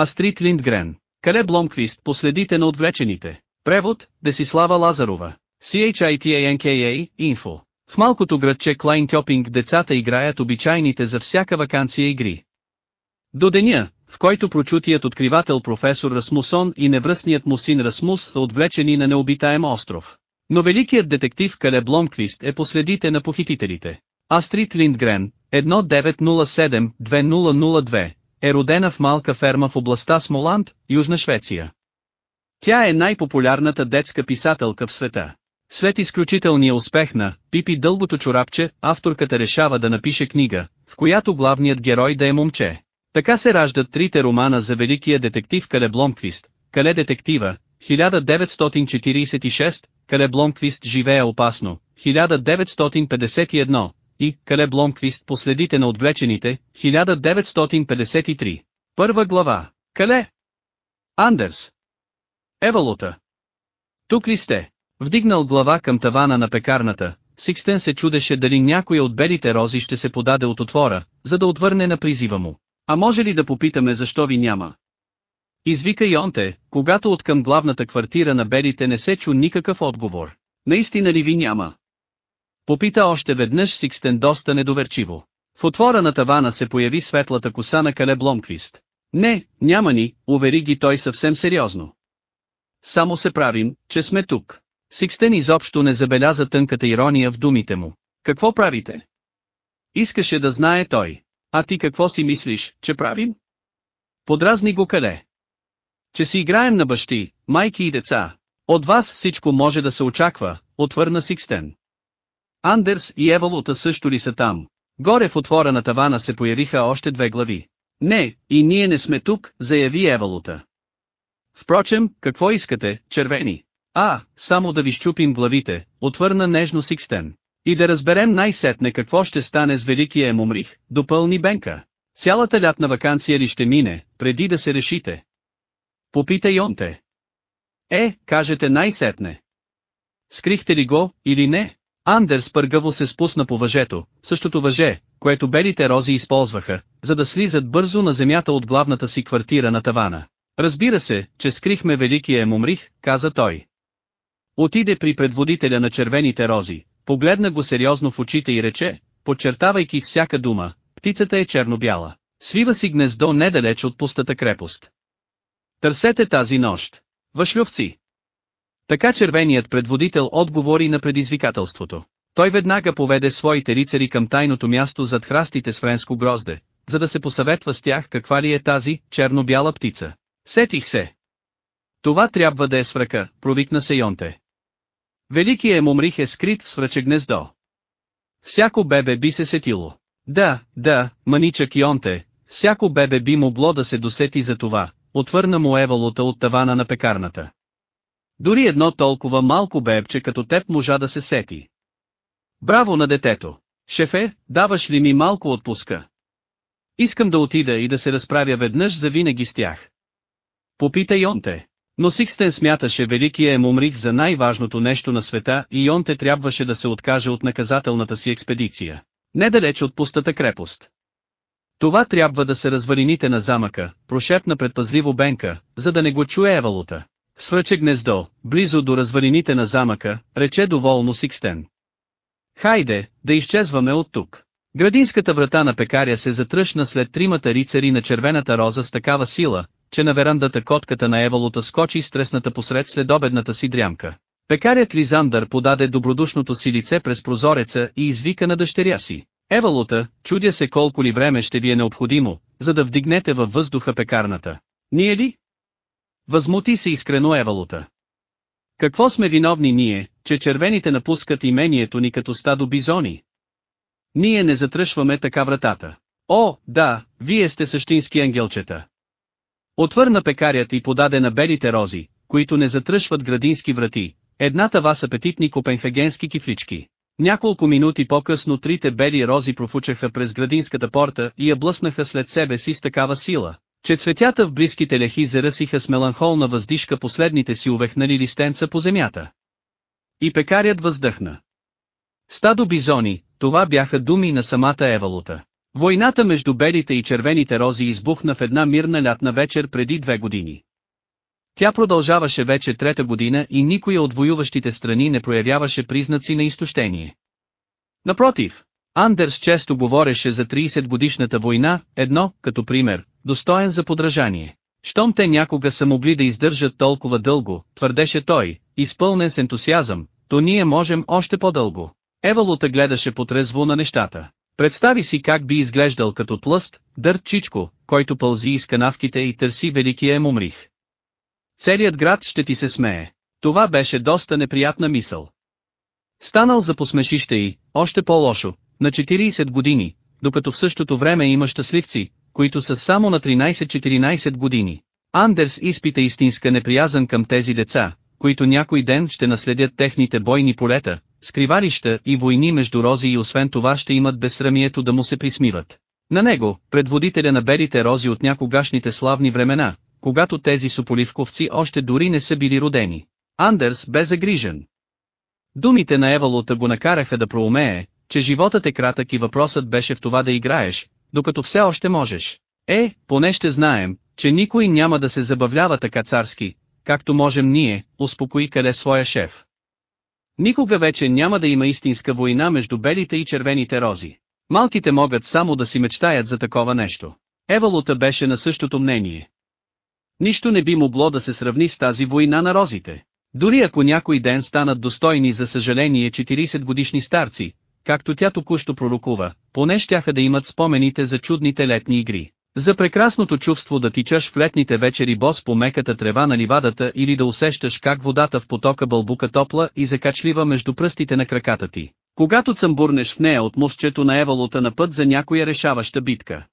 Астрид Линдгрен. Кале Бломквист последите на отвлечените. Превод, Десислава Лазарова. CHITANKA, Info. В малкото градче Клайн Кьопинг децата играят обичайните за всяка вакансия игри. До деня, в който прочутият откривател професор Расмусон и невръстният му син Расмус са отвлечени на необитаем остров. Но великият детектив Кале Бломквист е последите на похитителите. Астрид Линдгрен, 1907-2002, е родена в малка ферма в областта Смоланд, Южна Швеция. Тя е най-популярната детска писателка в света. След изключителния успех на «Пипи дългото чорапче», авторката решава да напише книга, в която главният герой да е момче. Така се раждат трите романа за великия детектив Кале Бломквист, Кале детектива, 1946, Кале Бломквист живее опасно, 1951, и Кале Бломквист последите на отвлечените, 1953. Първа глава. Кале. Андерс. Евалота. Тук ли сте? Вдигнал глава към тавана на пекарната, Сикстен се чудеше дали някоя от белите рози ще се подаде от отвора, за да отвърне на призива му. А може ли да попитаме защо ви няма? Извика Йонте, когато от към главната квартира на белите не се чу никакъв отговор. Наистина ли ви няма? Попита още веднъж Сикстен доста недоверчиво. В отвора на тавана се появи светлата коса на Кале Бломквист. Не, няма ни, увери ги той съвсем сериозно. Само се правим, че сме тук. Сикстен изобщо не забеляза тънката ирония в думите му. Какво правите? Искаше да знае той. А ти какво си мислиш, че правим? Подразни го къде? Че си играем на бащи, майки и деца. От вас всичко може да се очаква, отвърна Сикстен. Андерс и Евалута също ли са там? Горе в отвора на тавана се появиха още две глави. Не, и ние не сме тук, заяви Евалута. Впрочем, какво искате, червени? А, само да ви щупим главите, отвърна нежно Сикстен. И да разберем най-сетне какво ще стане с великия Емумрих, допълни Бенка. Цялата лятна вакансия ли ще мине, преди да се решите? Попита Йонте. Е, кажете най-сетне. Скрихте ли го, или не? Андерс пъргаво се спусна по въжето, същото въже, което белите рози използваха, за да слизат бързо на земята от главната си квартира на тавана. Разбира се, че скрихме великия Емумрих, каза той. Отиде при предводителя на червените рози, погледна го сериозно в очите и рече, подчертавайки всяка дума, птицата е черно-бяла. Свива си гнездо недалеч от пустата крепост. Търсете тази нощ. Въшлювци! Така червеният предводител отговори на предизвикателството. Той веднага поведе своите рицари към тайното място зад храстите с френско грозде, за да се посъветва с тях каква ли е тази черно-бяла птица. Сетих се. Това трябва да е свръка, провикна се Йонте. Великият Мумрих е скрит в свръче гнездо. Всяко бебе би се сетило. Да, да, маничък Йонте, всяко бебе би могло да се досети за това, отвърна му Евалута от тавана на пекарната. Дори едно толкова малко бебче като теб можа да се сети. Браво на детето! Шефе, даваш ли ми малко отпуска? Искам да отида и да се разправя веднъж за винаги с тях. Попита Йонте. Но Сикстен смяташе великия Емумрих за най-важното нещо на света и Йонте трябваше да се откаже от наказателната си експедиция. Недалеч от пустата крепост. Това трябва да се развалините на замъка, прошепна предпазливо Бенка, за да не го чуе Евалута. Свръче гнездо, близо до развалините на замъка, рече доволно Сикстен. Хайде, да изчезваме от тук. Градинската врата на пекаря се затръшна след тримата рицари на червената роза с такава сила, че на верандата котката на Евалута скочи стресната посред следобедната си дрямка. Пекарят Лизандър подаде добродушното си лице през прозореца и извика на дъщеря си. Евалута, чудя се колко ли време ще ви е необходимо, за да вдигнете във въздуха пекарната. Ние ли? Възмути се искрено Евалута. Какво сме виновни ние, че червените напускат имението ни като стадо бизони? Ние не затръшваме така вратата. О, да, вие сте същински ангелчета. Отвърна пекарят и подаде на белите рози, които не затръшват градински врати, едната вас апетитни копенхагенски кифлички. Няколко минути по-късно трите бели рози профучаха през градинската порта и я блъснаха след себе си с такава сила, че цветята в близките лехи заръсиха с меланхолна въздишка последните си увехнали листенца по земята. И пекарят въздъхна. Стадо бизони, това бяха думи на самата Евалута. Войната между белите и червените рози избухна в една мирна лятна вечер преди две години. Тя продължаваше вече трета година и никоя от воюващите страни не проявяваше признаци на изтощение. Напротив, Андерс често говореше за 30 годишната война, едно, като пример, достоен за подражание. Щом те някога са могли да издържат толкова дълго, твърдеше той, изпълнен с ентусиазъм, то ние можем още по-дълго. Евалута гледаше потрезво на нещата. Представи си как би изглеждал като тлъст, дърт чичко, който пълзи из канавките и търси великия емумрих. Целият град ще ти се смее. Това беше доста неприятна мисъл. Станал за посмешище и, още по-лошо, на 40 години, докато в същото време има щастливци, които са само на 13-14 години. Андерс изпита истинска неприязан към тези деца, които някой ден ще наследят техните бойни полета, скривалища и войни между рози и освен това ще имат безсрамието да му се присмиват. На него, предводителя на белите рози от някогашните славни времена, когато тези сополивковци още дори не са били родени. Андерс бе загрижен. Думите на Евалота го накараха да проумее, че животът е кратък и въпросът беше в това да играеш, докато все още можеш. Е, поне ще знаем, че никой няма да се забавлява така царски, както можем ние, успокои къде своя шеф. Никога вече няма да има истинска война между белите и червените рози. Малките могат само да си мечтаят за такова нещо. Евалута беше на същото мнение. Нищо не би могло да се сравни с тази война на розите. Дори ако някой ден станат достойни за съжаление 40 годишни старци, както тя току-що пророкува, поне щяха да имат спомените за чудните летни игри. За прекрасното чувство да тичаш в летните вечери бос по меката трева на ливадата или да усещаш как водата в потока бълбука топла и закачлива между пръстите на краката ти, когато цъмбурнеш в нея от мостчето на евалута на път за някоя решаваща битка.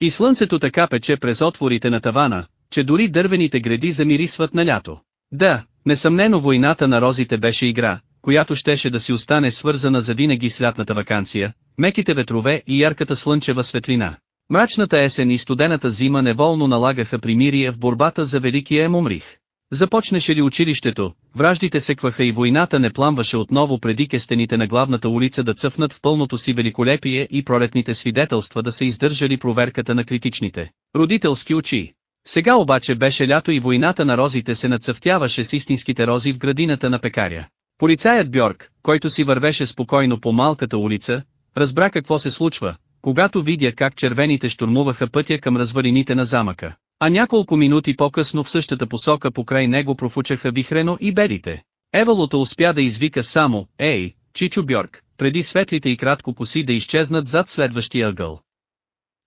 И слънцето така пече през отворите на тавана, че дори дървените гради замирисват на лято. Да, несъмнено войната на розите беше игра, която щеше да си остане свързана за винаги с лятната вакансия, меките ветрове и ярката слънчева светлина. Мрачната есен и студената зима неволно налагаха примирие в борбата за Великия Емумрих. Започнеше ли училището, враждите секваха и войната не пламваше отново преди кестените на главната улица да цъфнат в пълното си великолепие и пролетните свидетелства да се издържали проверката на критичните родителски очи. Сега обаче беше лято и войната на розите се нацъфтяваше с истинските рози в градината на пекаря. Полицаят Бьорк, който си вървеше спокойно по малката улица, разбра какво се случва, когато видя как червените штурмуваха пътя към развалините на замъка. А няколко минути по-късно в същата посока покрай него профучаха вихрено и белите. Евалото успя да извика само, ей, Чичо Бьорк, преди светлите и кратко коси да изчезнат зад следващия ъгъл.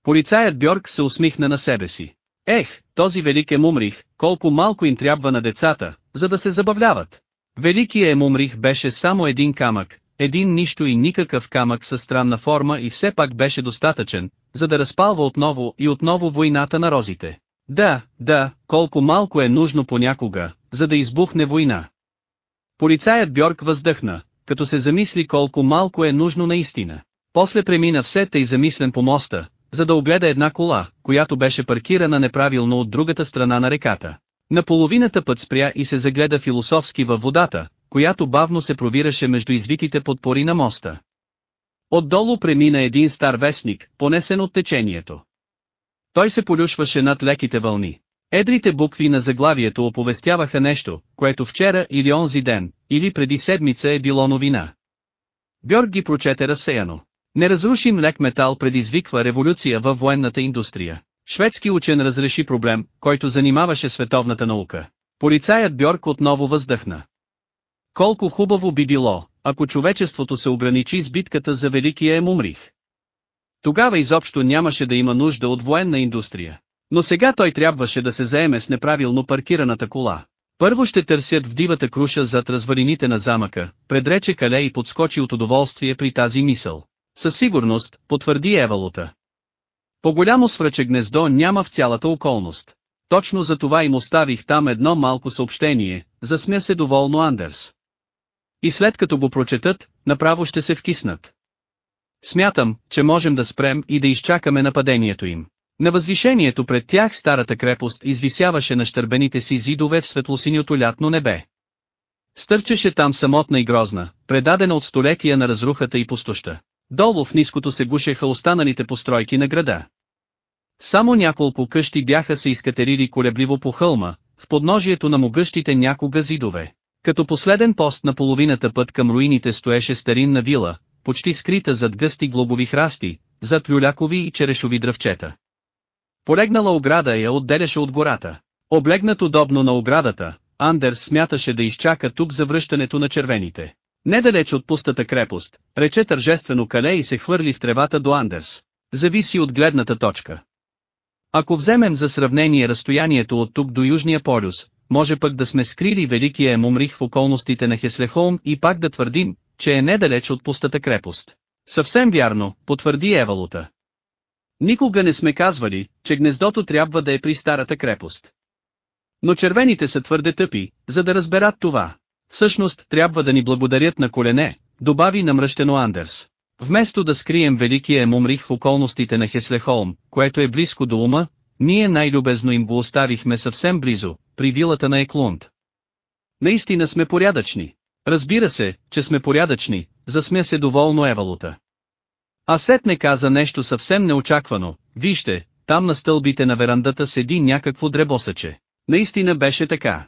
Полицаят Бьорк се усмихна на себе си. Ех, този велик е мумрих, колко малко им трябва на децата, за да се забавляват. Великият Емумрих беше само един камък, един нищо и никакъв камък със странна форма и все пак беше достатъчен, за да разпалва отново и отново войната на розите. Да, да, колко малко е нужно понякога, за да избухне война. Полицаят Бьорк въздъхна, като се замисли колко малко е нужно наистина. После премина все тъй замислен по моста, за да огледа една кола, която беше паркирана неправилно от другата страна на реката. На половината път спря и се загледа философски във водата, която бавно се провираше между извитите подпори на моста. Отдолу премина един стар вестник, понесен от течението. Той се полюшваше над леките вълни. Едрите букви на заглавието оповестяваха нещо, което вчера или онзи ден, или преди седмица е било новина. Бьорг ги прочете разсеяно. Неразрушим лек метал предизвиква революция във военната индустрия. Шведски учен разреши проблем, който занимаваше световната наука. Полицаят Бьорк отново въздъхна. Колко хубаво би било, ако човечеството се ограничи с битката за Великия Емумрих. Тогава изобщо нямаше да има нужда от военна индустрия. Но сега той трябваше да се заеме с неправилно паркираната кола. Първо ще търсят в дивата круша зад развалините на замъка, предрече Кале и подскочи от удоволствие при тази мисъл. Със сигурност, потвърди Евалута. По-голямо свръче гнездо няма в цялата околност. Точно за това им оставих там едно малко съобщение, засмя се доволно Андерс. И след като го прочетат, направо ще се вкиснат. Смятам, че можем да спрем и да изчакаме нападението им. На възвишението пред тях старата крепост извисяваше на щърбените си зидове в светлосиньото лятно небе. Стърчеше там самотна и грозна, предадена от столетия на разрухата и пустоща. Долу в ниското се гушеха останалите постройки на града. Само няколко къщи бяха се изкатерили колебливо по хълма, в подножието на могъщите някога зидове. Като последен пост на половината път към руините стоеше старинна вила, почти скрита зад гъсти глобови храсти, зад люлякови и черешови дръвчета. Полегнала ограда я отделяше от гората. Облегнат удобно на оградата, Андерс смяташе да изчака тук завръщането на червените. Недалеч от пустата крепост, рече тържествено Кале и се хвърли в тревата до Андерс. Зависи от гледната точка. Ако вземем за сравнение разстоянието от тук до Южния полюс, може пък да сме скрили Великия Емумрих в околностите на Хеслехолм и пак да твърдим, че е недалеч от пустата крепост. Съвсем вярно, потвърди Евалута. Никога не сме казвали, че гнездото трябва да е при старата крепост. Но червените са твърде тъпи, за да разберат това. Всъщност, трябва да ни благодарят на колене, добави намръщено Андерс. Вместо да скрием великия Емумрих в околностите на Хеслехолм, което е близко до ума, ние най-любезно им го оставихме съвсем близо, при вилата на Еклунд. Наистина сме порядъчни. Разбира се, че сме порядъчни, засмя се доволно Евалута. А Сет не каза нещо съвсем неочаквано, вижте, там на стълбите на верандата седи някакво дребосъче. Наистина беше така.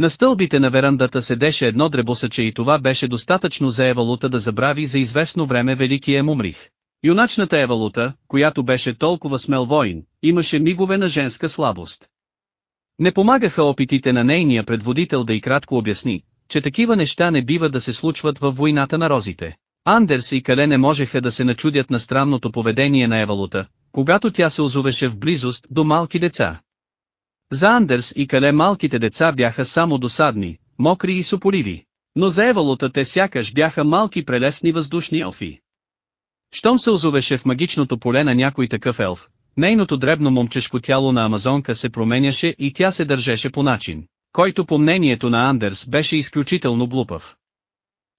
На стълбите на верандата седеше едно дребосъче и това беше достатъчно за Евалута да забрави за известно време великия Мумрих. Юначната Евалута, която беше толкова смел воин, имаше мигове на женска слабост. Не помагаха опитите на нейния предводител да и кратко обясни, че такива неща не бива да се случват във войната на розите. Андерс и Кале не можеха да се начудят на странното поведение на Евалута, когато тя се озовеше в близост до малки деца. За Андерс и Кале малките деца бяха само досадни, мокри и сополиви, но за Евалута те сякаш бяха малки прелесни въздушни елфи. Щом се озовеше в магичното поле на някой такъв елф, нейното дребно момчешко тяло на Амазонка се променяше и тя се държеше по начин, който по мнението на Андерс беше изключително глупав.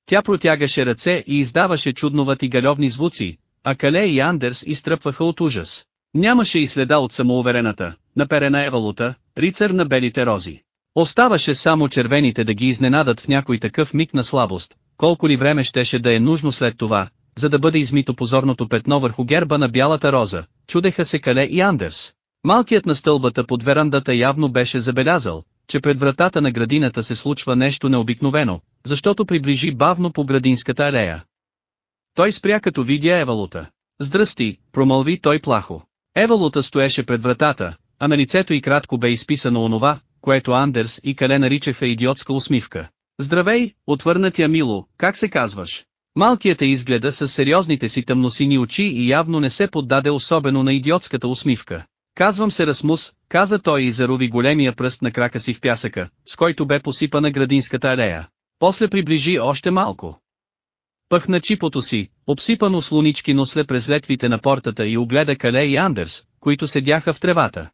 Тя протягаше ръце и издаваше чудновати галевни звуци, а Кале и Андерс изтръпваха от ужас. Нямаше и следа от самоуверената, наперена Евалута, рицар на белите рози. Оставаше само червените да ги изненадат в някой такъв миг на слабост, колко ли време щеше да е нужно след това, за да бъде измито позорното петно върху герба на бялата роза, чудеха се Кале и Андерс. Малкият на стълбата под верандата явно беше забелязал, че пред вратата на градината се случва нещо необикновено, защото приближи бавно по градинската алея. Той спря като видя Евалута. Здрасти, промълви той плахо. Евалута стоеше пред вратата, а на лицето й кратко бе изписано онова, което Андерс и Кале наричаха идиотска усмивка. Здравей, отвърна тя мило, как се казваш? Малкият е изгледа с сериозните си тъмносини очи и явно не се поддаде особено на идиотската усмивка. Казвам се Расмус, каза той и зарови големия пръст на крака си в пясъка, с който бе посипана градинската алея. После приближи още малко. Пъхна чипото си, обсипано с лунички носле през летвите на портата и огледа Кале и Андерс, които седяха в тревата.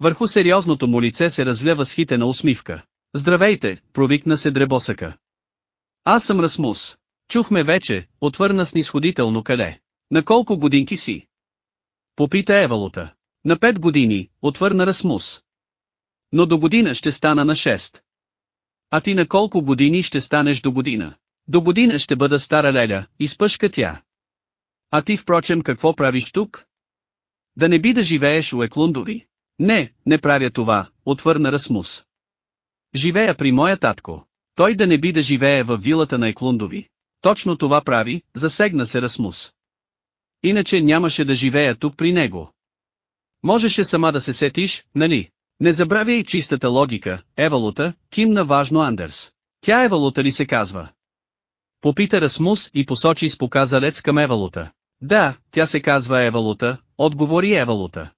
Върху сериозното му лице се разля възхитена усмивка. Здравейте, провикна се дребосъка. Аз съм Расмус. Чухме вече, отвърна снисходително Кале. На колко годинки си? Попита Евалута. На пет години, отвърна Расмус. Но до година ще стана на шест. А ти на колко години ще станеш до година? До година ще бъда стара леля, изпъшка тя. А ти впрочем какво правиш тук? Да не би да живееш у Еклундови? Не, не правя това, отвърна Расмус. Живея при моя татко. Той да не би да живее във вилата на Еклундови. Точно това прави, засегна се Расмус. Иначе нямаше да живея тук при него. Можеше сама да се сетиш, нали? Не забравяй чистата логика, Евалута, кимна важно Андерс. Тя Евалута ли се казва? Попита Расмус и посочи с показалец към Евалута. Да, тя се казва Евалута, отговори Евалута.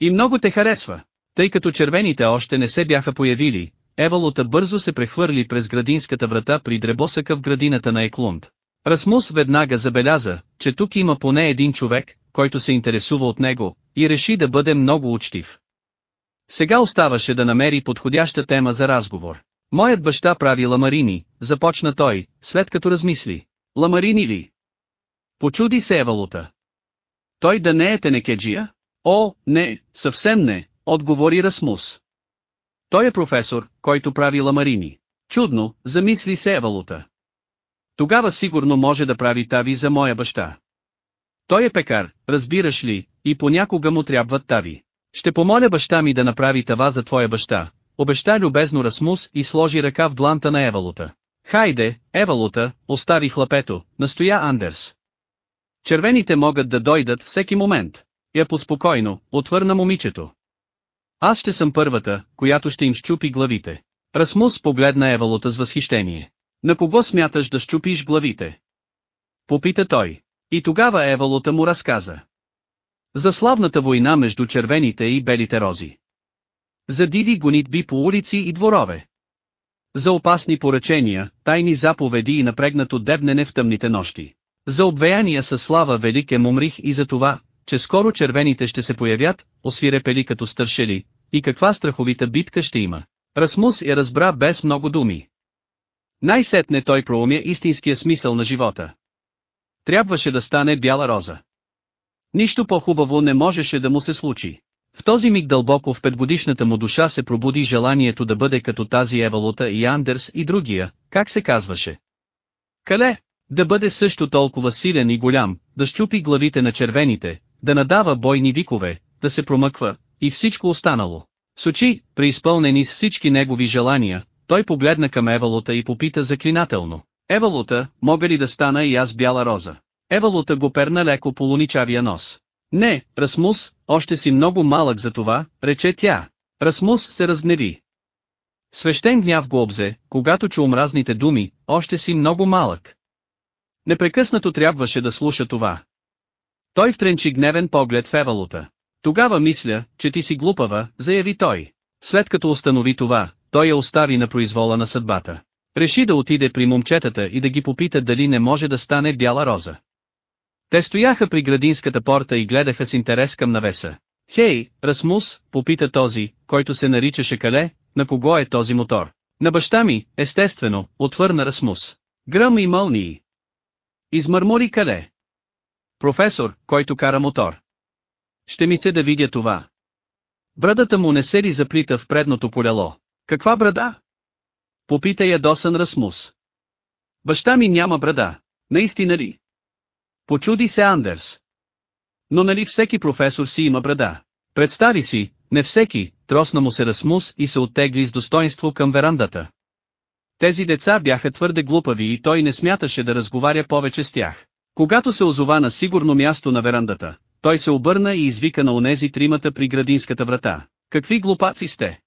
И много те харесва. Тъй като червените още не се бяха появили, Евалута бързо се прехвърли през градинската врата при дребосъка в градината на Еклунд. Расмус веднага забеляза, че тук има поне един човек, който се интересува от него, и реши да бъде много учтив. Сега оставаше да намери подходяща тема за разговор. Моят баща прави ламарини, започна той, след като размисли. Ламарини ли? Почуди се Евалута. Той да не е тенекеджия? О, не, съвсем не, отговори Расмус. Той е професор, който прави ламарини. Чудно, замисли се Евалута. Тогава сигурно може да прави тави за моя баща. Той е пекар, разбираш ли, и понякога му трябват тави. Ще помоля баща ми да направи тава за твоя баща, обеща любезно Расмус и сложи ръка в дланта на Евалута. Хайде, Евалута, остави хлапето, настоя Андерс. Червените могат да дойдат всеки момент. Я поспокойно, отвърна момичето. Аз ще съм първата, която ще им щупи главите. Расмус погледна Евалута с възхищение. На кого смяташ да щупиш главите? Попита той. И тогава Евалута му разказа. За славната война между червените и белите рози. За диди гонитби по улици и дворове. За опасни поръчения, тайни заповеди и напрегнато дебнене в тъмните нощи. За обвеяния със слава велик е мумрих и за това, че скоро червените ще се появят, освирепели като стършели, и каква страховита битка ще има. Расмус я разбра без много думи. Най-сетне той проумя истинския смисъл на живота. Трябваше да стане бяла роза. Нищо по-хубаво не можеше да му се случи. В този миг дълбоко в петгодишната му душа се пробуди желанието да бъде като тази Евалута и Андерс и другия, как се казваше. Кале, да бъде също толкова силен и голям, да щупи главите на червените, да надава бойни викове, да се промъква, и всичко останало. С очи, преизпълнени с всички негови желания, той погледна към Евалута и попита заклинателно. Евалута, мога ли да стана и аз бяла роза? Евалута го перна леко по луничавия нос. Не, Расмус, още си много малък за това, рече тя. Расмус се разгневи. Свещен гняв го обзе, когато чу омразните думи, още си много малък. Непрекъснато трябваше да слуша това. Той втренчи гневен поглед в Евалута. Тогава мисля, че ти си глупава, заяви той. След като установи това, той я остави на произвола на съдбата. Реши да отиде при момчетата и да ги попита дали не може да стане бяла роза. Те стояха при градинската порта и гледаха с интерес към навеса. Хей, Расмус, попита този, който се наричаше Кале, на кого е този мотор? На баща ми, естествено, отвърна Расмус. Гръм и мълнии. Измърмори Кале. Професор, който кара мотор. Ще ми се да видя това. Брадата му не се ли заплита в предното колело? Каква брада? Попита ядосан Расмус. Баща ми няма брада. Наистина ли? Почуди се Андерс. Но нали всеки професор си има брада? Представи си, не всеки, тросна му се Расмус и се оттегли с достоинство към верандата. Тези деца бяха твърде глупави и той не смяташе да разговаря повече с тях. Когато се озова на сигурно място на верандата, той се обърна и извика на онези тримата при градинската врата. Какви глупаци сте?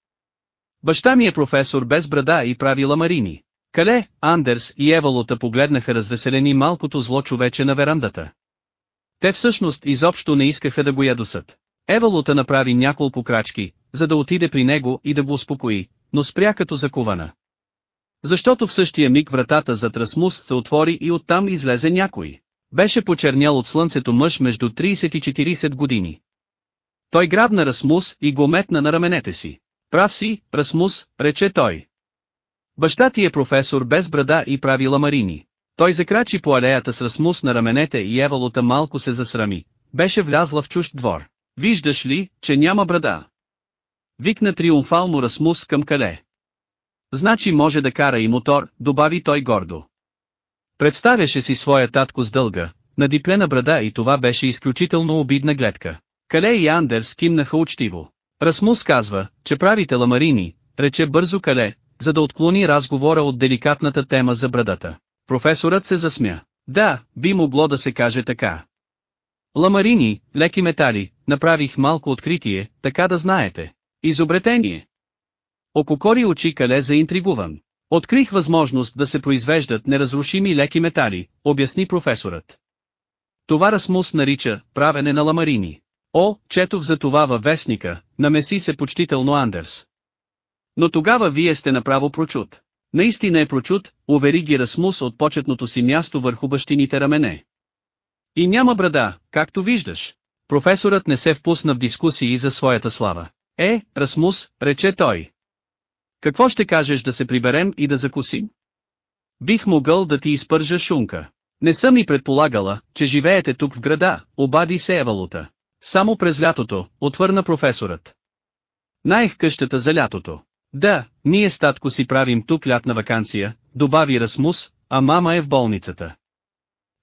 Баща ми е професор без брада и прави ламарини. Кале, Андерс и Евалота погледнаха развеселени малкото зло човече на верандата. Те всъщност изобщо не искаха да го ядосат. Евалота направи няколко крачки, за да отиде при него и да го успокои, но спря като закувана. Защото в същия миг вратата за Трасмус се отвори и оттам излезе някой. Беше почернял от слънцето мъж между 30 и 40 години. Той грабна Расмус и го метна на раменете си. Прав си, Расмус, рече той. Баща ти е професор без брада и прави ламарини. Той закрачи по алеята с Расмус на раменете и Евалота малко се засрами. Беше влязла в чужд двор. Виждаш ли, че няма брада? Викна триумфално Расмус към Кале. Значи може да кара и мотор, добави той гордо. Представяше си своя татко с дълга, надиплена брада и това беше изключително обидна гледка. Кале и Андерс кимнаха учтиво. Расмус казва, че правите ламарини, рече бързо Кале, за да отклони разговора от деликатната тема за брадата. Професорът се засмя. Да, би могло да се каже така. Ламарини, леки метали, направих малко откритие, така да знаете. Изобретение. Ококори очи Кале заинтригуван. Открих възможност да се произвеждат неразрушими леки метали, обясни професорът. Това Расмус нарича правене на ламарини. О, четох за това във вестника, намеси се почтително Андерс. Но тогава вие сте направо прочут. Наистина е прочут, увери ги Расмус от почетното си място върху бащините рамене. И няма брада, както виждаш. Професорът не се впусна в дискусии за своята слава. Е, Расмус, рече той. Какво ще кажеш да се приберем и да закусим? Бих могъл да ти изпържа шунка. Не съм и предполагала, че живеете тук в града, обади се Евалута. Само през лятото, отвърна професорът. Наех къщата за лятото. Да, ние статко си правим тук лятна вакансия, добави Расмус, а мама е в болницата.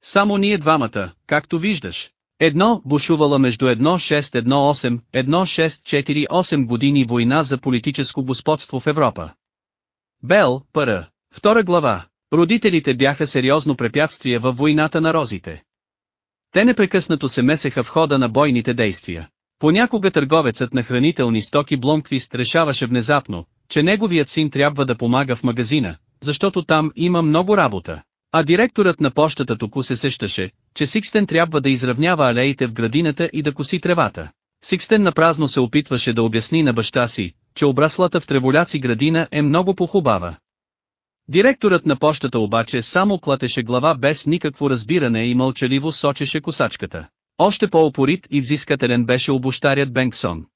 Само ние двамата, както виждаш. Едно, бушувала между 1618, 1648 години война за политическо господство в Европа. Бел, Пъра. Втора глава. Родителите бяха сериозно препятствие във войната на розите. Те непрекъснато се месеха в хода на бойните действия. Понякога търговецът на хранителни стоки Бломквист решаваше внезапно, че неговият син трябва да помага в магазина, защото там има много работа. А директорът на почтата току се сещаше, че Сикстен трябва да изравнява алеите в градината и да коси тревата. Сикстен напразно се опитваше да обясни на баща си, че обраслата в треволяци градина е много похубава. Директорът на почтата обаче само клатеше глава без никакво разбиране и мълчаливо сочеше косачката. Още по-опорит и взискателен беше обощарят Бенксон.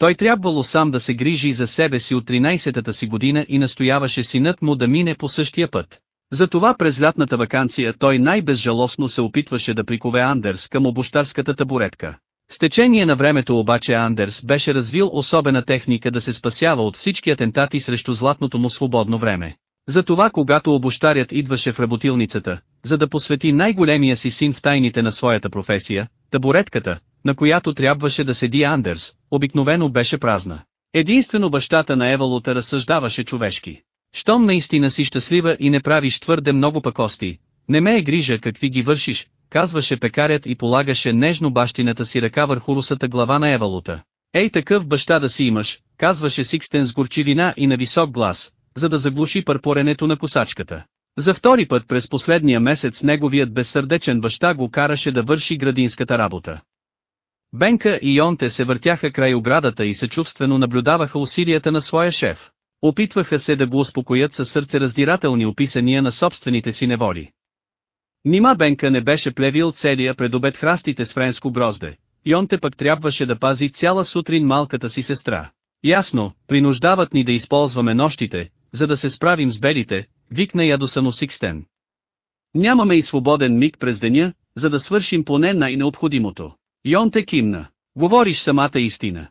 Той трябвало сам да се грижи за себе си от 13-та си година и настояваше синът му да мине по същия път. Затова през лятната вакансия той най-безжалостно се опитваше да прикове Андерс към обощарската табуретка. С течение на времето обаче Андерс беше развил особена техника да се спасява от всички атентати срещу златното му свободно време. Затова когато обощарят идваше в работилницата, за да посвети най-големия си син в тайните на своята професия, табуретката, на която трябваше да седи Андерс, обикновено беше празна. Единствено бащата на Евалута разсъждаваше човешки. Щом наистина си щастлива и не правиш твърде много пакости, не ме е грижа какви ги вършиш, казваше пекарят и полагаше нежно бащината си ръка върху русата глава на Евалута. Ей такъв баща да си имаш, казваше Сикстен с горчивина и на висок глас, за да заглуши пърпоренето на косачката. За втори път през последния месец неговият безсърдечен баща го караше да върши градинската работа. Бенка и Йонте се въртяха край оградата и съчувствено наблюдаваха усилията на своя шеф. Опитваха се да го успокоят със сърцераздирателни описания на собствените си неволи. Нима Бенка не беше плевил целия предобед храстите с френско грозде, Йонте пък трябваше да пази цяла сутрин малката си сестра. Ясно, принуждават ни да използваме нощите, за да се справим с белите, викна ядосано Сикстен. Нямаме и свободен миг през деня, за да свършим поне най-необходимото. Йонте кимна. Говориш самата истина.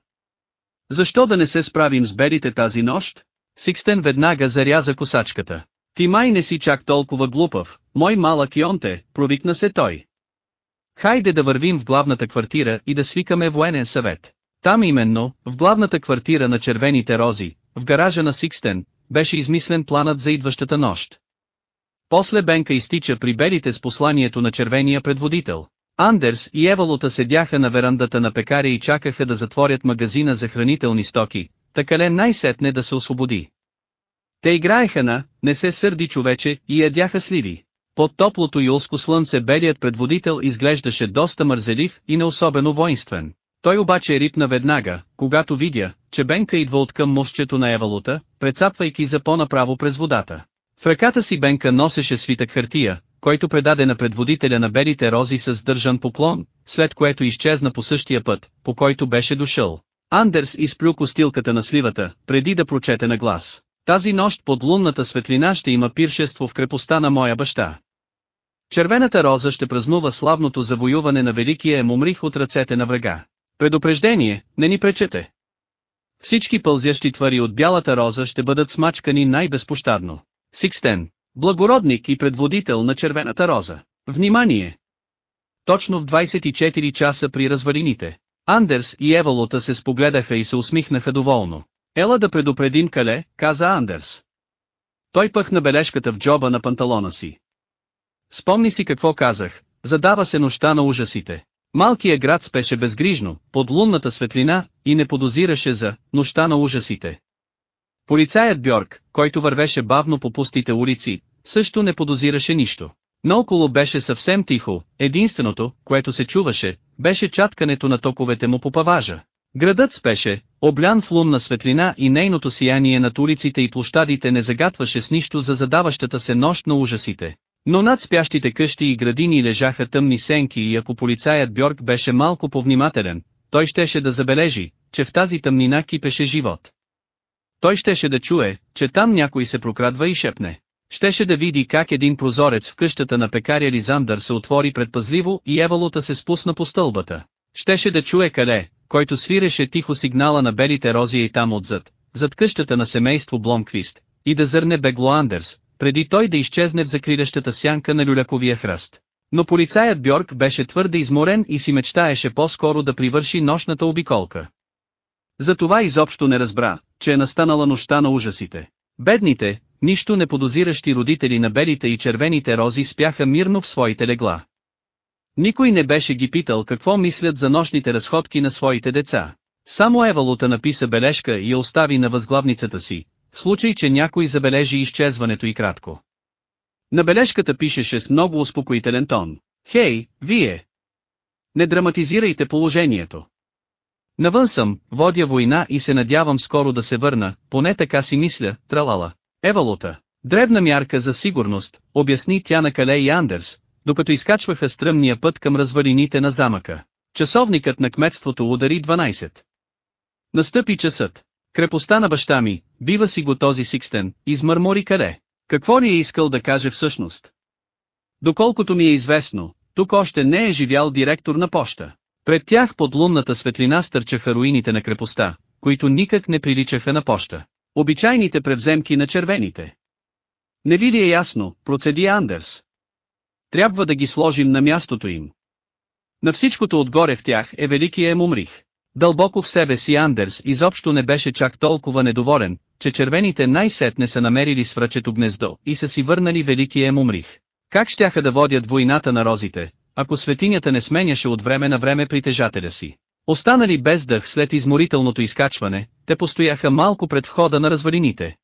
Защо да не се справим с белите тази нощ? Сикстен веднага заряза косачката. Ти май не си чак толкова глупав, мой малък Йонте, провикна се той. Хайде да вървим в главната квартира и да свикаме военен съвет. Там именно, в главната квартира на червените рози, в гаража на Сикстен, беше измислен планът за идващата нощ. После Бенка изтича при белите с посланието на червения предводител. Андерс и Евалота седяха на верандата на пекаря и чакаха да затворят магазина за хранителни стоки, така най-сетне да се освободи. Те играеха на «Не се сърди човече» и ядяха сливи. Под топлото юлско слънце белият предводител изглеждаше доста мързелив и не особено воинствен. Той обаче рипна веднага, когато видя, че Бенка идва от към мощчето на Евалута, прецапвайки за по-направо през водата. В ръката си Бенка носеше свитък хартия, който предаде на предводителя на белите рози с държан поклон, след което изчезна по същия път, по който беше дошъл. Андерс изплю костилката на сливата, преди да прочете на глас. Тази нощ под лунната светлина ще има пиршество в крепостта на моя баща. Червената роза ще празнува славното завоюване на великия Емумрих от ръцете на врага. Предупреждение, не ни пречете. Всички пълзящи твари от бялата роза ще бъдат смачкани най-безпощадно. Сикстен, благородник и предводител на червената роза. Внимание! Точно в 24 часа при развалините, Андерс и Евалота се спогледаха и се усмихнаха доволно. Ела да предупредим Кале, каза Андерс. Той пъхна бележката в джоба на панталона си. Спомни си какво казах, задава се нощта на ужасите. Малкият град спеше безгрижно, под лунната светлина, и не подозираше за нощта на ужасите. Полицаят Бьорк, който вървеше бавно по пустите улици, също не подозираше нищо. Наоколо беше съвсем тихо, единственото, което се чуваше, беше чаткането на токовете му по паважа. Градът спеше, облян в лунна светлина и нейното сияние над улиците и площадите не загатваше с нищо за задаващата се нощ на ужасите. Но над спящите къщи и градини лежаха тъмни сенки и ако полицаят Бьорк беше малко повнимателен, той щеше да забележи, че в тази тъмнина кипеше живот. Той щеше да чуе, че там някой се прокрадва и шепне. Щеше да види как един прозорец в къщата на пекаря Лизандър се отвори предпазливо и Евалута се спусна по стълбата. Щеше да чуе Кале, който свиреше тихо сигнала на белите рози и там отзад, зад къщата на семейство Бломквист, и да зърне бегло Андерс, преди той да изчезне в закрилящата сянка на люляковия хръст. Но полицаят Бьорк беше твърде изморен и си мечтаеше по-скоро да привърши нощната обиколка. Затова изобщо не разбра, че е настанала нощта на ужасите. Бедните, нищо не подозиращи родители на белите и червените рози спяха мирно в своите легла. Никой не беше ги питал какво мислят за нощните разходки на своите деца. Само Евалута написа бележка и я остави на възглавницата си, в случай че някой забележи изчезването и кратко. На бележката пишеше с много успокоителен тон. Хей, вие! Не драматизирайте положението. Навън съм, водя война и се надявам скоро да се върна, поне така си мисля, тралала. Евалута. Дребна мярка за сигурност, обясни тя на Кале и Андерс, докато изкачваха стръмния път към развалините на замъка. Часовникът на кметството удари 12. Настъпи часът. Крепостта на баща ми, бива си го този Сикстен, измърмори Кале. Какво ли е искал да каже всъщност? Доколкото ми е известно, тук още не е живял директор на поща. Пред тях под лунната светлина стърчаха руините на крепостта, които никак не приличаха на поща. Обичайните превземки на червените. Не ви ли е ясно, процеди Андерс. Трябва да ги сложим на мястото им. На всичкото отгоре в тях е великия Емумрих. Дълбоко в себе си Андерс изобщо не беше чак толкова недоволен, че червените най-сетне са намерили свръчето гнездо и са си върнали великия Емумрих. Как щяха да водят войната на розите, ако светинята не сменяше от време на време притежателя си? Останали без дъх след изморителното изкачване, те постояха малко пред входа на развалините.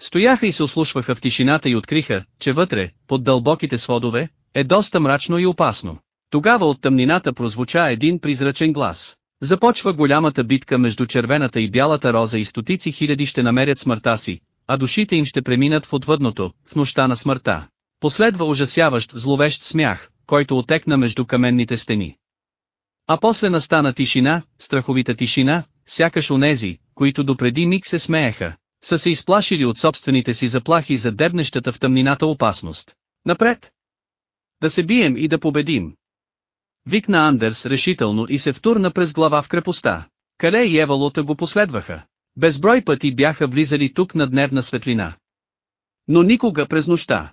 Стояха и се ослушваха в тишината и откриха, че вътре, под дълбоките сводове, е доста мрачно и опасно. Тогава от тъмнината прозвуча един призрачен глас. Започва голямата битка между червената и бялата роза и стотици хиляди ще намерят смъртта си, а душите им ще преминат в отвъдното, в нощта на смъртта. Последва ужасяващ зловещ смях, който отекна между каменните стени. А после настана тишина, страховита тишина, сякаш онези, които допреди миг се смееха, са се изплашили от собствените си заплахи за дебнещата в тъмнината опасност. Напред! Да се бием и да победим! Викна Андерс решително и се втурна през глава в крепостта. Кале и Евалота го последваха. Безброй пъти бяха влизали тук на дневна светлина. Но никога през нощта.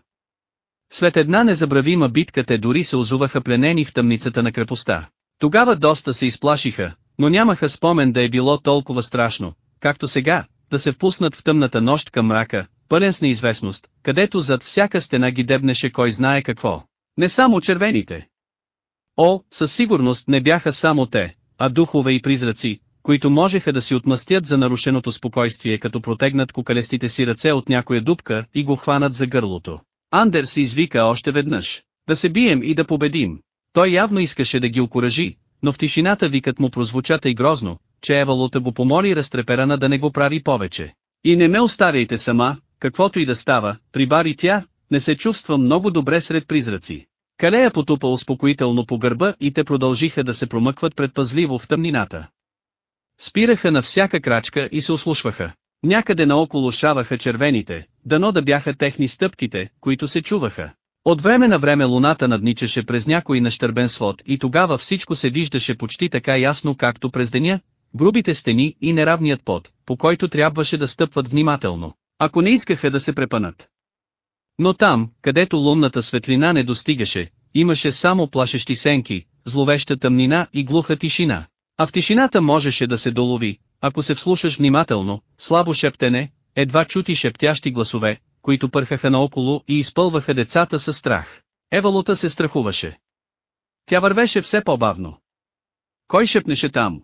След една незабравима битка те дори се озуваха пленени в тъмницата на крепостта. Тогава доста се изплашиха, но нямаха спомен да е било толкова страшно, както сега, да се впуснат в тъмната нощ към мрака, пълен с неизвестност, където зад всяка стена ги дебнеше кой знае какво. Не само червените. О, със сигурност не бяха само те, а духове и призраци, които можеха да си отмъстят за нарушеното спокойствие като протегнат кокалестите си ръце от някоя дупка и го хванат за гърлото. Андерс извика още веднъж. Да се бием и да победим. Той явно искаше да ги окоръжи, но в тишината викът му прозвучата и грозно, че Евалота го помоли разтреперана да не го прави повече. И не ме оставяйте сама, каквото и да става, прибари тя, не се чувства много добре сред призраци. Калея потупа успокоително по гърба и те продължиха да се промъкват предпазливо в тъмнината. Спираха на всяка крачка и се ослушваха. Някъде наоколо шаваха червените, дано да бяха техни стъпките, които се чуваха. От време на време луната надничаше през някой нащърбен свод и тогава всичко се виждаше почти така ясно както през деня, грубите стени и неравният пот, по който трябваше да стъпват внимателно, ако не искаха да се препънат. Но там, където лунната светлина не достигаше, имаше само плашещи сенки, зловеща тъмнина и глуха тишина. А в тишината можеше да се долови, ако се вслушаш внимателно, слабо шептене, едва чути шептящи гласове, които пърхаха наоколо и изпълваха децата със страх. Евалота се страхуваше. Тя вървеше все по-бавно. Кой шепнеше там?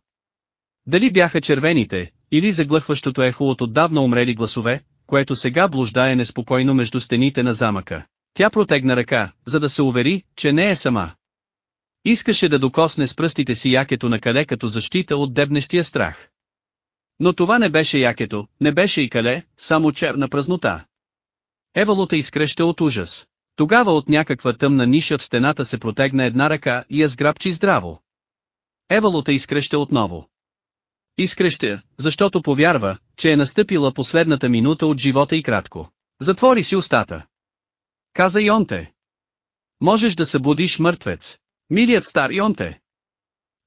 Дали бяха червените, или заглъхващото ехо от отдавна умрели гласове, което сега блуждае неспокойно между стените на замъка. Тя протегна ръка, за да се увери, че не е сама. Искаше да докосне с пръстите си якето на кале като защита от дебнещия страх. Но това не беше якето, не беше и кале, само черна празнота. Евалота изкреща от ужас. Тогава от някаква тъмна ниша в стената се протегна една ръка и я сграбчи здраво. Евалота изкреща отново. Изкреща, защото повярва, че е настъпила последната минута от живота и кратко. Затвори си устата. Каза Йонте. Можеш да събудиш мъртвец. Милият стар Йонте.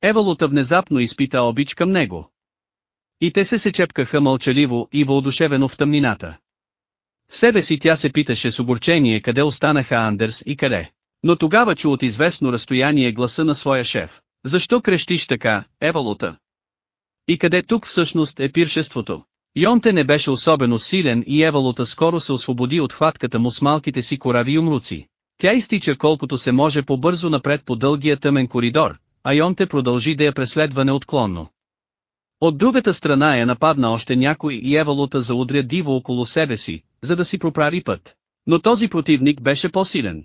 Евалота внезапно изпита обич към него. И те се се чепкаха мълчаливо и въодушевено в тъмнината. В себе си тя се питаше с огорчение къде останаха Андерс и къде. Но тогава чу от известно разстояние гласа на своя шеф. Защо крещиш така, Евалута? И къде тук всъщност е пиршеството? Йонте не беше особено силен и Евалута скоро се освободи от хватката му с малките си корави умруци. Тя изтича колкото се може по-бързо напред по дългия тъмен коридор, а Йонте продължи да я преследва неотклонно. От другата страна я нападна още някой и Евалута заудря диво около себе си, за да си проправи път. Но този противник беше по-силен.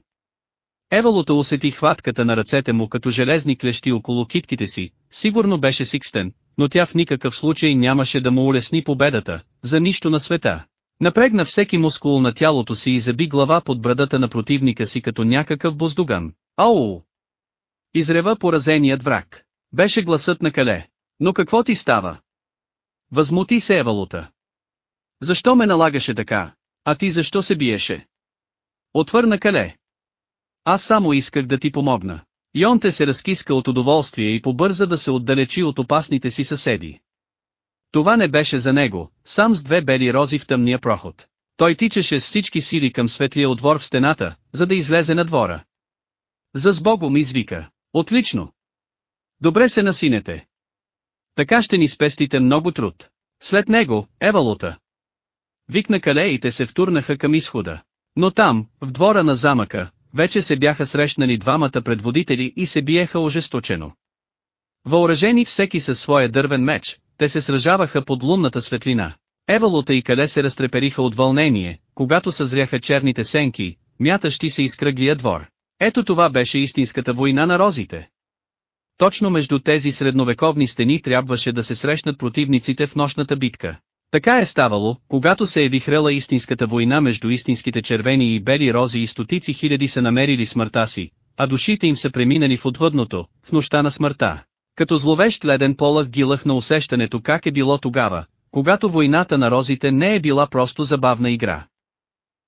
Евалута усети хватката на ръцете му като железни клещи около китките си, сигурно беше Сикстен, но тя в никакъв случай нямаше да му улесни победата, за нищо на света. Напрегна всеки мускул на тялото си и заби глава под брадата на противника си като някакъв боздуган. Ау! Изрева поразеният враг. Беше гласът на Кале. Но какво ти става? Възмути се Евалута. Защо ме налагаше така? А ти защо се биеше? Отвърна Кале. Аз само исках да ти помогна. Йонте се разкиска от удоволствие и побърза да се отдалечи от опасните си съседи. Това не беше за него, сам с две бели рози в тъмния проход. Той тичаше с всички сили към светлия отвор в стената, за да излезе на двора. За с Богом извика. Отлично! Добре се насинете. Така ще ни спестите много труд. След него, Евалута. Викна калеите се втурнаха към изхода. Но там, в двора на замъка, вече се бяха срещнали двамата предводители и се биеха ожесточено. Въоръжени всеки със своя дървен меч, те се сражаваха под лунната светлина. Евалута и къде се разтрепериха от вълнение, когато съзряха черните сенки, мятащи се из кръглия двор. Ето това беше истинската война на розите. Точно между тези средновековни стени трябваше да се срещнат противниците в нощната битка. Така е ставало, когато се е вихрела истинската война между истинските червени и бели рози и стотици хиляди са намерили смъртта си, а душите им са преминали в отвъдното, в нощта на смъртта. Като зловещ леден полъх гилах на усещането как е било тогава, когато войната на розите не е била просто забавна игра.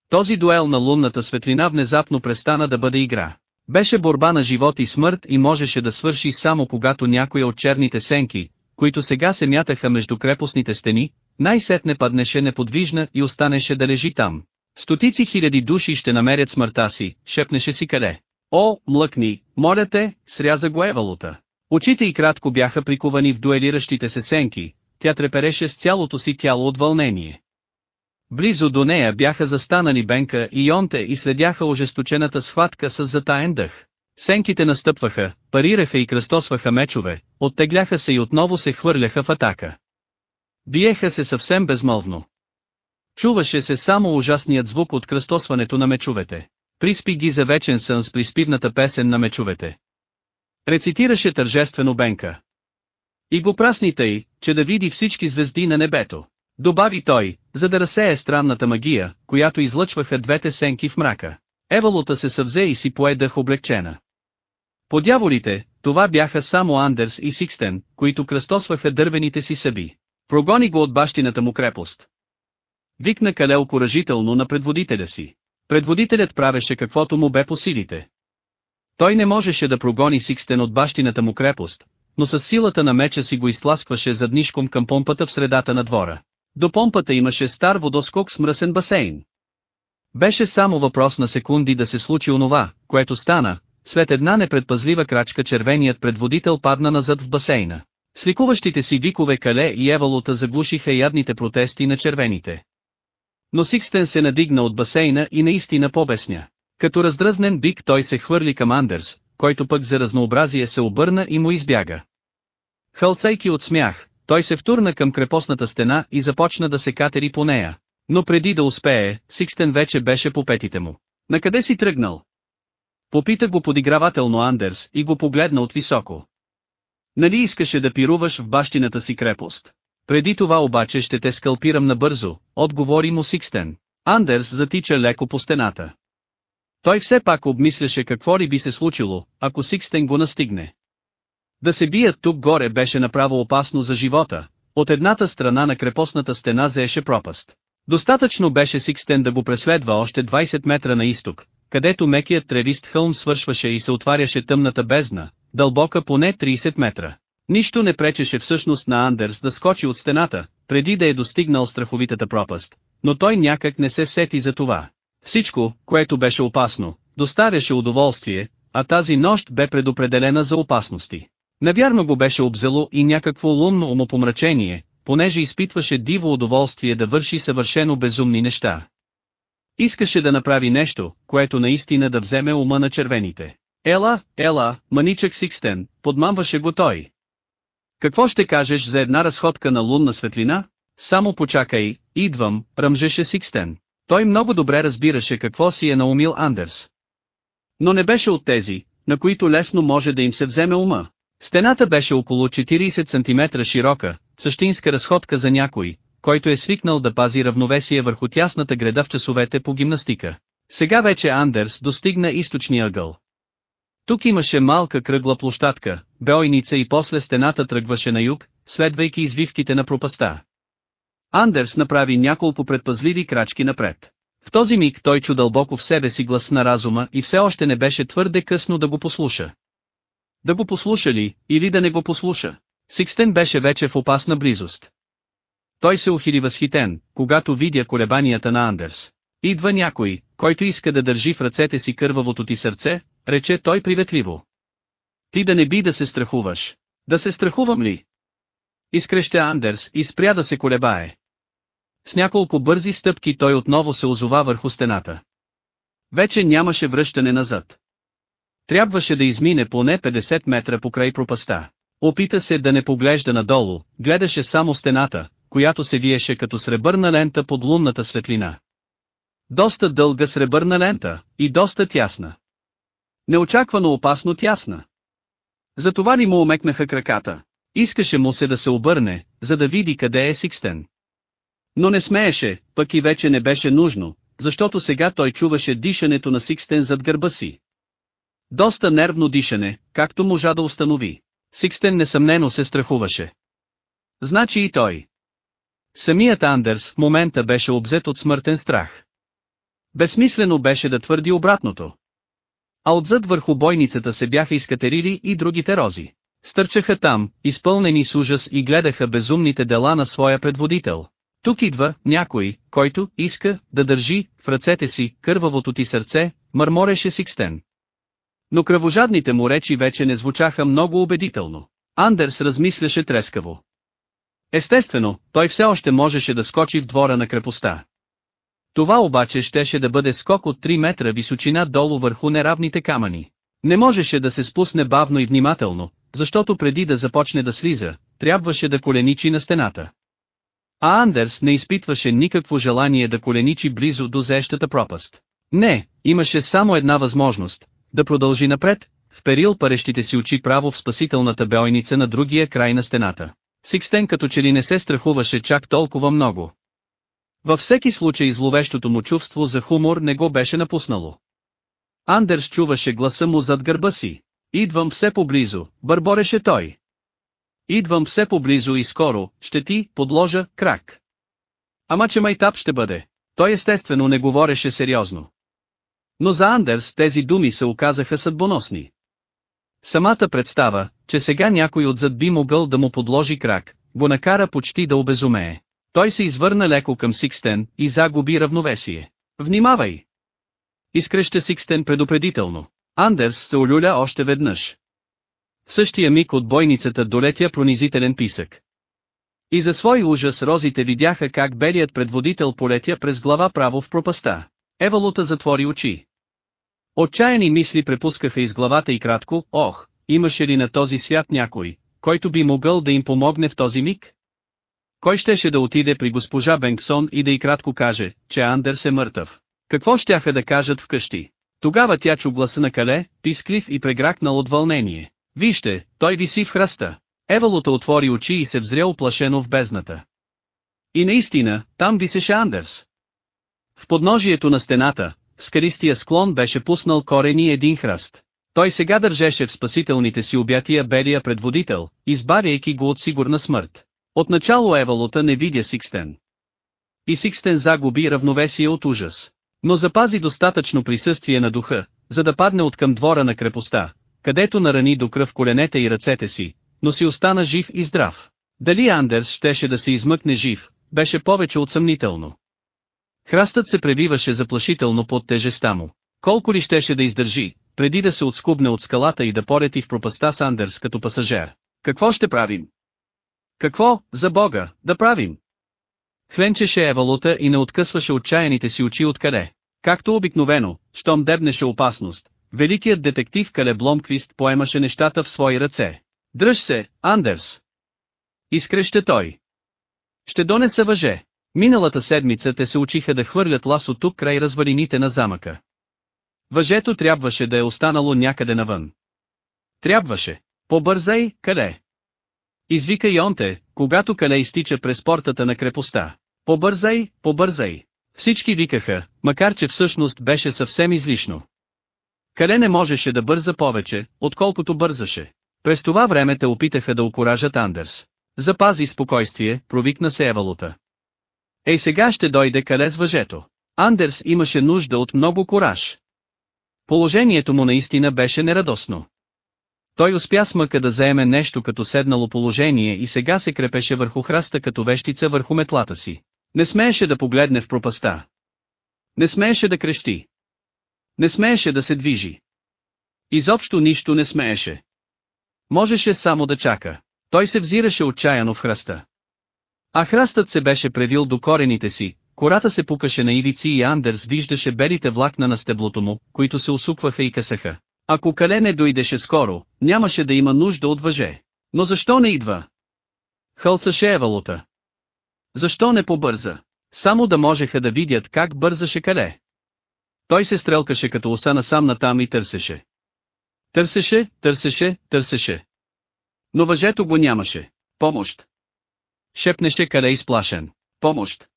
Този дуел на лунната светлина внезапно престана да бъде игра. Беше борба на живот и смърт и можеше да свърши само когато някоя от черните сенки, които сега се мятаха между крепостните стени, най-сетне паднеше неподвижна и останеше да лежи там. Стотици хиляди души ще намерят смъртта си, шепнеше си къде. О, млъкни, моля те, сряза го Евалута. Очите й кратко бяха прикувани в дуелиращите се сенки, тя трепереше с цялото си тяло от вълнение. Близо до нея бяха застанали Бенка и Йонте и следяха ожесточената схватка с затаен дъх. Сенките настъпваха, парираха и кръстосваха мечове, оттегляха се и отново се хвърляха в атака. Биеха се съвсем безмълвно. Чуваше се само ужасният звук от кръстосването на мечовете. Приспи ги за вечен сън с приспивната песен на мечовете. Рецитираше тържествено Бенка. И го прасни й, че да види всички звезди на небето. Добави той, за да разсее странната магия, която излъчваха двете сенки в мрака. Евалута се съвзе и си поедах облегчена. По дяволите, това бяха само Андерс и Сикстен, които кръстосваха дървените си съби. Прогони го от бащината му крепост. Викна Кале окоръжително на предводителя си. Предводителят правеше каквото му бе по силите. Той не можеше да прогони Сикстен от бащината му крепост, но с силата на меча си го изтласкваше заднишком към помпата в средата на двора. До помпата имаше стар водоскок с мръсен басейн. Беше само въпрос на секунди да се случи онова, което стана, след една непредпазлива крачка червеният предводител падна назад в басейна. Сликуващите си викове Кале и Евалута заглушиха ядните протести на червените. Но Сикстен се надигна от басейна и наистина побесня. Като раздръзнен бик той се хвърли към Андерс, който пък за разнообразие се обърна и му избяга. Хълцайки от смях, той се втурна към крепостната стена и започна да се катери по нея. Но преди да успее, Сикстен вече беше по петите му. Накъде си тръгнал? Попита го подигравателно Андерс и го погледна от високо. Нали искаше да пируваш в бащината си крепост? Преди това обаче ще те скалпирам набързо, отговори му Сикстен. Андерс затича леко по стената. Той все пак обмисляше какво ли би се случило, ако Сикстен го настигне. Да се бият тук горе беше направо опасно за живота, от едната страна на крепостната стена заеше пропаст. Достатъчно беше Сикстен да го преследва още 20 метра на изток, където мекият тревист хълм свършваше и се отваряше тъмната бездна, дълбока поне 30 метра. Нищо не пречеше всъщност на Андерс да скочи от стената, преди да е достигнал страховитата пропаст, но той някак не се сети за това. Всичко, което беше опасно, достаряше удоволствие, а тази нощ бе предопределена за опасности. Навярно го беше обзело и някакво лунно умопомрачение, понеже изпитваше диво удоволствие да върши съвършено безумни неща. Искаше да направи нещо, което наистина да вземе ума на червените. Ела, ела, маничък Сикстен, подмамваше го той. Какво ще кажеш за една разходка на лунна светлина? Само почакай, идвам, ръмжеше Сикстен. Той много добре разбираше какво си е наумил Андерс. Но не беше от тези, на които лесно може да им се вземе ума. Стената беше около 40 см широка, същинска разходка за някой, който е свикнал да пази равновесие върху тясната града в часовете по гимнастика. Сега вече Андерс достигна източния ъгъл. Тук имаше малка кръгла площадка, бойница и после стената тръгваше на юг, следвайки извивките на пропаста. Андерс направи няколко предпазливи крачки напред. В този миг той чу дълбоко в себе си глас на разума и все още не беше твърде късно да го послуша. Да го послуша ли, или да не го послуша? Сикстен беше вече в опасна близост. Той се ухили възхитен, когато видя колебанията на Андерс. Идва някой, който иска да държи в ръцете си кървавото ти сърце, рече той приветливо. Ти да не би да се страхуваш. Да се страхувам ли? Изкреща Андерс и спря да се колебае. С няколко бързи стъпки той отново се озова върху стената. Вече нямаше връщане назад. Трябваше да измине поне 50 метра покрай пропаста. Опита се да не поглежда надолу, гледаше само стената, която се виеше като сребърна лента под лунната светлина. Доста дълга сребърна лента, и доста тясна. Неочаквано опасно тясна. Затова ли му омекнаха краката? Искаше му се да се обърне, за да види къде е Сикстен. Но не смееше, пък и вече не беше нужно, защото сега той чуваше дишането на Сикстен зад гърба си. Доста нервно дишане, както можа да установи. Сикстен несъмнено се страхуваше. Значи и той. Самият Андерс в момента беше обзет от смъртен страх. Безсмислено беше да твърди обратното. А отзад върху бойницата се бяха изкатерили и другите рози. Стърчаха там, изпълнени с ужас и гледаха безумните дела на своя предводител. Тук идва някой, който иска да държи в ръцете си кървавото ти сърце, мърмореше Сикстен. Но кръвожадните му речи вече не звучаха много убедително. Андерс размисляше трескаво. Естествено, той все още можеше да скочи в двора на крепостта. Това обаче щеше да бъде скок от 3 метра височина долу върху неравните камъни. Не можеше да се спусне бавно и внимателно, защото преди да започне да слиза, трябваше да коленичи на стената. А Андерс не изпитваше никакво желание да коленичи близо до зещата пропаст. Не, имаше само една възможност, да продължи напред, вперил парещите си очи право в спасителната бойница на другия край на стената. Сикстен като че ли не се страхуваше чак толкова много. Във всеки случай зловещото му чувство за хумор не го беше напуснало. Андерс чуваше гласа му зад гърба си. Идвам все поблизо, бърбореше той. Идвам все поблизо и скоро, ще ти подложа крак. Ама че майтап ще бъде. Той естествено не говореше сериозно. Но за Андерс тези думи се оказаха съдбоносни. Самата представа, че сега някой отзад би могъл да му подложи крак, го накара почти да обезумее. Той се извърна леко към Сикстен и загуби равновесие. Внимавай! Изкреща Сикстен предупредително. Андерс се олюля още веднъж. В същия миг от бойницата долетя пронизителен писък. И за свой ужас розите видяха как белият предводител полетя през глава право в пропаста. Евалута затвори очи. Отчаяни мисли препускаха из главата и кратко, ох, имаше ли на този свят някой, който би могъл да им помогне в този миг? Кой щеше да отиде при госпожа Бенксон и да и кратко каже, че Андерс е мъртъв? Какво щяха да кажат вкъщи? Тогава тя чу гласа на Кале, писклив и прегракнал от вълнение. Вижте, той виси в хръста. Евалута отвори очи и се взря оплашено в бездната. И наистина, там висеше Андерс. В подножието на стената, скалистия склон беше пуснал корени един хръст. Той сега държеше в спасителните си обятия белия предводител, избаряйки го от сигурна смърт. Отначало Евалута не видя Сикстен. И Сикстен загуби равновесие от ужас. Но запази достатъчно присъствие на духа, за да падне от към двора на крепостта, където нарани до кръв коленете и ръцете си, но си остана жив и здрав. Дали Андерс щеше да се измъкне жив, беше повече от съмнително. Храстът се превиваше заплашително под тежеста му. Колко ли щеше да издържи, преди да се отскубне от скалата и да порети в пропаста с Андерс като пасажер. Какво ще правим? Какво, за Бога, да правим? Хленчеше Евалута и не откъсваше отчаяните си очи от къде. Както обикновено, щом дебнеше опасност, великият детектив Кале Бломквист поемаше нещата в свои ръце. Дръж се, Андерс! Изкреща той. Ще донеса въже. Миналата седмица те се учиха да хвърлят ласо тук край развалините на замъка. Въжето трябваше да е останало някъде навън. Трябваше. Побързай, къде? Извика Йонте, когато Кале изтича през портата на крепостта. Побързай, побързай. Всички викаха, макар че всъщност беше съвсем излишно. Кале не можеше да бърза повече, отколкото бързаше. През това време те опитаха да окоражат Андерс. Запази спокойствие, провикна се Евалута. Ей сега ще дойде Кале въжето. Андерс имаше нужда от много кораж. Положението му наистина беше нерадосно. Той успя с мъка да заеме нещо като седнало положение и сега се крепеше върху храста като вещица върху метлата си. Не смееше да погледне в пропаста. Не смееше да крещи. Не смееше да се движи. Изобщо нищо не смееше. Можеше само да чака. Той се взираше отчаяно в храста. А храстът се беше превил до корените си, кората се пукаше на ивици и Андерс виждаше белите влакна на стеблото му, които се усукваха и късаха. Ако Кале не дойдеше скоро, нямаше да има нужда от въже. Но защо не идва? Хълцаше Евалута. Защо не побърза? Само да можеха да видят как бързаше Кале. Той се стрелкаше като оса насам натам и търсеше. Търсеше, търсеше, търсеше. Но въжето го нямаше. Помощ. Шепнеше Кале изплашен. Помощ.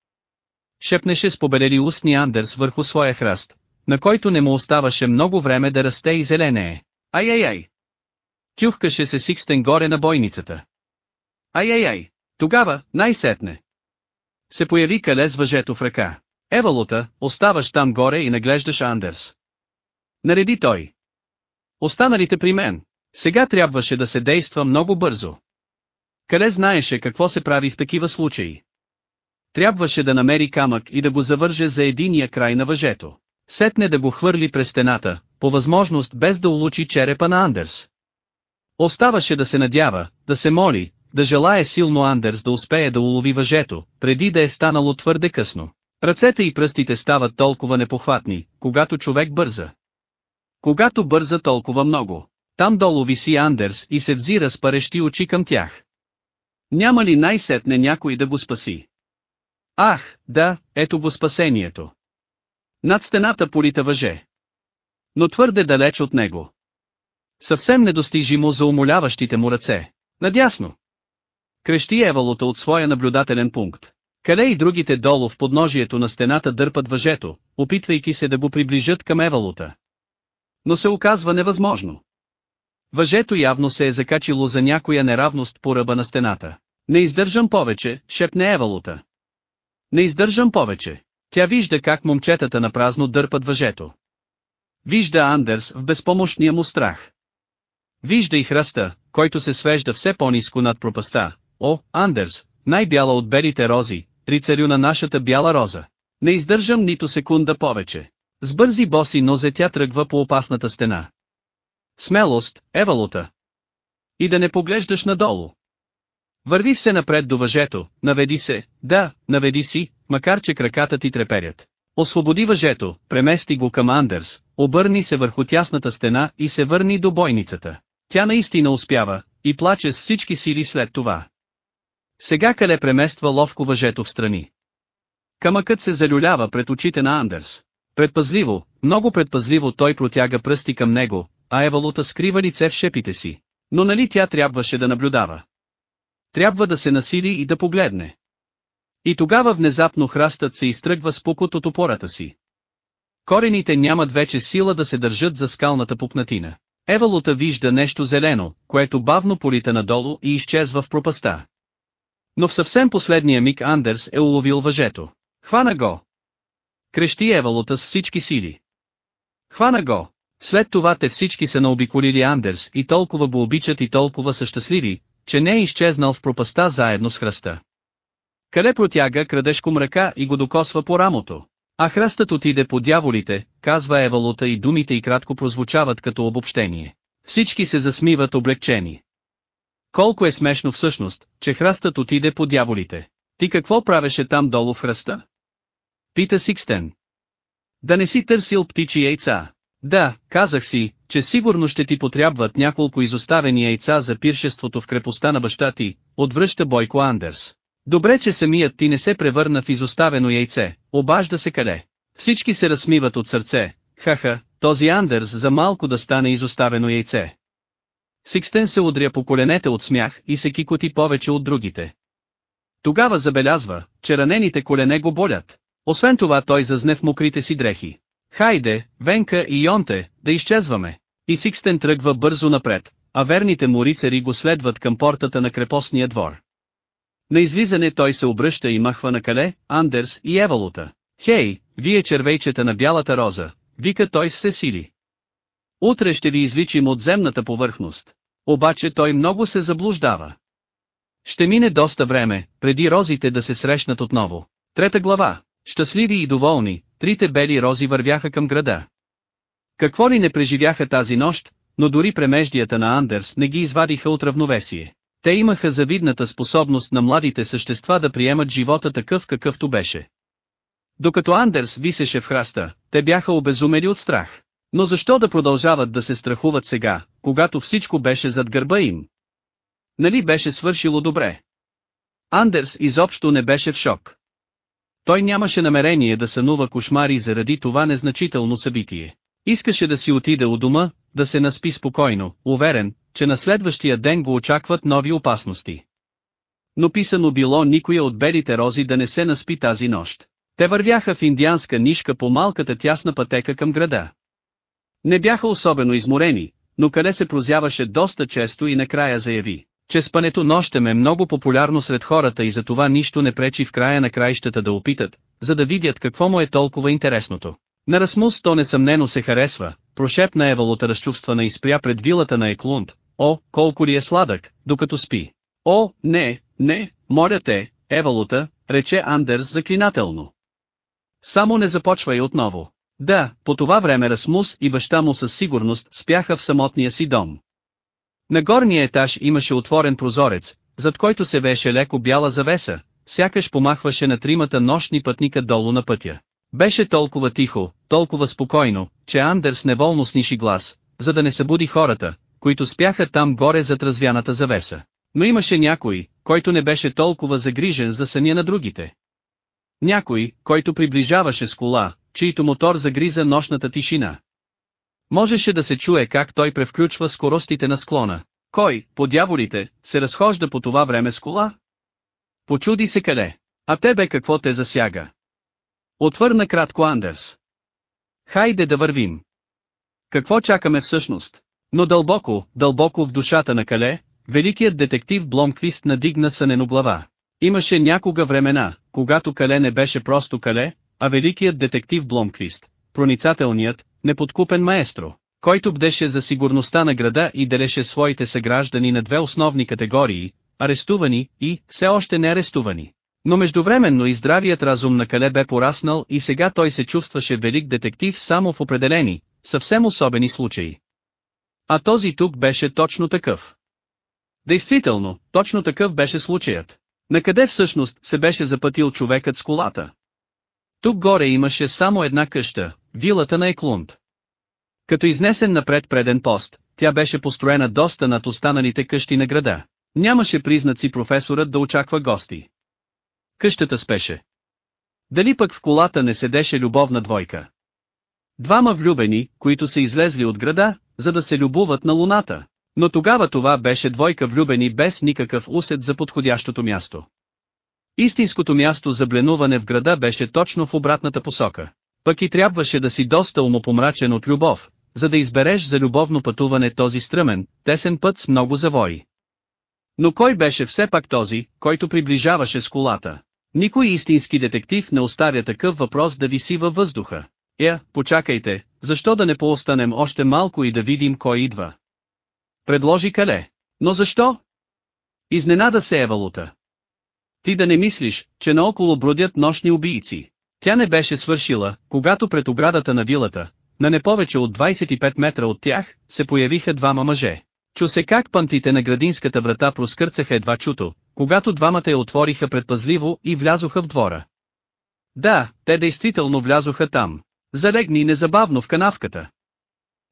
Шепнеше с побелели устни Андерс върху своя храст, на който не му оставаше много време да расте и зеленее. Ай-ай-ай! Тюхкаше се Сикстен горе на бойницата. Ай-ай-ай! Тогава, най-сетне. Се появи Кале с въжето в ръка. Евалута, оставаш там горе и наглеждаш Андерс. Нареди той. Останалите при мен. Сега трябваше да се действа много бързо. Кале знаеше какво се прави в такива случаи. Трябваше да намери камък и да го завърже за единия край на въжето. Сетне да го хвърли през стената, по възможност без да улучи черепа на Андерс. Оставаше да се надява, да се моли, да желая силно Андерс да успее да улови въжето, преди да е станало твърде късно. Ръцете и пръстите стават толкова непохватни, когато човек бърза. Когато бърза толкова много, там долу виси Андерс и се взира с парещи очи към тях. Няма ли най-сетне някой да го спаси? Ах, да, ето го спасението. Над стената полита въже. Но твърде далеч от него. Съвсем недостижимо за умоляващите му ръце. Надясно. Крещи Евалота от своя наблюдателен пункт. Кале и другите долу в подножието на стената дърпат въжето, опитвайки се да го приближат към Евалота. Но се оказва невъзможно. Въжето явно се е закачило за някоя неравност по ръба на стената. Не издържам повече, шепне Евалота. Не издържам повече. Тя вижда как момчетата на празно дърпат въжето. Вижда Андерс в безпомощния му страх. Вижда и хръста, който се свежда все по-низко над пропаста. О, Андерс, най-бяла от белите рози, рицарю на нашата бяла роза. Не издържам нито секунда повече. С бързи боси нозе тя тръгва по опасната стена. Смелост, евалута. И да не поглеждаш надолу. Върви все напред до въжето, наведи се, да, наведи си, макар че краката ти треперят. Освободи въжето, премести го към Андерс, обърни се върху тясната стена и се върни до бойницата. Тя наистина успява, и плаче с всички сили след това. Сега Кале премества ловко въжето в страни. Камъкът се залюлява пред очите на Андерс. Предпазливо, много предпазливо той протяга пръсти към него, а Евалута скрива лице в шепите си. Но нали тя трябваше да наблюдава? Трябва да се насили и да погледне. И тогава внезапно храстът се изтръгва с пукот от опората си. Корените нямат вече сила да се държат за скалната пупнатина. Евалута вижда нещо зелено, което бавно полита надолу и изчезва в пропаста. Но в съвсем последния миг Андерс е уловил въжето. Хвана го! Крещи Евалута с всички сили. Хвана го! След това те всички са наобиколили Андерс и толкова го обичат и толкова са щастливи, че не е изчезнал в пропаста заедно с хръста. Къде протяга крадешко мръка и го докосва по рамото. А храстът отиде по дяволите, казва Евалута и думите и кратко прозвучават като обобщение. Всички се засмиват облегчени. Колко е смешно всъщност, че храстът отиде по дяволите. Ти какво правеше там долу в хръста? Пита Сикстен. Да не си търсил птичи яйца. Да, казах си, че сигурно ще ти потрябват няколко изоставени яйца за пиршеството в крепостта на баща ти, отвръща Бойко Андерс. Добре, че самият ти не се превърна в изоставено яйце, обажда се кале. Всички се разсмиват от сърце, хаха, този Андерс за малко да стане изоставено яйце. Сикстен се удря по коленете от смях и се кикоти повече от другите. Тогава забелязва, че ранените колене го болят. Освен това той зазне в мокрите си дрехи. Хайде, Венка и Йонте, да изчезваме. И Сикстен тръгва бързо напред, а верните му рицари го следват към портата на крепостния двор. На излизане той се обръща и махва на Кале, Андерс и Евалута. Хей, вие червейчета на бялата роза, вика той с все сили. Утре ще ви извличим от земната повърхност. Обаче той много се заблуждава. Ще мине доста време, преди розите да се срещнат отново. Трета глава. Щастливи и доволни, трите бели рози вървяха към града. Какво ли не преживяха тази нощ, но дори премеждията на Андерс не ги извадиха от равновесие. Те имаха завидната способност на младите същества да приемат живота такъв какъвто беше. Докато Андерс висеше в храста, те бяха обезумели от страх. Но защо да продължават да се страхуват сега, когато всичко беше зад гърба им? Нали беше свършило добре? Андерс изобщо не беше в шок. Той нямаше намерение да сънува кошмари заради това незначително събитие. Искаше да си отиде у дома, да се наспи спокойно, уверен, че на следващия ден го очакват нови опасности. Но писано било никоя от белите рози да не се наспи тази нощ. Те вървяха в индианска нишка по малката тясна пътека към града. Не бяха особено изморени, но къде се прозяваше доста често и накрая заяви, че спането нощем е много популярно сред хората и за това нищо не пречи в края на краищата да опитат, за да видят какво му е толкова интересното. На Расмус то несъмнено се харесва, прошепна Евалота разчувствана и спря пред вилата на Еклунд, о, колко ли е сладък, докато спи. О, не, не, моля те, Евалота, рече Андерс заклинателно. Само не започвай отново. Да, по това време Расмус и баща му със сигурност спяха в самотния си дом. На горния етаж имаше отворен прозорец, зад който се веше леко бяла завеса, сякаш помахваше на тримата нощни пътника долу на пътя. Беше толкова тихо, толкова спокойно, че Андерс неволно сниши глас, за да не събуди хората, които спяха там горе зад развяната завеса. Но имаше някой, който не беше толкова загрижен за съня на другите. Някой, който приближаваше с кола, чийто мотор загриза нощната тишина. Можеше да се чуе как той превключва скоростите на склона. Кой, по дяволите, се разхожда по това време с кола? Почуди се къде. А тебе какво те засяга? Отвърна кратко Андерс. Хайде да вървим. Какво чакаме всъщност? Но дълбоко, дълбоко в душата на Кале, великият детектив Бломквист надигна сънено глава. Имаше някога времена, когато Кале не беше просто Кале, а великият детектив Бломквист, проницателният, неподкупен маестро, който бдеше за сигурността на града и делеше своите съграждани на две основни категории, арестувани и все още не арестувани. Но междувременно и здравият разум на Кале бе пораснал и сега той се чувстваше велик детектив само в определени, съвсем особени случаи. А този тук беше точно такъв. Действително, точно такъв беше случаят. Накъде всъщност се беше запътил човекът с колата? Тук горе имаше само една къща, вилата на Еклунд. Като изнесен напред преден пост, тя беше построена доста над останалите къщи на града. Нямаше признаци професорът да очаква гости. Къщата спеше. Дали пък в колата не седеше любовна двойка? Двама влюбени, които са излезли от града, за да се любуват на луната. Но тогава това беше двойка влюбени без никакъв усет за подходящото място. Истинското място за бленуване в града беше точно в обратната посока. Пък и трябваше да си доста умопомрачен от любов, за да избереш за любовно пътуване този стръмен, тесен път с много завои. Но кой беше все пак този, който приближаваше с колата? Никой истински детектив не оставя такъв въпрос да виси във въздуха. Е, почакайте, защо да не поостанем още малко и да видим кой идва? Предложи Кале. Но защо? Изненада се Евалута. Ти да не мислиш, че наоколо бродят нощни убийци. Тя не беше свършила, когато пред оградата на вилата, на не повече от 25 метра от тях, се появиха двама мъже. Чу се как пантите на градинската врата проскърцаха едва чуто, когато двамата я отвориха предпазливо и влязоха в двора. Да, те действително влязоха там. Залегни незабавно в канавката.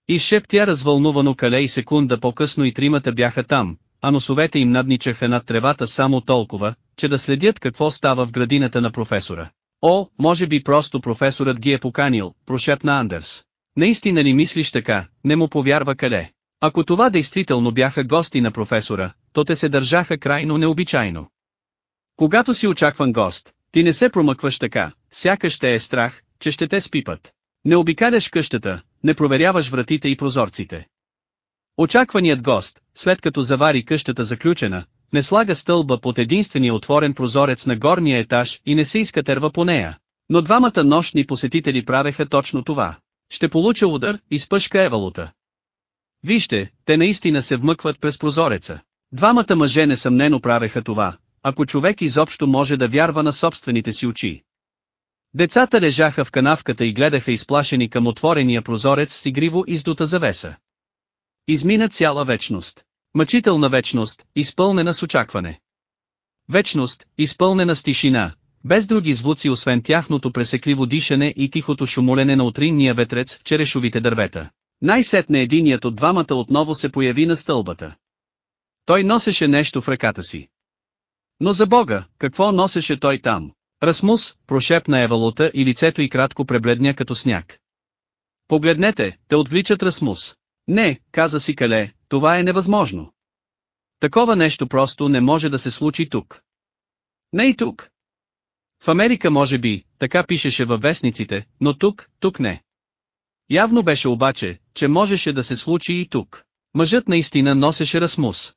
И шептя развълнувано кале и секунда по-късно и тримата бяха там, а носовете им надничаха над тревата само толкова, че да следят какво става в градината на професора. О, може би просто професорът ги е поканил, прошепна Андерс. Наистина ли мислиш така, не му повярва къде. Ако това действително бяха гости на професора, то те се държаха крайно необичайно. Когато си очакван гост, ти не се промъкваш така, сякаш те е страх, че ще те спипат. Не обикаляш къщата, не проверяваш вратите и прозорците. Очакваният гост, след като завари къщата заключена, не слага стълба под единствения отворен прозорец на горния етаж и не се изкатерва по нея. Но двамата нощни посетители правеха точно това. Ще получа удар, изпъшка Евалута. Вижте, те наистина се вмъкват през прозореца. Двамата мъже несъмнено правеха това, ако човек изобщо може да вярва на собствените си очи. Децата лежаха в канавката и гледаха изплашени към отворения прозорец с игриво издута завеса. Измина цяла вечност. Мъчителна вечност, изпълнена с очакване. Вечност, изпълнена с тишина, без други звуци освен тяхното пресекливо дишане и тихото шумолене на утринния ветрец в черешовите дървета. Най-сетне единият от двамата отново се появи на стълбата. Той носеше нещо в ръката си. Но за Бога, какво носеше той там? Расмус, прошепна Евалута и лицето й кратко пребледня като сняг. Погледнете, те отвличат Расмус. Не, каза си Кале, това е невъзможно. Такова нещо просто не може да се случи тук. Не и тук. В Америка може би, така пишеше във вестниците, но тук, тук не. Явно беше обаче, че можеше да се случи и тук. Мъжът наистина носеше Расмус.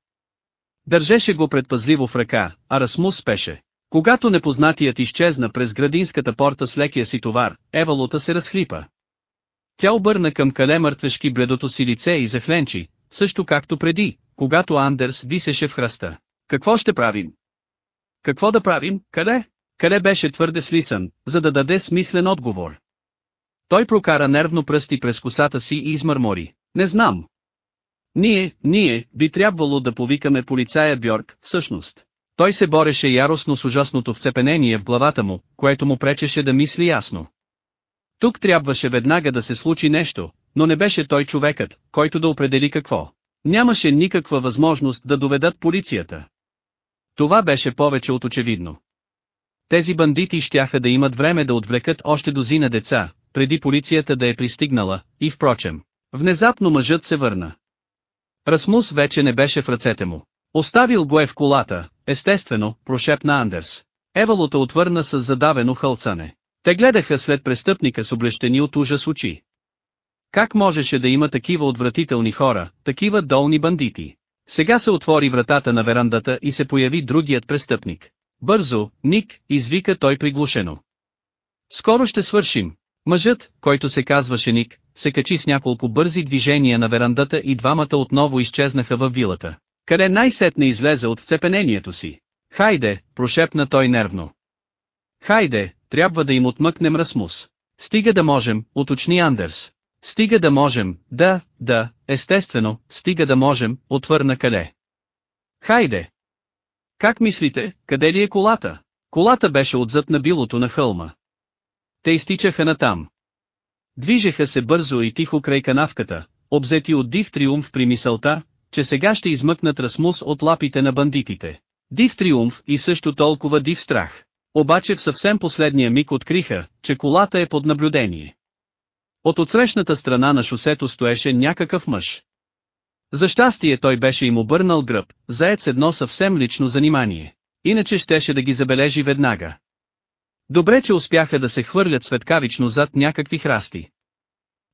Държеше го предпазливо в ръка, а Расмус спеше. Когато непознатият изчезна през градинската порта с лекия си товар, Евалута се разхлипа. Тя обърна към кале мъртвешки бледото си лице и захленчи, също както преди, когато Андерс висеше в храста. Какво ще правим? Какво да правим, Кале? Кале беше твърде слисан, за да даде смислен отговор. Той прокара нервно пръсти през косата си и измърмори. Не знам. Ние, ние, би трябвало да повикаме полицая Бьорк, всъщност. Той се бореше яростно с ужасното вцепенение в главата му, което му пречеше да мисли ясно. Тук трябваше веднага да се случи нещо, но не беше той човекът, който да определи какво. Нямаше никаква възможност да доведат полицията. Това беше повече от очевидно. Тези бандити щяха да имат време да отвлекат още дозина деца, преди полицията да е пристигнала, и впрочем. Внезапно мъжът се върна. Расмус вече не беше в ръцете му. Оставил го е в колата, естествено, прошепна Андерс. Евалото отвърна с задавено хълцане. Те гледаха след престъпника с облещени от ужас очи. Как можеше да има такива отвратителни хора, такива долни бандити? Сега се отвори вратата на верандата и се появи другият престъпник. Бързо, Ник, извика той приглушено. Скоро ще свършим. Мъжът, който се казваше Ник, се качи с няколко бързи движения на верандата и двамата отново изчезнаха във вилата. Къде най-сетне излезе от вцепенението си. Хайде, прошепна той нервно. Хайде, трябва да им отмъкнем Расмус. Стига да можем, уточни Андерс. Стига да можем, да, да, естествено, стига да можем, отвърна Кале. Хайде! Как мислите, къде ли е колата? Колата беше отзад на билото на хълма. Те изтичаха натам. Движеха се бързо и тихо край канавката, обзети от див триумф при мисълта, че сега ще измъкнат Расмус от лапите на бандитите. Див триумф и също толкова див страх. Обаче в съвсем последния миг откриха, че колата е под наблюдение. От отсрещната страна на шосето стоеше някакъв мъж. За щастие той беше им обърнал гръб, заед с едно съвсем лично занимание. Иначе щеше да ги забележи веднага. Добре, че успяха да се хвърлят светкавично зад някакви храсти.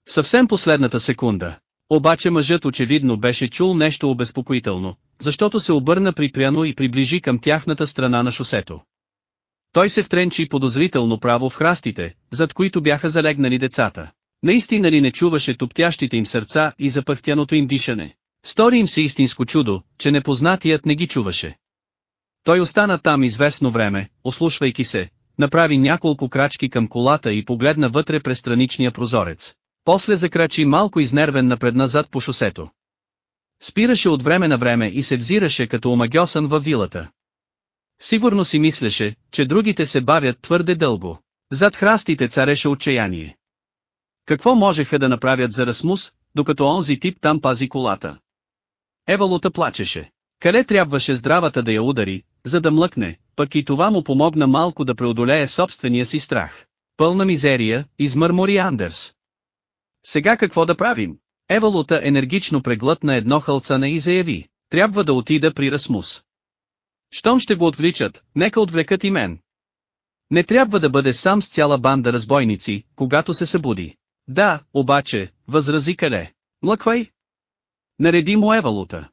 Съвсем последната секунда. Обаче мъжът очевидно беше чул нещо обезпокоително, защото се обърна припряно и приближи към тяхната страна на шосето. Той се втренчи подозрително право в храстите, зад които бяха залегнали децата. Наистина ли не чуваше топтящите им сърца и запъхтяното им дишане? Стори им се истинско чудо, че непознатият не ги чуваше. Той остана там известно време, ослушвайки се, направи няколко крачки към колата и погледна вътре през страничния прозорец. После закрачи малко изнервен напред-назад по шосето. Спираше от време на време и се взираше като омагьосан във вилата. Сигурно си мислеше, че другите се бавят твърде дълго. Зад храстите цареше отчаяние. Какво можеха да направят за Расмус, докато онзи тип там пази колата? Евалута плачеше. Къде трябваше здравата да я удари, за да млъкне, пък и това му помогна малко да преодолее собствения си страх. Пълна мизерия, измърмори Андерс. Сега какво да правим? Евалута енергично преглътна едно хълцане и заяви, трябва да отида при Расмус. Щом ще го отвличат, нека отвлекат и мен. Не трябва да бъде сам с цяла банда разбойници, когато се събуди. Да, обаче, възрази Кале. Млъквай! Нареди му Евалута.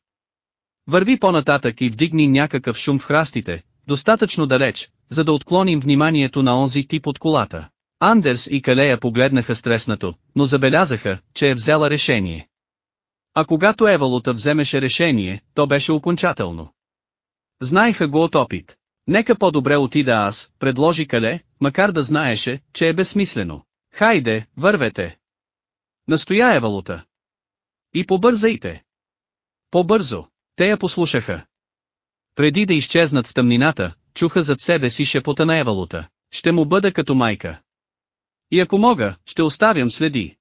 Върви по-нататък и вдигни някакъв шум в храстите, достатъчно далеч, за да отклоним вниманието на онзи тип от колата. Андерс и Калея погледнаха стреснато, но забелязаха, че е взела решение. А когато Евалута вземеше решение, то беше окончателно. Знаеха го от опит. Нека по-добре отида аз, предложи Кале, макар да знаеше, че е безсмислено. Хайде, вървете. Настоя Евалута. И побързайте. По-бързо. Те я послушаха. Преди да изчезнат в тъмнината, чуха зад себе си шепота на Евалута. Ще му бъда като майка. И ако мога, ще оставям следи.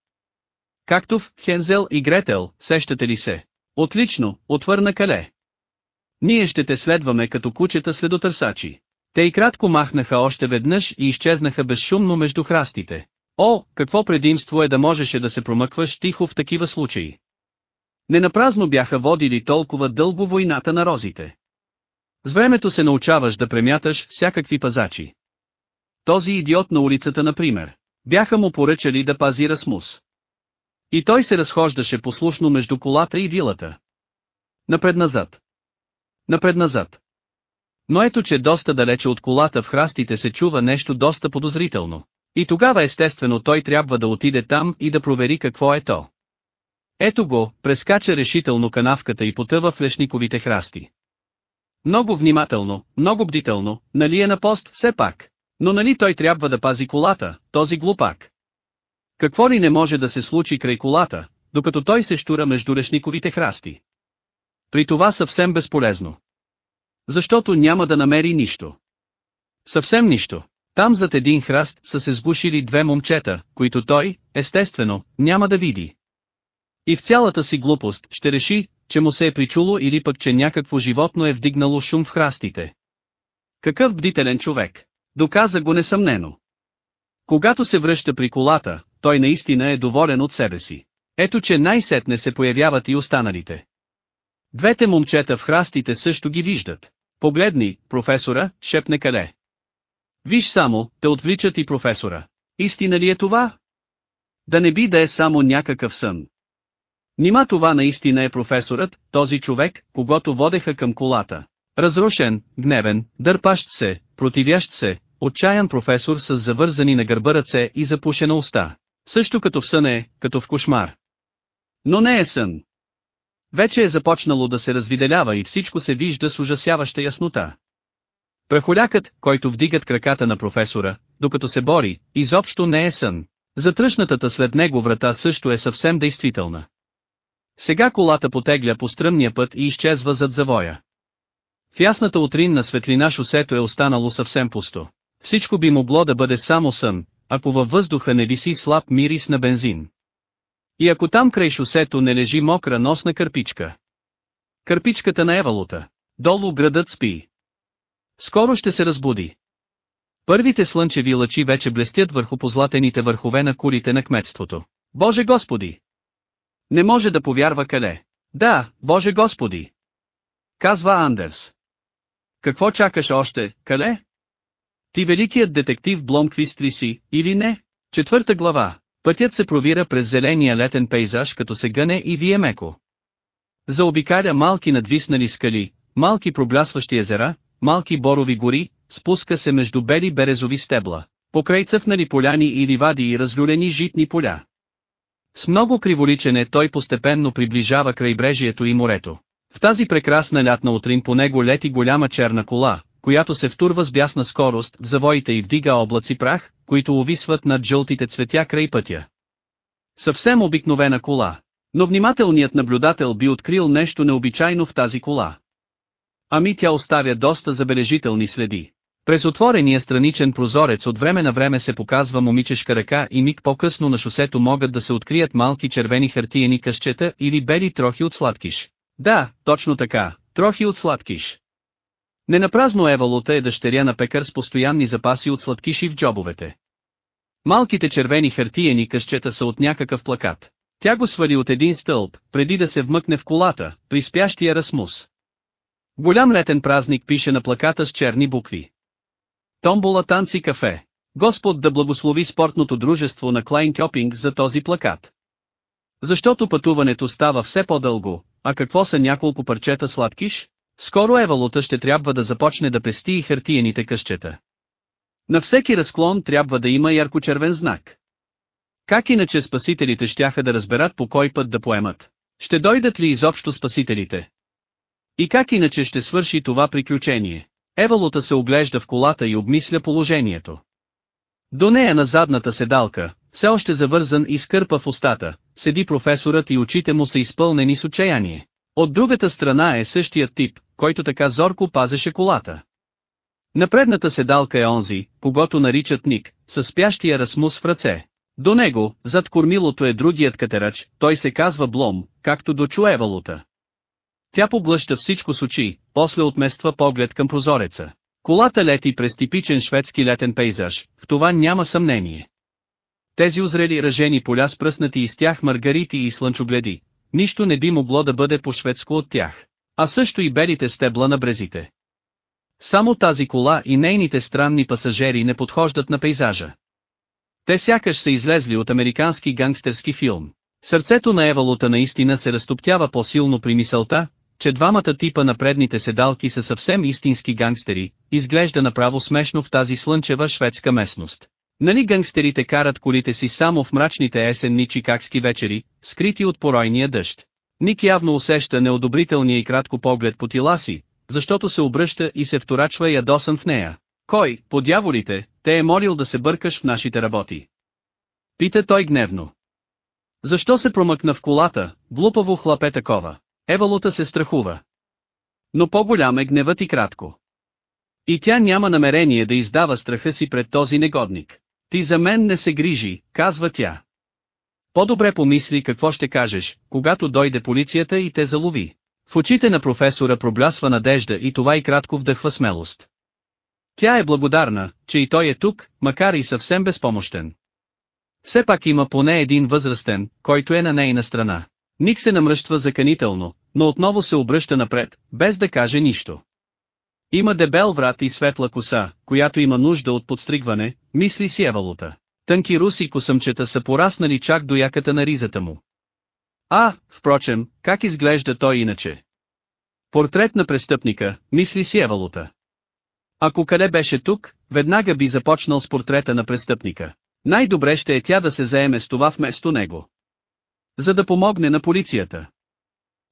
Както в Хензел и Гретел, сещате ли се? Отлично, отвърна Кале. Ние ще те следваме като кучета следотърсачи. Те и кратко махнаха още веднъж и изчезнаха безшумно между храстите. О, какво предимство е да можеше да се промъкваш тихо в такива случаи. Ненапразно бяха водили толкова дълго войната на розите. С времето се научаваш да премяташ всякакви пазачи. Този идиот на улицата например. Бяха му поръчали да пази Расмус. И той се разхождаше послушно между колата и вилата. Напред-назад. Напред-назад. Но ето че доста далече от колата в храстите се чува нещо доста подозрително. И тогава естествено той трябва да отиде там и да провери какво е то. Ето го, прескача решително канавката и потъва в лешниковите храсти. Много внимателно, много бдително, нали е на пост все пак. Но нали той трябва да пази колата, този глупак. Какво ли не може да се случи край колата, докато той се штура между решниковите храсти? При това съвсем безполезно. Защото няма да намери нищо. Съвсем нищо. Там зад един храст са се сгушили две момчета, които той, естествено, няма да види. И в цялата си глупост ще реши, че му се е причуло или пък че някакво животно е вдигнало шум в храстите. Какъв бдителен човек! Доказа го несъмнено. Когато се връща при колата, той наистина е доволен от себе си. Ето че най-сетне се появяват и останалите. Двете момчета в храстите също ги виждат. Погледни, професора, шепне къде. Виж само, те отвличат и професора. Истина ли е това? Да не би да е само някакъв сън. Нима това наистина е професорът, този човек, когато водеха към колата. Разрушен, гневен, дърпащ се, противящ се, отчаян професор с завързани на гърба ръце и запушена уста. Също като в сън е, като в кошмар. Но не е сън. Вече е започнало да се развиделява и всичко се вижда с ужасяваща яснота. Прахолякът, който вдигат краката на професора, докато се бори, изобщо не е сън. Затръшнатата след него врата също е съвсем действителна. Сега колата потегля по стръмния път и изчезва зад завоя. В ясната утринна светлина шосето е останало съвсем пусто. Всичко би могло да бъде само сън, ако във въздуха не виси слаб мирис на бензин. И ако там край шосето не лежи мокра носна кърпичка. Кърпичката на Евалута. Долу градът спи. Скоро ще се разбуди. Първите слънчеви лъчи вече блестят върху позлатените върхове на кулите на кметството. Боже Господи! Не може да повярва къде. Да, Боже Господи! Казва Андерс. Какво чакаш още, къде? Ти великият детектив Бломквист ли си, или не? Четвърта глава. Пътят се провира през зеления летен пейзаж като се гъне и вие меко. Заобикаля малки надвиснали скали, малки проблясващи езера, малки борови гори, спуска се между бели березови стебла, покрай цъфнали поляни и ливади и разлюлени житни поля. С много криволичене той постепенно приближава крайбрежието и морето. В тази прекрасна лятна утрин по него лети голяма черна кола, която се втурва с бясна скорост в завоите и вдига облаци прах, които увисват над жълтите цветя край пътя. Съвсем обикновена кола. Но внимателният наблюдател би открил нещо необичайно в тази кола. Ами тя оставя доста забележителни следи. През отворения страничен прозорец от време на време се показва момичешка ръка и миг по-късно на шосето могат да се открият малки червени хартиени къщета или бели трохи от сладкиш. Да, точно така, трохи от сладкиш. Ненапразно Евалута е дъщеря на пекар с постоянни запаси от сладкиши в джобовете. Малките червени хартиени къщета са от някакъв плакат. Тя го свали от един стълб, преди да се вмъкне в колата, при спящия Расмус. Голям летен празник пише на плаката с черни букви. Томбола танци кафе. Господ да благослови спортното дружество на Клайн Кьопинг за този плакат. Защото пътуването става все по-дълго, а какво са няколко парчета сладкиш? Скоро Евалута ще трябва да започне да пести и хартиените къщета. На всеки разклон трябва да има яркочервен знак. Как иначе спасителите щяха да разберат по кой път да поемат? Ще дойдат ли изобщо спасителите? И как иначе ще свърши това приключение? Евалута се оглежда в колата и обмисля положението. До нея на задната седалка, все още завързан и скърпа в устата, седи професорът и очите му са изпълнени с отчаяние. От другата страна е същият тип, който така зорко пазеше колата. На предната седалка е онзи, когато наричат Ник, със спящия Расмус в ръце. До него, зад кормилото е другият катерач, той се казва Блом, както до Чуевалута. Тя поблъща всичко с очи, после отмества поглед към прозореца. Колата лети през типичен шведски летен пейзаж, в това няма съмнение. Тези озрели ръжени поля с пръснати из тях маргарити и слънчогледи, нищо не би могло да бъде по-шведско от тях. А също и белите стебла на брезите. Само тази кола и нейните странни пасажери не подхождат на пейзажа. Те сякаш са излезли от американски гангстерски филм. Сърцето на Евалута наистина се разтоптява по-силно при мисълта, че двамата типа на предните седалки са съвсем истински гангстери, изглежда направо смешно в тази слънчева шведска местност. Нали гангстерите карат колите си само в мрачните есенни чикагски вечери, скрити от поройния дъжд? Ник явно усеща неодобрителния и кратко поглед по тила си, защото се обръща и се вторачва ядосан в нея. Кой, по дяволите, те е молил да се бъркаш в нашите работи? Пита той гневно. Защо се промъкна в колата, глупаво хлапе такова? Евалута се страхува. Но по-голям е гневът и кратко. И тя няма намерение да издава страха си пред този негодник. Ти за мен не се грижи, казва тя. По-добре помисли какво ще кажеш, когато дойде полицията и те залови. В очите на професора проблясва надежда и това и кратко вдъхва смелост. Тя е благодарна, че и той е тук, макар и съвсем безпомощен. Все пак има поне един възрастен, който е на нейна страна. Ник се намръщва заканително, но отново се обръща напред, без да каже нищо. Има дебел врат и светла коса, която има нужда от подстригване, мисли си Евалута. Тънки руси косъмчета са пораснали чак до яката на ризата му. А, впрочем, как изглежда той иначе? Портрет на престъпника, мисли си Евалута. Ако къде беше тук, веднага би започнал с портрета на престъпника. Най-добре ще е тя да се заеме с това вместо него. За да помогне на полицията.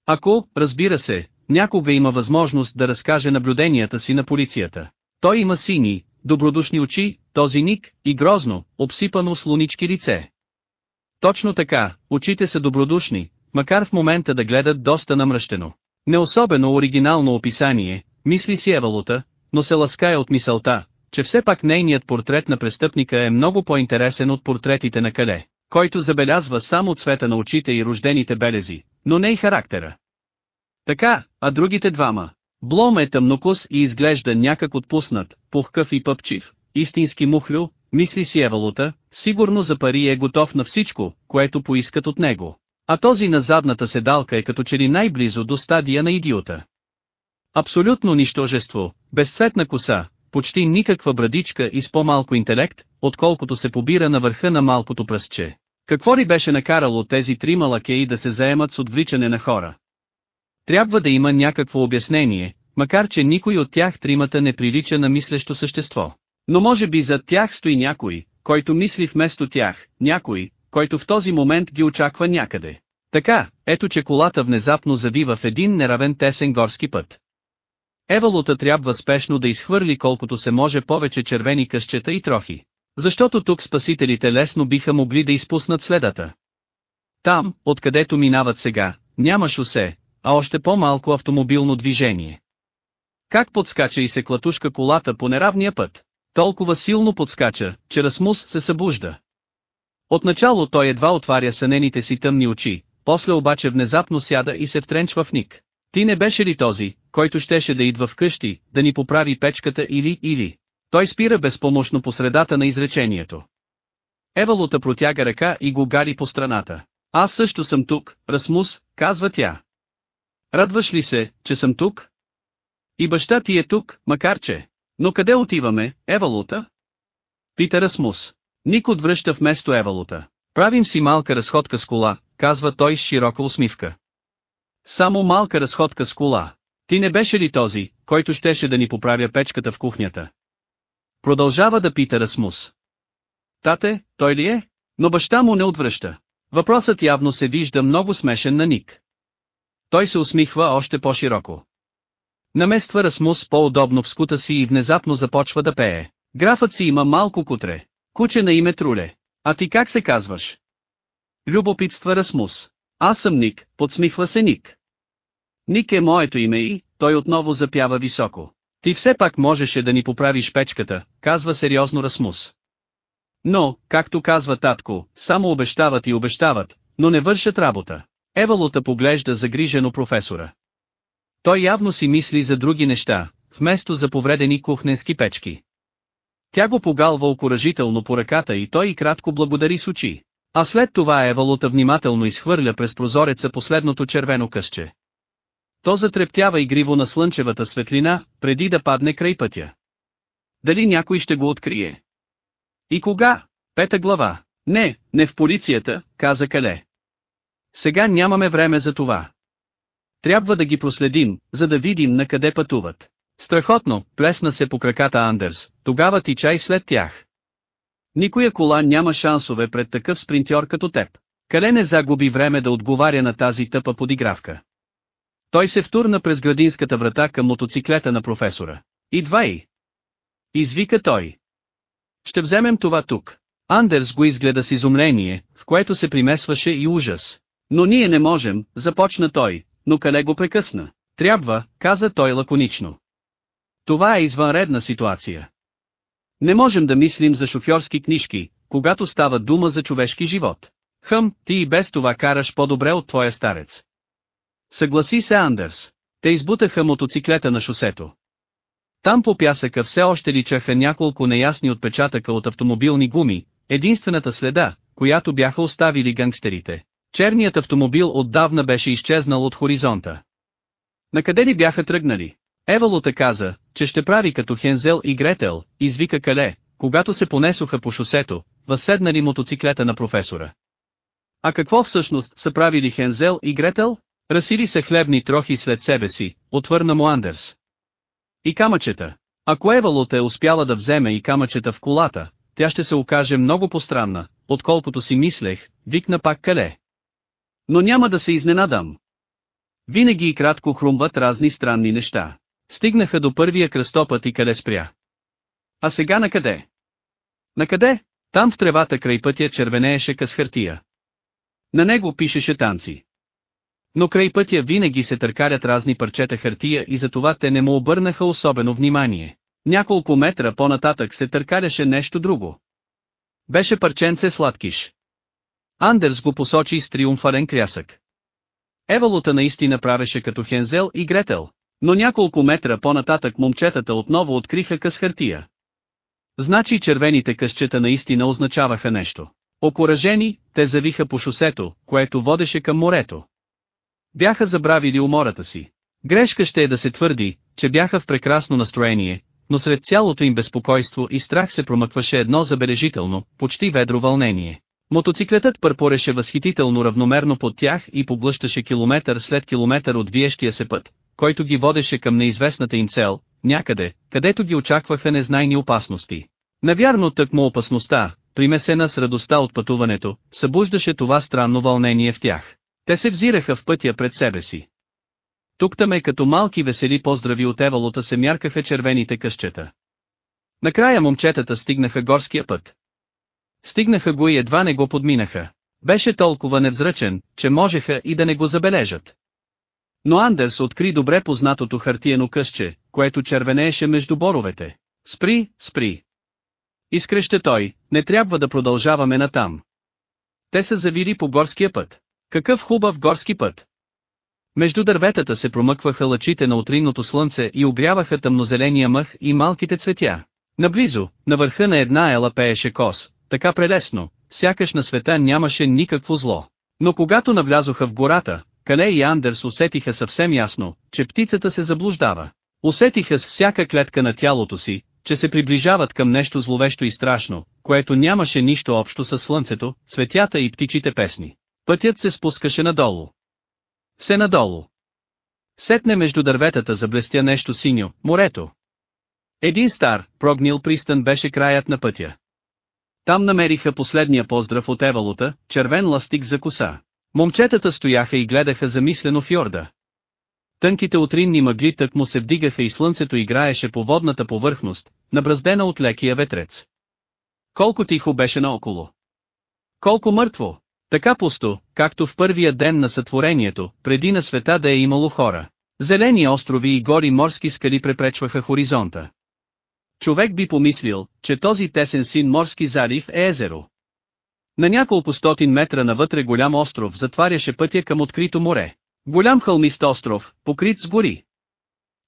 Ако, разбира се, някога има възможност да разкаже наблюденията си на полицията. Той има сини, добродушни очи, този ник, и грозно, обсипано с лунички лице. Точно така, очите са добродушни, макар в момента да гледат доста намръщено. Не особено оригинално описание, мисли си Евалута, но се лаская от мисълта, че все пак нейният портрет на престъпника е много по-интересен от портретите на Кале, който забелязва само цвета на очите и рождените белези, но не и характера. Така, а другите двама. Блом е тъмнокос и изглежда някак отпуснат, пухкав и пъпчив, истински мухлю, мисли си Евалута, сигурно за пари е готов на всичко, което поискат от него. А този на задната седалка е като че ли най-близо до стадия на идиота. Абсолютно нищожество, безцветна коса, почти никаква брадичка и с по-малко интелект, отколкото се побира на върха на малкото пръстче. Какво ли беше накарало тези трима лакеи да се заемат с отвличане на хора? Трябва да има някакво обяснение, макар че никой от тях тримата не прилича на мислещо същество. Но може би зад тях стои някой, който мисли вместо тях, някой, който в този момент ги очаква някъде. Така, ето че колата внезапно завива в един неравен тесен горски път. Евалута трябва спешно да изхвърли колкото се може повече червени късчета и трохи. Защото тук спасителите лесно биха могли да изпуснат следата. Там, откъдето минават сега, няма шосе, а още по-малко автомобилно движение. Как подскача и се клатушка колата по неравния път? Толкова силно подскача, че Расмус се събужда. Отначало той едва отваря сънените си тъмни очи, после обаче внезапно сяда и се втренчва в ник. Ти не беше ли този, който щеше да идва вкъщи, да ни поправи печката или или? Той спира безпомощно по средата на изречението. Евалута протяга ръка и го гари по страната. Аз също съм тук, Расмус, казва тя. Радваш ли се, че съм тук? И баща ти е тук, макар че. Но къде отиваме, Евалута? Пита Расмус. Ник отвръща вместо Евалута. Правим си малка разходка с кола, казва той с широка усмивка. Само малка разходка с кола. Ти не беше ли този, който щеше да ни поправя печката в кухнята? Продължава да пита Расмус. Тате, той ли е? Но баща му не отвръща. Въпросът явно се вижда много смешен на Ник. Той се усмихва още по-широко. Намества Расмус по-удобно в скута си и внезапно започва да пее. Графът си има малко кутре. Куче на име Труле. А ти как се казваш? Любопитства Расмус. Аз съм Ник, подсмихва се Ник. Ник е моето име и, той отново запява високо. Ти все пак можеше да ни поправиш печката, казва сериозно Расмус. Но, както казва татко, само обещават и обещават, но не вършат работа. Евалута поглежда загрижено професора. Той явно си мисли за други неща, вместо за повредени кухненски печки. Тя го погалва окоръжително по ръката и той и кратко благодари с очи. А след това Евалута внимателно изхвърля през прозореца последното червено късче. То затрептява игриво на слънчевата светлина, преди да падне край пътя. Дали някой ще го открие? И кога? Пета глава. Не, не в полицията, каза Кале. Сега нямаме време за това. Трябва да ги проследим, за да видим на къде пътуват. Страхотно, плесна се по краката Андерс, тогава ти чай след тях. Никоя кола няма шансове пред такъв спринтьор като теб. Кале не загуби време да отговаря на тази тъпа подигравка. Той се втурна през градинската врата към мотоциклета на професора. Идва. Извика той. Ще вземем това тук. Андерс го изгледа с изумление, в което се примесваше и ужас. Но ние не можем, започна той, но Кале го прекъсна. Трябва, каза той лаконично. Това е извънредна ситуация. Не можем да мислим за шофьорски книжки, когато става дума за човешки живот. Хъм, ти и без това караш по-добре от твоя старец. Съгласи се Андерс. Те избутаха мотоциклета на шосето. Там по пясъка все още личаха няколко неясни отпечатъка от автомобилни гуми, единствената следа, която бяха оставили гангстерите. Черният автомобил отдавна беше изчезнал от хоризонта. Накъде ли бяха тръгнали? Евалута каза, че ще прави като Хензел и Гретел, извика Кале, когато се понесоха по шосето, възседнали мотоциклета на професора. А какво всъщност са правили Хензел и Гретел? Расили се хлебни трохи след себе си, отвърна му Андерс. И камъчета. Ако Евалута е успяла да вземе и камъчета в колата, тя ще се окаже много постранна, отколкото си мислех, викна пак Кале. Но няма да се изненадам. Винаги и кратко хрумват разни странни неща. Стигнаха до първия кръстопът и къде спря. А сега накъде? Накъде? Там в тревата край пътя червенееше къс хартия. На него пишеше танци. Но край пътя винаги се търкарят разни парчета хартия и затова те не му обърнаха особено внимание. Няколко метра по-нататък се търкаряше нещо друго. Беше парченце сладкиш. Андерс го посочи с триумфален крясък. Евалута наистина правеше като Хензел и Гретел, но няколко метра по-нататък момчетата отново откриха къс хартия. Значи червените късчета наистина означаваха нещо. Окоръжени, те завиха по шосето, което водеше към морето. Бяха забравили умората си. Грешка ще е да се твърди, че бяха в прекрасно настроение, но сред цялото им безпокойство и страх се промъкваше едно забележително, почти ведро вълнение. Мотоциклетът пърпореше възхитително равномерно под тях и поблъщаше километър след километър от виещия се път, който ги водеше към неизвестната им цел, някъде, където ги очакваха незнайни опасности. Навярно тъкмо опасността, примесена с радостта от пътуването, събуждаше това странно вълнение в тях. Те се взираха в пътя пред себе си. тук е като малки весели поздрави от Евалота се мяркаха червените къщета. Накрая момчетата стигнаха горския път. Стигнаха го и едва не го подминаха. Беше толкова невзръчен, че можеха и да не го забележат. Но Андерс откри добре познатото хартиено къще, което червенееше между боровете. Спри, спри. Изкреща той, не трябва да продължаваме натам. Те са завири по горския път. Какъв хубав горски път! Между дърветата се промъкваха лъчите на утринното слънце и огряваха тъмнозеления мъх и малките цветя. Наблизо, на върха на една ела пееше кос, така прелесно, сякаш на света нямаше никакво зло. Но когато навлязоха в гората, Кале и Андерс усетиха съвсем ясно, че птицата се заблуждава. Усетиха с всяка клетка на тялото си, че се приближават към нещо зловещо и страшно, което нямаше нищо общо с слънцето, цветята и птичите песни. Пътят се спускаше надолу. Все надолу. Сетне между дърветата заблестя нещо синьо, морето. Един стар, прогнил пристан беше краят на пътя. Там намериха последния поздрав от Евалута, червен ластик за коса. Момчетата стояха и гледаха замислено фьорда. Тънките утринни мъгли тък му се вдигаха и слънцето играеше по водната повърхност, набраздена от лекия ветрец. Колко тихо беше наоколо. Колко мъртво. Така пусто, както в първия ден на сътворението, преди на света да е имало хора. Зелени острови и гори морски скали препречваха хоризонта. Човек би помислил, че този тесен син морски залив е езеро. На няколко стотин метра навътре голям остров затваряше пътя към открито море. Голям хълмист остров, покрит с гори.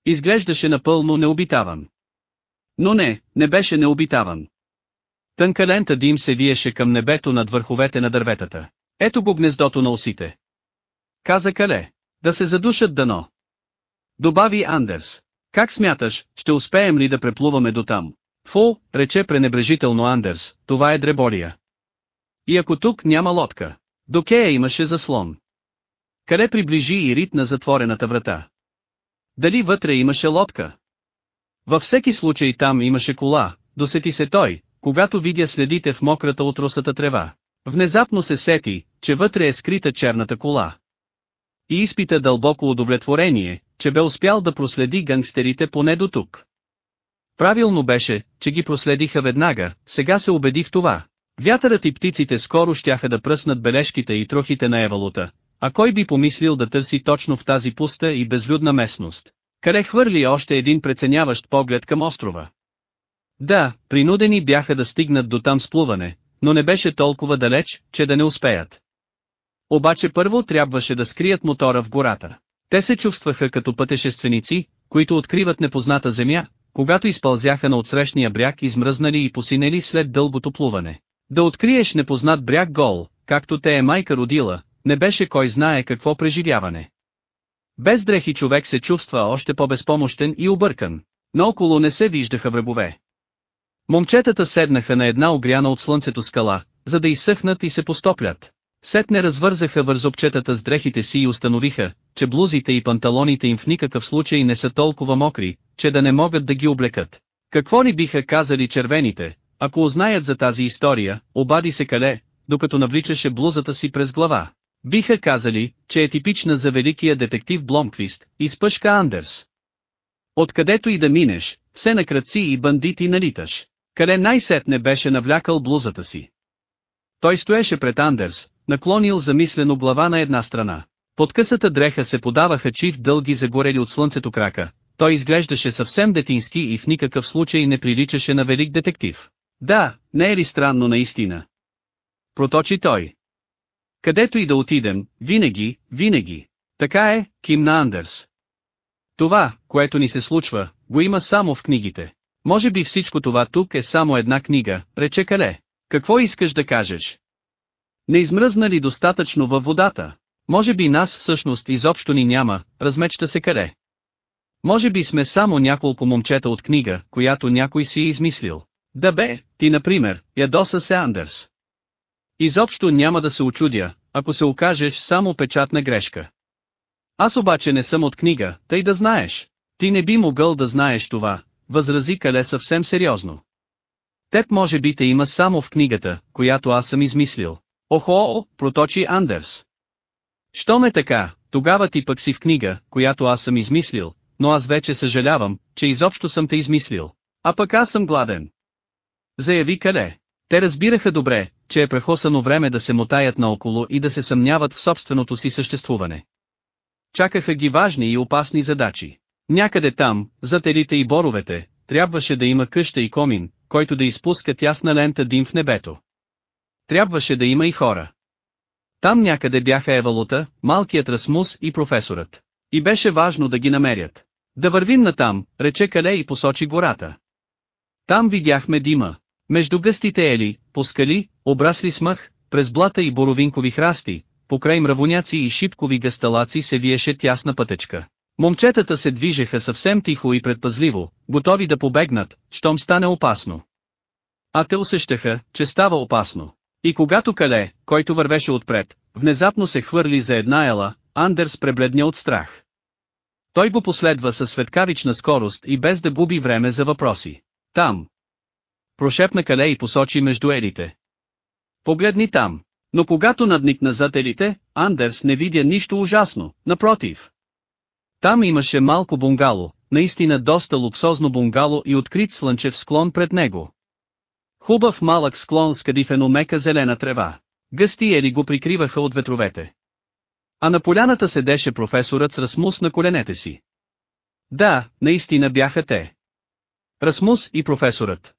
Изглеждаше напълно необитаван. Но не, не беше необитаван. Тънка лента дим се виеше към небето над върховете на дърветата. Ето го гнездото на осите. Каза Кале. Да се задушат дано. Добави Андерс. Как смяташ, ще успеем ли да преплуваме до там? Фу, рече пренебрежително Андерс, това е дреболия. И ако тук няма лодка. До Кея имаше заслон. Къде приближи и рит на затворената врата? Дали вътре имаше лодка? Във всеки случай там имаше кола, досети се той, когато видя следите в мократа от русата трева. Внезапно се сети, че вътре е скрита черната кола. И изпита дълбоко удовлетворение, че бе успял да проследи гангстерите поне до тук. Правилно беше, че ги проследиха веднага, сега се убеди в това. Вятърът и птиците скоро щяха да пръснат бележките и трохите на Евалута, а кой би помислил да търси точно в тази пуста и безлюдна местност? Къде хвърли още един преценяващ поглед към острова? Да, принудени бяха да стигнат до там с плуване, но не беше толкова далеч, че да не успеят. Обаче първо трябваше да скрият мотора в гората. Те се чувстваха като пътешественици, които откриват непозната земя, когато изпълзяха на отсрещния бряг измръзнали и посинели след дългото плуване. Да откриеш непознат бряг гол, както те е майка родила, не беше кой знае какво преживяване. Без дрехи човек се чувства още по-безпомощен и объркан, но около не се виждаха врагове. Момчетата седнаха на една огряна от слънцето скала, за да изсъхнат и се постоплят. Сетне развързаха вързопчетата с дрехите си и установиха, че блузите и панталоните им в никакъв случай не са толкова мокри, че да не могат да ги облекат. Какво ни биха казали червените, ако узнаят за тази история, обади се Кале, докато навличаше блузата си през глава. Биха казали, че е типична за великия детектив Бломквист, изпъшка Андерс. Откъдето и да минеш, все на кръци и бандити налиташ. Къде най-сетне беше навлякал блузата си. Той стоеше пред Андерс, наклонил замислено глава на една страна. Под късата дреха се подаваха чиф дълги загорели от слънцето крака. Той изглеждаше съвсем детински и в никакъв случай не приличаше на велик детектив. Да, не е ли странно наистина? Проточи той. Където и да отидем, винаги, винаги. Така е, кимна Андерс. Това, което ни се случва, го има само в книгите. Може би всичко това тук е само една книга, рече Кале. Какво искаш да кажеш? Не измръзна ли достатъчно във водата? Може би нас всъщност изобщо ни няма, размечта се Кале. Може би сме само няколко момчета от книга, която някой си е измислил. Да бе, ти например, ядоса се Андерс. Изобщо няма да се очудя, ако се окажеш само печатна грешка. Аз обаче не съм от книга, тъй да знаеш. Ти не би могъл да знаеш това, възрази Кале съвсем сериозно. Теб може би те има само в книгата, която аз съм измислил. Охо, проточи Андерс. Що ме така, тогава ти пък си в книга, която аз съм измислил, но аз вече съжалявам, че изобщо съм те измислил. А пък аз съм гладен. Заяви Кале. Те разбираха добре, че е прехосано време да се мотаят наоколо и да се съмняват в собственото си съществуване. Чакаха ги важни и опасни задачи. Някъде там, за телите и боровете, трябваше да има къща и комин, който да изпуска тясна лента дим в небето. Трябваше да има и хора. Там някъде бяха Евалута, малкият Расмус и професорът. И беше важно да ги намерят. Да вървим натам, рече Кале и посочи гората. Там видяхме дима. Между гъстите ели, по скали, обрасли смъх, през блата и боровинкови храсти, покрай мравоняци и шипкови гасталаци се виеше тясна пътечка. Момчетата се движеха съвсем тихо и предпазливо, готови да побегнат, щом стане опасно. А те усещаха, че става опасно. И когато Кале, който вървеше отпред, внезапно се хвърли за една ела, Андерс пребледня от страх. Той го последва със светкавична скорост и без да губи време за въпроси. Там. Прошепна Кале и посочи между елите. Погледни там. Но когато надникна зад елите, Андерс не видя нищо ужасно, напротив. Там имаше малко бунгало, наистина доста луксозно бунгало и открит слънчев склон пред него. Хубав малък склон с кадифено мека зелена трева. Гъсти ели го прикриваха от ветровете. А на поляната седеше професорът с Расмус на коленете си. Да, наистина бяха те. Расмус и професорът.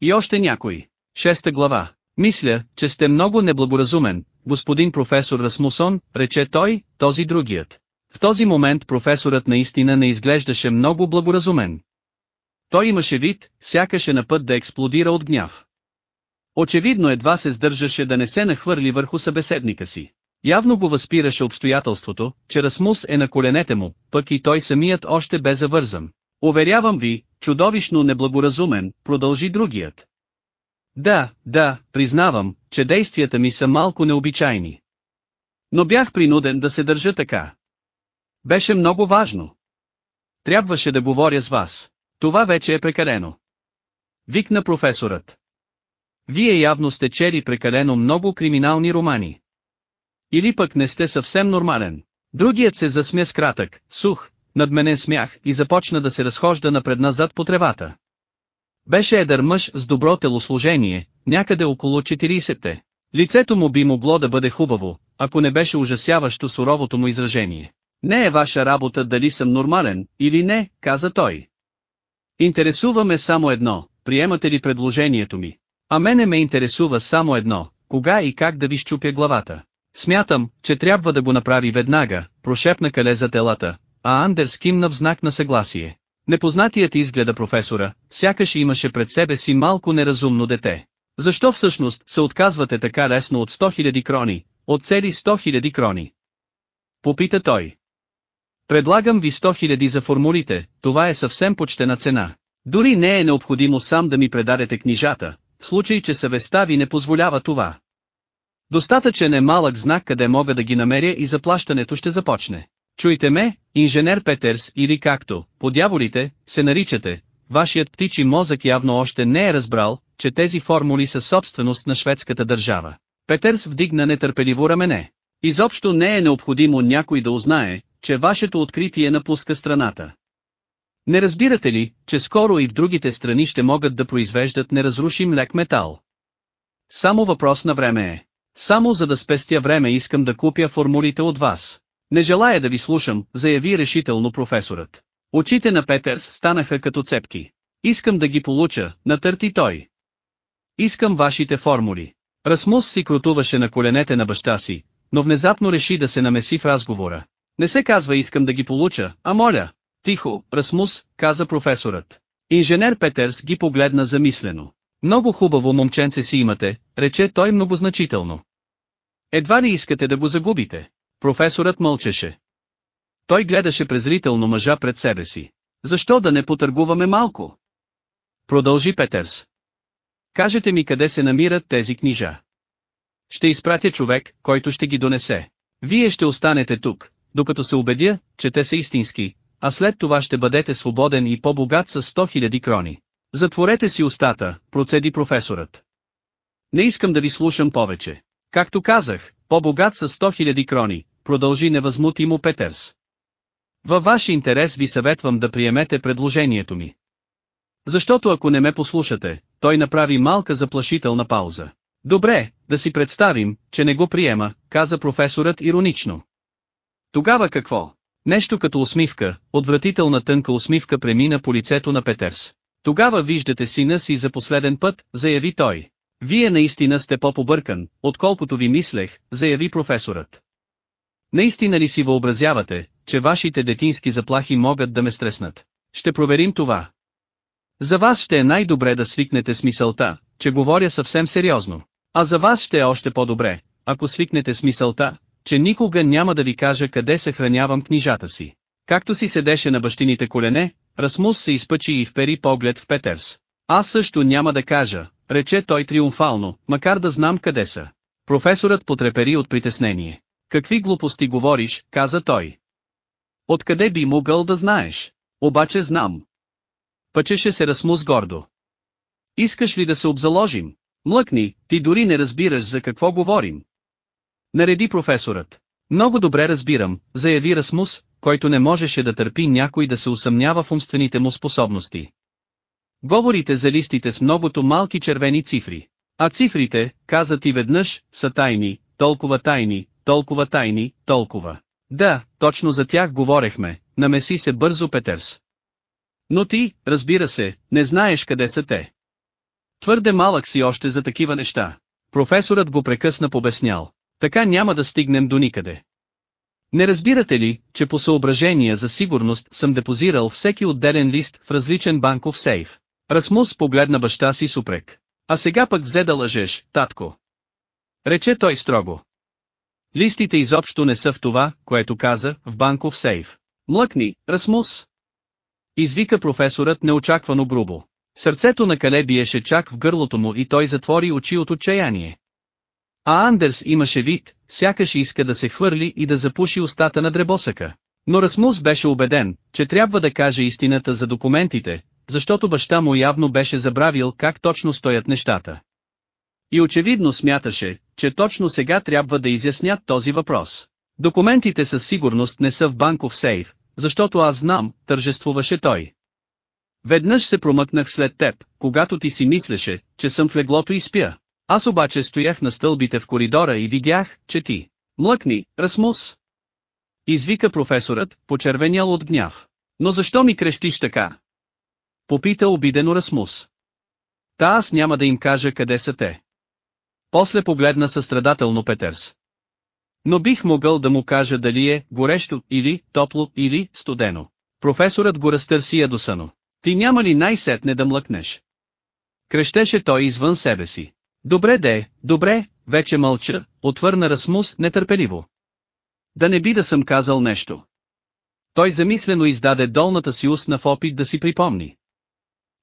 И още някой. Шеста глава. Мисля, че сте много неблагоразумен, господин професор Расмусон, рече той, този другият. В този момент професорът наистина не изглеждаше много благоразумен. Той имаше вид, сякаше на път да експлодира от гняв. Очевидно едва се сдържаше да не се нахвърли върху събеседника си. Явно го възпираше обстоятелството, че Расмус е на коленете му, пък и той самият още бе завързан. Уверявам ви, чудовищно неблагоразумен, продължи другият. Да, да, признавам, че действията ми са малко необичайни. Но бях принуден да се държа така. Беше много важно. Трябваше да говоря с вас. Това вече е прекалено. Викна професорът. Вие явно сте чели прекалено много криминални романи. Или пък не сте съвсем нормален. Другият се засмя с кратък, сух, надменен смях и започна да се разхожда напред-назад по тревата. Беше едър мъж с добро телосложение, някъде около 40-те. Лицето му би могло да бъде хубаво, ако не беше ужасяващо суровото му изражение. Не е ваша работа дали съм нормален, или не, каза той. Интересува ме само едно, приемате ли предложението ми? А мене ме интересува само едно, кога и как да ви щупя главата. Смятам, че трябва да го направи веднага, прошепна кале за телата, а Андерс кимна в знак на съгласие. Непознатият изгледа професора, сякаш имаше пред себе си малко неразумно дете. Защо всъщност се отказвате така лесно от 100 000 крони, от цели 100 000 крони? Попита той. Предлагам ви 100 000 за формулите, това е съвсем почтена цена. Дори не е необходимо сам да ми предадете книжата, в случай че съвестта ви не позволява това. Достатъчен е малък знак къде мога да ги намеря и заплащането ще започне. Чуйте ме, инженер Петерс или както, по дяволите, се наричате, вашият птичи мозък явно още не е разбрал, че тези формули са собственост на шведската държава. Петерс вдигна нетърпеливо рамене. Изобщо не е необходимо някой да узнае, че вашето откритие напуска страната. Не разбирате ли, че скоро и в другите страни ще могат да произвеждат неразрушим лек метал? Само въпрос на време е. Само за да спестя време искам да купя формулите от вас. Не желая да ви слушам, заяви решително професорът. Очите на Петерс станаха като цепки. Искам да ги получа, натърти той. Искам вашите формули. Расмус си крутуваше на коленете на баща си, но внезапно реши да се намеси в разговора. Не се казва искам да ги получа, а моля. Тихо, Расмус, каза професорът. Инженер Петерс ги погледна замислено. Много хубаво момченце си имате, рече той многозначително. Едва ли искате да го загубите? Професорът мълчеше. Той гледаше презрително мъжа пред себе си. Защо да не потъргуваме малко? Продължи Петерс. Кажете ми къде се намират тези книжа. Ще изпратя човек, който ще ги донесе. Вие ще останете тук, докато се убедя, че те са истински, а след това ще бъдете свободен и по-богат с 100 000 крони. Затворете си устата, процеди професорът. Не искам да ви слушам повече. Както казах, по-богат с 100 000 крони, продължи невъзмутимо Петърс. Във ваш интерес ви съветвам да приемете предложението ми. Защото ако не ме послушате, той направи малка заплашителна пауза. Добре, да си представим, че не го приема, каза професорът иронично. Тогава какво? Нещо като усмивка, отвратителна тънка усмивка премина по лицето на Петърс. Тогава виждате сина си за последен път, заяви той. Вие наистина сте по-побъркан, отколкото ви мислех, заяви професорът. Наистина ли си въобразявате, че вашите детински заплахи могат да ме стреснат? Ще проверим това. За вас ще е най-добре да свикнете с мисълта, че говоря съвсем сериозно. А за вас ще е още по-добре, ако свикнете с мисълта, че никога няма да ви кажа къде съхранявам книжата си. Както си седеше на бащините колене, Расмус се изпъчи и впери поглед в Петерс. Аз също няма да кажа, рече той триумфално, макар да знам къде са. Професорът потрепери от притеснение. Какви глупости говориш, каза той. Откъде би могъл да знаеш? Обаче знам. Пъчеше се Расмус гордо. Искаш ли да се обзаложим? Млъкни, ти дори не разбираш за какво говорим. Нареди професорът. Много добре разбирам, заяви Расмус, който не можеше да търпи някой да се усъмнява в умствените му способности. Говорите за листите с многото малки червени цифри. А цифрите, каза ти веднъж, са тайни, толкова тайни, толкова тайни, толкова. Да, точно за тях говорехме, намеси се бързо Петърс. Но ти, разбира се, не знаеш къде са те. Твърде малък си още за такива неща. Професорът го прекъсна побеснял. Така няма да стигнем до никъде. Не разбирате ли, че по съображения за сигурност съм депозирал всеки отделен лист в различен банков сейф? Расмус погледна баща си с упрек. А сега пък взе да лъжеш, татко. Рече той строго. Листите изобщо не са в това, което каза, в банков сейф. Млъкни, Расмус! Извика професорът неочаквано грубо. Сърцето на Кале биеше чак в гърлото му и той затвори очи от отчаяние. А Андерс имаше вид, сякаш иска да се хвърли и да запуши устата на дребосъка. Но Расмус беше убеден, че трябва да каже истината за документите, защото баща му явно беше забравил как точно стоят нещата. И очевидно смяташе, че точно сега трябва да изяснят този въпрос. Документите със сигурност не са в банков сейф, защото аз знам, тържествуваше той. Веднъж се промъкнах след теб, когато ти си мислеше, че съм в леглото и спя. Аз обаче стоях на стълбите в коридора и видях, че ти. Млъкни, Расмус! Извика професорът, почервенял от гняв. Но защо ми крещиш така? Попита обидено Расмус. Та аз няма да им кажа къде са те. После погледна състрадателно Петърс. Но бих могъл да му кажа дали е горещо, или топло, или студено. Професорът го разтърси ядосано. Ти няма ли най-сетне да млъкнеш? Крещеше той извън себе си. Добре де, добре, вече мълча, отвърна Расмус нетърпеливо. Да не би да съм казал нещо. Той замислено издаде долната си устна в опит да си припомни.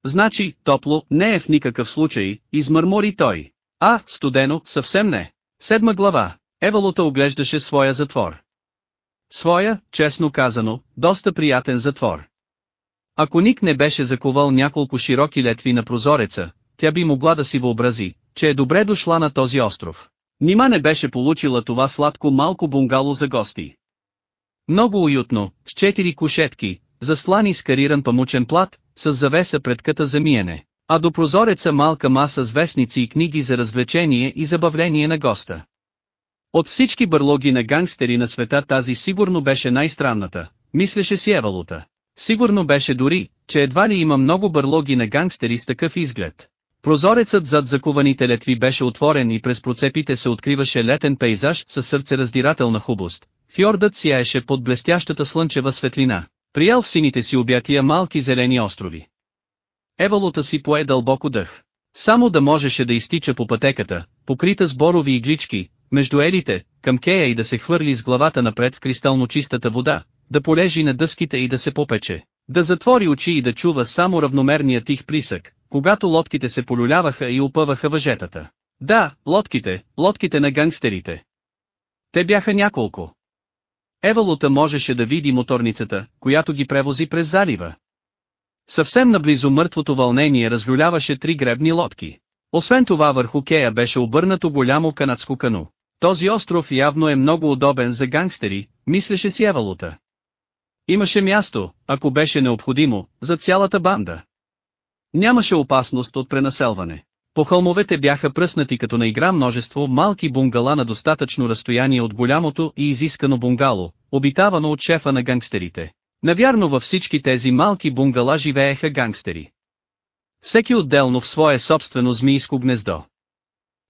Значи, топло, не е в никакъв случай, измърмори той. А, студено, съвсем не. Седма глава. Евалота оглеждаше своя затвор. Своя, честно казано, доста приятен затвор. Ако Ник не беше заковал няколко широки летви на прозореца, тя би могла да си въобрази, че е добре дошла на този остров. Нима не беше получила това сладко малко бунгало за гости. Много уютно, с четири кушетки, заслани с кариран памучен плат, с завеса пред ката за миене, а до прозореца малка маса с вестници и книги за развлечение и забавление на госта. От всички бърлоги на гангстери на света тази сигурно беше най-странната, мислеше си Евалута. Сигурно беше дори, че едва ли има много бърлоги на гангстери с такъв изглед. Прозорецът зад закуваните летви беше отворен и през процепите се откриваше летен пейзаж със сърцераздирателна хубост. Фьордът сияеше под блестящата слънчева светлина, приял в сините си обятия малки зелени острови. Евалута си пое дълбоко дъх. Само да можеше да изтича по пътеката, покрита с борови иглички, между елите, към кея и да се хвърли с главата напред в кристално чистата вода, да полежи на дъските и да се попече, да затвори очи и да чува само равномерния тих присък, когато лодките се полюляваха и опъваха въжетата. Да, лодките, лодките на гангстерите. Те бяха няколко. Евалута можеше да види моторницата, която ги превози през залива. Съвсем наблизо мъртвото вълнение разлюляваше три гребни лодки. Освен това върху кея беше обърнато голямо канадско кано. Този остров явно е много удобен за гангстери, мислеше си Евалута. Имаше място, ако беше необходимо, за цялата банда. Нямаше опасност от пренаселване. По хълмовете бяха пръснати като на игра множество малки бунгала на достатъчно разстояние от голямото и изискано бунгало, обитавано от шефа на гангстерите. Навярно във всички тези малки бунгала живееха гангстери. Всеки отделно в свое собствено змийско гнездо.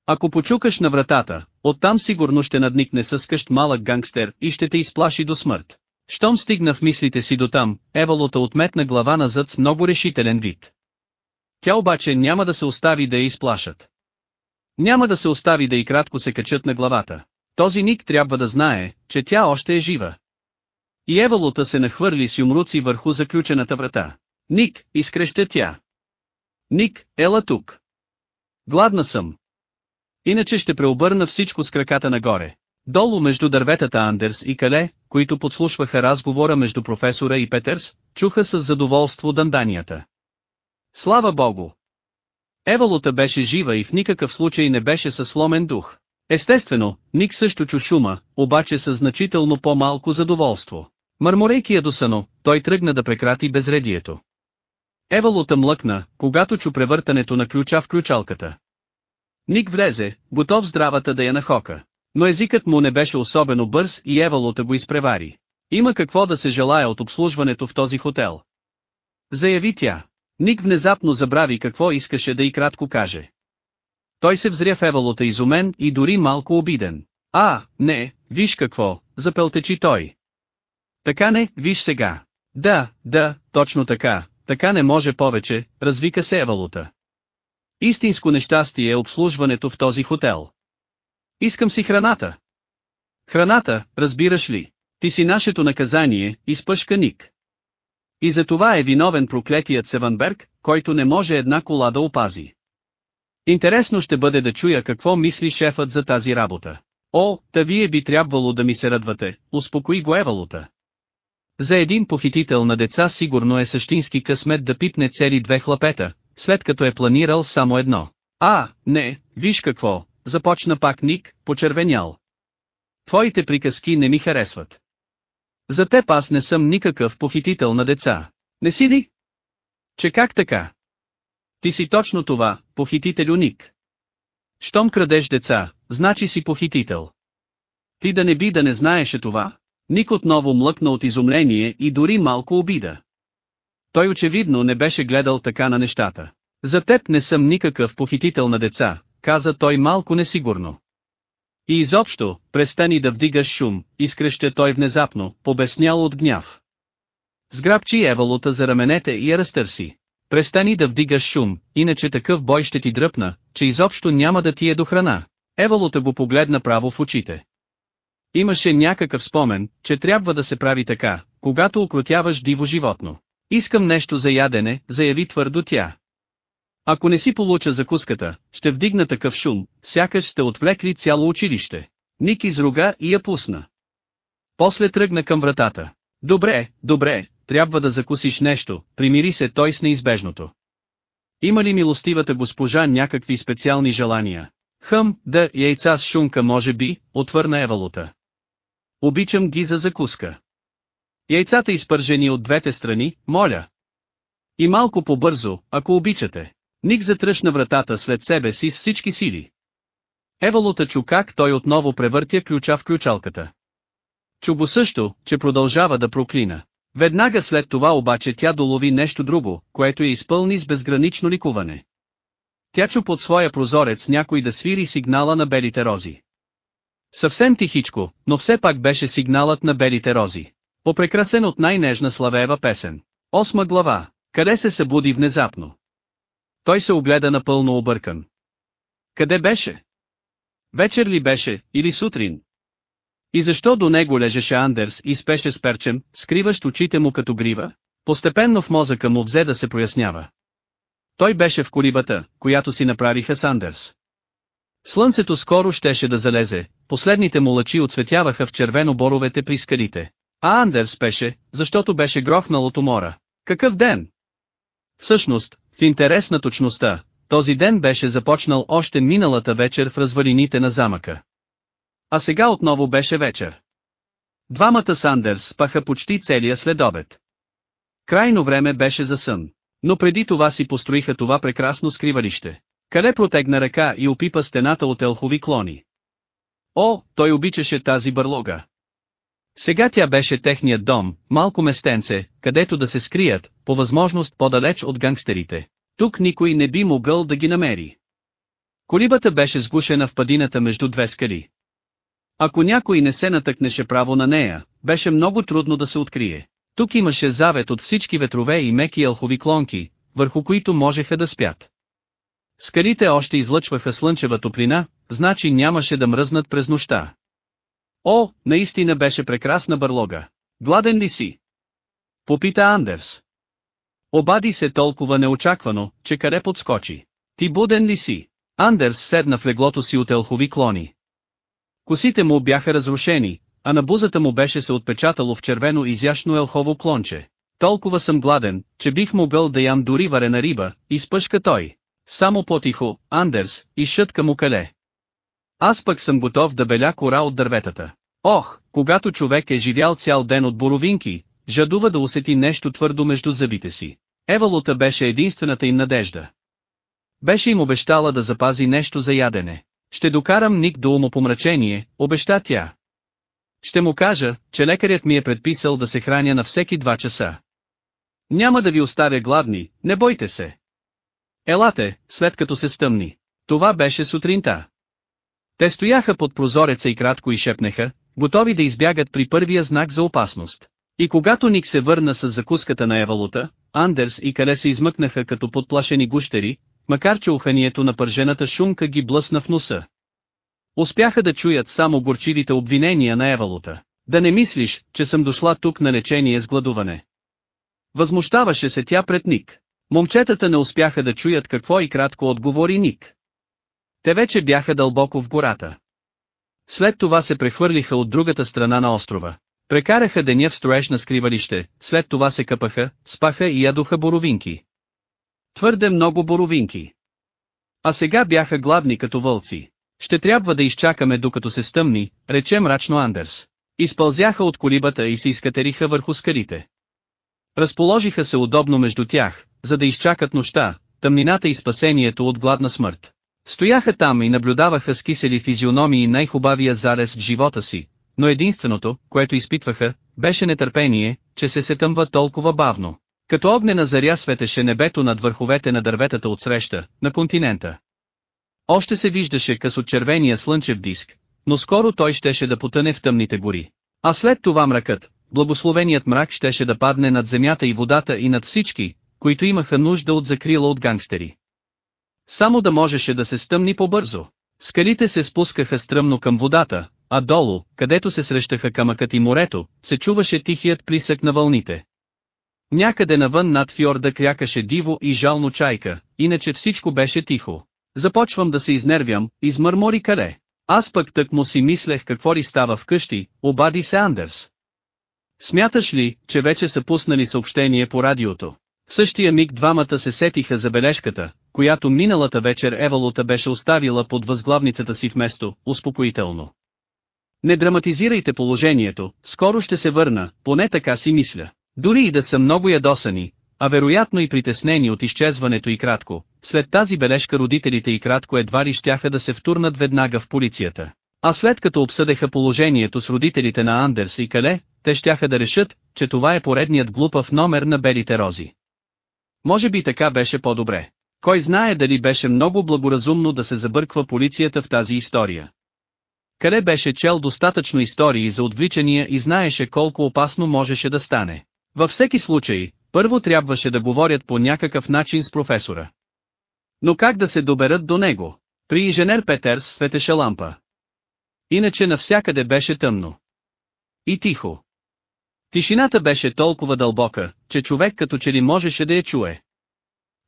Ако почукаш на вратата, оттам сигурно ще надникне със къщ малък гангстер и ще те изплаши до смърт. Щом стигна в мислите си до там, Евалота отметна глава назад с много решителен вид. Тя обаче няма да се остави да я изплашат. Няма да се остави да и кратко се качат на главата. Този Ник трябва да знае, че тя още е жива. И Евалота се нахвърли с юмруци върху заключената врата. Ник, изкреща тя. Ник, ела тук. Гладна съм. Иначе ще преобърна всичко с краката нагоре. Долу между дърветата Андерс и Кале, които подслушваха разговора между професора и Петърс, чуха с задоволство данданията. Слава Богу! Евалута беше жива и в никакъв случай не беше със сломен дух. Естествено, Ник също чу шума, обаче със значително по-малко задоволство. Мърморейки ядосано, той тръгна да прекрати безредието. Евалута млъкна, когато чу превъртането на ключа в ключалката. Ник влезе, готов здравата да я нахока. Но езикът му не беше особено бърз и Евалута го изпревари. Има какво да се желая от обслужването в този хотел. Заяви тя. Ник внезапно забрави какво искаше да и кратко каже. Той се взря в Евалута изумен и дори малко обиден. А, не, виж какво, запелтечи той. Така не, виж сега. Да, да, точно така, така не може повече, развика се Евалута. Истинско нещастие е обслужването в този хотел. Искам си храната. Храната, разбираш ли, ти си нашето наказание, изпъшка Ник. И за това е виновен проклетият Севанберг, който не може една кола да опази. Интересно ще бъде да чуя какво мисли шефът за тази работа. О, та вие би трябвало да ми се радвате, успокои го Евалута. За един похитител на деца сигурно е същински късмет да пипне цели две хлапета, след като е планирал само едно. А, не, виж какво, започна пак Ник, почервенял. Твоите приказки не ми харесват. За теб аз не съм никакъв похитител на деца. Не си ли? Че как така? Ти си точно това, похитителю Ник. Щом крадеш деца, значи си похитител. Ти да не би да не знаеше това? Ник отново млъкна от изумление и дори малко обида. Той очевидно не беше гледал така на нещата. За теб не съм никакъв похитител на деца, каза той малко несигурно. И изобщо, престани да вдигаш шум, изкреща той внезапно, побеснял от гняв. Сграбчи Евалута за раменете и я разтърси. Престани да вдигаш шум, иначе такъв бой ще ти дръпна, че изобщо няма да ти е до храна. Евалута го погледна право в очите. Имаше някакъв спомен, че трябва да се прави така, когато окротяваш диво животно. Искам нещо за ядене, заяви твърдо тя. Ако не си получа закуската, ще вдигна такъв шум, сякаш сте отвлекли цяло училище. Ник изруга и я пусна. После тръгна към вратата. Добре, добре, трябва да закусиш нещо, примири се той с неизбежното. Има ли милостивата госпожа някакви специални желания? Хъм, да, яйца с шунка може би, отвърна Евалута. Обичам ги за закуска. Яйцата изпържени от двете страни, моля. И малко по-бързо, ако обичате. Ник затръшна вратата след себе си с всички сили. Евалута чу как той отново превъртя ключа в ключалката. Чу го също, че продължава да проклина. Веднага след това обаче тя долови нещо друго, което я изпълни с безгранично ликуване. Тя чу под своя прозорец някой да свири сигнала на белите рози. Съвсем тихичко, но все пак беше сигналът на белите рози. Попрекрасен от най-нежна славеева песен. Осма глава. Къде се събуди внезапно? Той се огледа напълно объркан. Къде беше? Вечер ли беше, или сутрин? И защо до него лежеше Андерс и спеше с перчем, скриващ очите му като грива? Постепенно в мозъка му взе да се прояснява. Той беше в колибата, която си направиха с Андерс. Слънцето скоро щеше да залезе, последните му лъчи отсветяваха в червено боровете при скалите. А Андерс спеше, защото беше грохнал от умора. Какъв ден? Всъщност, в интерес на точността, този ден беше започнал още миналата вечер в развалините на замъка. А сега отново беше вечер. Двамата Сандерс спаха почти целия следобед. Крайно време беше за сън. Но преди това си построиха това прекрасно скривалище. Кале протегна ръка и опипа стената от елхови клони. О, той обичаше тази бърлога. Сега тя беше техният дом, малко местенце, където да се скрият, по възможност по-далеч от гангстерите. Тук никой не би могъл да ги намери. Колибата беше сгушена в падината между две скали. Ако някой не се натъкнеше право на нея, беше много трудно да се открие. Тук имаше завет от всички ветрове и меки елхови клонки, върху които можеха да спят. Скалите още излъчваха слънчева топлина, значи нямаше да мръзнат през нощта. О, наистина беше прекрасна бърлога. Гладен ли си? Попита Андерс. Обади се толкова неочаквано, че каре подскочи. Ти буден ли си? Андерс седна в леглото си от елхови клони. Косите му бяха разрушени, а на бузата му беше се отпечатало в червено изящно елхово клонче. Толкова съм гладен, че бих могъл да ям дори варена риба, изпъшка той. Само по-тихо, Андерс, шътка му кале. Аз пък съм готов да беля кора от дърветата. Ох, когато човек е живял цял ден от боровинки, жадува да усети нещо твърдо между зъбите си. Евалута беше единствената им надежда. Беше им обещала да запази нещо за ядене. Ще докарам Ник до умопомрачение, обеща тя. Ще му кажа, че лекарят ми е предписал да се храня на всеки два часа. Няма да ви оставя гладни, не бойте се. Елате, след като се стъмни. Това беше сутринта. Те стояха под прозореца и кратко и шепнеха, готови да избягат при първия знак за опасност. И когато Ник се върна с закуската на Евалута, Андерс и Кале се измъкнаха като подплашени гущери, макар че уханието на пържената шумка ги блъсна в носа. Успяха да чуят само горчивите обвинения на Евалута. Да не мислиш, че съм дошла тук на лечение с гладуване. Възмущаваше се тя пред Ник. Момчетата не успяха да чуят какво и кратко отговори Ник. Те вече бяха дълбоко в гората. След това се прехвърлиха от другата страна на острова. Прекараха деня в строеж на скривалище, след това се къпаха, спаха и ядоха боровинки. Твърде много боровинки. А сега бяха гладни като вълци. Ще трябва да изчакаме докато се стъмни, рече мрачно Андерс. Изпълзяха от колибата и се изкатериха върху скалите. Разположиха се удобно между тях, за да изчакат нощта, тъмнината и спасението от гладна смърт. Стояха там и наблюдаваха с кисели физиономии най-хубавия зарез в живота си, но единственото, което изпитваха, беше нетърпение, че се сетъмва толкова бавно. Като огнена заря светеше небето над върховете на дърветата от среща, на континента. Още се виждаше къс червения слънчев диск, но скоро той щеше да потъне в тъмните гори. А след това мракът, благословеният мрак щеше да падне над земята и водата и над всички, които имаха нужда от закрила от гангстери. Само да можеше да се стъмни по-бързо. Скалите се спускаха стръмно към водата, а долу, където се срещаха камъкът и морето, се чуваше тихият присък на вълните. Някъде навън над фьорда крякаше диво и жално чайка, иначе всичко беше тихо. Започвам да се изнервям, измърмори Кале. Аз пък тък му си мислех какво ли става вкъщи, обади се Андерс. Смяташ ли, че вече са пуснали съобщение по радиото? В същия миг двамата се сетиха за бележката, която миналата вечер Евалута беше оставила под възглавницата си вместо, успокоително. Не драматизирайте положението, скоро ще се върна, поне така си мисля. Дори и да са много ядосани, а вероятно и притеснени от изчезването и кратко, след тази бележка родителите и кратко едва ли щяха да се втурнат веднага в полицията. А след като обсъдеха положението с родителите на Андерс и Кале, те щяха да решат, че това е поредният глупав номер на белите рози. Може би така беше по-добре. Кой знае дали беше много благоразумно да се забърква полицията в тази история. Къде беше чел достатъчно истории за отвличания и знаеше колко опасно можеше да стане. Във всеки случай, първо трябваше да говорят по някакъв начин с професора. Но как да се доберат до него? При инженер Петерс светеше лампа. Иначе навсякъде беше тъмно. И тихо. Тишината беше толкова дълбока, че човек като че ли можеше да я чуе.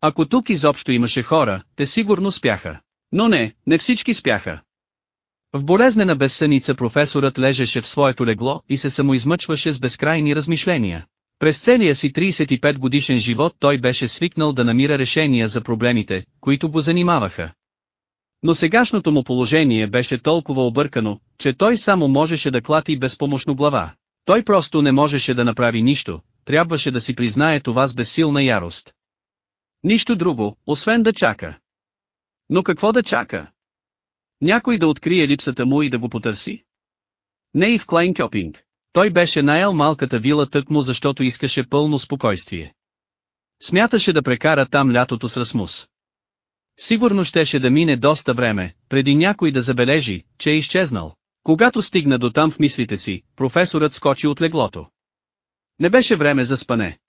Ако тук изобщо имаше хора, те сигурно спяха. Но не, не всички спяха. В болезнена безсъница професорът лежеше в своето легло и се самоизмъчваше с безкрайни размишления. През целия си 35 годишен живот той беше свикнал да намира решения за проблемите, които го занимаваха. Но сегашното му положение беше толкова объркано, че той само можеше да клати безпомощно глава. Той просто не можеше да направи нищо, трябваше да си признае това с безсилна ярост. Нищо друго, освен да чака. Но какво да чака? Някой да открие липсата му и да го потърси? Не и в Клайнкьопинг. Той беше наял малката вила тъкмо защото искаше пълно спокойствие. Смяташе да прекара там лятото с Расмус. Сигурно щеше да мине доста време, преди някой да забележи, че е изчезнал. Когато стигна до там в мислите си, професорът скочи от леглото. Не беше време за спане.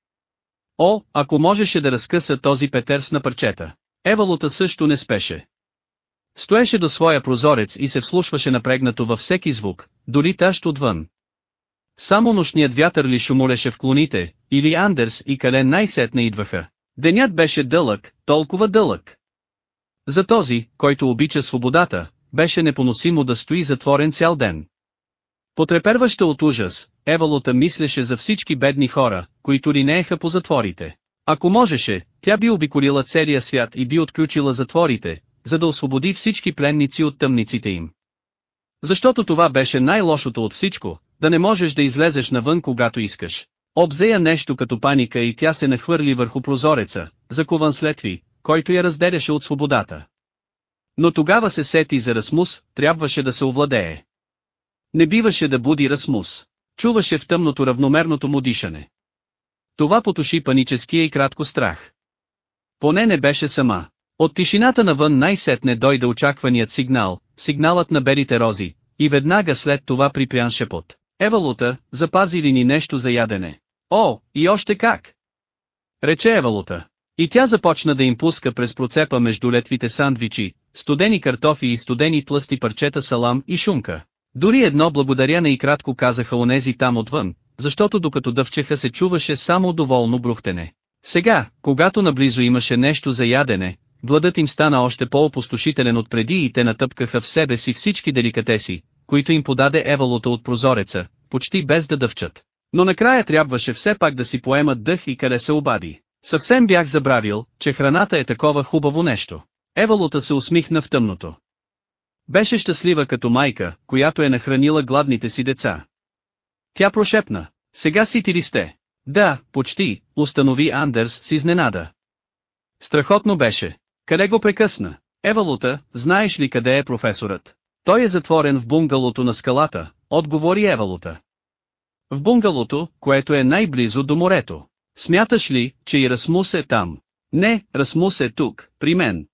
О, ако можеше да разкъса този петерс на парчета. Евалута също не спеше. Стоеше до своя прозорец и се вслушваше напрегнато във всеки звук, дори тащ отвън. Само нощният вятър ли шумолеше в клоните, или Андерс и Кален най-сетне идваха. Денят беше дълъг, толкова дълъг. За този, който обича свободата, беше непоносимо да стои затворен цял ден. Потреперваща от ужас, Евалота мислеше за всички бедни хора, които линееха по затворите. Ако можеше, тя би обиколила целия свят и би отключила затворите, за да освободи всички пленници от тъмниците им. Защото това беше най-лошото от всичко, да не можеш да излезеш навън когато искаш. Обзея нещо като паника и тя се нахвърли върху прозореца, закуван следви, който я разделяше от свободата. Но тогава се сети за Расмус, трябваше да се овладее. Не биваше да буди Расмус. Чуваше в тъмното равномерното му дишане. Това потуши паническия и кратко страх. Поне не беше сама. От тишината навън най-сетне дойде очакваният сигнал, сигналът на белите рози, и веднага след това припрян шепот. Евалута, запази ли ни нещо за ядене? О, и още как! Рече Евалута. И тя започна да им пуска през процепа между летвите сандвичи, студени картофи и студени тлъсти парчета салам и шунка. Дори едно благодаря и кратко казаха онези там отвън, защото докато дъвчеха се чуваше само доволно брухтене. Сега, когато наблизо имаше нещо за ядене, гладът им стана още по-опустошителен от преди и те натъпкаха в себе си всички деликатеси, които им подаде евалото от прозореца, почти без да дъвчат. Но накрая трябваше все пак да си поемат дъх и къде се обади. Съвсем бях забравил, че храната е такова хубаво нещо. Евалота се усмихна в тъмното. Беше щастлива като майка, която е нахранила гладните си деца. Тя прошепна, сега си ти ли сте? Да, почти, установи Андерс с изненада. Страхотно беше. Къде го прекъсна? Евалута, знаеш ли къде е професорът? Той е затворен в бунгалото на скалата, отговори Евалута. В бунгалото, което е най-близо до морето. Смяташ ли, че и Расмус е там? Не, Расмус е тук, при мен.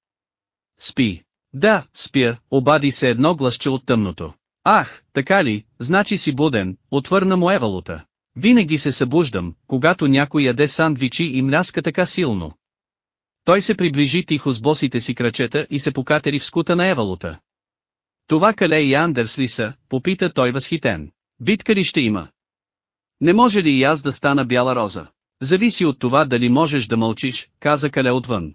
Спи. Да, спя, обади се едно гласче от тъмното. Ах, така ли, значи си буден, отвърна му Евалута. Винаги се събуждам, когато някой яде сандвичи и мляска така силно. Той се приближи тихо с босите си крачета и се покатери в скута на Евалута. Това Кале и Андерс ли са, попита той възхитен. Битка ли ще има? Не може ли и аз да стана бяла роза? Зависи от това дали можеш да мълчиш, каза Кале отвън.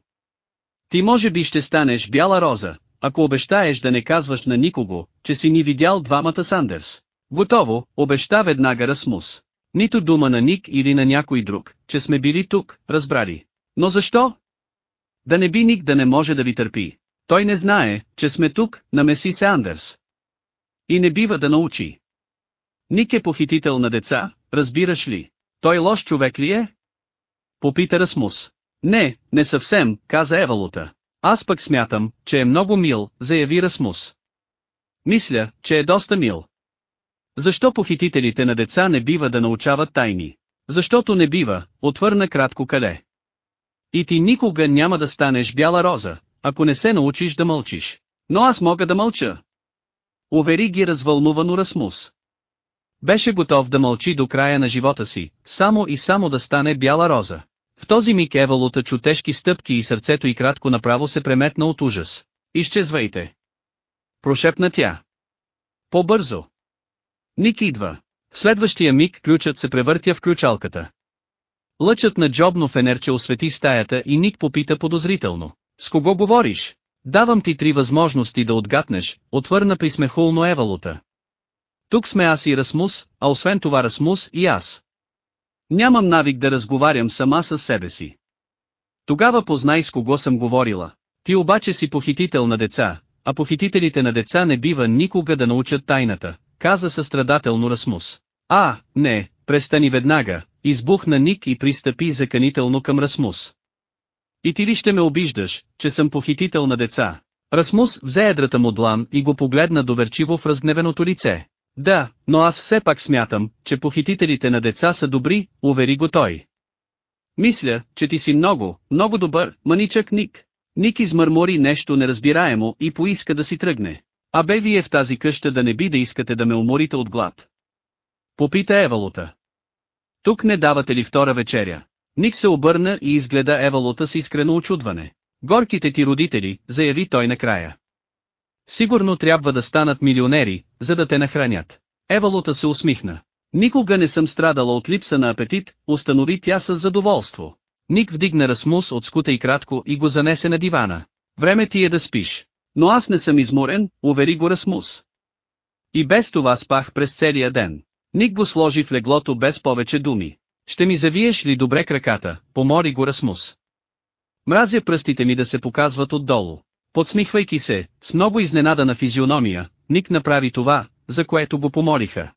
Ти може би ще станеш бяла роза, ако обещаеш да не казваш на никого, че си ни видял двамата Сандерс. Готово, обеща веднага Расмус. Нито дума на Ник или на някой друг, че сме били тук, разбрали. Но защо? Да не би Ник да не може да ви търпи. Той не знае, че сме тук, на Меси Сандерс. И не бива да научи. Ник е похитител на деца, разбираш ли? Той лош човек ли е? Попита Расмус. Не, не съвсем, каза Евалута. Аз пък смятам, че е много мил, заяви Расмус. Мисля, че е доста мил. Защо похитителите на деца не бива да научават тайни? Защото не бива, отвърна кратко Кале. И ти никога няма да станеш бяла роза, ако не се научиш да мълчиш. Но аз мога да мълча. Увери ги развълнувано Расмус. Беше готов да мълчи до края на живота си, само и само да стане бяла роза. В този миг Евалута чу тежки стъпки и сърцето й кратко направо се преметна от ужас. Изчезвайте! Прошепна тя. По-бързо! Ник идва. В следващия миг ключът се превъртя в ключалката. Лъчът на джобно фенерче освети стаята и Ник попита подозрително. С кого говориш? Давам ти три възможности да отгатнеш, отвърна присмехулно Евалута. Тук сме аз и Расмус, а освен това Расмус и аз. Нямам навик да разговарям сама с себе си. Тогава познай с кого съм говорила. Ти обаче си похитител на деца, а похитителите на деца не бива никога да научат тайната, каза състрадателно Расмус. А, не, престани веднага, избухна Ник и пристъпи заканително към Расмус. И ти ли ще ме обиждаш, че съм похитител на деца? Расмус взе едрата му длан и го погледна доверчиво в разгневеното лице. Да, но аз все пак смятам, че похитителите на деца са добри, увери го той. Мисля, че ти си много, много добър, маничък Ник. Ник измърмори нещо неразбираемо и поиска да си тръгне. А бе вие в тази къща да не би да искате да ме уморите от глад. Попита Евалута. Тук не давате ли втора вечеря? Ник се обърна и изгледа Евалута с искрено очудване. Горките ти родители, заяви той накрая. Сигурно трябва да станат милионери, за да те нахранят. Евалута се усмихна. Никога не съм страдала от липса на апетит, установи тя с задоволство. Ник вдигна Расмус от скута и кратко и го занесе на дивана. Време ти е да спиш. Но аз не съм изморен, увери го Расмус. И без това спах през целия ден. Ник го сложи в леглото без повече думи. Ще ми завиеш ли добре краката, помори го Расмус. Мразя пръстите ми да се показват отдолу. Подсмихвайки се, с много изненадана физиономия, Ник направи това, за което го помолиха.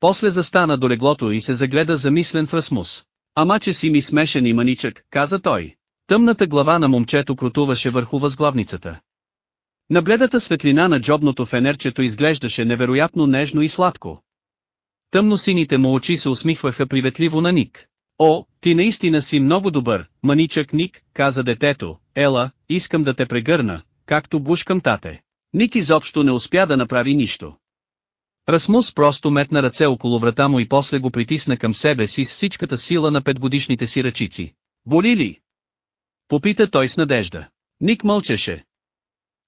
После застана до леглото и се загледа замислен в Расмус. Ама че си ми смешен и маничък, каза той. Тъмната глава на момчето крутуваше върху възглавницата. Набледата светлина на джобното фенерчето изглеждаше невероятно нежно и сладко. Тъмно-сините му очи се усмихваха приветливо на Ник. О, ти наистина си много добър, маничък Ник, каза детето, ела, искам да те прегърна, както бушкам тате. Ник изобщо не успя да направи нищо. Расмус просто метна ръце около врата му и после го притисна към себе си с всичката сила на петгодишните си ръчици. Боли ли? Попита той с надежда. Ник мълчеше.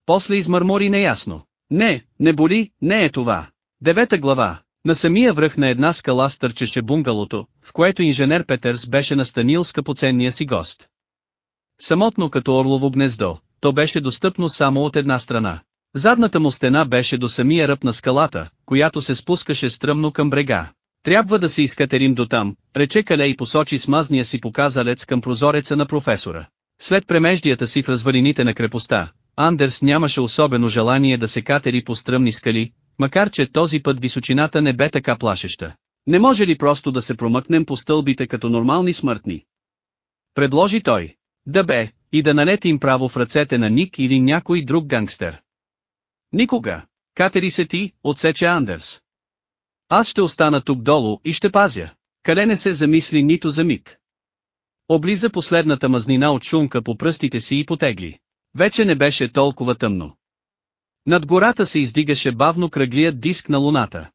После измърмори неясно. Не, не боли, не е това. Девета глава. На самия връх на една скала стърчеше бунгалото, в което инженер Петърс беше настанил скъпоценния си гост. Самотно като орлово гнездо, то беше достъпно само от една страна. Задната му стена беше до самия ръб на скалата, която се спускаше стръмно към брега. Трябва да се изкатерим до там, рече Кале и посочи смазния си показалец към прозореца на професора. След премеждията си в развалините на крепостта, Андерс нямаше особено желание да се катери по стръмни скали, макар че този път височината не бе така плашеща. Не може ли просто да се промъкнем по стълбите като нормални смъртни? Предложи той. Да бе, и да налетим право в ръцете на Ник или някой друг гангстер. Никога. Катери се ти, отсече Андерс. Аз ще остана тук долу и ще пазя. Кале не се замисли нито за миг. Облиза последната мазнина от шумка по пръстите си и потегли. Вече не беше толкова тъмно. Над гората се издигаше бавно кръглият диск на луната.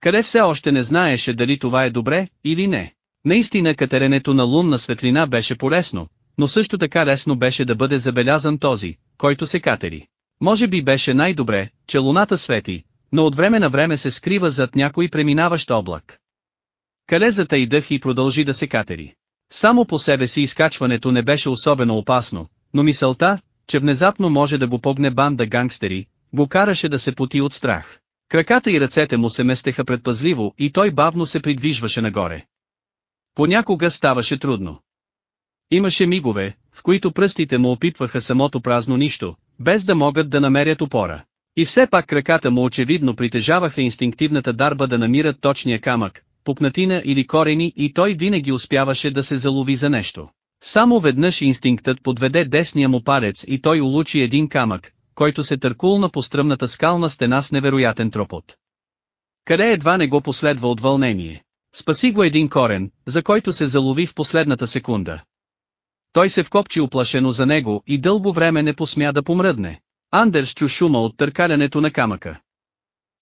Къде все още не знаеше дали това е добре или не. Наистина катеренето на лунна светлина беше полезно, но също така лесно беше да бъде забелязан този, който се катери. Може би беше най-добре, че луната свети, но от време на време се скрива зад някой преминаващ облак. Калезата и дъх и продължи да се катери. Само по себе си изкачването не беше особено опасно, но мисълта, че внезапно може да го погне банда гангстери, го караше да се поти от страх. Краката и ръцете му се местеха предпазливо и той бавно се придвижваше нагоре. Понякога ставаше трудно. Имаше мигове, в които пръстите му опитваха самото празно нищо, без да могат да намерят опора. И все пак краката му очевидно притежаваха инстинктивната дарба да намират точния камък, пупнатина или корени и той винаги успяваше да се залови за нещо. Само веднъж инстинктът подведе десния му палец и той улучи един камък, който се търкулна по стръмната скална стена с невероятен тропот. Къде едва не го последва от вълнение. Спаси го един корен, за който се залови в последната секунда. Той се вкопчи оплашено за него и дълго време не посмя да помръдне. Андерс чу шума от търкалянето на камъка.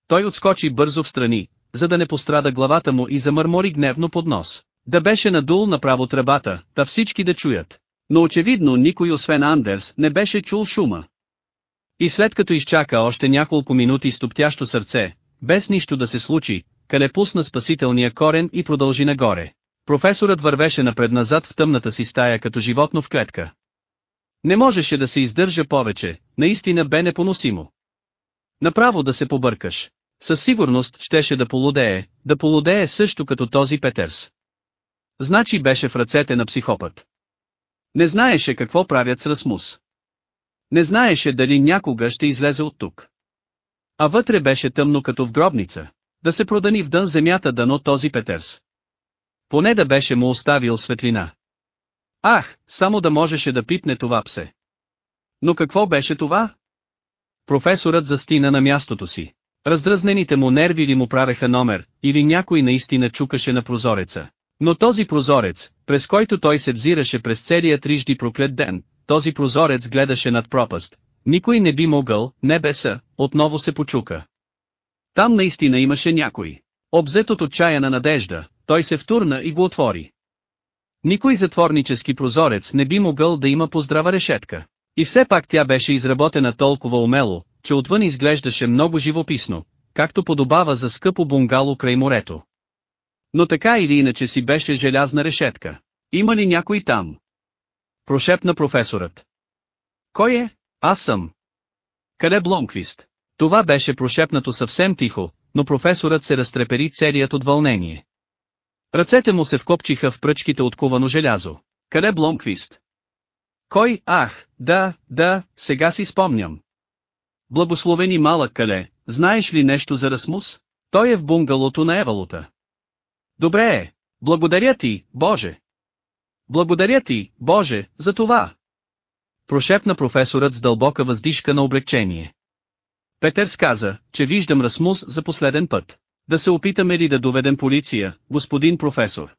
Той отскочи бързо в страни, за да не пострада главата му и замърмори гневно под нос. Да беше надул направо тръбата, та всички да чуят. Но очевидно никой освен Андерс не беше чул шума. И след като изчака още няколко минути с топтящо сърце, без нищо да се случи, къде пусна спасителния корен и продължи нагоре. Професорът вървеше напред-назад в тъмната си стая като животно в клетка. Не можеше да се издържа повече, наистина бе непоносимо. Направо да се побъркаш. Със сигурност щеше да полудее, да полудее също като този Петърс. Значи беше в ръцете на психопат. Не знаеше какво правят с Расмус. Не знаеше дали някога ще излезе от тук. А вътре беше тъмно като в гробница. Да се продани в дън земята дано този Петърс. Поне да беше му оставил светлина. Ах, само да можеше да пипне това псе. Но какво беше това? Професорът застина на мястото си. Раздразнените му нерви ли му правеха номер, или някой наистина чукаше на прозореца. Но този прозорец, през който той се взираше през целия трижди проклет ден, този прозорец гледаше над пропаст. Никой не би могъл, небеса, отново се почука. Там наистина имаше някой. Обзет от отчаяна надежда, той се втурна и го отвори. Никой затворнически прозорец не би могъл да има поздрава решетка. И все пак тя беше изработена толкова умело, че отвън изглеждаше много живописно, както подобава за скъпо бунгало край морето. Но така или иначе си беше желязна решетка. Има ли някой там? Прошепна професорът. Кой е? Аз съм. Къде Бломквист? Това беше прошепнато съвсем тихо, но професорът се разтрепери целият от вълнение. Ръцете му се вкопчиха в пръчките от кувано желязо. Къде Бломквист? Кой, ах, да, да, сега си спомням. Благословени малък кале, знаеш ли нещо за Расмус? Той е в бунгалото на Евалута. Добре е, благодаря ти, Боже. Благодаря ти, Боже, за това. Прошепна професорът с дълбока въздишка на облегчение. Петър сказа, че виждам Расмус за последен път. Да се опитаме ли да доведем полиция, господин професор?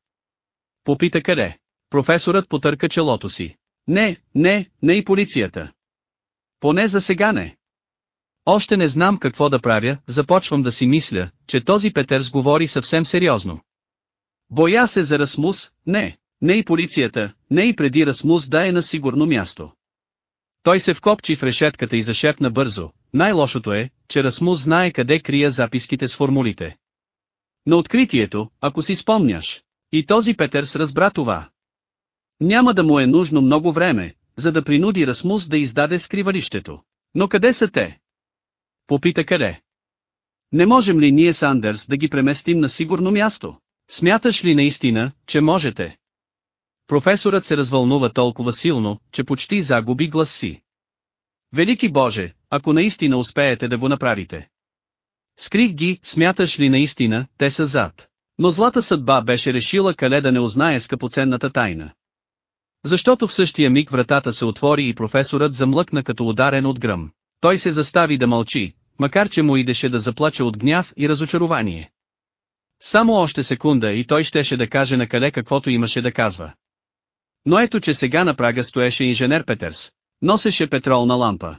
Попита къде. Професорът потърка челото си. Не, не, не и полицията. Поне за сега не. Още не знам какво да правя, започвам да си мисля, че този Петърс говори съвсем сериозно. Боя се за Расмус, не, не и полицията, не и преди Расмус да е на сигурно място. Той се вкопчи в решетката и зашепна бързо, най-лошото е, че Расмус знае къде крия записките с формулите. На откритието, ако си спомняш, и този Петърс разбра това. Няма да му е нужно много време, за да принуди Расмус да издаде скривалището. Но къде са те? Попита къде. Не можем ли ние с Андерс да ги преместим на сигурно място? Смяташ ли наистина, че можете? Професорът се развълнува толкова силно, че почти загуби глас си. Велики Боже, ако наистина успеете да го направите. Скрих ги, смяташ ли наистина, те са зад. Но злата съдба беше решила Кале да не узнае скъпоценната тайна. Защото в същия миг вратата се отвори и професорът замлъкна като ударен от гръм. Той се застави да мълчи, макар че му идеше да заплаче от гняв и разочарование. Само още секунда и той щеше да каже на каквото имаше да казва. Но ето че сега на прага стоеше инженер Петърс. Носеше петролна лампа.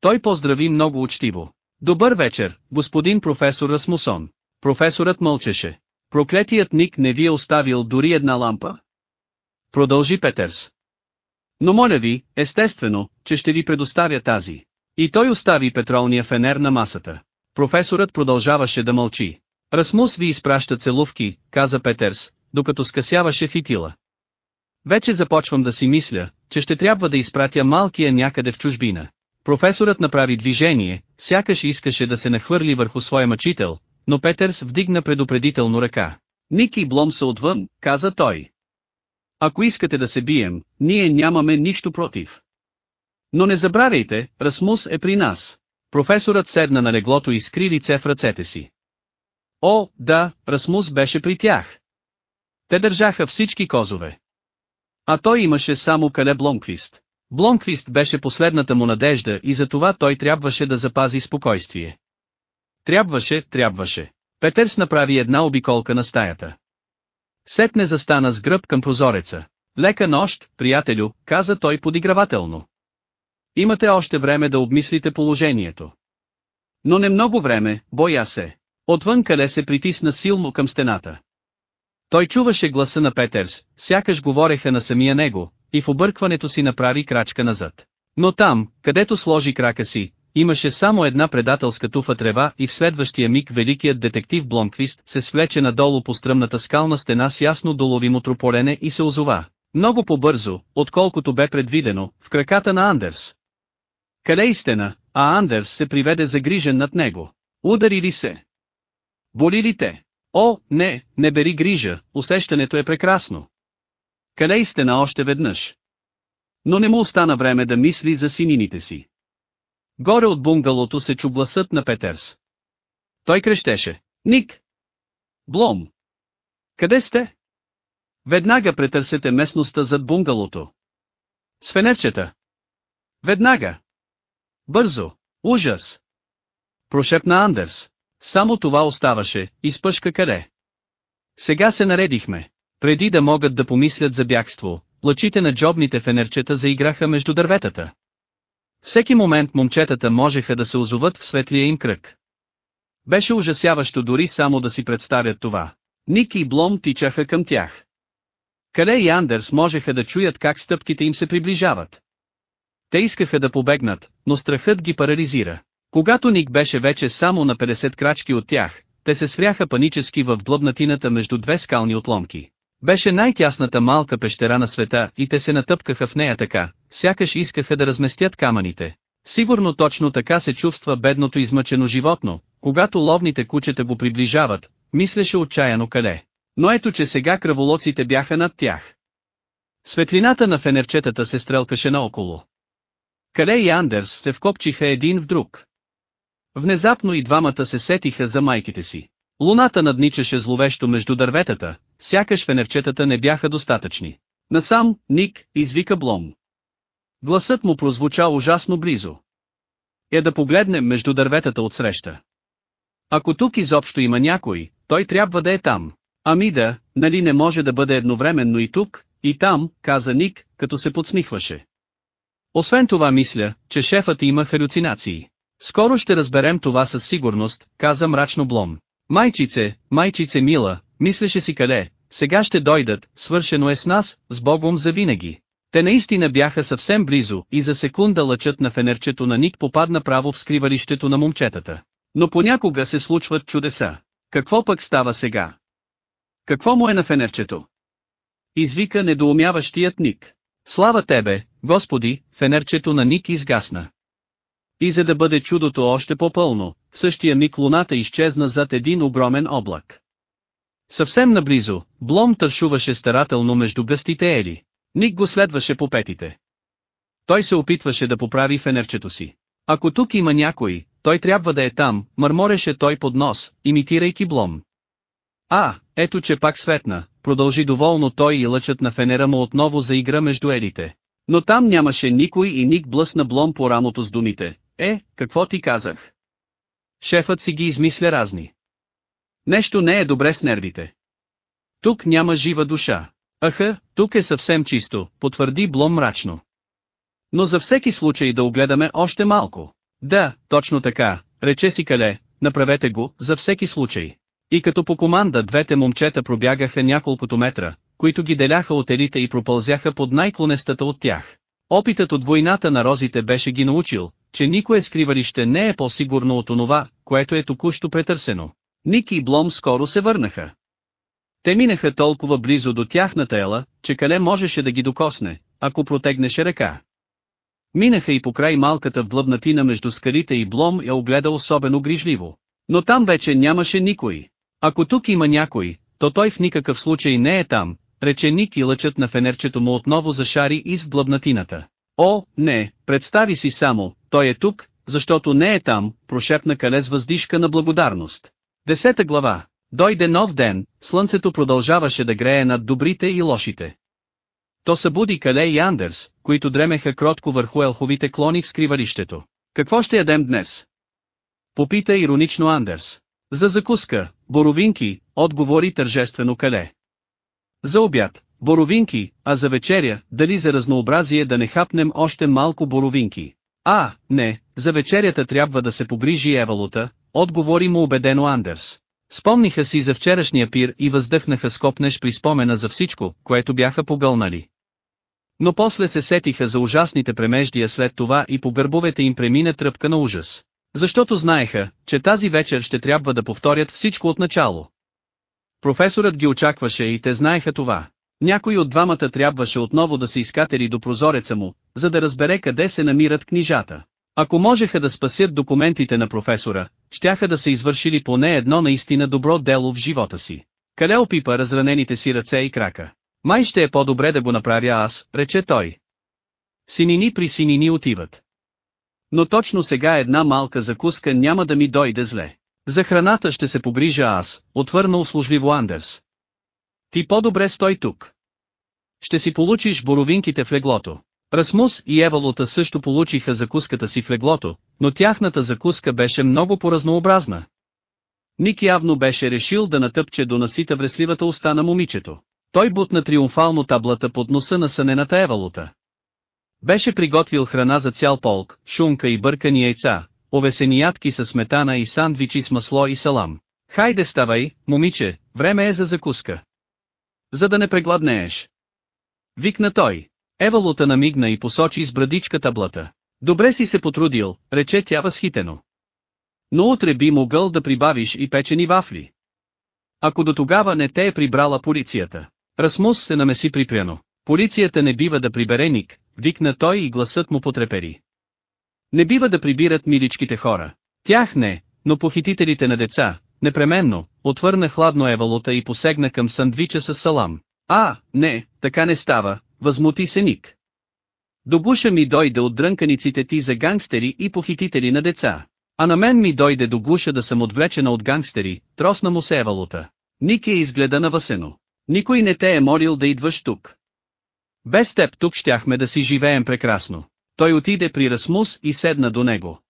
Той поздрави много учтиво. Добър вечер, господин професор Расмусон. Професорът мълчеше. Проклетият Ник не ви е оставил дори една лампа? Продължи Петърс. Но моля ви, естествено, че ще ви предоставя тази. И той остави петролния фенер на масата. Професорът продължаваше да мълчи. Расмус ви изпраща целувки, каза Петърс, докато скъсяваше фитила. Вече започвам да си мисля, че ще трябва да изпратя малкия някъде в чужбина. Професорът направи движение, сякаш искаше да се нахвърли върху своя мъчител, но Петърс вдигна предупредително ръка. Ники Блом са отвън, каза той. Ако искате да се бием, ние нямаме нищо против. Но не забравяйте, Расмус е при нас. Професорът седна на леглото и скри лице в ръцете си. О, да, Расмус беше при тях. Те държаха всички козове. А той имаше само Кале Бломквист. Бломквист беше последната му надежда и за това той трябваше да запази спокойствие. Трябваше, трябваше. Петърс направи една обиколка на стаята. Сетне застана с гръб към прозореца. Лека нощ, приятелю, каза той подигравателно. Имате още време да обмислите положението. Но не много време, боя се. Отвън къде се притисна силно към стената. Той чуваше гласа на Петерс, сякаш говореха на самия него, и в объркването си направи крачка назад. Но там, където сложи крака си, имаше само една предателска туфа трева и в следващия миг великият детектив Бломквист се свлече надолу по стръмната скална стена с ясно доловимо трополене и се озова. Много по-бързо, отколкото бе предвидено, в краката на Андерс. Къде истина, а Андерс се приведе загрижен над него. Удари ли се? Боли ли те? О, не, не бери грижа, усещането е прекрасно. Къде истина още веднъж? но не му остана време да мисли за синините си. Горе от бунгалото се чу гласът на Петърс. Той крещеше. Ник! Блом! Къде сте? Веднага претърсете местността зад бунгалото. С фенерчета. Веднага. Бързо. Ужас. Прошепна Андерс. Само това оставаше, изпъшка къде. Сега се наредихме. Преди да могат да помислят за бягство, лъчите на джобните фенерчета заиграха между дърветата. Всеки момент момчетата можеха да се озоват в светлия им кръг. Беше ужасяващо дори само да си представят това. Ник и Блом тичаха към тях. Кале и Андерс можеха да чуят как стъпките им се приближават. Те искаха да побегнат, но страхът ги парализира. Когато Ник беше вече само на 50 крачки от тях, те се свряха панически в блъбнатината между две скални отломки. Беше най-тясната малка пещера на света и те се натъпкаха в нея така, сякаш искаха да разместят камъните. Сигурно точно така се чувства бедното измъчено животно, когато ловните кучета го приближават, мислеше отчаяно Кале. Но ето че сега кръволоците бяха над тях. Светлината на фенерчетата се стрелкаше наоколо. Кале и Андерс се вкопчиха един в друг. Внезапно и двамата се сетиха за майките си. Луната надничаше зловещо между дърветата, сякаш фенерчетата не бяха достатъчни. Насам, Ник, извика Блом. Гласът му прозвуча ужасно близо. Е да погледнем между дърветата отсреща. Ако тук изобщо има някой, той трябва да е там. Ами да, нали не може да бъде едновременно и тук, и там, каза Ник, като се подсмихваше. Освен това мисля, че шефът има халюцинации. Скоро ще разберем това със сигурност, каза мрачно Блом. Майчице, майчице мила, мислеше си къде, сега ще дойдат, свършено е с нас, с Богом завинаги. Те наистина бяха съвсем близо и за секунда лъчът на фенерчето на Ник попадна право в скривалището на момчетата. Но понякога се случват чудеса. Какво пък става сега? Какво му е на фенерчето? Извика недоумяващият Ник. Слава тебе, Господи, фенерчето на Ник изгасна. И за да бъде чудото още по-пълно, в същия миг луната изчезна зад един огромен облак. Съвсем наблизо, Блом тършуваше старателно между гъстите ели. Ник го следваше по петите. Той се опитваше да поправи фенерчето си. Ако тук има някой, той трябва да е там, мърмореше той под нос, имитирайки Блом. А, ето че пак светна, продължи доволно той и лъчът на фенера му отново заигра между елите. Но там нямаше никой и Ник блъсна Блом по рамото с думите. Е, какво ти казах? Шефът си ги измисля разни. Нещо не е добре с нервите. Тук няма жива душа. Аха, тук е съвсем чисто, потвърди Блом мрачно. Но за всеки случай да огледаме още малко. Да, точно така, рече си Кале, направете го, за всеки случай. И като по команда двете момчета пробягаха няколкото метра, които ги деляха от елите и пропълзяха под най-клонестата от тях. Опитът от войната на розите беше ги научил, че никое скривалище не е по-сигурно от онова, което е току-що претърсено. Ник и Блом скоро се върнаха. Те минаха толкова близо до тяхната ела, че Кале можеше да ги докосне, ако протегнеше ръка. Минаха и покрай малката вдлъбнатина между скалите и Блом я огледа особено грижливо. Но там вече нямаше никой. Ако тук има някой, то той в никакъв случай не е там, рече Ник и лъчът на фенерчето му отново зашари из вдлъбнатината. О, не, представи си само, той е тук, защото не е там, прошепна Кале с въздишка на благодарност. Десета глава. Дойде нов ден, слънцето продължаваше да грее над добрите и лошите. То събуди Кале и Андерс, които дремеха кротко върху елховите клони в скривалището. Какво ще ядем днес? Попита иронично Андерс. За закуска, боровинки, отговори тържествено Кале. За обяд, боровинки, а за вечеря, дали за разнообразие да не хапнем още малко боровинки. А, не, за вечерята трябва да се погрижи Евалута, отговори му убедено Андерс. Спомниха си за вчерашния пир и въздъхнаха скопнеш при спомена за всичко, което бяха погълнали. Но после се сетиха за ужасните премеждия след това и по гърбовете им премина тръпка на ужас. Защото знаеха, че тази вечер ще трябва да повторят всичко от начало. Професорът ги очакваше и те знаеха това. Някой от двамата трябваше отново да се изкатери до прозореца му, за да разбере къде се намират книжата. Ако можеха да спасят документите на професора, щяха да се извършили поне едно наистина добро дело в живота си. Кале опипа разранените си ръце и крака. Май ще е по-добре да го направя аз, рече той. Синини при синини отиват. Но точно сега една малка закуска няма да ми дойде зле. За храната ще се погрижа аз, отвърна услужливо Андерс. Ти по-добре стой тук. Ще си получиш боровинките в леглото. Расмус и Евалота също получиха закуската си в леглото, но тяхната закуска беше много по-разнообразна. Ник явно беше решил да натъпче до насита вресливата уста на момичето. Той бутна триумфално таблата под носа на сънената Евалота. Беше приготвил храна за цял полк, шунка и бъркани яйца, овесени ядки с сметана и сандвичи с масло и салам. Хайде ставай, момиче, време е за закуска. За да не прегладнееш. Викна той. Евалута намигна и посочи с брадичка таблата. Добре си се потрудил, рече тя възхитено. Но утре би могъл да прибавиш и печени вафли. Ако до тогава не те е прибрала полицията. Расмус се намеси припряно. Полицията не бива да прибере ник, викна той и гласът му потрепери. Не бива да прибират миличките хора. Тях не, но похитителите на деца, непременно, отвърна хладно Евалута и посегна към сандвича с салам. А, не, така не става, възмути се Ник. До гуша ми дойде от дрънканиците ти за гангстери и похитители на деца. А на мен ми дойде до гуша да съм отвлечена от гангстери, тросна му се Евалута. Ник е изгледа навъсено. Никой не те е молил да идваш тук. Без теб тук щяхме да си живеем прекрасно. Той отиде при Расмус и седна до него.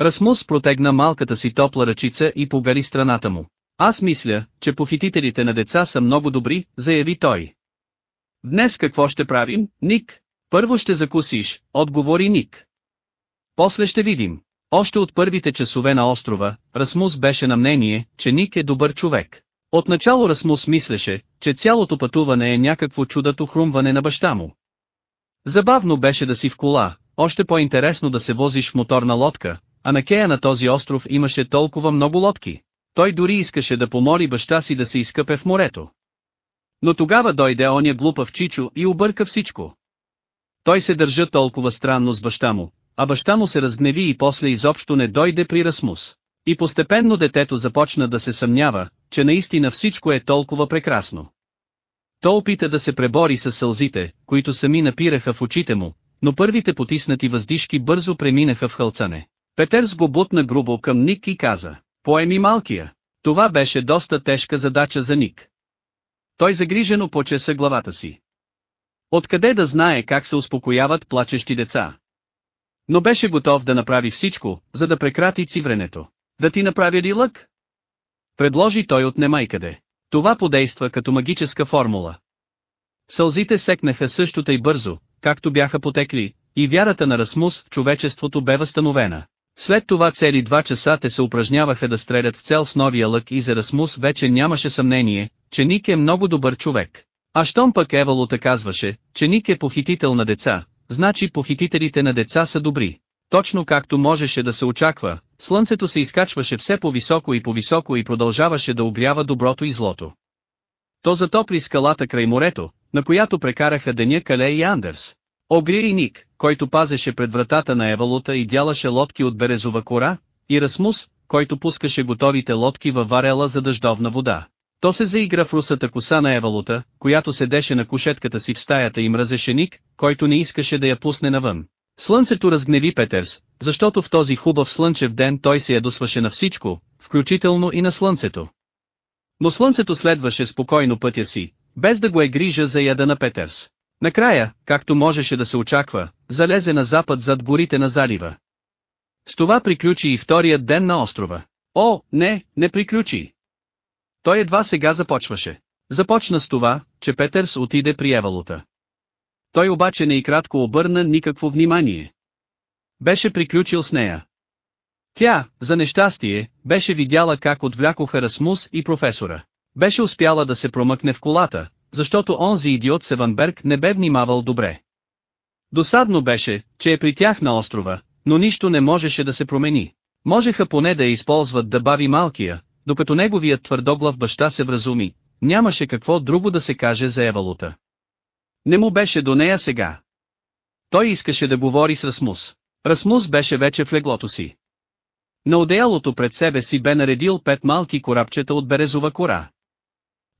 Расмус протегна малката си топла ръчица и погари страната му. Аз мисля, че похитителите на деца са много добри, заяви той. Днес какво ще правим, Ник? Първо ще закусиш, отговори Ник. После ще видим. Още от първите часове на острова, Расмус беше на мнение, че Ник е добър човек. Отначало Расмус мислеше, че цялото пътуване е някакво чудато хрумване на баща му. Забавно беше да си в кола, още по-интересно да се возиш в моторна лодка, а на кея на този остров имаше толкова много лодки. Той дори искаше да помоли баща си да се изкъпе в морето. Но тогава дойде оня глупав Чичо и обърка всичко. Той се държа толкова странно с баща му, а баща му се разгневи и после изобщо не дойде при Расмус. И постепенно детето започна да се съмнява, че наистина всичко е толкова прекрасно. То опита да се пребори с сълзите, които сами напираха в очите му, но първите потиснати въздишки бързо преминаха в хълцане. Петърс го бутна грубо към Ник и каза, поеми малкия. Това беше доста тежка задача за Ник. Той загрижено почеса главата си. Откъде да знае как се успокояват плачещи деца? Но беше готов да направи всичко, за да прекрати цивренето. Да ти направя ли лък? Предложи той от немайкъде. Това подейства като магическа формула. Сълзите секнаха също тъй бързо, както бяха потекли, и вярата на Расмус в човечеството бе възстановена. След това цели два часа те се упражняваха да стрелят в цел с новия лък и за Расмус вече нямаше съмнение, че Ник е много добър човек. А щом пък Евалота казваше, че Ник е похитител на деца, значи похитителите на деца са добри. Точно както можеше да се очаква, слънцето се изкачваше все по-високо и по-високо и продължаваше да огрява доброто и злото. То затопли скалата край морето, на която прекараха деня Кале и Андерс. Огри и Ник, който пазеше пред вратата на Евалута и дялаше лодки от березова кора, и Расмус, който пускаше готовите лодки във варела за дъждовна вода. То се заигра в русата коса на Евалута, която седеше на кушетката си в стаята и мразеше Ник, който не искаше да я пусне навън. Слънцето разгневи Петерс, защото в този хубав слънчев ден той се ядосваше на всичко, включително и на слънцето. Но слънцето следваше спокойно пътя си, без да го е грижа за яда на Петерс. Накрая, както можеше да се очаква, залезе на запад зад горите на залива. С това приключи и вторият ден на острова. О, не, не приключи. Той едва сега започваше. Започна с това, че Петърс отиде при Евалута. Той обаче не и кратко обърна никакво внимание. Беше приключил с нея. Тя, за нещастие, беше видяла как отвлякоха Расмус и професора. Беше успяла да се промъкне в колата, защото онзи идиот Севанберг не бе внимавал добре. Досадно беше, че е при тях на острова, но нищо не можеше да се промени. Можеха поне да я използват да бави малкия, докато неговият твърдоглав баща се вразуми, нямаше какво друго да се каже за Евалута. Не му беше до нея сега. Той искаше да говори с Расмус. Расмус беше вече в леглото си. На одеялото пред себе си бе наредил пет малки корабчета от березова кора.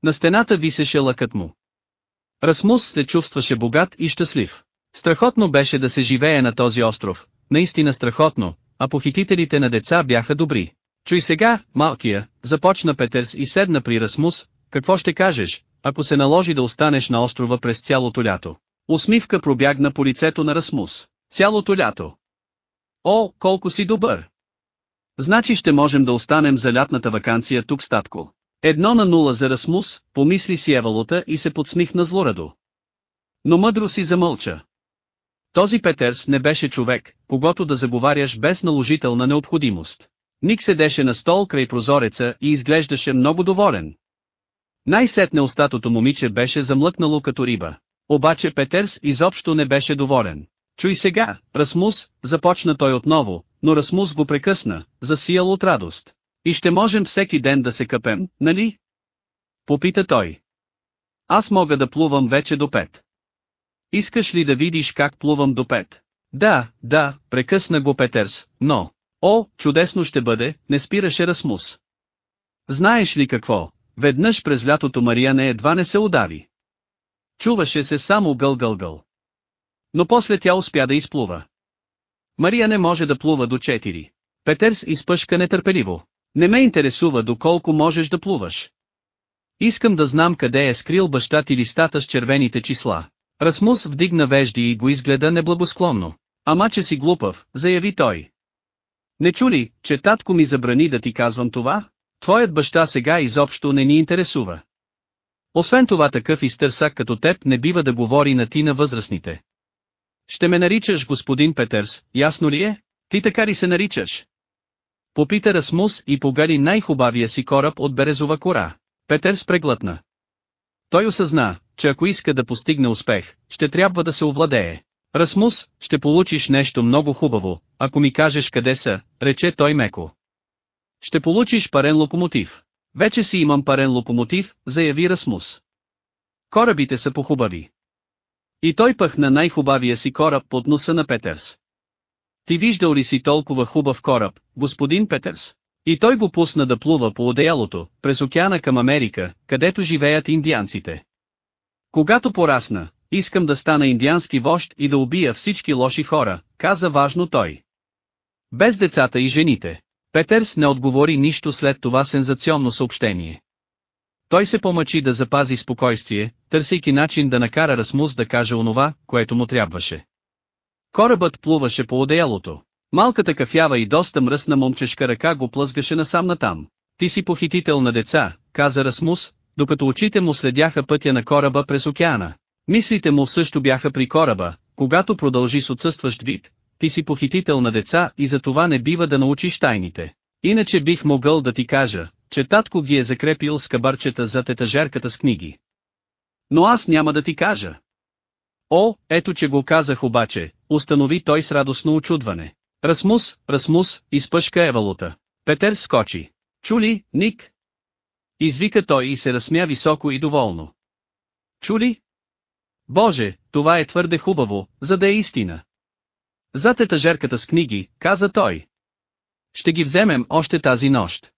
На стената висеше лъкът му. Расмус се чувстваше богат и щастлив. Страхотно беше да се живее на този остров, наистина страхотно, а похитителите на деца бяха добри. Чуй сега, малкия, започна Петърс и седна при Расмус, какво ще кажеш, ако се наложи да останеш на острова през цялото лято? Усмивка пробягна по лицето на Расмус. Цялото лято. О, колко си добър! Значи ще можем да останем за лятната вакансия тук статко. Едно на нула за Расмус, помисли си Евалота и се подсмихна злорадо. Но мъдро си замълча. Този Петърс не беше човек, когато да заговаряш без наложителна необходимост. Ник седеше на стол край прозореца и изглеждаше много доволен. Най-сетне устатото момиче беше замлъкнало като риба. Обаче Петерс изобщо не беше доволен. Чуй сега, Расмус, започна той отново, но Расмус го прекъсна, засиял от радост. И ще можем всеки ден да се къпем, нали? Попита той. Аз мога да плувам вече до пет. Искаш ли да видиш как плувам до пет? Да, да, прекъсна го Петерс, но... О, чудесно ще бъде, не спираше Расмус. Знаеш ли какво, веднъж през лятото Мария не едва не се удари. Чуваше се само гъл-гъл-гъл. Но после тя успя да изплува. Мария не може да плува до 4. Петерс изпъшка нетърпеливо. Не ме интересува доколко можеш да плуваш. Искам да знам къде е скрил баща ти листата с червените числа. Расмус вдигна вежди и го изгледа неблагосклонно. Ама че си глупав, заяви той. Не чули, че татко ми забрани да ти казвам това? Твоят баща сега изобщо не ни интересува. Освен това такъв изтърсак като теб не бива да говори на ти на възрастните. Ще ме наричаш господин Петърс, ясно ли е? Ти така ли се наричаш? Попита Расмус и погали най-хубавия си кораб от березова кора. Петърс преглътна. Той осъзна, че ако иска да постигне успех, ще трябва да се овладее. Расмус, ще получиш нещо много хубаво, ако ми кажеш къде са, рече той меко. Ще получиш парен локомотив. Вече си имам парен локомотив, заяви Расмус. Корабите са похубави. И той пъхна най-хубавия си кораб под носа на Петърс. Ти виждал ли си толкова хубав кораб, господин Петърс? И той го пусна да плува по одеялото, през океана към Америка, където живеят индианците. Когато порасна, искам да стана индиански вожд и да убия всички лоши хора, каза важно той. Без децата и жените. Петърс не отговори нищо след това сензационно съобщение. Той се помъчи да запази спокойствие, търсейки начин да накара Расмус да каже онова, което му трябваше. Корабът плуваше по одеялото. Малката кафява и доста мръсна момчешка ръка го плъзгаше насам натам. Ти си похитител на деца, каза Расмус, докато очите му следяха пътя на кораба през океана. Мислите му също бяха при кораба, когато продължи с отсъстващ вид. Ти си похитител на деца и за това не бива да научиш тайните. Иначе бих могъл да ти кажа, че татко ги е закрепил с кабарчета зад етажерката с книги. Но аз няма да ти кажа. О, ето че го казах обаче, установи той с радостно очудване. Расмус, Расмус, изпъшка Евалута. Петър скочи. Чули, Ник? Извика той и се разсмя високо и доволно. Чули? Боже, това е твърде хубаво, за да е истина. Зад етажерката с книги, каза той. Ще ги вземем още тази нощ.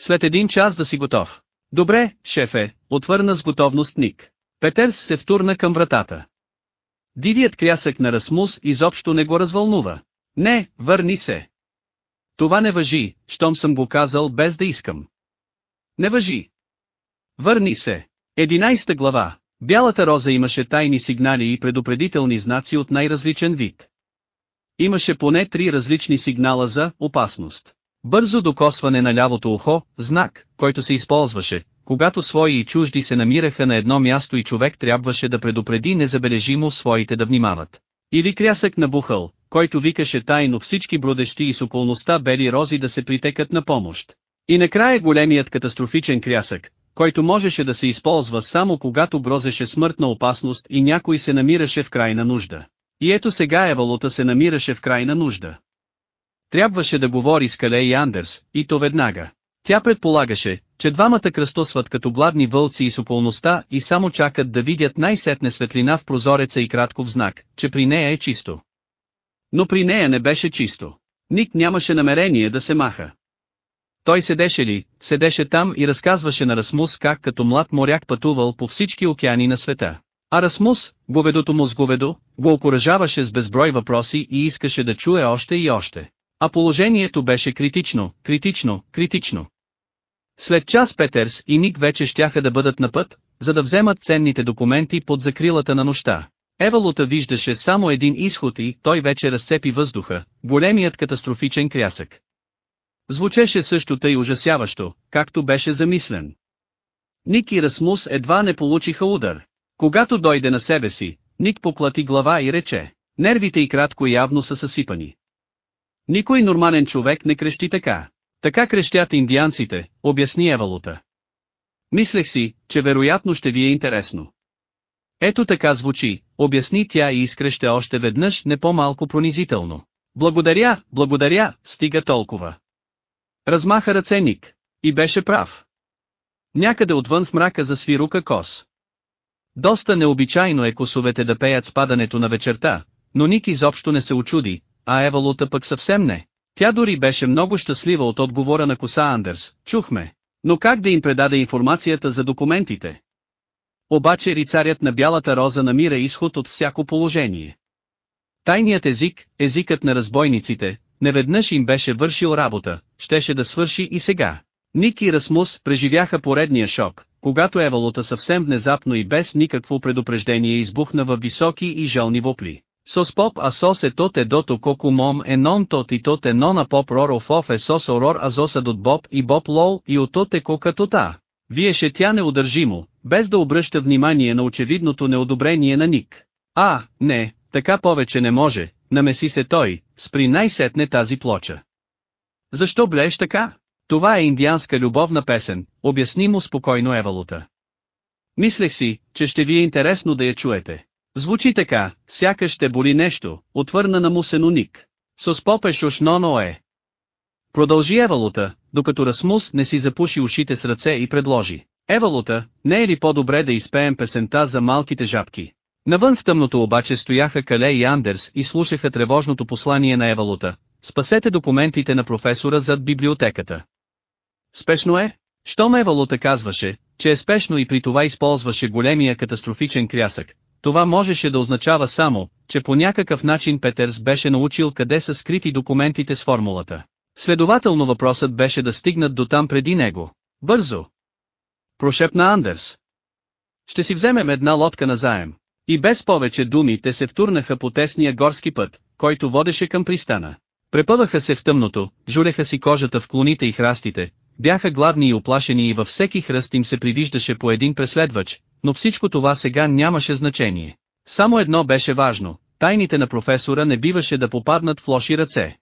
След един час да си готов. Добре, шефе, отвърна с готовност Ник. Петърс се втурна към вратата. Дивият крясък на Расмус изобщо не го развълнува. Не, върни се. Това не въжи, щом съм го казал без да искам. Не въжи. Върни се. 11 глава. Бялата роза имаше тайни сигнали и предупредителни знаци от най-различен вид. Имаше поне три различни сигнала за опасност. Бързо докосване на лявото ухо, знак, който се използваше, когато свои и чужди се намираха на едно място и човек трябваше да предупреди незабележимо своите да внимават. Или крясък на бухъл, който викаше тайно всички бродещи и с околността бели рози да се притекат на помощ. И накрая големият катастрофичен крясък, който можеше да се използва само когато грозеше смъртна опасност и някой се намираше в крайна нужда. И ето сега Евалута се намираше в крайна нужда. Трябваше да говори с Кале и Андерс, и то веднага. Тя предполагаше, че двамата кръстосват като гладни вълци и с околността и само чакат да видят най-сетне светлина в прозореца и кратко в знак, че при нея е чисто. Но при нея не беше чисто. Ник нямаше намерение да се маха. Той седеше ли, седеше там и разказваше на Расмус как като млад моряк пътувал по всички океани на света. А Расмус, говедото му с говедо, го окоръжаваше с безброй въпроси и искаше да чуе още и още. А положението беше критично, критично, критично. След час Петерс и Ник вече щяха да бъдат на път, за да вземат ценните документи под закрилата на нощта. Евалута виждаше само един изход и той вече разцепи въздуха, големият катастрофичен крясък. Звучеше също тъй ужасяващо, както беше замислен. Ник и Расмус едва не получиха удар. Когато дойде на себе си, Ник поклати глава и рече, нервите и кратко явно са съсипани. Никой нормален човек не крещи така. Така крещят индианците, обясни Евалута. Мислех си, че вероятно ще ви е интересно. Ето така звучи, обясни тя и изкреща още веднъж не по-малко пронизително. Благодаря, благодаря, стига толкова. Размаха ръценик. И беше прав. Някъде отвън в мрака засвирука кос. Доста необичайно е косовете да пеят с падането на вечерта, но Ник изобщо не се очуди, а Евалута пък съвсем не. Тя дори беше много щастлива от отговора на коса Андерс, чухме. Но как да им предаде информацията за документите? Обаче рицарят на бялата роза намира изход от всяко положение. Тайният език, езикът на разбойниците, неведнъж им беше вършил работа, щеше да свърши и сега. Ник и Расмус преживяха поредния шок, когато Евалута съвсем внезапно и без никакво предупреждение избухна във високи и жални вопли. Сос поп а сос е тот е дото коку мом е нон тот и тот е нона поп рор оф е сос орор азоса дот боб и боб лол и от тот е кока тота. Виеше тя неудържимо, без да обръща внимание на очевидното неодобрение на Ник. А, не, така повече не може, намеси се той, спри най-сетне тази плоча. Защо блееш така? Това е индианска любовна песен, обясни му спокойно Евалута. Мислех си, че ще ви е интересно да я чуете. Звучи така, сякаш ще боли нещо, отвърна на мусено Ник. Сос попеш уж но е. Продължи Евалута, докато Расмус не си запуши ушите с ръце и предложи. Евалута, не е ли по-добре да изпеем песента за малките жабки? Навън в тъмното обаче стояха Кале и Андерс и слушаха тревожното послание на Евалута. Спасете документите на професора зад библиотеката. Спешно е? Щом Евалута казваше, че е спешно и при това използваше големия катастрофичен крясък, това можеше да означава само, че по някакъв начин Петърс беше научил къде са скрити документите с формулата. Следователно въпросът беше да стигнат до там преди него. Бързо! Прошепна Андерс. Ще си вземем една лодка на заем. И без повече думи те се втурнаха по тесния горски път, който водеше към пристана. Препъваха се в тъмното, жулеха си кожата в клоните и храстите, бяха гладни и оплашени и във всеки хръст им се привиждаше по един преследвач, но всичко това сега нямаше значение. Само едно беше важно, тайните на професора не биваше да попаднат в лоши ръце.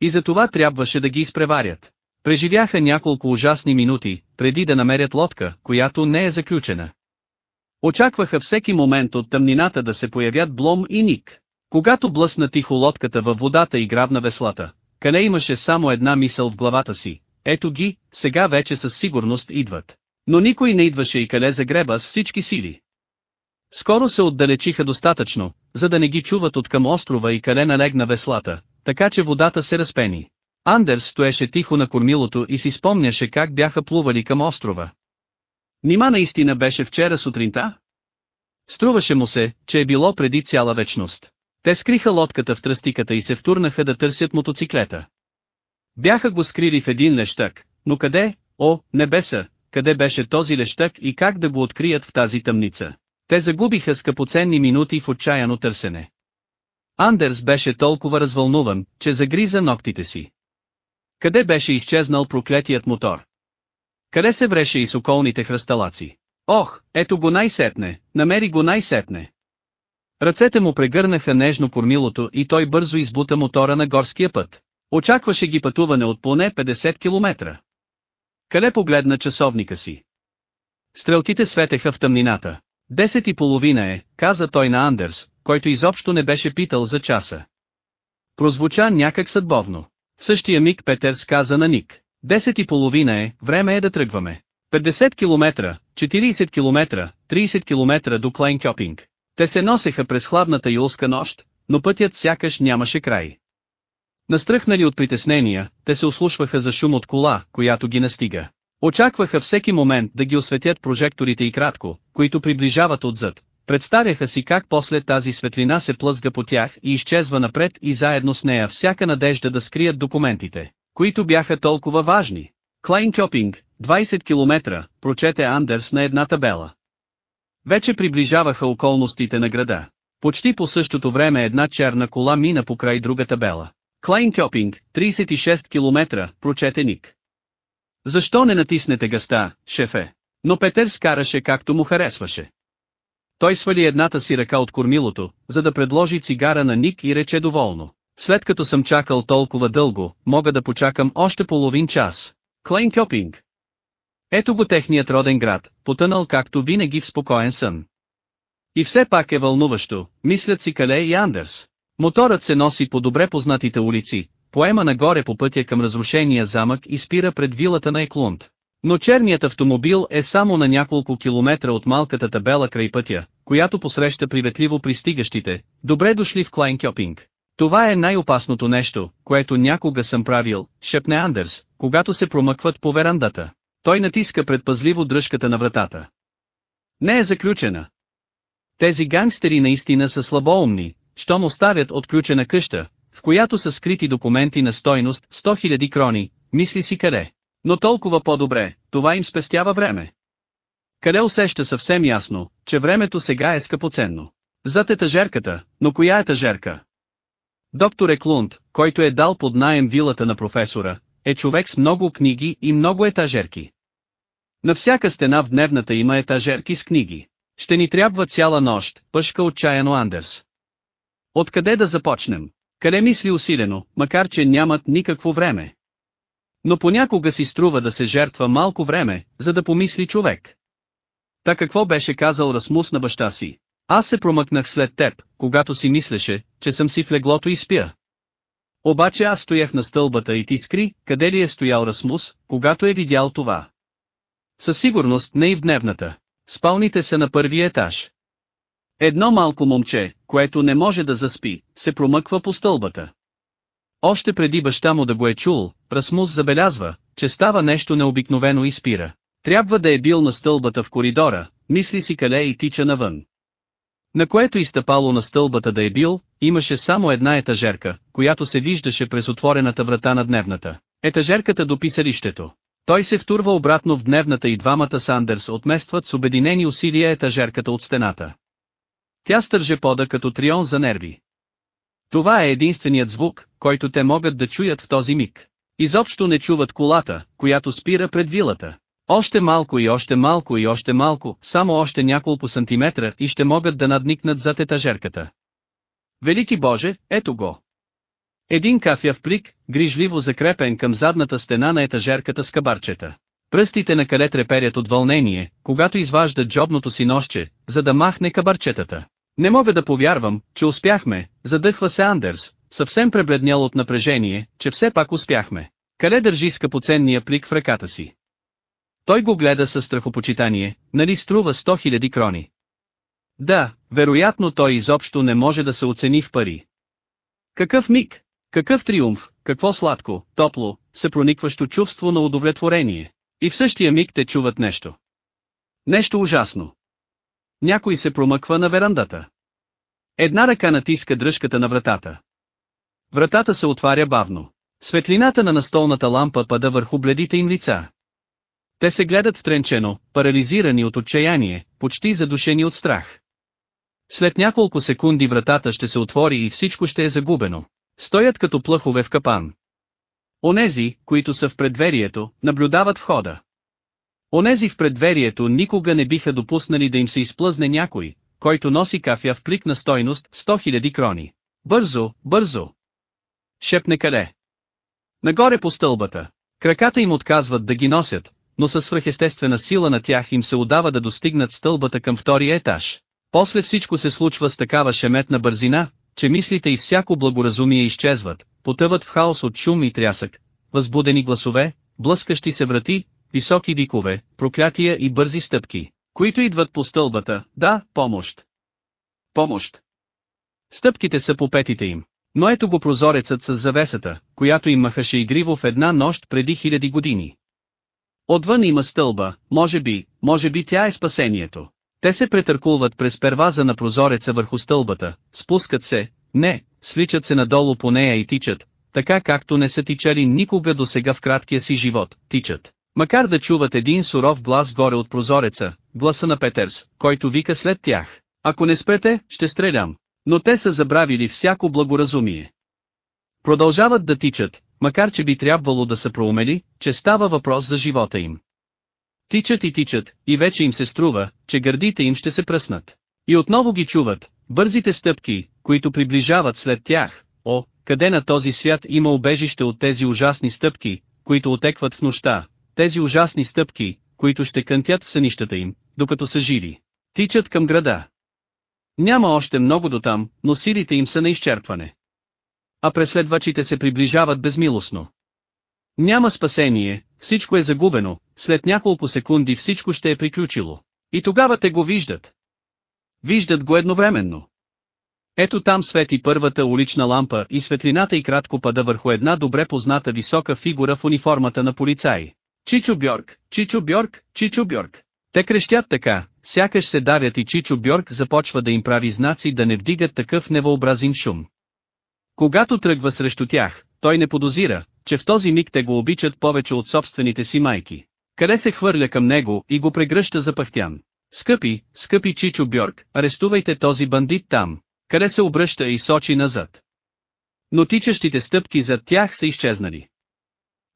И за това трябваше да ги изпреварят. Преживяха няколко ужасни минути, преди да намерят лодка, която не е заключена. Очакваха всеки момент от тъмнината да се появят Блом и Ник. Когато блъсна тихо лодката във водата и грабна веслата, Кале имаше само една мисъл в главата си. Ето ги, сега вече със сигурност идват. Но никой не идваше и Кале загреба с всички сили. Скоро се отдалечиха достатъчно, за да не ги чуват от към острова и Кале налегна веслата, така че водата се разпени. Андерс стоеше тихо на кормилото и си спомняше как бяха плували към острова. Нима наистина беше вчера сутринта? Струваше му се, че е било преди цяла вечност. Те скриха лодката в тръстиката и се втурнаха да търсят мотоциклета. Бяха го скрили в един лещак, но къде, о, небеса, къде беше този лещак и как да го открият в тази тъмница? Те загубиха скъпоценни минути в отчаяно търсене. Андерс беше толкова развълнуван, че загриза ногтите си. Къде беше изчезнал проклетият мотор? Къде се вреше и с околните хръсталаци? Ох, ето го най-сетне, намери го най-сетне. Ръцете му прегърнаха нежно кормилото и той бързо избута мотора на горския път. Очакваше ги пътуване от поне 50 км. Къде погледна часовника си? Стрелките светеха в тъмнината. Десет и половина е, каза той на Андерс, който изобщо не беше питал за часа. Прозвуча някак съдбовно. В същия миг Петерс каза на Ник. Десет и половина е, време е да тръгваме. 50 км, 40 км, 30 км до Клайнкьопинг. Те се носеха през хладната юлска нощ, но пътят сякаш нямаше край. Настръхнали от притеснения, те се ослушваха за шум от кола, която ги настига. Очакваха всеки момент да ги осветят прожекторите и кратко, които приближават отзад, Представяха си как после тази светлина се плъзга по тях и изчезва напред и заедно с нея всяка надежда да скрият документите, които бяха толкова важни. Клайн Кьопинг, 20 км, прочете Андерс на една табела. Вече приближаваха околностите на града. Почти по същото време една черна кола мина покрай друга табела. Клайн Кьопинг, 36 км, прочете Ник. Защо не натиснете гъста, шефе? Но Петър скараше както му харесваше. Той свали едната си ръка от кормилото, за да предложи цигара на Ник и рече доволно. След като съм чакал толкова дълго, мога да почакам още половин час. Клейн Кьопинг. Ето го техният роден град, потънал както винаги в спокоен сън. И все пак е вълнуващо, мислят си Кале и Андерс. Моторът се носи по добре познатите улици, поема нагоре по пътя към разрушения замък и спира пред вилата на Еклунд. Но черният автомобил е само на няколко километра от малката табела край пътя, която посреща приветливо пристигащите, добре дошли в Клайнкьопинг. Това е най-опасното нещо, което някога съм правил, шепне Андерс, когато се промъкват по верандата. Той натиска предпазливо дръжката на вратата. Не е заключена. Тези гангстери наистина са слабоумни, щом оставят отключена къща, в която са скрити документи на стойност 100 000 крони, мисли си къде. Но толкова по-добре, това им спестява време. Къде усеща съвсем ясно, че времето сега е скъпоценно. Зад етажерката, но коя етажерка? Доктор Еклунд, който е дал под наем вилата на професора, е човек с много книги и много етажерки. На всяка стена в дневната има етажерки с книги. Ще ни трябва цяла нощ, пъшка отчаяно Андерс. Откъде да започнем? Къде мисли усилено, макар че нямат никакво време? Но понякога си струва да се жертва малко време, за да помисли човек. Та какво беше казал Расмус на баща си? Аз се промъкнах след теб, когато си мислеше, че съм си в леглото и спя. Обаче аз стоях на стълбата и ти скри, къде ли е стоял Расмус, когато е видял това. Със сигурност не и в дневната. Спалните са на първи етаж. Едно малко момче, което не може да заспи, се промъква по стълбата. Още преди баща му да го е чул, Расмус забелязва, че става нещо необикновено и спира. Трябва да е бил на стълбата в коридора, мисли си къде и тича навън. На което изтъпало на стълбата да е бил, имаше само една етажерка, която се виждаше през отворената врата на дневната. Етажерката до писалището. Той се втурва обратно в дневната и двамата Сандърс отместват с обединени усилия етажерката от стената. Тя стърже пода като трион за нерви. Това е единственият звук, който те могат да чуят в този миг. Изобщо не чуват колата, която спира пред вилата. Още малко и още малко и още малко, само още няколко сантиметра и ще могат да надникнат зад етажерката. Велики Боже, ето го. Един кафяв плик, грижливо закрепен към задната стена на етажерката с кабарчета. Пръстите на Кале треперят от вълнение, когато изважда джобното си нощче, за да махне кабарчетата. Не мога да повярвам, че успяхме, задъхва се Андерс, съвсем пребледнял от напрежение, че все пак успяхме. Къде държи скъпоценния плик в ръката си? Той го гледа със страхопочитание, нали струва 100 000 крони. Да, вероятно той изобщо не може да се оцени в пари. Какъв миг, какъв триумф, какво сладко, топло, се проникващо чувство на удовлетворение. И в същия миг те чуват нещо. Нещо ужасно. Някой се промъква на верандата. Една ръка натиска дръжката на вратата. Вратата се отваря бавно. Светлината на настолната лампа пада върху бледите им лица. Те се гледат втренчено, парализирани от отчаяние, почти задушени от страх. След няколко секунди вратата ще се отвори и всичко ще е загубено. Стоят като плъхове в капан. Онези, които са в предверието, наблюдават входа. Онези в предверието никога не биха допуснали да им се изплъзне някой, който носи кафя в плик на стойност 100 000 крони. Бързо, бързо! Шепне къде. Нагоре по стълбата. Краката им отказват да ги носят, но със свръхестествена сила на тях им се удава да достигнат стълбата към втория етаж. После всичко се случва с такава шеметна бързина, че мислите и всяко благоразумие изчезват, потъват в хаос от шум и трясък, възбудени гласове, блъскащи се врати, високи викове, проклятия и бързи стъпки, които идват по стълбата, да, помощ. Помощ. Стъпките са по петите им. Но ето го прозорецът с завесата, която им махаше игриво в една нощ преди хиляди години. Отвън има стълба, може би, може би тя е спасението. Те се претъркулват през перваза на прозореца върху стълбата, спускат се, не, свличат се надолу по нея и тичат, така както не са тичали никога до сега в краткия си живот, тичат. Макар да чуват един суров глас горе от прозореца, гласа на Петърс, който вика след тях. Ако не спрете, ще стрелям. Но те са забравили всяко благоразумие. Продължават да тичат, макар че би трябвало да са проумели, че става въпрос за живота им. Тичат и тичат, и вече им се струва, че гърдите им ще се пръснат. И отново ги чуват, бързите стъпки, които приближават след тях. О, къде на този свят има убежище от тези ужасни стъпки, които отекват в нощта, тези ужасни стъпки, които ще кънтят в сънищата им, докато са живи. Тичат към града. Няма още много до там, но силите им са на изчерпване. А преследвачите се приближават безмилостно. Няма спасение, всичко е загубено, след няколко секунди всичко ще е приключило. И тогава те го виждат. Виждат го едновременно. Ето там свети първата улична лампа и светлината и кратко пада върху една добре позната висока фигура в униформата на полицаи. Чичо Бьорк, Чичо Бьорк, Чичо Бьорк. Те крещят така, сякаш се дарят и Чичо Бьорк започва да им прави знаци да не вдигат такъв невъобразим шум. Когато тръгва срещу тях, той не подозира, че в този миг те го обичат повече от собствените си майки. Къде се хвърля към него и го прегръща за пахтян. Скъпи, скъпи Чичо Бьорк, арестувайте този бандит там, къде се обръща и сочи назад. Но тичащите стъпки зад тях са изчезнали.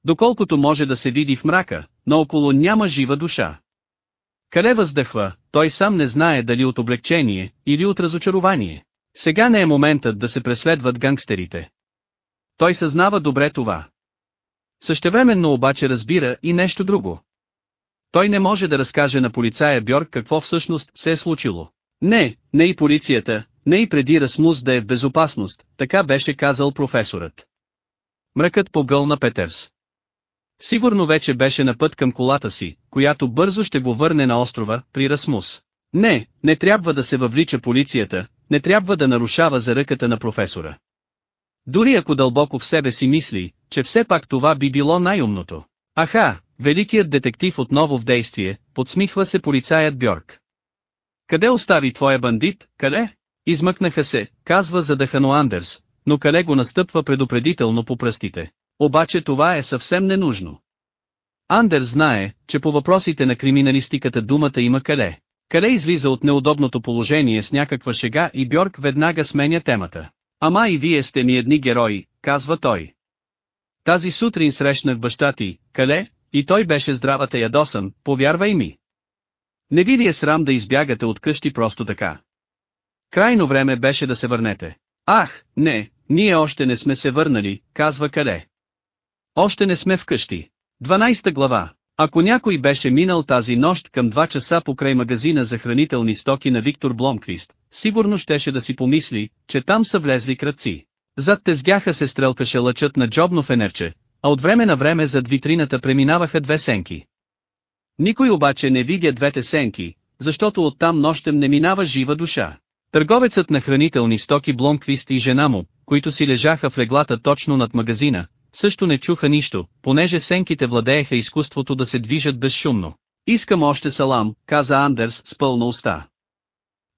Доколкото може да се види в мрака, но около няма жива душа. Къде въздъхва, той сам не знае дали от облегчение, или от разочарование. Сега не е моментът да се преследват гангстерите. Той съзнава добре това. Същевременно обаче разбира и нещо друго. Той не може да разкаже на полицая Бьорк какво всъщност се е случило. Не, не и полицията, не и преди Расмус да е в безопасност, така беше казал професорът. Мръкът погълна Петерс. Сигурно вече беше на път към колата си, която бързо ще го върне на острова, при Расмус. Не, не трябва да се въвлича полицията, не трябва да нарушава за ръката на професора. Дори ако дълбоко в себе си мисли, че все пак това би било най-умното. Аха, великият детектив отново в действие, подсмихва се полицаят Бьорк. Къде остави твоя бандит, къде? Измъкнаха се, казва задъхано Андерс, но Кале го настъпва предупредително по пръстите. Обаче това е съвсем ненужно. Андерс знае, че по въпросите на криминалистиката думата има Кале. Кале излиза от неудобното положение с някаква шега и Бьорк веднага сменя темата. Ама и вие сте ми едни герои, казва той. Тази сутрин срещнах баща ти, Кале, и той беше здравата ядосан, повярвай ми. Не ви ли е срам да избягате от къщи просто така? Крайно време беше да се върнете. Ах, не, ние още не сме се върнали, казва Кале. Още не сме вкъщи. 12 глава. Ако някой беше минал тази нощ към 2 часа покрай магазина за хранителни стоки на Виктор Бломквист, сигурно щеше да си помисли, че там са влезли кръци. Зад тезгяха се стрелкаше лъчът на джобно фенерче, а от време на време зад витрината преминаваха две сенки. Никой обаче не видя двете сенки, защото оттам нощем не минава жива душа. Търговецът на хранителни стоки Бломквист и жена му, които си лежаха в леглата точно над магазина, също не чуха нищо, понеже сенките владееха изкуството да се движат безшумно. Искам още салам, каза Андерс с пълна уста.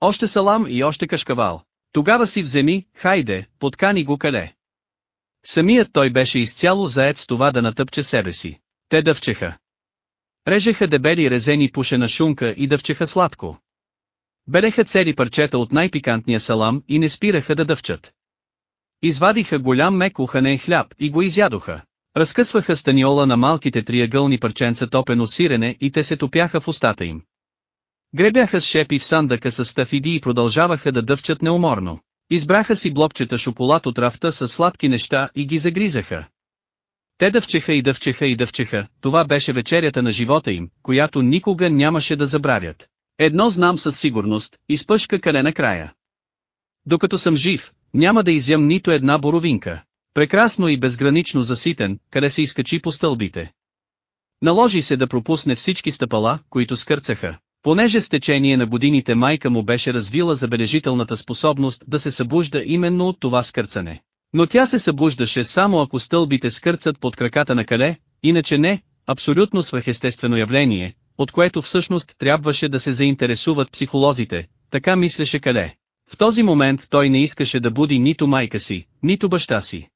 Още салам и още кашкавал. Тогава си вземи, хайде, подкани го кале. Самият той беше изцяло заед с това да натъпче себе си. Те дъвчеха. Режеха дебели резени пушена шунка и дъвчеха сладко. Белеха цели парчета от най-пикантния салам и не спираха да дъвчат. Извадиха голям мек уханен хляб и го изядоха. Разкъсваха станиола на малките триъгълни парченца топено сирене и те се топяха в устата им. Гребяха с шепи в сандъка с стафиди и продължаваха да дъвчат неуморно. Избраха си блокчета шоколад от рафта с сладки неща и ги загризаха. Те дъвчеха и дъвчеха и дъвчеха, това беше вечерята на живота им, която никога нямаше да забравят. Едно знам със сигурност, изпъшка кале на края. Докато съм жив, няма да изям нито една боровинка. Прекрасно и безгранично заситен, къде се изкачи по стълбите. Наложи се да пропусне всички стъпала, които скърцаха. Понеже с течение на годините майка му беше развила забележителната способност да се събужда именно от това скърцане. Но тя се събуждаше само ако стълбите скърцат под краката на кале, иначе не, абсолютно свръхестествено явление, от което всъщност трябваше да се заинтересуват психолозите, така мислеше Кале. В този момент той не искаше да буди нито майка си, нито баща си.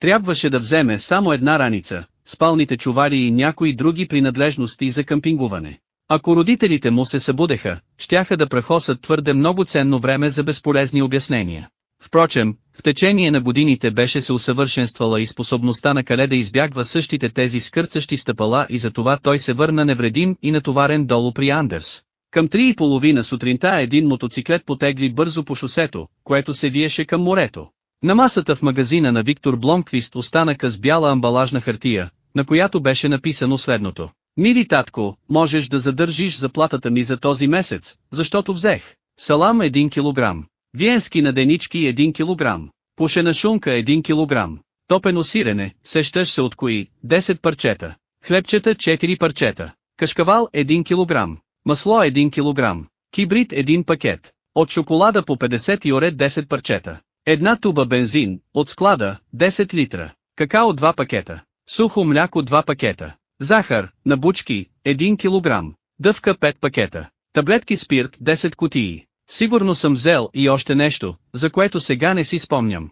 Трябваше да вземе само една раница, спалните чувари и някои други принадлежности за къмпингуване. Ако родителите му се събудеха, щяха да прехосат твърде много ценно време за безполезни обяснения. Впрочем, в течение на годините беше се усъвършенствала и способността на Кале да избягва същите тези скърцащи стъпала и затова той се върна невредим и натоварен долу при Андерс. Към три и половина сутринта един мотоциклет потегли бързо по шосето, което се виеше към морето. На масата в магазина на Виктор Бломквист остана с бяла амбалажна хартия, на която беше написано следното. Мили татко, можеш да задържиш заплатата ми за този месец, защото взех. Салам 1 кг. Виенски наденички 1 кг. Пушена шунка 1 кг. Топено сирене, сещаш се от кои, 10 парчета. Хлебчета 4 парчета. Кашкавал 1 кг. Масло 1 кг. Кибрид 1 пакет. От шоколада по 50 и оред 10 парчета. Една туба бензин, от склада, 10 литра. Какао 2 пакета. Сухо мляко 2 пакета. Захар, на бучки, 1 кг. Дъвка 5 пакета. Таблетки спирт 10 кутии. Сигурно съм взел и още нещо, за което сега не си спомням.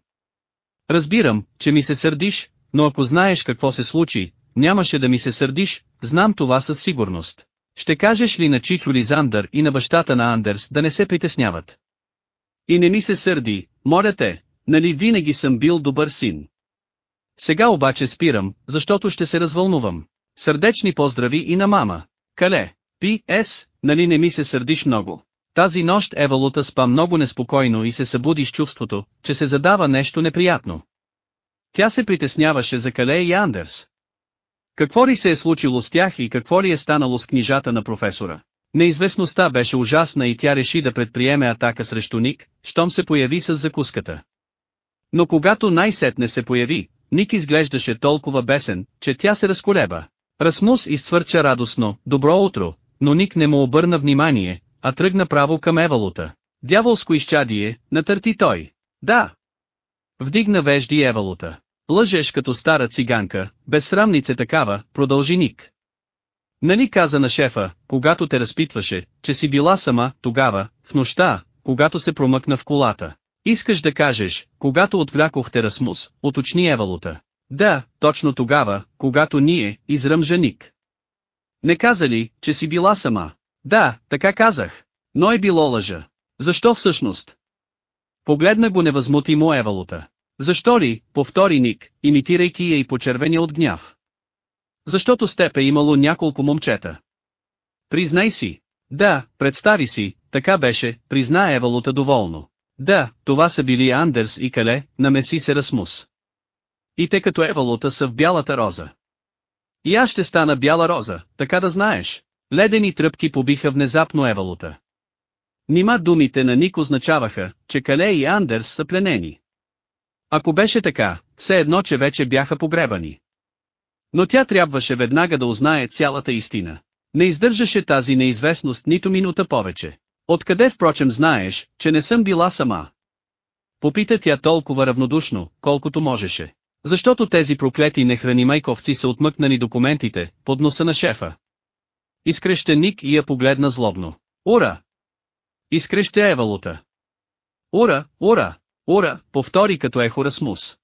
Разбирам, че ми се сърдиш, но ако знаеш какво се случи, нямаше да ми се сърдиш, знам това със сигурност. Ще кажеш ли на Чичо Лизандър и на бащата на Андерс да не се притесняват? И не ми се сърди, моля те, нали винаги съм бил добър син. Сега обаче спирам, защото ще се развълнувам. Сърдечни поздрави и на мама. Кале, пи, ес, нали не ми се сърдиш много. Тази нощ Евалута спа много неспокойно и се събуди с чувството, че се задава нещо неприятно. Тя се притесняваше за Кале и Андерс. Какво ли се е случило с тях и какво ли е станало с книжата на професора? Неизвестността беше ужасна и тя реши да предприеме атака срещу Ник, щом се появи с закуската. Но когато най-сетне се появи, Ник изглеждаше толкова бесен, че тя се разколеба. Расмус изцвърча радостно, добро утро, но Ник не му обърна внимание, а тръгна право към Евалута. Дяволско изчадие, натърти той. Да. Вдигна вежди Евалута. Лъжеш като стара циганка, безсрамнице такава, продължи Ник. Нали каза на шефа, когато те разпитваше, че си била сама, тогава, в нощта, когато се промъкна в колата. Искаш да кажеш, когато отвлякохте Расмус, уточни Евалута. Да, точно тогава, когато ние, изръмжа Ник. Не каза ли, че си била сама? Да, така казах. Но е било лъжа. Защо всъщност? Погледна го невъзмутимо Евалута. Защо ли, повтори Ник, имитирайки я и почервения от гняв. Защото с теб е имало няколко момчета. Признай си. Да, представи си, така беше, призна Евалута доволно. Да, това са били Андерс и Кале, намеси се Расмус. И те като Евалута са в бялата роза. И аз ще стана бяла роза, така да знаеш. Ледени тръпки побиха внезапно Евалута. Нима думите на Ник означаваха, че Кале и Андерс са пленени. Ако беше така, все едно че вече бяха погребани. Но тя трябваше веднага да узнае цялата истина. Не издържаше тази неизвестност нито минута повече. Откъде впрочем знаеш, че не съм била сама? Попита тя толкова равнодушно, колкото можеше. Защото тези проклети нехрани майковци са отмъкнали документите, под носа на шефа. Изкреща Ник и я погледна злобно. Ура! Изкреща Евалута. Ура, ура, ура, повтори като ехо Расмус.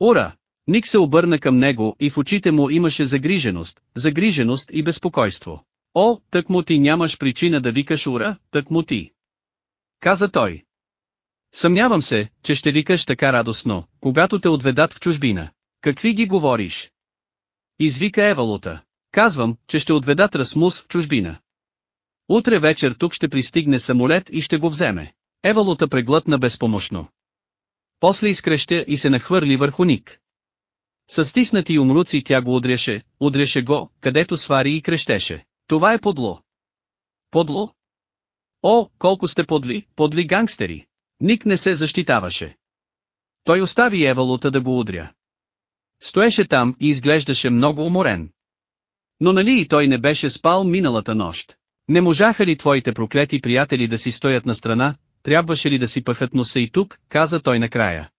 Ура! Ник се обърна към него и в очите му имаше загриженост, загриженост и безпокойство. О, тък му ти нямаш причина да викаш ура, тък му ти. Каза той. Съмнявам се, че ще викаш така радостно, когато те отведат в чужбина. Какви ги говориш? Извика Евалута. Казвам, че ще отведат Расмус в чужбина. Утре вечер тук ще пристигне самолет и ще го вземе. Евалута преглътна безпомощно. После изкрещя и се нахвърли върху Ник. С стиснати умруци тя го удряше, удряше го, където свари и крещеше. Това е подло. Подло? О, колко сте подли, подли гангстери! Ник не се защитаваше. Той остави Евалута да го удря. Стоеше там и изглеждаше много уморен. Но нали и той не беше спал миналата нощ? Не можаха ли твоите проклети приятели да си стоят на страна, трябваше ли да си пъхат носа и тук, каза той накрая.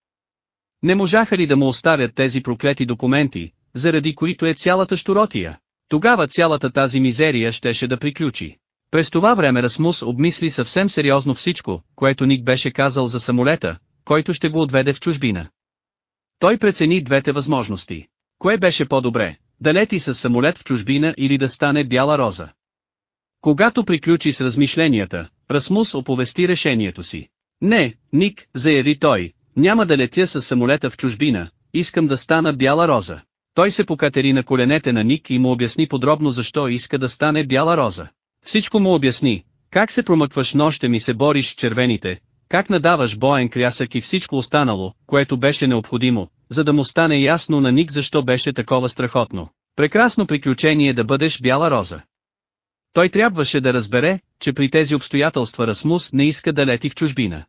Не можаха ли да му оставят тези проклети документи, заради които е цялата щуротия? Тогава цялата тази мизерия щеше да приключи. През това време Расмус обмисли съвсем сериозно всичко, което Ник беше казал за самолета, който ще го отведе в чужбина. Той прецени двете възможности. Кое беше по-добре, да лети с самолет в чужбина или да стане бяла роза? Когато приключи с размишленията, Расмус оповести решението си. Не, Ник, заяви той, няма да летя с самолета в чужбина, искам да стана бяла роза. Той се покатери на коленете на Ник и му обясни подробно защо иска да стане бяла роза. Всичко му обясни, как се промъкваш нощем и се бориш с червените, как надаваш боен крясък и всичко останало, което беше необходимо, за да му стане ясно на Ник защо беше такова страхотно. Прекрасно приключение да бъдеш бяла роза. Той трябваше да разбере, че при тези обстоятелства Расмус не иска да лети в чужбина.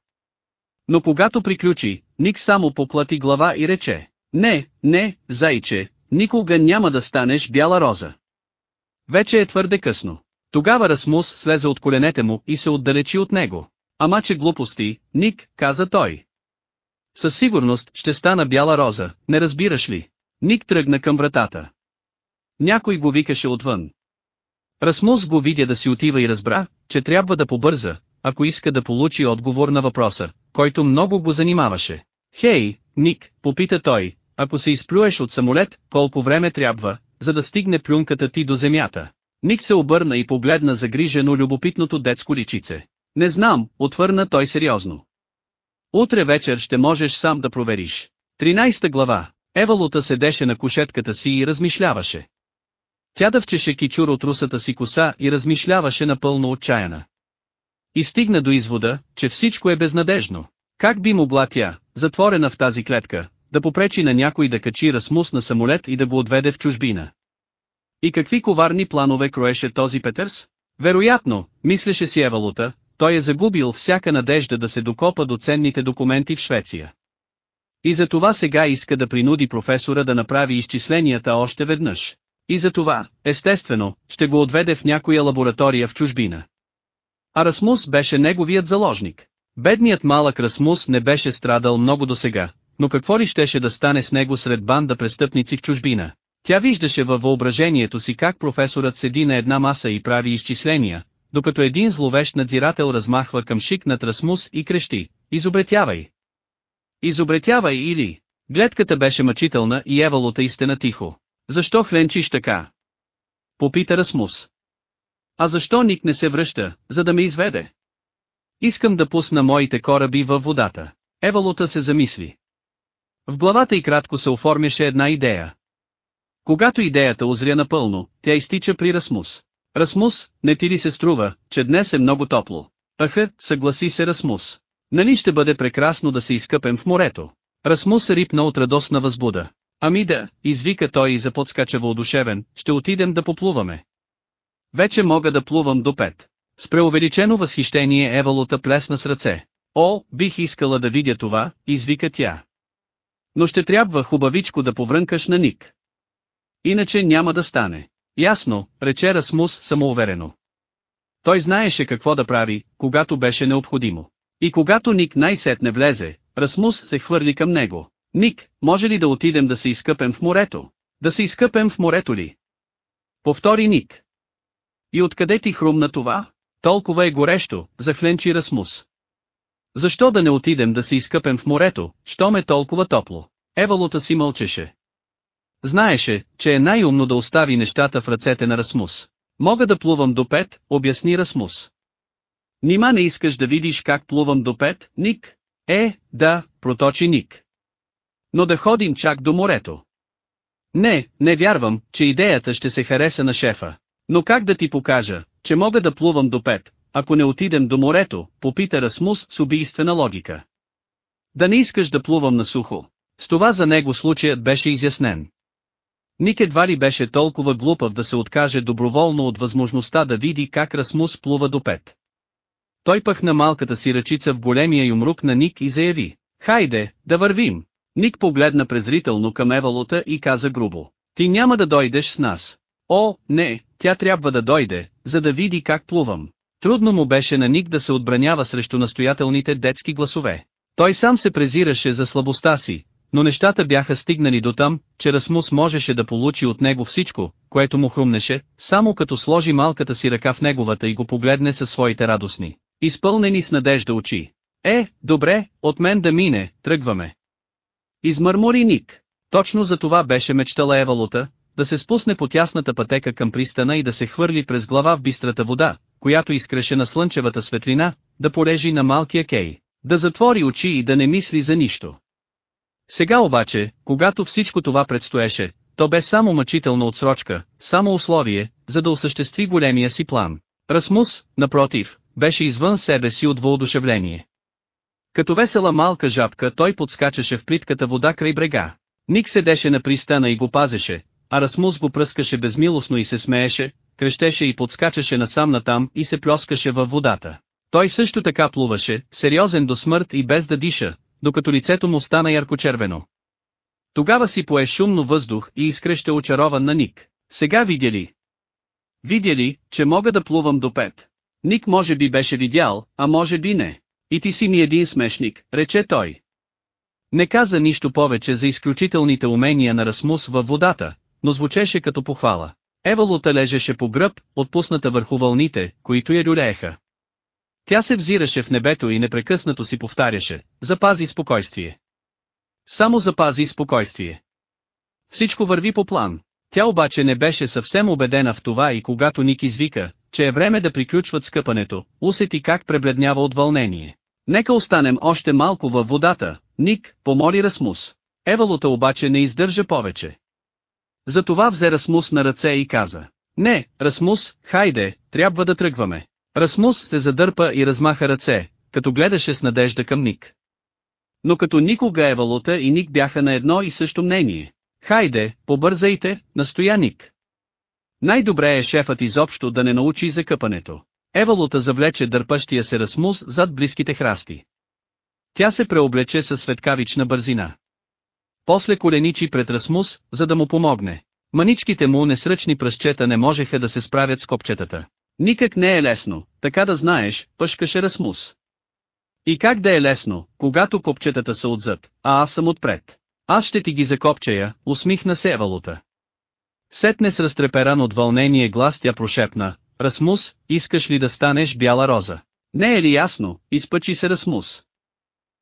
Но когато приключи, Ник само поплати глава и рече, не, не, зайче, никога няма да станеш бяла роза. Вече е твърде късно. Тогава Расмус слезе от коленете му и се отдалечи от него. Ама че глупости, Ник, каза той. Със сигурност ще стана бяла роза, не разбираш ли? Ник тръгна към вратата. Някой го викаше отвън. Расмус го видя да си отива и разбра, че трябва да побърза, ако иска да получи отговор на въпроса, който много го занимаваше. Хей, Ник, попита той, ако се изплюеш от самолет, колко време трябва, за да стигне плюнката ти до земята? Ник се обърна и погледна загрижено любопитното детско личице. Не знам, отвърна той сериозно. Утре вечер ще можеш сам да провериш. 13 глава. Евалута седеше на кушетката си и размишляваше. Тя дъвчеше кичур от русата си коса и размишляваше напълно отчаяна. И стигна до извода, че всичко е безнадежно. Как би могла тя, затворена в тази клетка, да попречи на някой да качи Расмус на самолет и да го отведе в чужбина? И какви коварни планове кроеше този Петърс? Вероятно, мислеше си Евалута, той е загубил всяка надежда да се докопа до ценните документи в Швеция. И за това сега иска да принуди професора да направи изчисленията още веднъж. И за това, естествено, ще го отведе в някоя лаборатория в чужбина. А Расмус беше неговият заложник. Бедният малък Расмус не беше страдал много досега, но какво ли щеше да стане с него сред банда престъпници в чужбина? Тя виждаше във въображението си как професорът седи на една маса и прави изчисления, докато един зловещ надзирател размахва към шик над Расмус и крещи, изобретявай! Изобретявай или... Гледката беше мъчителна и Евалота истина тихо. Защо хленчиш така? Попита Расмус. А защо Ник не се връща, за да ме изведе? Искам да пусна моите кораби във водата. Евалота се замисли. В главата и кратко се оформяше една идея. Когато идеята озря напълно, тя изтича при Расмус. Расмус, не ти ли се струва, че днес е много топло? Аха, съгласи се Расмус. Нали ще бъде прекрасно да се изкъпем в морето? Расмус рипна от радостна възбуда. Ами да, извика той и заподскача въодушевен, ще отидем да поплуваме. Вече мога да плувам до пет. С преувеличено възхищение Евалота плесна с ръце. О, бих искала да видя това, извика тя. Но ще трябва хубавичко да поврънкаш на Ник. Иначе няма да стане. Ясно, рече Расмус самоуверено. Той знаеше какво да прави, когато беше необходимо. И когато Ник най-сетне влезе, Расмус се хвърли към него. Ник, може ли да отидем да се изкъпем в морето? Да се изкъпем в морето ли? Повтори Ник. И откъде ти хрумна това? Толкова е горещо, захленчи Расмус. Защо да не отидем да се изкъпем в морето, що ме толкова топло? Евалота си мълчеше. Знаеше, че е най-умно да остави нещата в ръцете на Расмус. Мога да плувам до пет, обясни Расмус. Нима не искаш да видиш как плувам до пет, Ник? Е, да, проточи Ник. Но да ходим чак до морето. Не, не вярвам, че идеята ще се хареса на шефа. Но как да ти покажа, че мога да плувам до пет, ако не отидем до морето, попита Расмус с убийствена логика. Да не искаш да плувам на сухо. С това за него случаят беше изяснен. Ник едва ли беше толкова глупав да се откаже доброволно от възможността да види как Расмус плува до пет. Той пъхна малката си ръчица в големия юмрук на Ник и заяви, хайде, да вървим. Ник погледна презрително към Евалота и каза грубо, ти няма да дойдеш с нас. О, не, тя трябва да дойде, за да види как плувам. Трудно му беше на Ник да се отбранява срещу настоятелните детски гласове. Той сам се презираше за слабостта си, но нещата бяха стигнали до там, че Расмус можеше да получи от него всичко, което му хрумнеше, само като сложи малката си ръка в неговата и го погледне със своите радостни, изпълнени с надежда очи. Е, добре, от мен да мине, тръгваме. Измърмори Ник. Точно за това беше мечтала Евалута, да се спусне по тясната пътека към пристана и да се хвърли през глава в бистрата вода, която изкреше на слънчевата светлина, да полежи на малкия кей, да затвори очи и да не мисли за нищо. Сега обаче, когато всичко това предстоеше, то бе само мъчителна отсрочка, само условие, за да осъществи големия си план. Расмус, напротив, беше извън себе си от въодушевление. Като весела малка жабка той подскачаше в плитката вода край брега. Ник седеше на пристана и го пазеше, а Расмус го пръскаше безмилостно и се смееше, крещеше и подскачаше насам натам и се плескаше във водата. Той също така плуваше, сериозен до смърт и без да диша, докато лицето му стана яркочервено. Тогава си пое шумно въздух и изкреща очарован на Ник. Сега видя ли? Видя ли, че мога да плувам до пет? Ник може би беше видял, а може би не. И ти си ми един смешник, рече той. Не каза нищо повече за изключителните умения на Расмус във водата, но звучеше като похвала. Евалута лежеше по гръб, отпусната върху вълните, които я люлееха. Тя се взираше в небето и непрекъснато си повтаряше, запази спокойствие. Само запази спокойствие. Всичко върви по план. Тя обаче не беше съвсем убедена в това и когато Ник извика, че е време да приключват скъпането, усети как пребледнява от вълнение. Нека останем още малко във водата, Ник, помоли Расмус. Евалута обаче не издържа повече. Затова взе Расмус на ръце и каза. Не, Расмус, хайде, трябва да тръгваме. Расмус се задърпа и размаха ръце, като гледаше с надежда към Ник. Но като никога Евалута и Ник бяха на едно и също мнение. Хайде, побързайте, настоя Ник. Най-добре е шефът изобщо да не научи за къпането. Евалута завлече дърпащия се Расмус зад близките храсти. Тя се преоблече със светкавична бързина. После коленичи пред Расмус, за да му помогне. Маничките му несръчни пръщета не можеха да се справят с копчетата. Никак не е лесно, така да знаеш, пъшкаше Расмус. И как да е лесно, когато копчетата са отзад, а аз съм отпред. Аз ще ти ги закопчая, усмихна се Евалута. Сетне с разтреперан от вълнение глас тя прошепна, Расмус, искаш ли да станеш бяла роза? Не е ли ясно, изпъчи се Расмус.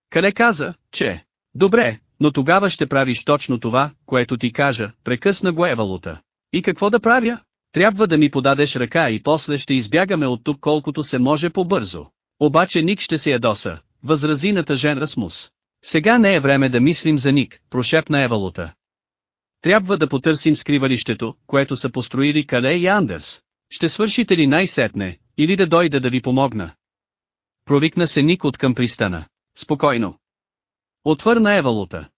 Къде каза, че? Добре, но тогава ще правиш точно това, което ти кажа, прекъсна го Евалута. И какво да правя? Трябва да ми подадеш ръка и после ще избягаме от тук колкото се може по-бързо. Обаче Ник ще се ядоса, възрази на тъжен Расмус. Сега не е време да мислим за Ник, прошепна Евалута. Трябва да потърсим скривалището, което са построили Кале и Андерс. Ще свършите ли най-сетне, или да дойда да ви помогна? Провикна се Ник от към пристана. Спокойно. Отвърна Евалута.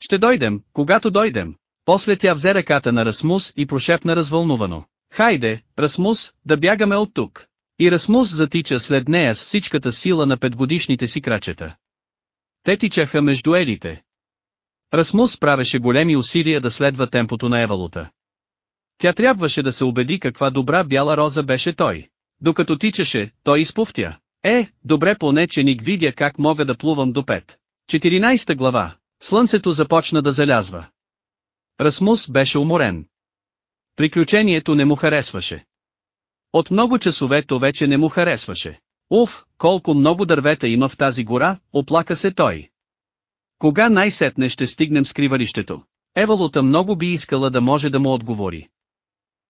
Ще дойдем, когато дойдем. После тя взе ръката на Расмус и прошепна развълнувано. Хайде, Расмус, да бягаме от тук. И Расмус затича след нея с всичката сила на петгодишните си крачета. Те тичаха между елите. Расмус правеше големи усилия да следва темпото на Евалута. Тя трябваше да се убеди каква добра бяла роза беше той. Докато тичаше, той изпуфтя. Е, добре поне че ник видя как мога да плувам до пет. 14 глава. Слънцето започна да залязва. Расмус беше уморен. Приключението не му харесваше. От много часове то вече не му харесваше. Уф, колко много дървета има в тази гора, оплака се той. Кога най-сетне ще стигнем скривалището? Евалута много би искала да може да му отговори.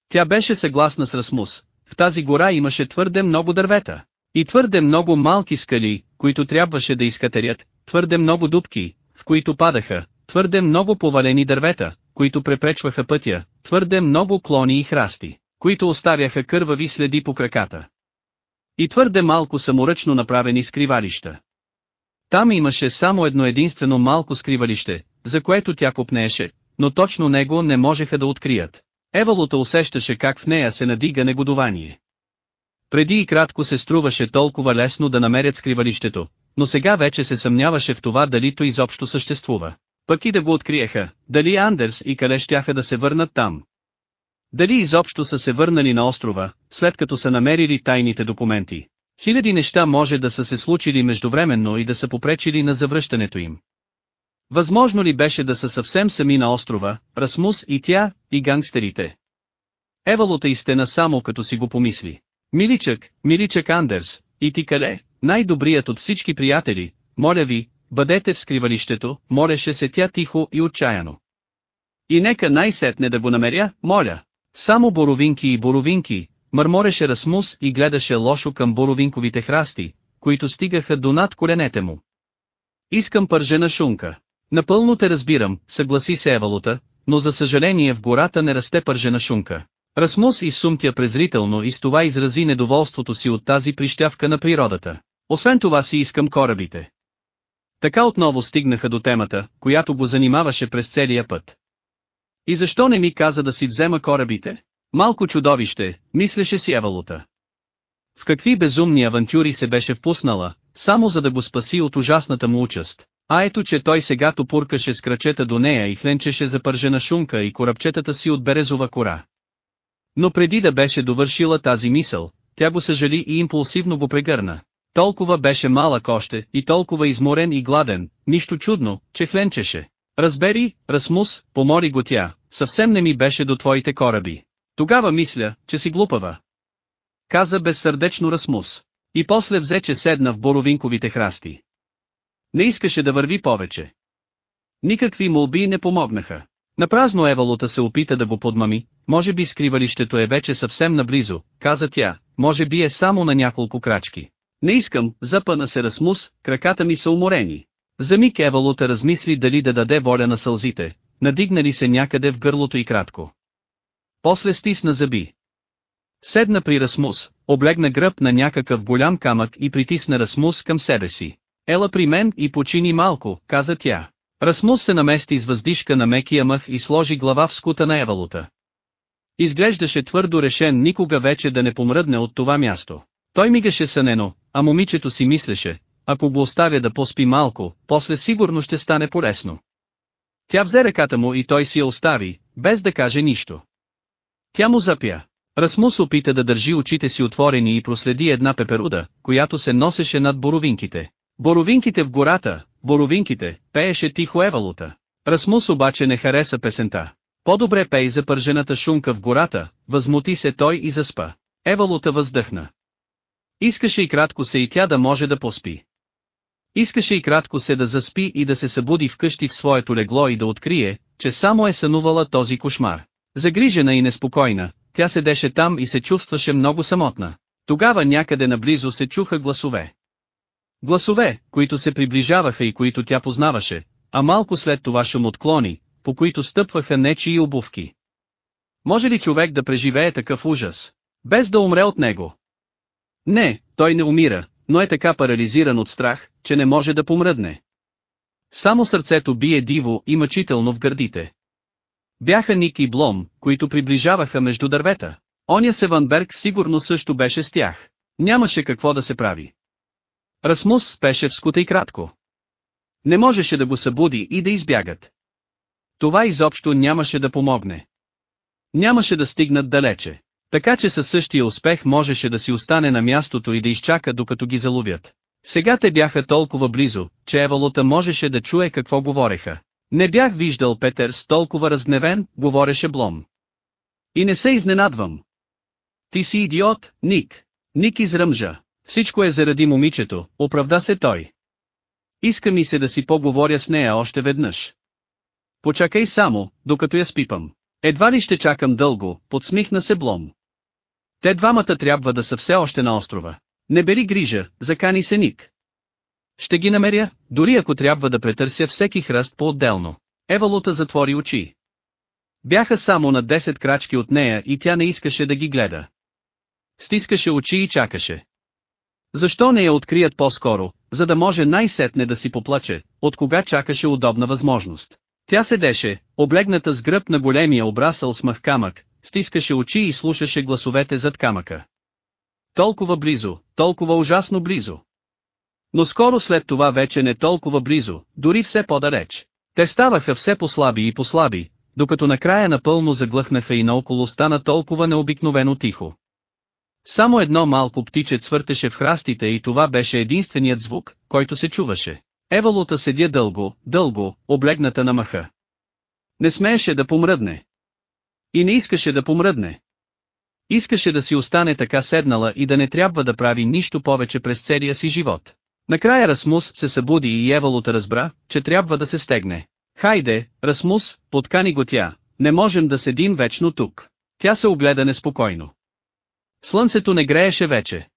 Тя беше съгласна с Расмус, в тази гора имаше твърде много дървета. И твърде много малки скали, които трябваше да изкатерят, твърде много дубки, в които падаха, твърде много повалени дървета, които препречваха пътя, твърде много клони и храсти, които оставяха кървави следи по краката. И твърде малко саморъчно направени скривалища. Там имаше само едно единствено малко скривалище, за което тя копнееше, но точно него не можеха да открият. Евалута усещаше как в нея се надига негодование. Преди и кратко се струваше толкова лесно да намерят скривалището, но сега вече се съмняваше в това дали то изобщо съществува. Пък и да го откриеха, дали Андерс и къде щяха да се върнат там. Дали изобщо са се върнали на острова, след като са намерили тайните документи. Хиляди неща може да са се случили междувременно и да са попречили на завръщането им. Възможно ли беше да са съвсем сами на острова, Расмус и тя, и гангстерите? Евалота изтена само като си го помисли. Миличък, миличък Андерс, и ти къде, най-добрият от всички приятели, моля ви, бъдете в скривалището, молеше се тя тихо и отчаяно. И нека най-сетне да го намеря, моля. Само боровинки и боровинки, мърмореше Расмус и гледаше лошо към боровинковите храсти, които стигаха до над коленете му. Искам пържена шунка. Напълно те разбирам, съгласи се Евалота, но за съжаление в гората не расте пържена шунка. Расмус изсумтя презрително и с това изрази недоволството си от тази прищявка на природата. Освен това си искам корабите. Така отново стигнаха до темата, която го занимаваше през целия път. И защо не ми каза да си взема корабите? Малко чудовище, мислеше си Евалута. В какви безумни авантюри се беше впуснала, само за да го спаси от ужасната му участ. А ето че той сега топуркаше с крачета до нея и хленчеше за пържена шунка и корабчетата си от березова кора. Но преди да беше довършила тази мисъл, тя го съжали и импулсивно го прегърна. Толкова беше малък още и толкова изморен и гладен, нищо чудно, че хленчеше. Разбери, Расмус, помори го тя, съвсем не ми беше до твоите кораби. Тогава мисля, че си глупава. Каза безсърдечно Расмус. И после взе, че седна в боровинковите храсти. Не искаше да върви повече. Никакви молби не помогнаха. Напразно Евалута се опита да го подмами, може би скривалището е вече съвсем наблизо, каза тя, може би е само на няколко крачки. Не искам, запъна се Расмус, краката ми са уморени. За миг Евалута размисли дали да даде воля на сълзите, надигнали се някъде в гърлото и кратко. После стисна зъби. Седна при Расмус, облегна гръб на някакъв голям камък и притисна Расмус към себе си. Ела при мен и почини малко, каза тя. Расмус се намести с въздишка на мекия мъх и сложи глава в скута на Евалута. Изглеждаше твърдо решен никога вече да не помръдне от това място. Той мигаше сънено, а момичето си мислеше, ако го оставя да поспи малко, после сигурно ще стане полезно. Тя взе ръката му и той си я остави, без да каже нищо. Тя му запя. Расмус опита да държи очите си отворени и проследи една пеперуда, която се носеше над боровинките. Боровинките в гората, боровинките, пееше тихо Евалута. Расмус обаче не хареса песента. По-добре пей за пържената шунка в гората, възмути се той и заспа. Евалута въздъхна. Искаше и кратко се и тя да може да поспи. Искаше и кратко се да заспи и да се събуди вкъщи в своето легло и да открие, че само е сънувала този кошмар. Загрижена и неспокойна, тя седеше там и се чувстваше много самотна. Тогава някъде наблизо се чуха гласове. Гласове, които се приближаваха и които тя познаваше, а малко след това шум отклони, по които стъпваха нечии обувки. Може ли човек да преживее такъв ужас, без да умре от него? Не, той не умира, но е така парализиран от страх, че не може да помръдне. Само сърцето бие диво и мъчително в гърдите. Бяха Ник и Блом, които приближаваха между дървета. Оня Севанберг сигурно също беше с тях. Нямаше какво да се прави. Расмус спеше в скута и кратко. Не можеше да го събуди и да избягат. Това изобщо нямаше да помогне. Нямаше да стигнат далече. Така че със същия успех можеше да си остане на мястото и да изчака докато ги заловят. Сега те бяха толкова близо, че Евалота можеше да чуе какво говореха. Не бях виждал Петърс толкова разгневен, говореше Блом. И не се изненадвам. Ти си идиот, Ник. Ник изръмжа. Всичко е заради момичето, оправда се той. Иска ми се да си поговоря с нея още веднъж. Почакай само, докато я спипам. Едва ли ще чакам дълго, подсмихна се Блом. Те двамата трябва да са все още на острова. Не бери грижа, закани се Ник. Ще ги намеря, дори ако трябва да претърся всеки хръст по-отделно. Евалута затвори очи. Бяха само на 10 крачки от нея и тя не искаше да ги гледа. Стискаше очи и чакаше. Защо не я открият по-скоро, за да може най-сетне да си поплаче, от кога чакаше удобна възможност. Тя седеше, облегната с гръб на големия обрасъл с мъх камък, стискаше очи и слушаше гласовете зад камъка. Толкова близо, толкова ужасно близо. Но скоро след това вече не толкова близо, дори все по-далеч. Те ставаха все послаби и послаби, докато накрая напълно заглъхнаха и наоколо стана толкова необикновено тихо. Само едно малко птиче цвъртеше в храстите и това беше единственият звук, който се чуваше. Евалута седя дълго, дълго, облегната на мъха. Не смееше да помръдне. И не искаше да помръдне. Искаше да си остане така седнала и да не трябва да прави нищо повече през целия си живот. Накрая Расмус се събуди и Евалута разбра, че трябва да се стегне. Хайде, Расмус, подкани го тя, не можем да седим вечно тук. Тя се огледа неспокойно. Слънцето не грееше вече.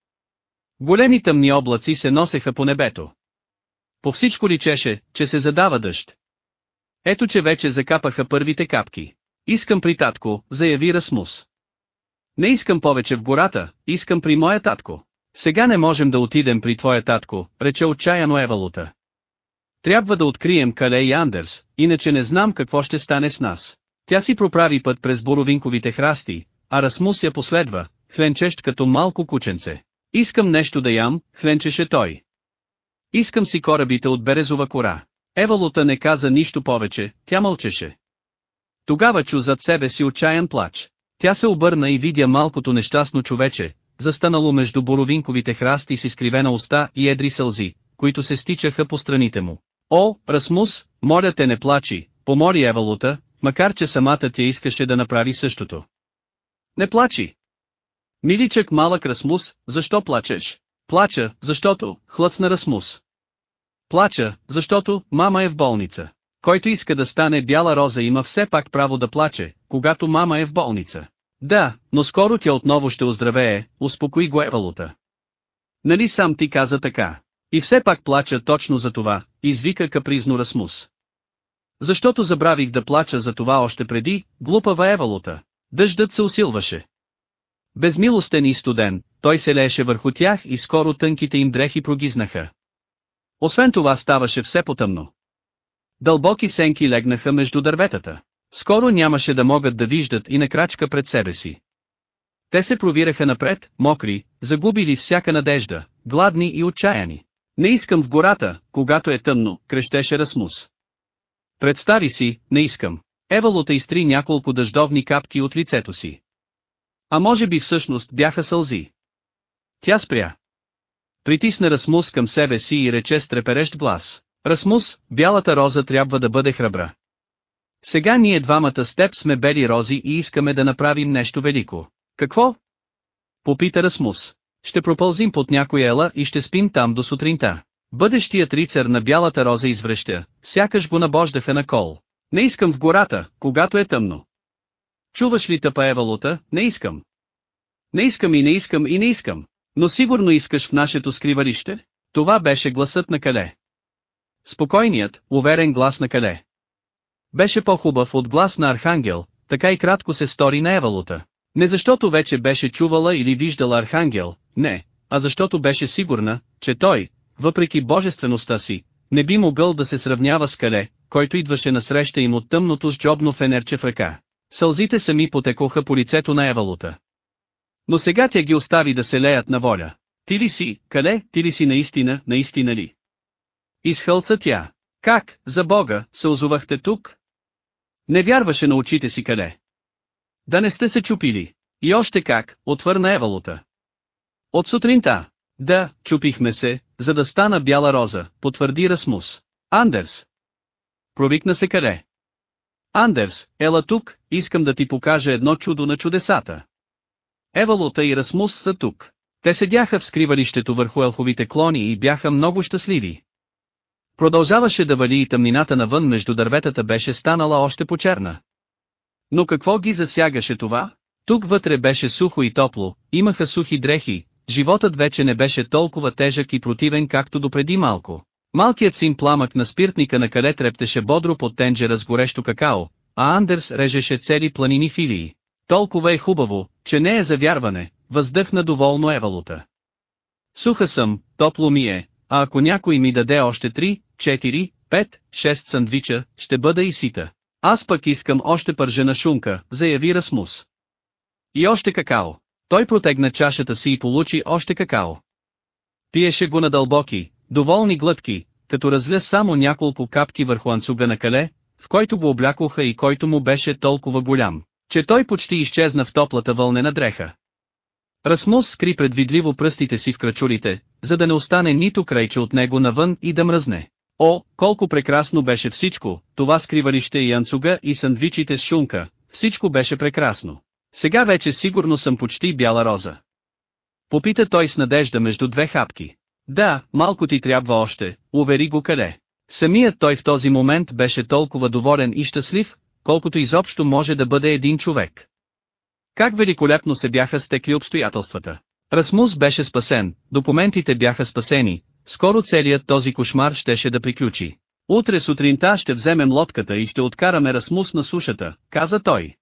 Големи тъмни облаци се носеха по небето. По всичко личеше, че се задава дъжд. Ето че вече закапаха първите капки. Искам при татко, заяви Расмус. Не искам повече в гората, искам при моя татко. Сега не можем да отидем при твоя татко, рече отчаяно Евалута. Трябва да открием Кале и Андерс, иначе не знам какво ще стане с нас. Тя си проправи път през боровинковите храсти, а Расмус я последва, хленчещ като малко кученце. Искам нещо да ям, хленчеше той. Искам си корабите от березова кора. Евалута не каза нищо повече, тя мълчеше. Тогава чу зад себе си отчаян плач. Тя се обърна и видя малкото нещастно човече, застанало между боровинковите храсти с изкривена уста и едри сълзи, които се стичаха по страните му. О, Расмус, моля те не плачи, помоли Евалута, макар че самата тя искаше да направи същото. Не плачи! Миличък малък Расмус, защо плачеш? Плача, защото, хлъцна Расмус. Плача, защото, мама е в болница. Който иска да стане бяла роза има все пак право да плаче, когато мама е в болница. Да, но скоро тя отново ще оздравее, успокои го Евалута. Нали сам ти каза така? И все пак плача точно за това, извика капризно Расмус. Защото забравих да плача за това още преди, глупава Евалута. Дъждът се усилваше. Безмилостен и студен, той се лееше върху тях и скоро тънките им дрехи прогизнаха. Освен това ставаше все потъмно. Дълбоки сенки легнаха между дърветата. Скоро нямаше да могат да виждат и на крачка пред себе си. Те се провираха напред, мокри, загубили всяка надежда, гладни и отчаяни. Не искам в гората, когато е тъмно, крещеше Расмус. Представи си, не искам. Евалота изтри няколко дъждовни капки от лицето си. А може би всъщност бяха сълзи. Тя спря. Притисна Расмус към себе си и рече с треперещ глас. Расмус, бялата роза трябва да бъде храбра. Сега ние двамата с теб сме бели рози и искаме да направим нещо велико. Какво? Попита Расмус. Ще пропълзим под някоя ела и ще спим там до сутринта. Бъдещият рицар на бялата роза извръща, сякаш го набождаха на кол. Не искам в гората, когато е тъмно. Чуваш ли тъпа Евалута, не искам. Не искам и не искам и не искам. Но сигурно искаш в нашето скривалище? Това беше гласът на Кале. Спокойният, уверен глас на Кале. Беше по-хубав от глас на Архангел, така и кратко се стори на Евалута. Не защото вече беше чувала или виждала Архангел, не, а защото беше сигурна, че той, въпреки божествеността си, не би могъл да се сравнява с Кале, който идваше насреща им от тъмното с джобно фенерче в ръка. Сълзите сами потекоха по лицето на Евалута. Но сега тя ги остави да се леят на воля. Ти ли си, Кале, ти ли си наистина, наистина ли? Изхълца тя. Как, за Бога, се озовахте тук? Не вярваше на очите си къде. Да не сте се чупили. И още как, отвърна Евалута. От сутринта. Да, чупихме се, за да стана бяла роза, потвърди Расмус. Андерс. Провикна се къде. Андерс, ела тук, искам да ти покажа едно чудо на чудесата. Евалута и Расмус са тук. Те седяха в скривалището върху елховите клони и бяха много щастливи. Продължаваше да вали и тъмнината навън между дърветата беше станала още почерна. Но какво ги засягаше това? Тук вътре беше сухо и топло, имаха сухи дрехи, животът вече не беше толкова тежък и противен както допреди малко. Малкият син пламък на спиртника на кале трептеше бодро под тенджера с горещо какао, а Андерс режеше цели планини филии. Толкова е хубаво, че не е за вярване, въздъхна доволно Евалута. Суха съм, топло ми е, а ако някой ми даде още три, 4, 5, 6 сандвича, ще бъда и сита. Аз пък искам още пържена шунка, заяви Расмус. И още какао. Той протегна чашата си и получи още какао. Пиеше го на дълбоки, доволни глътки, като разля само няколко капки върху анцуга на кале, в който го облякоха и който му беше толкова голям, че той почти изчезна в топлата вълнена дреха. Расмус скри предвидливо пръстите си в крачулите, за да не остане нито крайче от него навън и да мръзне. О, колко прекрасно беше всичко, това скривалище и анцуга и сандвичите с шунка, всичко беше прекрасно. Сега вече сигурно съм почти бяла роза. Попита той с надежда между две хапки. Да, малко ти трябва още, увери го къде. Самият той в този момент беше толкова доволен и щастлив, колкото изобщо може да бъде един човек. Как великолепно се бяха стекли обстоятелствата. Расмус беше спасен, документите бяха спасени, скоро целият този кошмар щеше да приключи. Утре сутринта ще вземем лодката и ще откараме Расмус на сушата, каза той.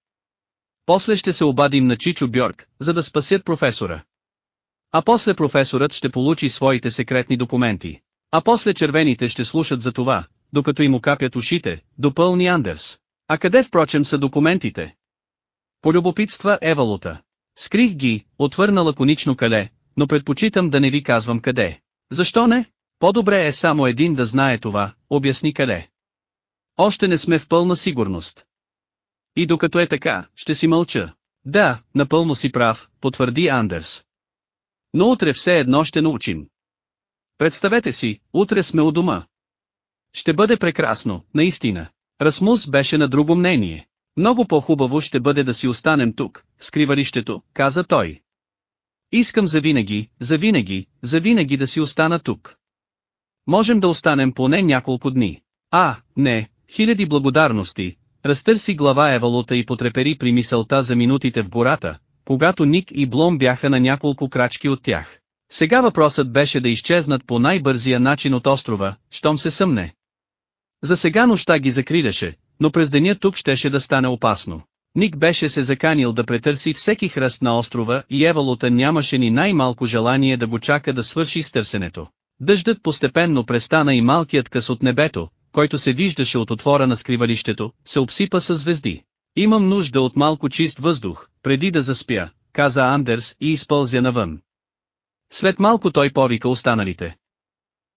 После ще се обадим на Чичо Бьорк, за да спасят професора. А после професорът ще получи своите секретни документи. А после червените ще слушат за това, докато им окапят ушите, допълни Андерс. А къде впрочем са документите? Полюбопитства Евалута. Скрих ги, отвърна лаконично Кале, но предпочитам да не ви казвам къде. Защо не? По-добре е само един да знае това, обясни Кале. Още не сме в пълна сигурност. И докато е така, ще си мълча. Да, напълно си прав, потвърди Андерс. Но утре все едно ще научим. Представете си, утре сме у дома. Ще бъде прекрасно, наистина. Расмус беше на друго мнение. Много по-хубаво ще бъде да си останем тук, в скривалището, каза той. Искам завинаги, завинаги, завинаги да си остана тук. Можем да останем поне няколко дни. А, не, хиляди благодарности. Разтърси глава Евалута и потрепери при мисълта за минутите в гората, когато Ник и Блом бяха на няколко крачки от тях. Сега въпросът беше да изчезнат по най-бързия начин от острова, щом се съмне. За сега нощта ги закриляше, но през деня тук щеше да стане опасно. Ник беше се заканил да претърси всеки хръст на острова и Евалута нямаше ни най-малко желание да го чака да свърши с търсенето. Дъждът постепенно престана и малкият къс от небето, който се виждаше от отвора на скривалището, се обсипа с звезди. Имам нужда от малко чист въздух, преди да заспя, каза Андерс и изпълзя навън. След малко той повика останалите.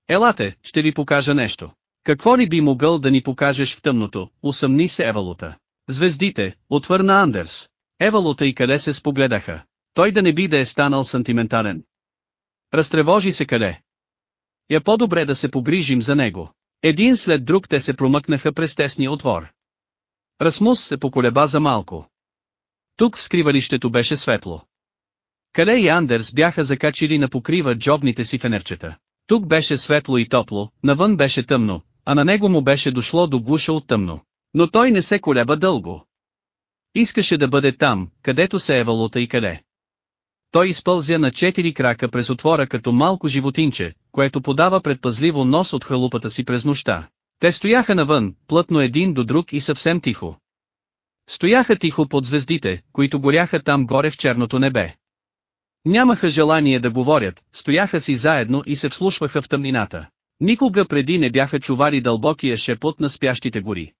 Елате, ще ви покажа нещо. Какво ли би могъл да ни покажеш в тъмното, усъмни се Евалута. Звездите, отвърна Андерс. Евалута и къде се спогледаха. Той да не би да е станал сантиментален. Разтревожи се къде. Я по-добре да се погрижим за него. Един след друг те се промъкнаха през тесния отвор. Расмус се поколеба за малко. Тук в скривалището беше светло. Къде и Андерс бяха закачили на покрива джобните си фенерчета. Тук беше светло и топло, навън беше тъмно, а на него му беше дошло до гуша от тъмно. Но той не се колеба дълго. Искаше да бъде там, където се е валута и къде. Той изпълзя на четири крака през отвора като малко животинче, което подава предпазливо нос от хралупата си през нощта. Те стояха навън, плътно един до друг и съвсем тихо. Стояха тихо под звездите, които горяха там горе в черното небе. Нямаха желание да говорят, стояха си заедно и се вслушваха в тъмнината. Никога преди не бяха чували дълбокия шепот на спящите гори.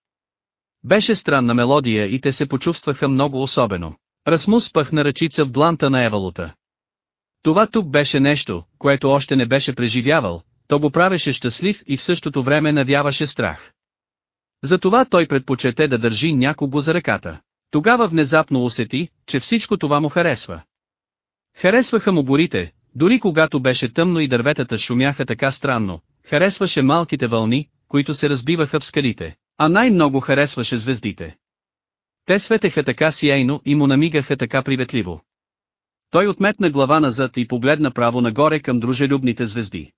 Беше странна мелодия и те се почувстваха много особено. Расмус пъхна ръчица в дланта на Евалута. Това тук беше нещо, което още не беше преживявал, то го правеше щастлив и в същото време навяваше страх. Затова той предпочете да държи някого за ръката. Тогава внезапно усети, че всичко това му харесва. Харесваха му горите, дори когато беше тъмно и дърветата шумяха така странно, харесваше малките вълни, които се разбиваха в скалите, а най-много харесваше звездите. Те светеха така сияйно и му намигаха така приветливо. Той отметна глава назад и погледна право нагоре към дружелюбните звезди.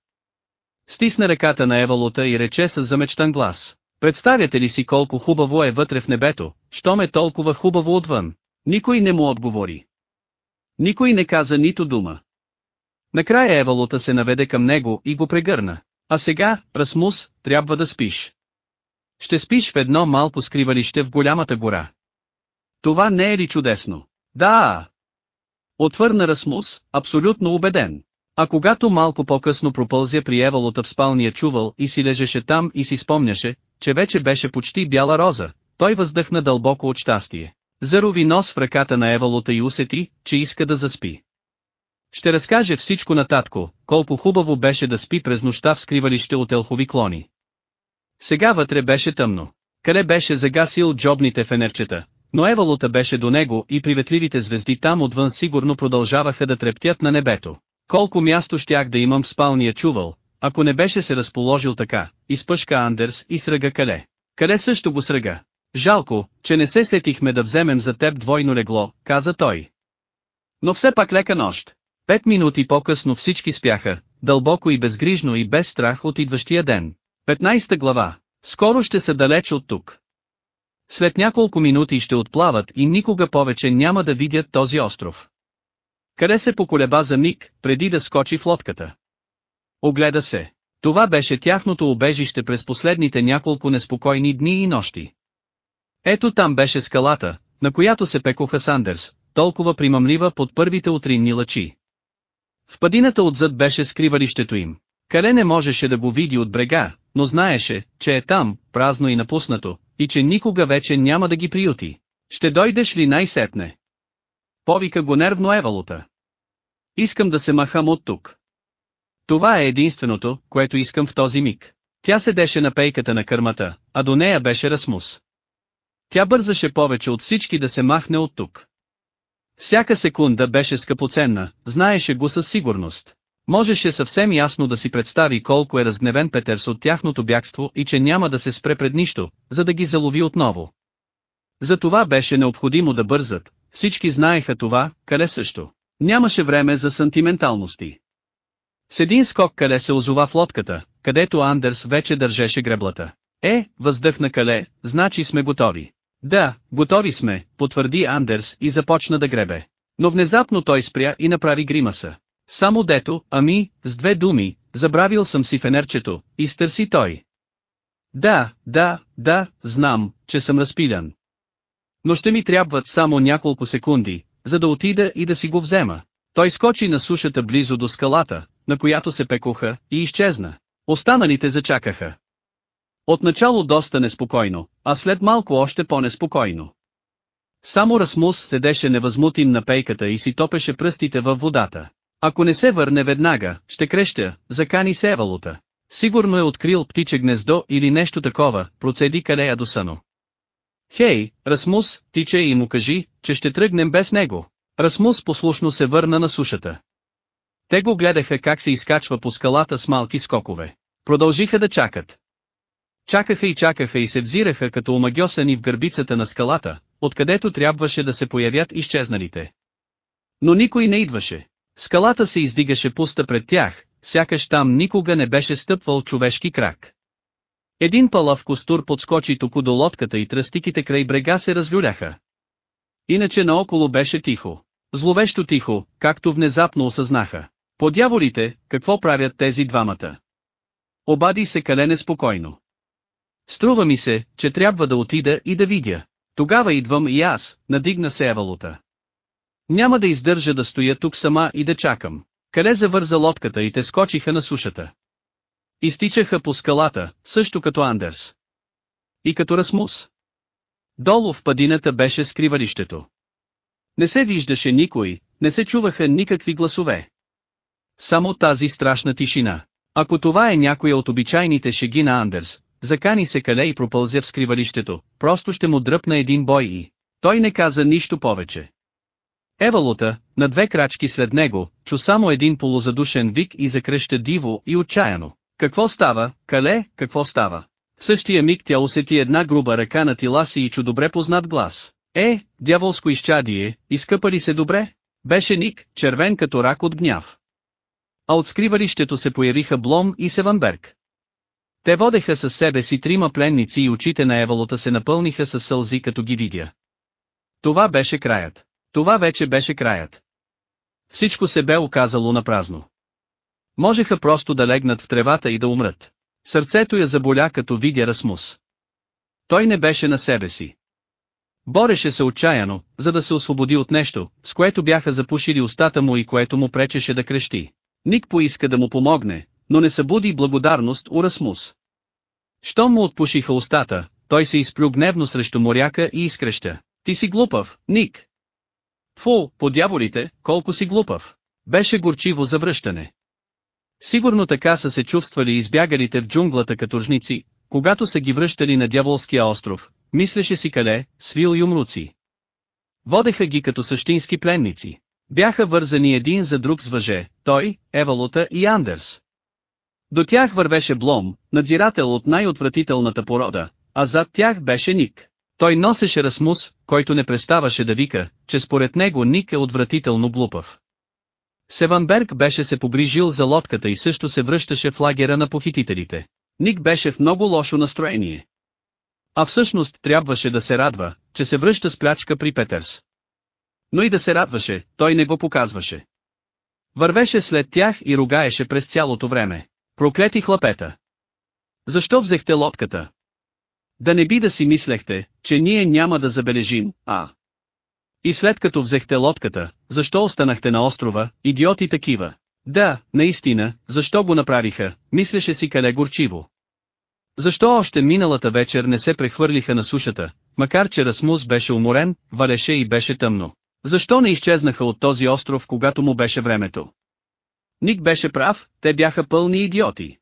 Стисна ръката на Евалута и рече с замечтан глас. Представяте ли си колко хубаво е вътре в небето, щом е толкова хубаво отвън? Никой не му отговори. Никой не каза нито дума. Накрая Евалута се наведе към него и го прегърна. А сега, Расмус, трябва да спиш. Ще спиш в едно малко скривалище в голямата гора. Това не е ли чудесно? Да! Отвърна Расмус, абсолютно убеден. А когато малко по-късно пропълзя при Евалота в спалния чувал и си лежеше там и си спомняше, че вече беше почти бяла роза, той въздъхна дълбоко от щастие. Зарови нос в ръката на Евалота и усети, че иска да заспи. Ще разкаже всичко на татко, колко хубаво беше да спи през нощта в скривалище от елхови клони. Сега вътре беше тъмно. Къде беше загасил джобните фенерчета, но Евалота беше до него и приветливите звезди там отвън сигурно продължаваха да трептят на небето. Колко място щях да имам в спалния чувал, ако не беше се разположил така, изпъшка Андерс и сръга Кале. Кале също го сръга. Жалко, че не се сетихме да вземем за теб двойно легло, каза той. Но все пак лека нощ. Пет минути по-късно всички спяха, дълбоко и безгрижно и без страх от идващия ден. 15 глава. Скоро ще са далеч от тук. След няколко минути ще отплават и никога повече няма да видят този остров. Къде се поколеба за миг, преди да скочи в лодката. Огледа се. Това беше тяхното убежище през последните няколко неспокойни дни и нощи. Ето там беше скалата, на която се пекоха Сандерс, толкова примамлива под първите утринни лъчи. В падината отзад беше скривалището им. Кале не можеше да го види от брега, но знаеше, че е там, празно и напуснато, и че никога вече няма да ги приюти. Ще дойдеш ли най-сетне? Повика го нервно Евалута. Искам да се махам от тук. Това е единственото, което искам в този миг. Тя седеше на пейката на кърмата, а до нея беше Расмус. Тя бързаше повече от всички да се махне от тук. Всяка секунда беше скъпоценна, знаеше го със сигурност. Можеше съвсем ясно да си представи колко е разгневен Петърс от тяхното бягство и че няма да се спре пред нищо, за да ги залови отново. За това беше необходимо да бързат, всички знаеха това, Кале също. Нямаше време за сантименталности. С един скок Кале се озова в лодката, където Андерс вече държеше греблата. Е, въздъхна Кале, значи сме готови. Да, готови сме, потвърди Андерс и започна да гребе. Но внезапно той спря и направи гримаса. Само дето, ами, с две думи, забравил съм си фенерчето, изтърси той. Да, да, да, знам, че съм разпилян. Но ще ми трябват само няколко секунди, за да отида и да си го взема. Той скочи на сушата близо до скалата, на която се пекоха, и изчезна. Останалите зачакаха. Отначало доста неспокойно, а след малко още по-неспокойно. Само Расмус седеше невъзмутим на пейката и си топеше пръстите във водата. Ако не се върне веднага, ще крещя, закани се Евалута. Сигурно е открил птиче гнездо или нещо такова, процеди Калея досано. Хей, Расмус, тиче и му кажи, че ще тръгнем без него. Расмус послушно се върна на сушата. Те го гледаха как се изкачва по скалата с малки скокове. Продължиха да чакат. Чакаха и чакаха и се взираха като омагьосани в гърбицата на скалата, откъдето трябваше да се появят изчезналите. Но никой не идваше. Скалата се издигаше пуста пред тях, сякаш там никога не беше стъпвал човешки крак. Един палав костур подскочи току до лодката и тръстиките край брега се развюляха. Иначе наоколо беше тихо. Зловещо тихо, както внезапно осъзнаха. По дяволите, какво правят тези двамата? Обади се калене спокойно. Струва ми се, че трябва да отида и да видя. Тогава идвам и аз, надигна се Евалута. Няма да издържа да стоя тук сама и да чакам. Къде завърза лодката и те скочиха на сушата. Изтичаха по скалата, също като Андерс. И като Расмус. Долу в падината беше скривалището. Не се виждаше никой, не се чуваха никакви гласове. Само тази страшна тишина. Ако това е някоя от обичайните шеги на Андерс, закани се кале и пропълзя в скривалището, просто ще му дръпна един бой и... Той не каза нищо повече. Евалута, на две крачки след него, чу само един полузадушен вик и закръща диво и отчаяно. Какво става, Кале, какво става? В същия миг тя усети една груба ръка на тила си и чу добре познат глас. Е, дяволско изчадие, изкъпа ли се добре? Беше Ник, червен като рак от гняв. А от скривалището се появиха Блом и Севанберг. Те водеха със себе си трима пленници и очите на Евалота се напълниха с сълзи като ги видя. Това беше краят. Това вече беше краят. Всичко се бе оказало на празно. Можеха просто да легнат в тревата и да умрат. Сърцето я заболя като видя Расмус. Той не беше на себе си. Бореше се отчаяно, за да се освободи от нещо, с което бяха запушили устата му и което му пречеше да крещи. Ник поиска да му помогне, но не събуди благодарност у Расмус. Щом му отпушиха устата, той се изплю гневно срещу моряка и изкреща. Ти си глупав, Ник. Фу, по дяволите, колко си глупав. Беше горчиво завръщане. Сигурно така са се чувствали избягалите в джунглата като жници, когато са ги връщали на дяволския остров, мислеше си къде, свил юмруци. Водеха ги като същински пленници. Бяха вързани един за друг с въже, той, Евалота и Андерс. До тях вървеше Блом, надзирател от най-отвратителната порода, а зад тях беше Ник. Той носеше Расмус, който не преставаше да вика, че според него Ник е отвратително глупав. Севанберг беше се погрижил за лодката и също се връщаше в лагера на похитителите. Ник беше в много лошо настроение. А всъщност трябваше да се радва, че се връща с плячка при Петърс. Но и да се радваше, той не го показваше. Вървеше след тях и ругаеше през цялото време. Проклети хлапета! Защо взехте лодката? Да не би да си мислехте, че ние няма да забележим, а... И след като взехте лодката, защо останахте на острова, идиоти такива? Да, наистина, защо го направиха, мислеше си Кале горчиво. Защо още миналата вечер не се прехвърлиха на сушата, макар че Расмус беше уморен, валеше и беше тъмно? Защо не изчезнаха от този остров, когато му беше времето? Ник беше прав, те бяха пълни идиоти.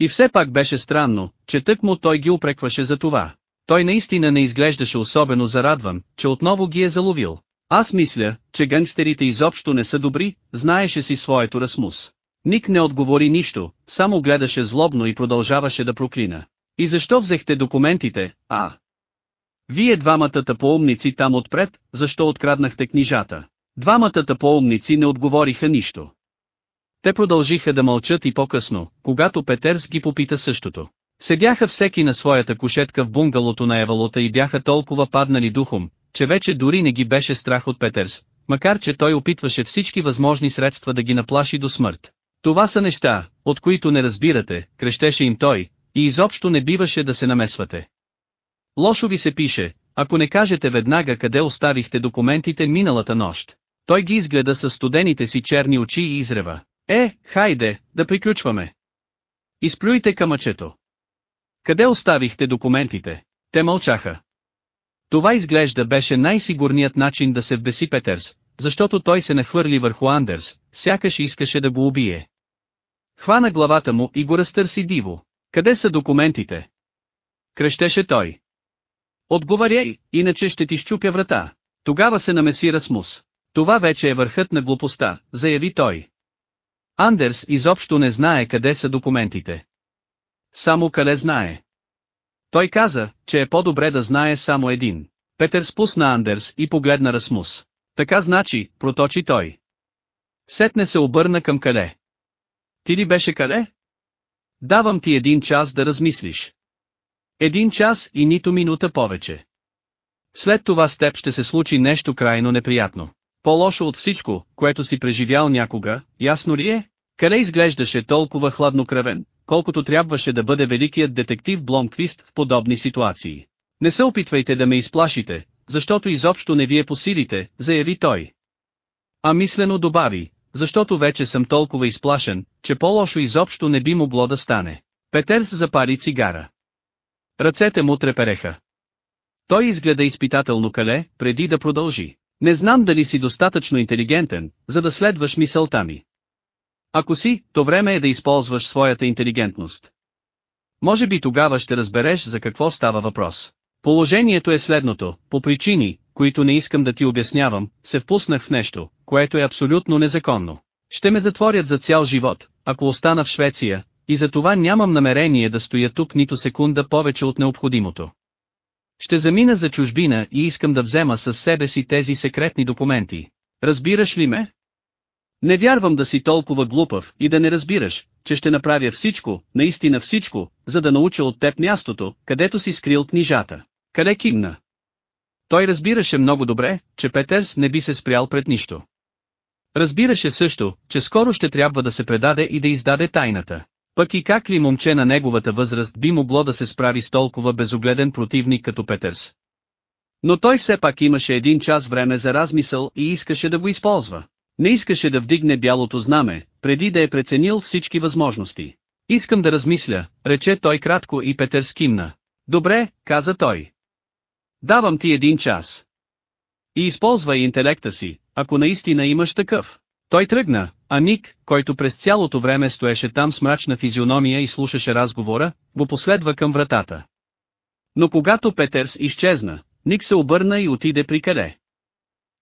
И все пак беше странно, че тък му той ги упрекваше за това. Той наистина не изглеждаше особено зарадван, че отново ги е заловил. Аз мисля, че гангстерите изобщо не са добри, знаеше си своето Расмус. Ник не отговори нищо, само гледаше злобно и продължаваше да проклина. И защо взехте документите, а? Вие двамата тъпоумници там отпред, защо откраднахте книжата? Двамата тъпоумници не отговориха нищо. Те продължиха да мълчат и по-късно, когато Петерс ги попита същото. Седяха всеки на своята кушетка в бунгалото на Евалота и бяха толкова паднали духом, че вече дори не ги беше страх от Петерс, макар че той опитваше всички възможни средства да ги наплаши до смърт. Това са неща, от които не разбирате, крещеше им той, и изобщо не биваше да се намесвате. Лошо ви се пише, ако не кажете веднага къде оставихте документите миналата нощ. Той ги изгледа с студените си черни очи и изрева. Е, хайде, да приключваме. Изплюйте камъчето. Къде оставихте документите? Те мълчаха. Това изглежда беше най-сигурният начин да се вбеси Петерс, защото той се нахвърли върху Андерс, сякаш искаше да го убие. Хвана главата му и го разтърси диво. Къде са документите? Крещеше той. Отговаряй, иначе ще ти щупя врата. Тогава се намеси Расмус. Това вече е върхът на глупостта, заяви той. Андерс изобщо не знае къде са документите. Само Кале знае. Той каза, че е по-добре да знае само един. Петър спусна Андерс и погледна Расмус. Така значи, проточи той. Сетне се обърна към Кале. Ти ли беше Кале? Давам ти един час да размислиш. Един час и нито минута повече. След това с теб ще се случи нещо крайно неприятно. По-лошо от всичко, което си преживял някога, ясно ли е? Кале изглеждаше толкова хладнокръвен, колкото трябваше да бъде великият детектив Бломквист в подобни ситуации. Не се опитвайте да ме изплашите, защото изобщо не вие по силите, заяви той. А мислено добави, защото вече съм толкова изплашен, че по-лошо изобщо не би могло да стане. Петерс запари цигара. Ръцете му трепереха. Той изгледа изпитателно кале, преди да продължи. Не знам дали си достатъчно интелигентен, за да следваш мисълта ми. Ако си, то време е да използваш своята интелигентност. Може би тогава ще разбереш за какво става въпрос. Положението е следното, по причини, които не искам да ти обяснявам, се впуснах в нещо, което е абсолютно незаконно. Ще ме затворят за цял живот, ако остана в Швеция, и за това нямам намерение да стоя тук нито секунда повече от необходимото. Ще замина за чужбина и искам да взема със себе си тези секретни документи. Разбираш ли ме? Не вярвам да си толкова глупав и да не разбираш, че ще направя всичко, наистина всичко, за да науча от теб мястото, където си скрил книжата. Къде кимна? Той разбираше много добре, че Петерс не би се спрял пред нищо. Разбираше също, че скоро ще трябва да се предаде и да издаде тайната. Пък и как ли момче на неговата възраст би могло да се справи с толкова безогледен противник като Петърс? Но той все пак имаше един час време за размисъл и искаше да го използва. Не искаше да вдигне бялото знаме, преди да е преценил всички възможности. Искам да размисля, рече той кратко и Петър скимна. Добре, каза той. Давам ти един час. И използвай интелекта си, ако наистина имаш такъв. Той тръгна, а Ник, който през цялото време стоеше там с мрачна физиономия и слушаше разговора, го последва към вратата. Но когато Петърс изчезна, Ник се обърна и отиде при Кале.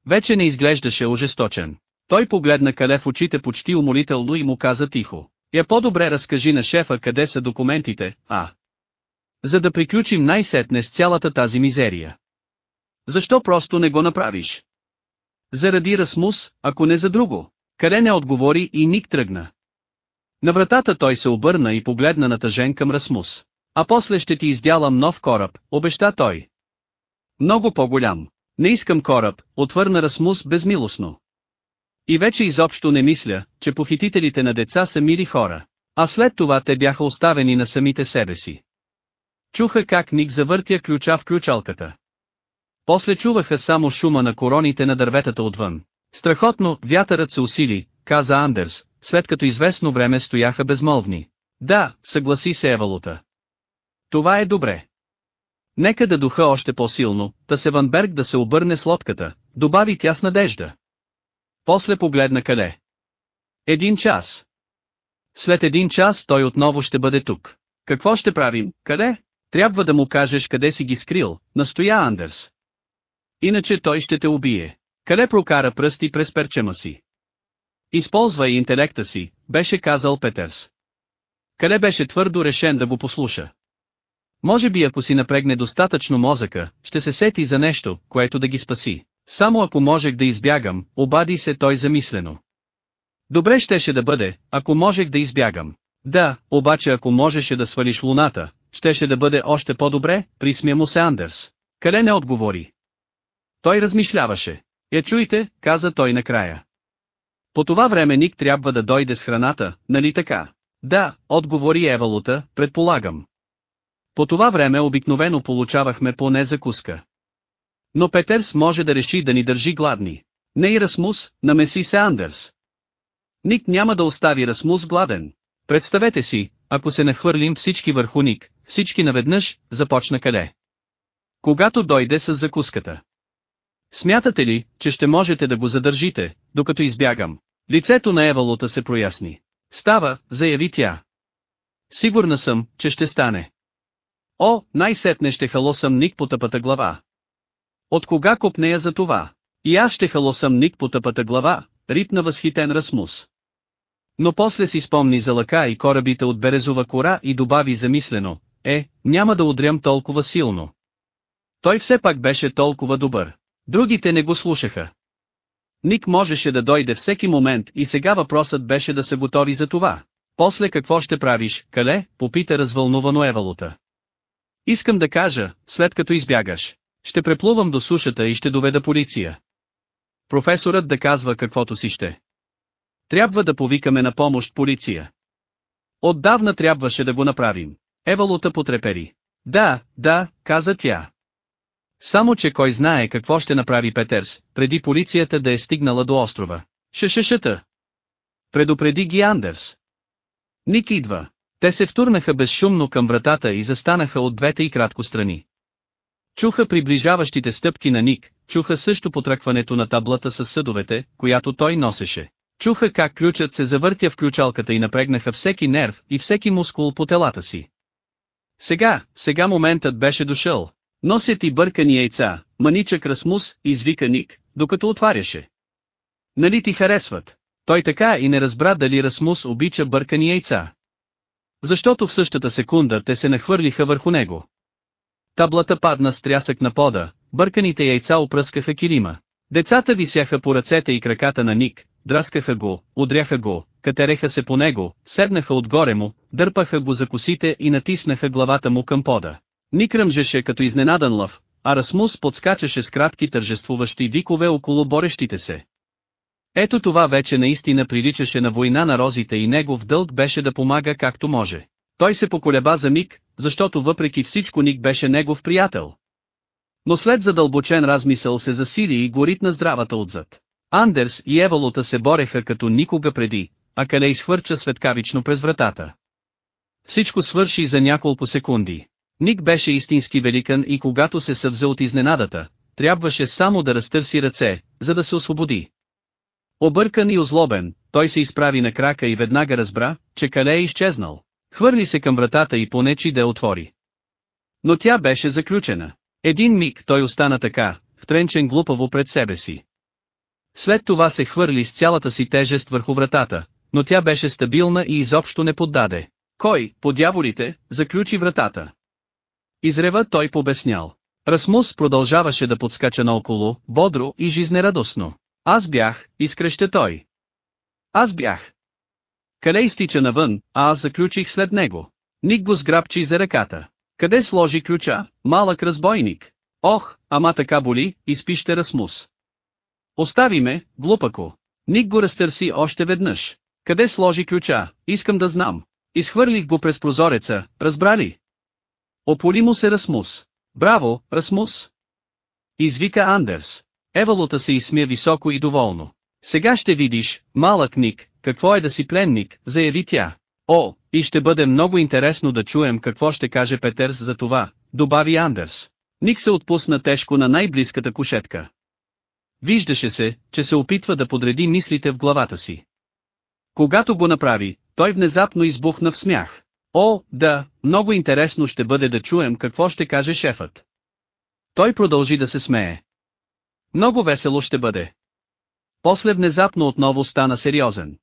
Вече не изглеждаше ожесточен. Той погледна Кале в очите почти умолително и му каза тихо. Я по-добре разкажи на шефа къде са документите, а. За да приключим най-сетне с цялата тази мизерия. Защо просто не го направиш? Заради Расмус, ако не за друго. Къде не отговори и Ник тръгна. На вратата той се обърна и погледна натъжен към Расмус. А после ще ти издялам нов кораб, обеща той. Много по-голям. Не искам кораб, отвърна Расмус безмилостно. И вече изобщо не мисля, че похитителите на деца са мили хора. А след това те бяха оставени на самите себе си. Чуха как Ник завъртя ключа в ключалката. После чуваха само шума на короните на дърветата отвън. Страхотно, вятърът се усили, каза Андерс, след като известно време стояха безмолвни. Да, съгласи се Евалута. Това е добре. Нека да духа още по-силно, та Севанберг да се обърне с лодката, добави тя с надежда. После погледна Кале. Един час. След един час той отново ще бъде тук. Какво ще правим, къде? Трябва да му кажеш къде си ги скрил, настоя Андерс. Иначе той ще те убие. Къде прокара пръсти през перчема си? Използвай интелекта си, беше казал Петърс. Къде беше твърдо решен да го послуша? Може би ако си напрегне достатъчно мозъка, ще се сети за нещо, което да ги спаси. Само ако можех да избягам, обади се той замислено. Добре щеше да бъде, ако можех да избягам. Да, обаче ако можеше да свалиш луната, щеше да бъде още по-добре, присмя му се Андерс. Къде не отговори? Той размишляваше. Я чуйте, каза той накрая. По това време Ник трябва да дойде с храната, нали така? Да, отговори Евалута, предполагам. По това време обикновено получавахме поне закуска. Но Петерс може да реши да ни държи гладни. Не и Расмус, намеси се Андерс. Ник няма да остави Расмус гладен. Представете си, ако се нахвърлим всички върху Ник, всички наведнъж, започна къде. Когато дойде с закуската. Смятате ли, че ще можете да го задържите, докато избягам? Лицето на Евалута се проясни. Става, заяви тя. Сигурна съм, че ще стане. О, най-сетне ще халосам Ник по тъпата глава. От кога копнея за това? И аз ще халосам Ник по тъпата глава, рипна възхитен Расмус. Но после си спомни за лъка и корабите от березова кора и добави замислено, е, няма да удрям толкова силно. Той все пак беше толкова добър. Другите не го слушаха. Ник можеше да дойде всеки момент и сега въпросът беше да се готови за това. После какво ще правиш, Кале, попита развълнувано Евалута. Искам да кажа, след като избягаш. Ще преплувам до сушата и ще доведа полиция. Професорът да казва каквото си ще. Трябва да повикаме на помощ полиция. Отдавна трябваше да го направим. Евалута потрепери. Да, да, каза тя. Само че кой знае какво ще направи Петерс, преди полицията да е стигнала до острова. Шешешата. Предупреди ги Андерс. Ник идва. Те се втурнаха безшумно към вратата и застанаха от двете и кратко страни. Чуха приближаващите стъпки на Ник, чуха също потръкването на таблата с съдовете, която той носеше. Чуха как ключът се завъртя в ключалката и напрегнаха всеки нерв и всеки мускул по телата си. Сега, сега моментът беше дошъл. Носят и бъркани яйца, маничък Расмус, извика Ник, докато отваряше. Нали ти харесват? Той така и не разбра дали Расмус обича бъркани яйца. Защото в същата секунда те се нахвърлиха върху него. Таблата падна с трясък на пода, бърканите яйца опръскаха килима. Децата висяха по ръцете и краката на Ник, драскаха го, удряха го, катереха се по него, седнаха отгоре му, дърпаха го за косите и натиснаха главата му към пода. Ник ръмжеше като изненадан лъв, а Расмус подскачаше с кратки тържествуващи викове около борещите се. Ето това вече наистина приличаше на война на розите и негов дълг беше да помага както може. Той се поколеба за миг, защото въпреки всичко Ник беше негов приятел. Но след задълбочен размисъл се засили и горит на здравата отзад. Андерс и Евалота се бореха като никога преди, а Кале изхвърча светкавично през вратата. Всичко свърши за няколко секунди. Ник беше истински великан и когато се съвзе от изненадата, трябваше само да разтърси ръце, за да се освободи. Объркан и озлобен, той се изправи на крака и веднага разбра, че Кале е изчезнал. Хвърли се към вратата и понечи да я отвори. Но тя беше заключена. Един миг той остана така, втренчен глупаво пред себе си. След това се хвърли с цялата си тежест върху вратата, но тя беше стабилна и изобщо не поддаде. Кой, по дяволите, заключи вратата? Изрева той побеснял. Расмус продължаваше да подскача наоколо, бодро и жизнерадостно. Аз бях, изкреща той. Аз бях. Къде изтича навън, а аз заключих след него. Ник го сграбчи за ръката. Къде сложи ключа, малък разбойник? Ох, ама така боли, изпище Расмус. Остави ме, глупако. Ник го разтърси още веднъж. Къде сложи ключа, искам да знам. Изхвърлих го през прозореца, разбрали? Ополи му се Расмус. Браво, Расмус! Извика Андерс. Евалота се изсмя високо и доволно. Сега ще видиш, малък Ник, какво е да си пленник, заяви тя. О, и ще бъде много интересно да чуем какво ще каже Петерс за това, добави Андерс. Ник се отпусна тежко на най-близката кушетка. Виждаше се, че се опитва да подреди мислите в главата си. Когато го направи, той внезапно избухна в смях. О, да, много интересно ще бъде да чуем какво ще каже шефът. Той продължи да се смее. Много весело ще бъде. После внезапно отново стана сериозен.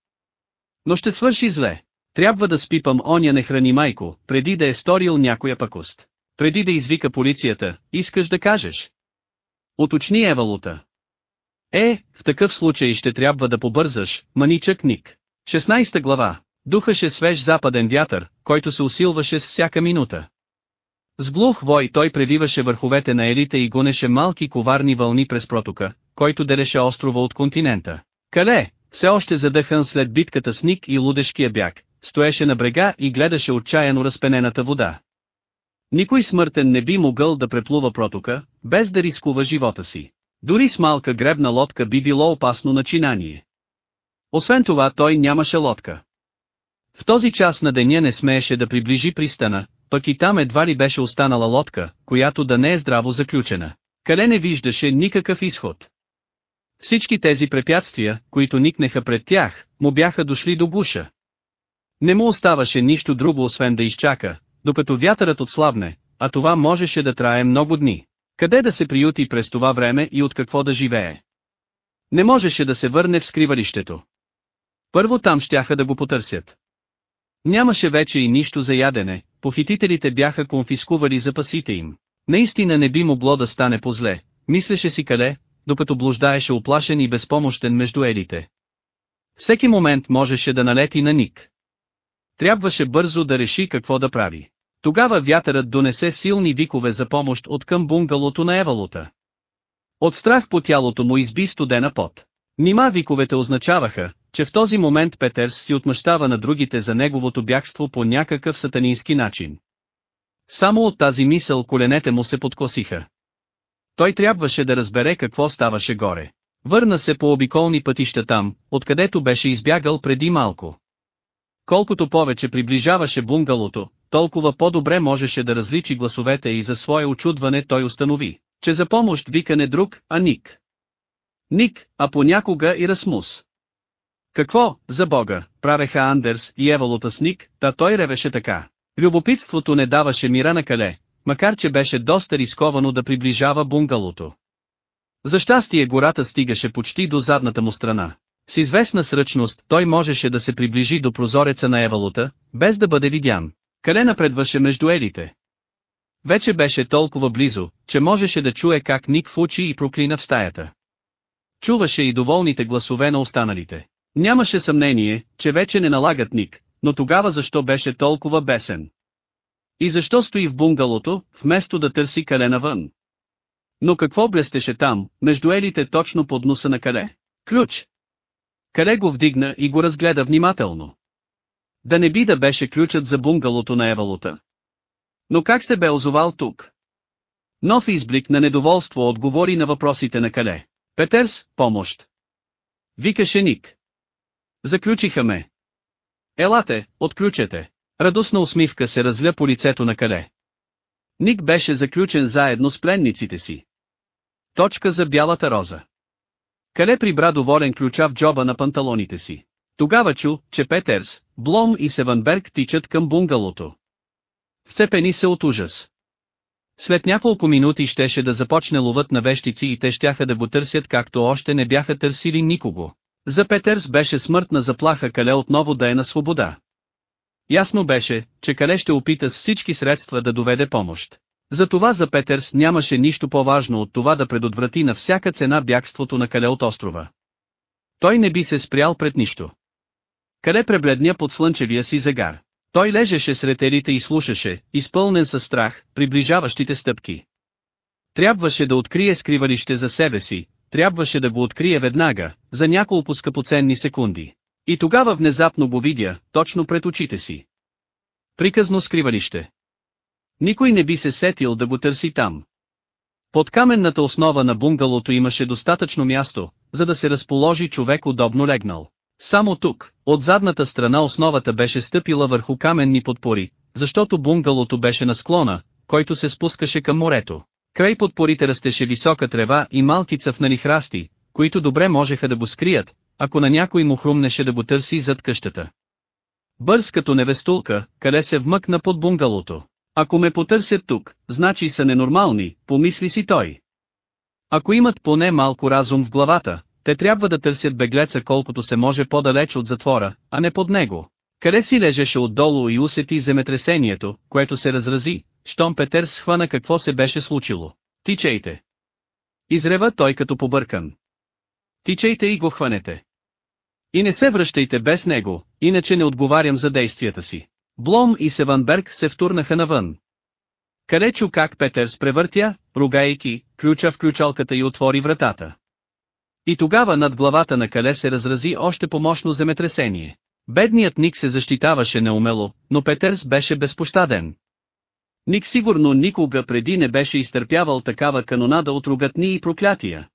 Но ще свърши зле. Трябва да спипам оня не храни майко, преди да е сторил някоя пакост. Преди да извика полицията, искаш да кажеш. Уточни Евалута. Е, в такъв случай ще трябва да побързаш, маничък Ник. 16 глава. Духаше свеж западен вятър, който се усилваше с всяка минута. С глух вой той превиваше върховете на елита и гонеше малки коварни вълни през протока, който делеше острова от континента. Кале, все още задъхан след битката с Ник и лудешкия бяг, стоеше на брега и гледаше отчаяно разпенената вода. Никой смъртен не би могъл да преплува протока, без да рискува живота си. Дори с малка гребна лодка би било опасно начинание. Освен това той нямаше лодка. В този час на деня не смееше да приближи пристана, пък и там едва ли беше останала лодка, която да не е здраво заключена. Къде не виждаше никакъв изход. Всички тези препятствия, които никнеха пред тях, му бяха дошли до гуша. Не му оставаше нищо друго освен да изчака, докато вятърът отслабне, а това можеше да трае много дни. Къде да се приюти през това време и от какво да живее? Не можеше да се върне в скривалището. Първо там щяха да го потърсят. Нямаше вече и нищо за ядене, похитителите бяха конфискували запасите им. Наистина не би могло да стане по-зле, мислеше си къде, докато блуждаеше оплашен и безпомощен между елите. Всеки момент можеше да налети на Ник. Трябваше бързо да реши какво да прави. Тогава вятърът донесе силни викове за помощ от към бунгалото на Евалута. От страх по тялото му изби студена пот. Нима виковете означаваха, че в този момент Петърс си отмъщава на другите за неговото бягство по някакъв сатанински начин. Само от тази мисъл коленете му се подкосиха. Той трябваше да разбере какво ставаше горе. Върна се по обиколни пътища там, откъдето беше избягал преди малко. Колкото повече приближаваше бунгалото, толкова по-добре можеше да различи гласовете и за свое очудване той установи, че за помощ вика не друг, а Ник. Ник, а понякога и Расмус. Какво, за бога, правеха Андерс и Евалота с Ник, та той ревеше така. Любопитството не даваше мира на кале, макар че беше доста рисковано да приближава бунгалото. За щастие гората стигаше почти до задната му страна. С известна сръчност той можеше да се приближи до прозореца на Евалута, без да бъде видян. Къде напредваше между елите? Вече беше толкова близо, че можеше да чуе как Ник фучи и проклина в стаята. Чуваше и доволните гласове на останалите. Нямаше съмнение, че вече не налагат Ник, но тогава защо беше толкова бесен? И защо стои в бунгалото, вместо да търси кале навън? Но какво блестеше там, между елите точно под носа на кале? Ключ! Кале го вдигна и го разгледа внимателно. Да не би да беше ключът за бунгалото на Евалута. Но как се бе озовал тук? Нов изблик на недоволство отговори на въпросите на Кале. Петерс, помощ. Викаше Ник. Заключиха ме. Елате, отключете. Радостна усмивка се разля по лицето на Кале. Ник беше заключен заедно с пленниците си. Точка за бялата роза. Кале прибра доволен ключа в джоба на панталоните си. Тогава чу, че Петерс, Блом и Севанберг тичат към бунгалото. Вцепени се от ужас. След няколко минути щеше да започне ловът на вещици и те щяха да го търсят както още не бяха търсили никого. За Петърс беше смъртна заплаха Кале отново да е на свобода. Ясно беше, че Кале ще опита с всички средства да доведе помощ. Затова за Петърс нямаше нищо по-важно от това да предотврати на всяка цена бягството на Кале от острова. Той не би се спрял пред нищо. Кале пребледня под слънчевия си загар. Той лежеше сред елите и слушаше, изпълнен със страх, приближаващите стъпки. Трябваше да открие скривалище за себе си, трябваше да го открие веднага, за няколко скъпоценни секунди. И тогава внезапно го видя, точно пред очите си. Приказно скривалище. Никой не би се сетил да го търси там. Под каменната основа на бунгалото имаше достатъчно място, за да се разположи човек удобно легнал. Само тук, от задната страна основата беше стъпила върху каменни подпори, защото бунгалото беше на склона, който се спускаше към морето. Край подпорите растеше висока трева и малки цъфнали храсти, които добре можеха да го скрият, ако на някой му хрумнеше да го търси зад къщата. Бърз като невестулка, къде се вмъкна под бунгалото. Ако ме потърсят тук, значи са ненормални, помисли си той. Ако имат поне малко разум в главата, те трябва да търсят беглеца колкото се може по-далеч от затвора, а не под него. Къде си лежеше отдолу и усети земетресението, което се разрази, щом Петър схвана какво се беше случило. Тичайте! Изрева той като побъркан. Тичайте и го хванете. И не се връщайте без него, иначе не отговарям за действията си. Блом и Севанберг се втурнаха навън. Къде чу как Петърс превъртя, ругайки, ключа в ключалката и отвори вратата. И тогава над главата на Кале се разрази още помощно земетресение. Бедният Ник се защитаваше неумело, но Петърс беше безпощаден. Ник сигурно никога преди не беше изтърпявал такава канонада от ругатни и проклятия.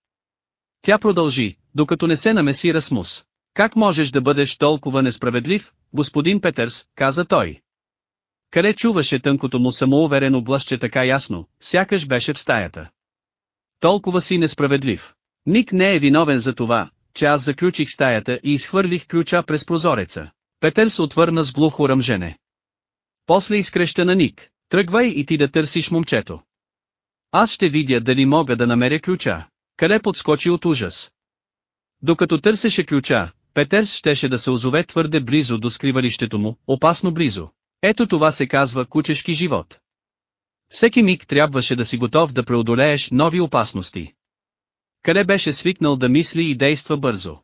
Тя продължи, докато не се намеси Расмус. Как можеш да бъдеш толкова несправедлив, господин Петърс, каза той. Къде чуваше тънкото му самоуверено блъще така ясно, сякаш беше в стаята. Толкова си несправедлив. Ник не е виновен за това, че аз заключих стаята и изхвърлих ключа през прозореца. Петърс отвърна с глухо ръмжене. После изкреща на Ник, тръгвай и ти да търсиш момчето. Аз ще видя дали мога да намеря ключа. Къде подскочи от ужас. Докато търсеше ключа, Петърс щеше да се озове твърде близо до скривалището му, опасно близо. Ето това се казва кучешки живот. Всеки миг трябваше да си готов да преодолееш нови опасности. Къде беше свикнал да мисли и действа бързо.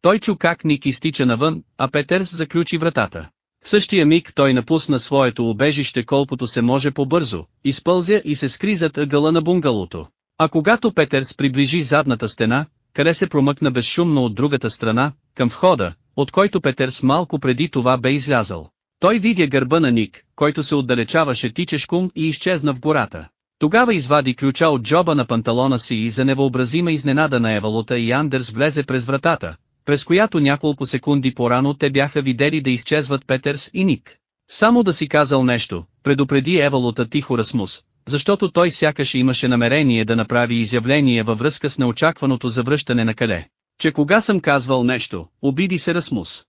Той чу как Ник изтича навън, а Петърс заключи вратата. В същия миг той напусна своето убежище колкото се може по-бързо, изпълзя и се скри зад ъгъла на бунгалото. А когато Петърс приближи задната стена, къде се промъкна безшумно от другата страна, към входа, от който Петърс малко преди това бе излязъл. Той видя гърба на Ник, който се отдалечаваше тичешком и изчезна в гората. Тогава извади ключа от джоба на панталона си и за невъобразима изненада на Евалота и Андерс влезе през вратата, през която няколко секунди по-рано те бяха видели да изчезват Петърс и Ник. Само да си казал нещо, предупреди Евалота тихо Расмус, защото той сякаш имаше намерение да направи изявление във връзка с неочакваното завръщане на Кале. Че кога съм казвал нещо, обиди се Расмус.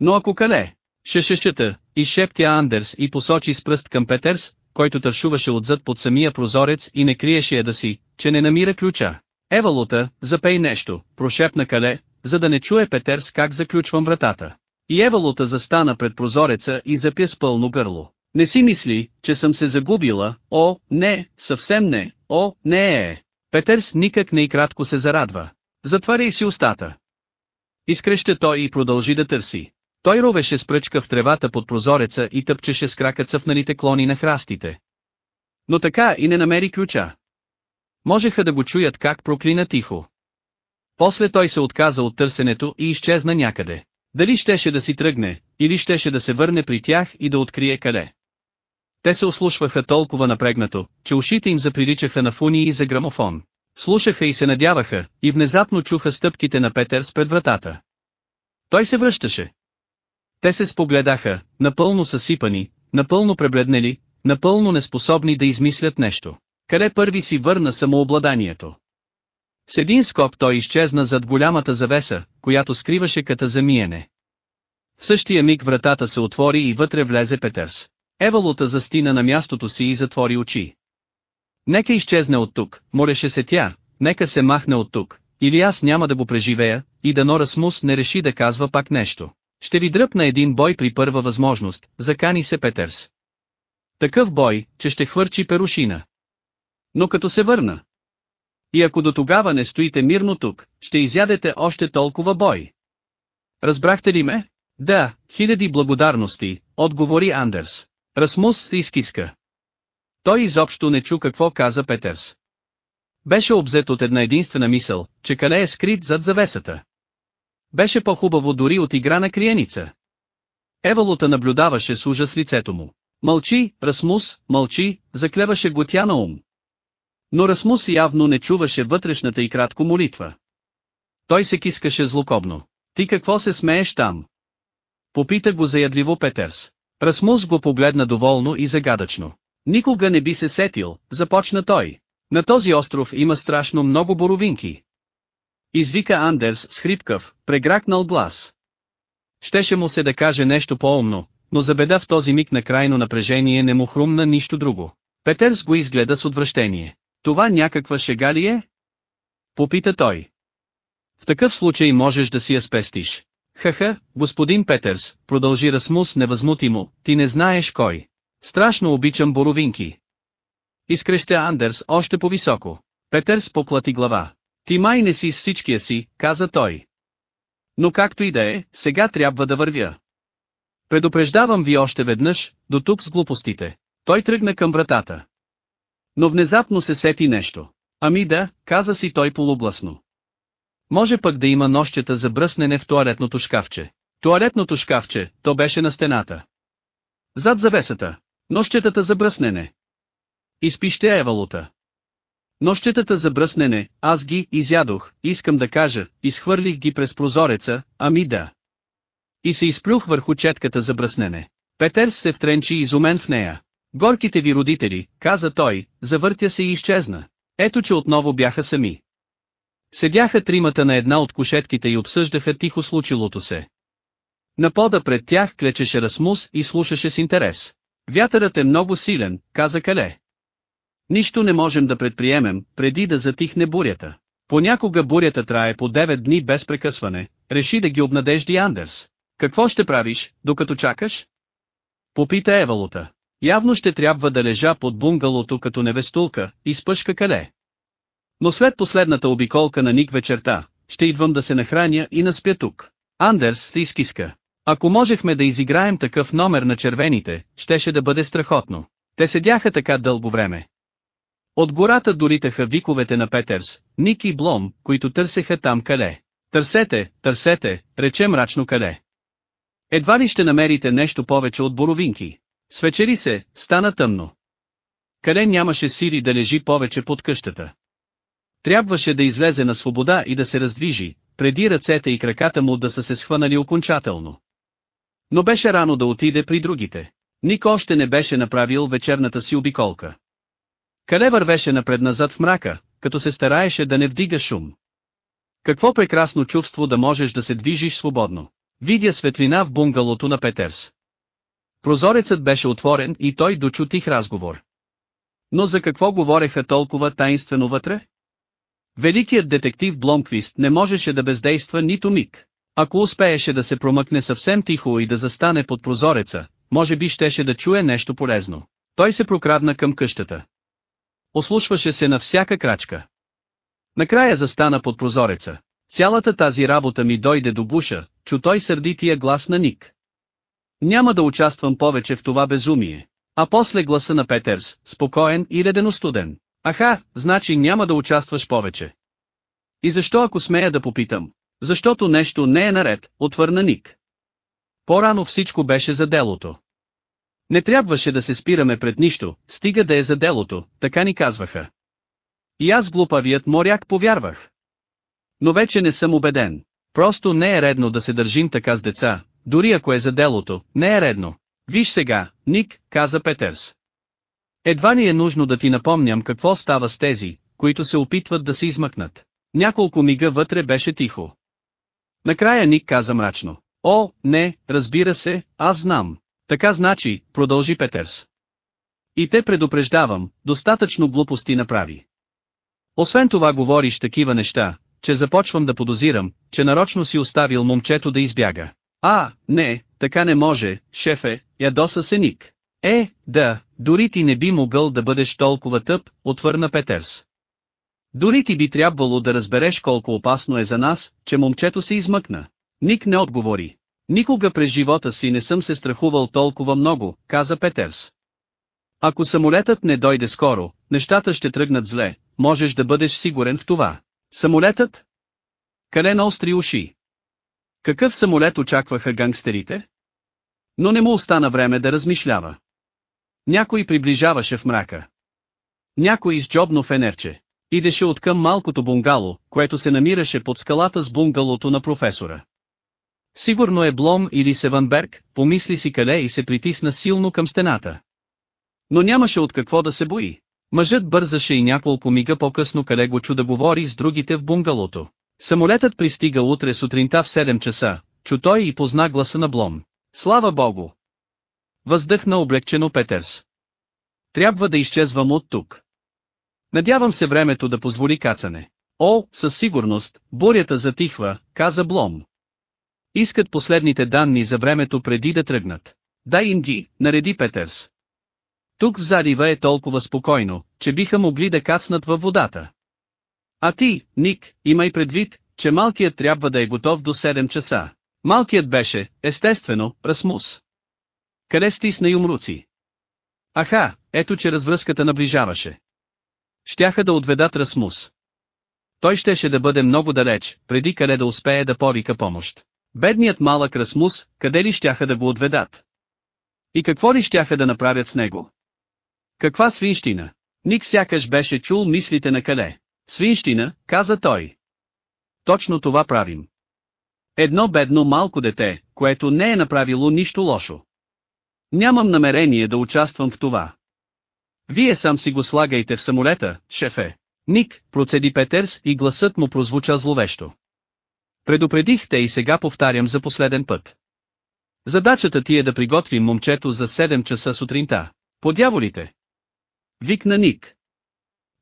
Но ако Кале, шешешата, и шептя Андерс и посочи с пръст към Петърс, който тършуваше отзад под самия прозорец и не криеше я да си, че не намира ключа. Евалута, запей нещо, прошепна Кале, за да не чуе Петърс как заключвам вратата. И Евалута застана пред прозореца и запя с пълно гърло. Не си мисли, че съм се загубила, о, не, съвсем не, о, не е. Петърс никак не и кратко се зарадва. Затваряй си устата. Изкреща той и продължи да търси. Той ровеше с пръчка в тревата под прозореца и тъпчеше с крака цъфналите клони на храстите. Но така и не намери ключа. Можеха да го чуят как проклина тихо. После той се отказа от търсенето и изчезна някъде. Дали щеше да си тръгне, или щеше да се върне при тях и да открие къде. Те се ослушваха толкова напрегнато, че ушите им заприличаха на фунии за грамофон. Слушаха и се надяваха, и внезапно чуха стъпките на Петърс пред вратата. Той се връщаше. Те се спогледаха, напълно съсипани, напълно пребледнели, напълно неспособни да измислят нещо. Къде първи си върна самообладанието? С един скок той изчезна зад голямата завеса, която скриваше ката за миене. В същия миг вратата се отвори и вътре влезе Петърс. Евалута застина на мястото си и затвори очи. Нека изчезне от тук, молеше се тя, нека се махне от тук, или аз няма да го преживея, и дано Расмус не реши да казва пак нещо. Ще ви дръпна един бой при първа възможност, закани се Петърс. Такъв бой, че ще хвърчи перушина. Но като се върна. И ако до тогава не стоите мирно тук, ще изядете още толкова бой. Разбрахте ли ме? Да, хиляди благодарности, отговори Андерс. Расмус се изкиска. Той изобщо не чу какво каза Петърс. Беше обзет от една единствена мисъл, че Кале е скрит зад завесата. Беше по-хубаво дори от игра на криеница. Евалута наблюдаваше с ужас лицето му. Мълчи, Расмус, мълчи, заклеваше го тя на ум. Но Расмус явно не чуваше вътрешната и кратко молитва. Той се кискаше злокобно. Ти какво се смееш там? Попита го заядливо Петърс. Расмус го погледна доволно и загадъчно. Никога не би се сетил, започна той. На този остров има страшно много боровинки. Извика Андерс с хрипкав, прегракнал глас. Щеше му се да каже нещо по-умно, но за беда в този миг на крайно напрежение не му хрумна нищо друго. Петърс го изгледа с отвращение. Това някаква шега ли е? Попита той. В такъв случай можеш да си я спестиш. Хаха, господин Петърс, продължи Расмус невъзмутимо, ти не знаеш кой. Страшно обичам боровинки. Изкреща Андерс още по-високо. Петърс поплати глава. Ти май не си с всичкия си, каза той. Но както и да е, сега трябва да вървя. Предупреждавам ви още веднъж, до тук с глупостите. Той тръгна към вратата. Но внезапно се сети нещо. Ами да, каза си той полубласно. Може пък да има нощчета за бръснене в туалетното шкафче. Туалетното шкафче, то беше на стената. Зад завесата. Нощчетата за бръснене. Изпище Евалута. Нощчетата за бръснене, аз ги изядох, искам да кажа, изхвърлих ги през прозореца, ами да. И се изплюх върху четката за бръснене. Петърс се втренчи изумен в нея. Горките ви родители, каза той, завъртя се и изчезна. Ето че отново бяха сами. Седяха тримата на една от кошетките и обсъждаха тихо случилото се. На пода пред тях клечеше Расмус и слушаше с интерес. Вятърът е много силен, каза Кале. Нищо не можем да предприемем, преди да затихне бурята. Понякога бурята трае по 9 дни без прекъсване, реши да ги обнадежди Андерс. Какво ще правиш, докато чакаш? Попита Евалута. Явно ще трябва да лежа под бунгалото като невестулка, изпъшка кале. Но след последната обиколка на Ник вечерта, ще идвам да се нахраня и наспя тук. Андерс се изкиска. Ако можехме да изиграем такъв номер на червените, щеше да бъде страхотно. Те седяха така дълго време. От гората долитаха виковете на Петерс, Ник и Блом, които търсеха там кале. Търсете, търсете, рече мрачно кале. Едва ли ще намерите нещо повече от боровинки. Свечери се, стана тъмно. Кале нямаше сили да лежи повече под къщата. Трябваше да излезе на свобода и да се раздвижи, преди ръцете и краката му да са се схванали окончателно. Но беше рано да отиде при другите. Ник още не беше направил вечерната си обиколка. Кале вървеше напред-назад в мрака, като се стараеше да не вдига шум. Какво прекрасно чувство да можеш да се движиш свободно. Видя светлина в бунгалото на Петерс. Прозорецът беше отворен и той дочу тих разговор. Но за какво говореха толкова таинствено вътре? Великият детектив Бломквист не можеше да бездейства нито миг. Ако успееше да се промъкне съвсем тихо и да застане под прозореца, може би щеше да чуе нещо полезно. Той се прокрадна към къщата. Ослушваше се на всяка крачка. Накрая застана под прозореца. Цялата тази работа ми дойде до буша, чу той сърдития глас на Ник. Няма да участвам повече в това безумие. А после гласа на Петерс, спокоен и ледено-студен. Аха, значи няма да участваш повече. И защо ако смея да попитам? Защото нещо не е наред, отвърна Ник. По-рано всичко беше за делото. Не трябваше да се спираме пред нищо, стига да е за делото, така ни казваха. И аз глупавият моряк повярвах. Но вече не съм убеден. Просто не е редно да се държим така с деца, дори ако е за делото, не е редно. Виж сега, Ник, каза Петърс. Едва ни е нужно да ти напомням какво става с тези, които се опитват да се измъкнат. Няколко мига вътре беше тихо. Накрая Ник каза мрачно. О, не, разбира се, аз знам. Така значи, продължи Петърс. И те предупреждавам, достатъчно глупости направи. Освен това говориш такива неща, че започвам да подозирам, че нарочно си оставил момчето да избяга. А, не, така не може, шефе, ядоса се Ник. Е, да, дори ти не би могъл да бъдеш толкова тъп, отвърна Петърс. Дори ти би трябвало да разбереш колко опасно е за нас, че момчето се измъкна. Ник не отговори. Никога през живота си не съм се страхувал толкова много, каза Петърс. Ако самолетът не дойде скоро, нещата ще тръгнат зле, можеш да бъдеш сигурен в това. Самолетът? Къде на остри уши? Какъв самолет очакваха гангстерите? Но не му остана време да размишлява. Някой приближаваше в мрака. Някой изджобно фенерче. Идеше от към малкото бунгало, което се намираше под скалата с бунгалото на професора. Сигурно е Блом или Севанберг, помисли си Кале и се притисна силно към стената. Но нямаше от какво да се бои. Мъжът бързаше и няколко мига по-късно Кале го чу да говори с другите в бунгалото. Самолетът пристига утре сутринта в 7 часа, чу той и позна гласа на Блом. Слава Богу! Въздъхна облегчено Петърс. Трябва да изчезвам от тук. Надявам се времето да позволи кацане. О, със сигурност, бурята затихва, каза Блом. Искат последните данни за времето преди да тръгнат. Дай им ги, нареди Петърс. Тук в залива е толкова спокойно, че биха могли да кацнат във водата. А ти, Ник, имай предвид, че малкият трябва да е готов до 7 часа. Малкият беше, естествено, Расмус. Къде стисна юмруци? Аха, ето че развръзката наближаваше. Щяха да отведат Расмус. Той щеше да бъде много далеч, преди къде да успее да повика помощ. Бедният малък Расмус, къде ли щяха да го отведат? И какво ли щяха да направят с него? Каква свинщина? Ник сякаш беше чул мислите на Кале. Свинщина, каза той. Точно това правим. Едно бедно малко дете, което не е направило нищо лошо. Нямам намерение да участвам в това. Вие сам си го слагайте в самолета, шефе. Ник, процеди Петърс и гласът му прозвуча зловещо. Предупредих те и сега повтарям за последен път. Задачата ти е да приготвим момчето за 7 часа сутринта. Подяволите! Викна Ник.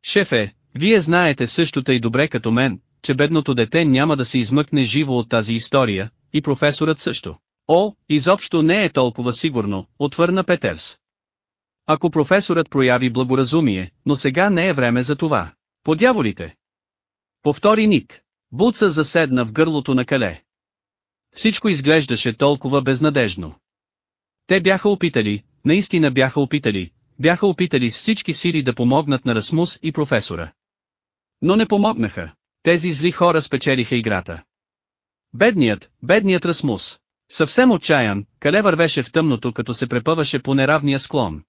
Шефе, вие знаете същото и добре като мен, че бедното дете няма да се измъкне живо от тази история, и професорът също. О, изобщо не е толкова сигурно, отвърна Петерс. Ако професорът прояви благоразумие, но сега не е време за това. Подяволите! Повтори Ник. Буца заседна в гърлото на Кале. Всичко изглеждаше толкова безнадежно. Те бяха опитали, наистина бяха опитали, бяха опитали с всички сили да помогнат на Расмус и професора. Но не помогнаха. Тези зли хора спечелиха играта. Бедният, бедният Расмус. Съвсем отчаян, Кале вървеше в тъмното като се препъваше по неравния склон.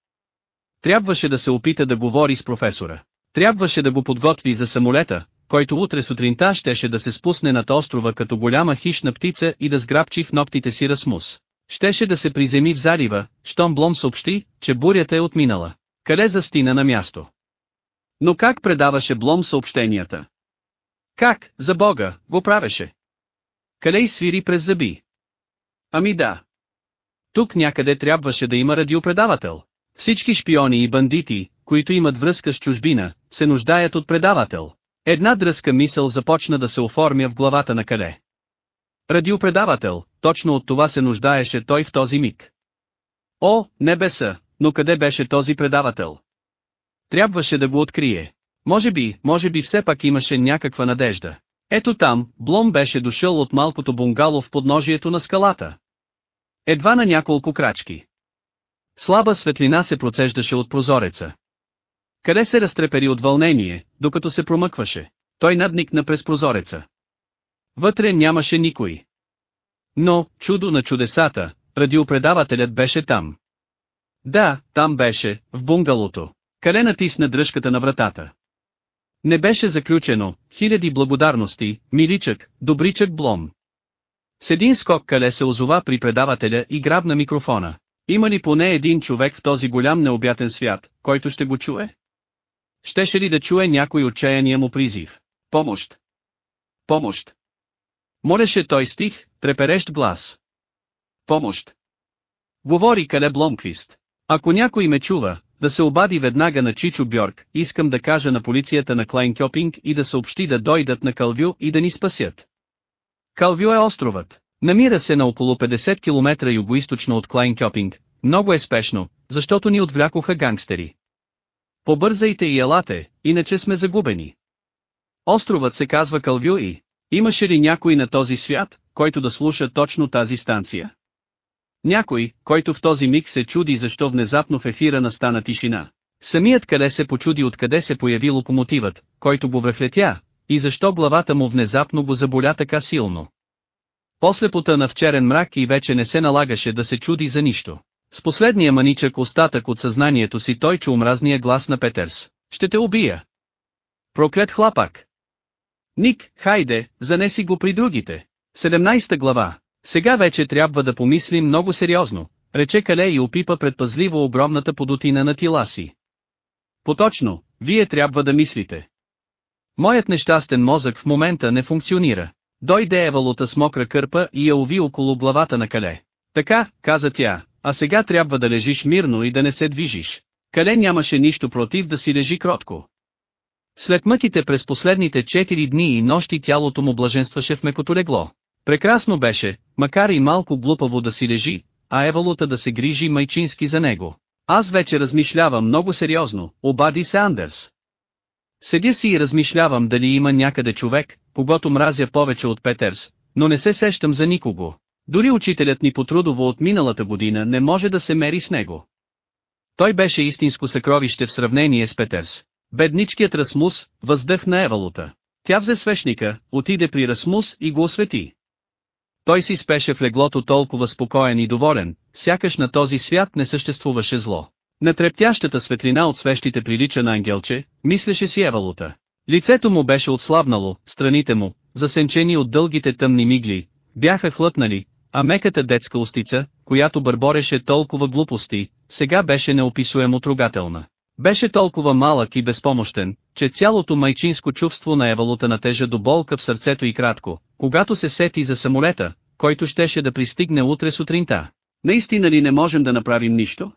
Трябваше да се опита да говори с професора. Трябваше да го подготви за самолета, който утре сутринта щеше да се спусне над острова като голяма хищна птица и да сграбчи в ногтите си Расмус. Щеше да се приземи в залива, щом Блом съобщи, че бурята е отминала. Къде застина на място? Но как предаваше Блом съобщенията? Как, за Бога, го правеше? Къде изсвири през зъби? Ами да. Тук някъде трябваше да има радиопредавател. Всички шпиони и бандити, които имат връзка с чужбина, се нуждаят от предавател. Една дръзка мисъл започна да се оформя в главата на Кале. Радиопредавател, точно от това се нуждаеше той в този миг. О, небеса, но къде беше този предавател? Трябваше да го открие. Може би, може би все пак имаше някаква надежда. Ето там, Блом беше дошъл от малкото бунгало в подножието на скалата. Едва на няколко крачки. Слаба светлина се процеждаше от прозореца. Къде се разтрепери от вълнение, докато се промъкваше? Той надникна през прозореца. Вътре нямаше никой. Но, чудо на чудесата, радиопредавателят беше там. Да, там беше, в бунгалото. Къде натисна дръжката на вратата. Не беше заключено, хиляди благодарности, миличък, добричък Блом. С един скок Кале се озова при предавателя и грабна микрофона. Има ли поне един човек в този голям необятен свят, който ще го чуе? Щеше ли да чуе някой отчаяния му призив? Помощ! Помощ! Молеше той стих, треперещ глас. Помощ! Говори Кале Бломквист. Ако някой ме чува, да се обади веднага на Чичо Бьорк, искам да кажа на полицията на Клайнкьопинг и да съобщи да дойдат на Калвю и да ни спасят. Калвю е островът. Намира се на около 50 км югоисточно от Клайнкьопинг. Много е спешно, защото ни отвлякоха гангстери. Побързайте и елате, иначе сме загубени. Островът се казва Калвю и имаше ли някой на този свят, който да слуша точно тази станция? Някой, който в този миг се чуди защо внезапно в ефира настана тишина. Самият къде се почуди откъде се появи локомотивът, който го връхлетя, и защо главата му внезапно го заболя така силно. После потъна в черен мрак и вече не се налагаше да се чуди за нищо. С последния маничък остатък от съзнанието си той чу омразния глас на Петърс. Ще те убия. Проклет хлапак. Ник, хайде, занеси го при другите. 17 глава. Сега вече трябва да помислим много сериозно, рече Кале и опипа предпазливо огромната подотина на тила си. Поточно, вие трябва да мислите. Моят нещастен мозък в момента не функционира. Дойде Евалута с мокра кърпа и я уви около главата на Кале. Така, каза тя, а сега трябва да лежиш мирно и да не се движиш. Кале нямаше нищо против да си лежи кротко. След мъките през последните 4 дни и нощи тялото му блаженстваше в мекото легло. Прекрасно беше, макар и малко глупаво да си лежи, а Евалута да се грижи майчински за него. Аз вече размишлявам много сериозно, обади се Андерс. Седя си и размишлявам дали има някъде човек, когато мразя повече от Петерс, но не се сещам за никого. Дори учителят ни по трудово от миналата година не може да се мери с него. Той беше истинско съкровище в сравнение с Петерс. Бедничкият Расмус, въздъхна Евалута. Тя взе свещника, отиде при Расмус и го освети. Той си спеше в леглото толкова спокоен и доволен, сякаш на този свят не съществуваше зло. На трептящата светлина от свещите прилича на ангелче, мислеше си Евалута. Лицето му беше отслабнало, страните му, засенчени от дългите тъмни мигли, бяха хлътнали, а меката детска устица, която бърбореше толкова глупости, сега беше неописуемо трогателна. Беше толкова малък и безпомощен, че цялото майчинско чувство на Евалута натежа до болка в сърцето и кратко, когато се сети за самолета, който щеше да пристигне утре сутринта. Наистина ли не можем да направим нищо?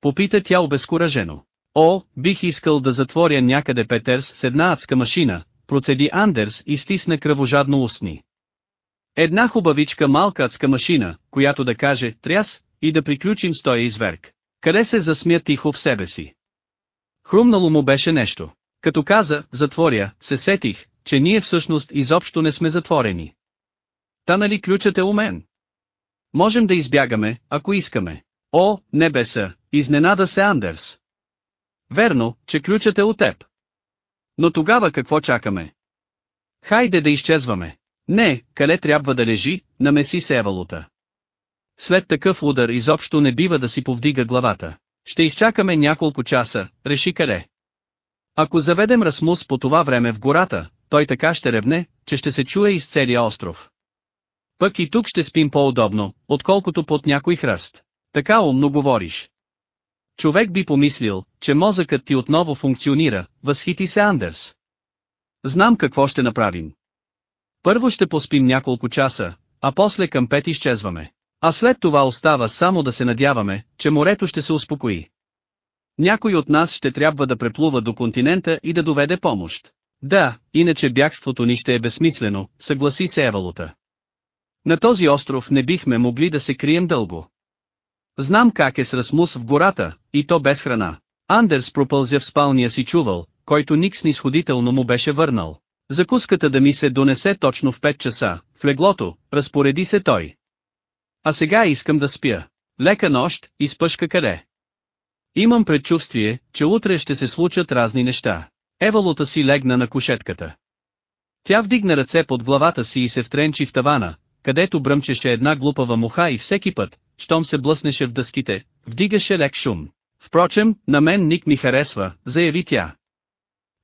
Попита тя обезкуражено. О, бих искал да затворя някъде Петерс с една адска машина, процеди Андерс и стисна кръвожадно устни. Една хубавичка малка адска машина, която да каже «тряс» и да приключим с този изверг. Къде се засмя тихо в себе си. Хрумнало му беше нещо. Като каза, затворя, се сетих, че ние всъщност изобщо не сме затворени. Та нали ключът е у мен? Можем да избягаме, ако искаме. О, небеса, изненада се Андерс. Верно, че ключът е у теб. Но тогава какво чакаме? Хайде да изчезваме. Не, къде трябва да лежи, намеси се Евалута. След такъв удар изобщо не бива да си повдига главата. Ще изчакаме няколко часа, реши къде. Ако заведем Расмус по това време в гората, той така ще ревне, че ще се чуе из целия остров. Пък и тук ще спим по-удобно, отколкото под някой хръст. Така умно говориш. Човек би помислил, че мозъкът ти отново функционира, възхити се Андерс. Знам какво ще направим. Първо ще поспим няколко часа, а после към пет изчезваме. А след това остава само да се надяваме, че морето ще се успокои. Някой от нас ще трябва да преплува до континента и да доведе помощ. Да, иначе бягството ни ще е безсмислено, съгласи се Евалута. На този остров не бихме могли да се крием дълго. Знам как е с Расмус в гората, и то без храна. Андерс пропълзя в спалния си чувал, който Ник снисходително му беше върнал. Закуската да ми се донесе точно в 5 часа, в леглото, разпореди се той. А сега искам да спя. Лека нощ, изпъшка къде. Имам предчувствие, че утре ще се случат разни неща. Евалута си легна на кушетката. Тя вдигна ръце под главата си и се втренчи в тавана, където бръмчеше една глупава муха и всеки път, щом се блъснеше в дъските, вдигаше лек шум. Впрочем, на мен Ник ми харесва, заяви тя.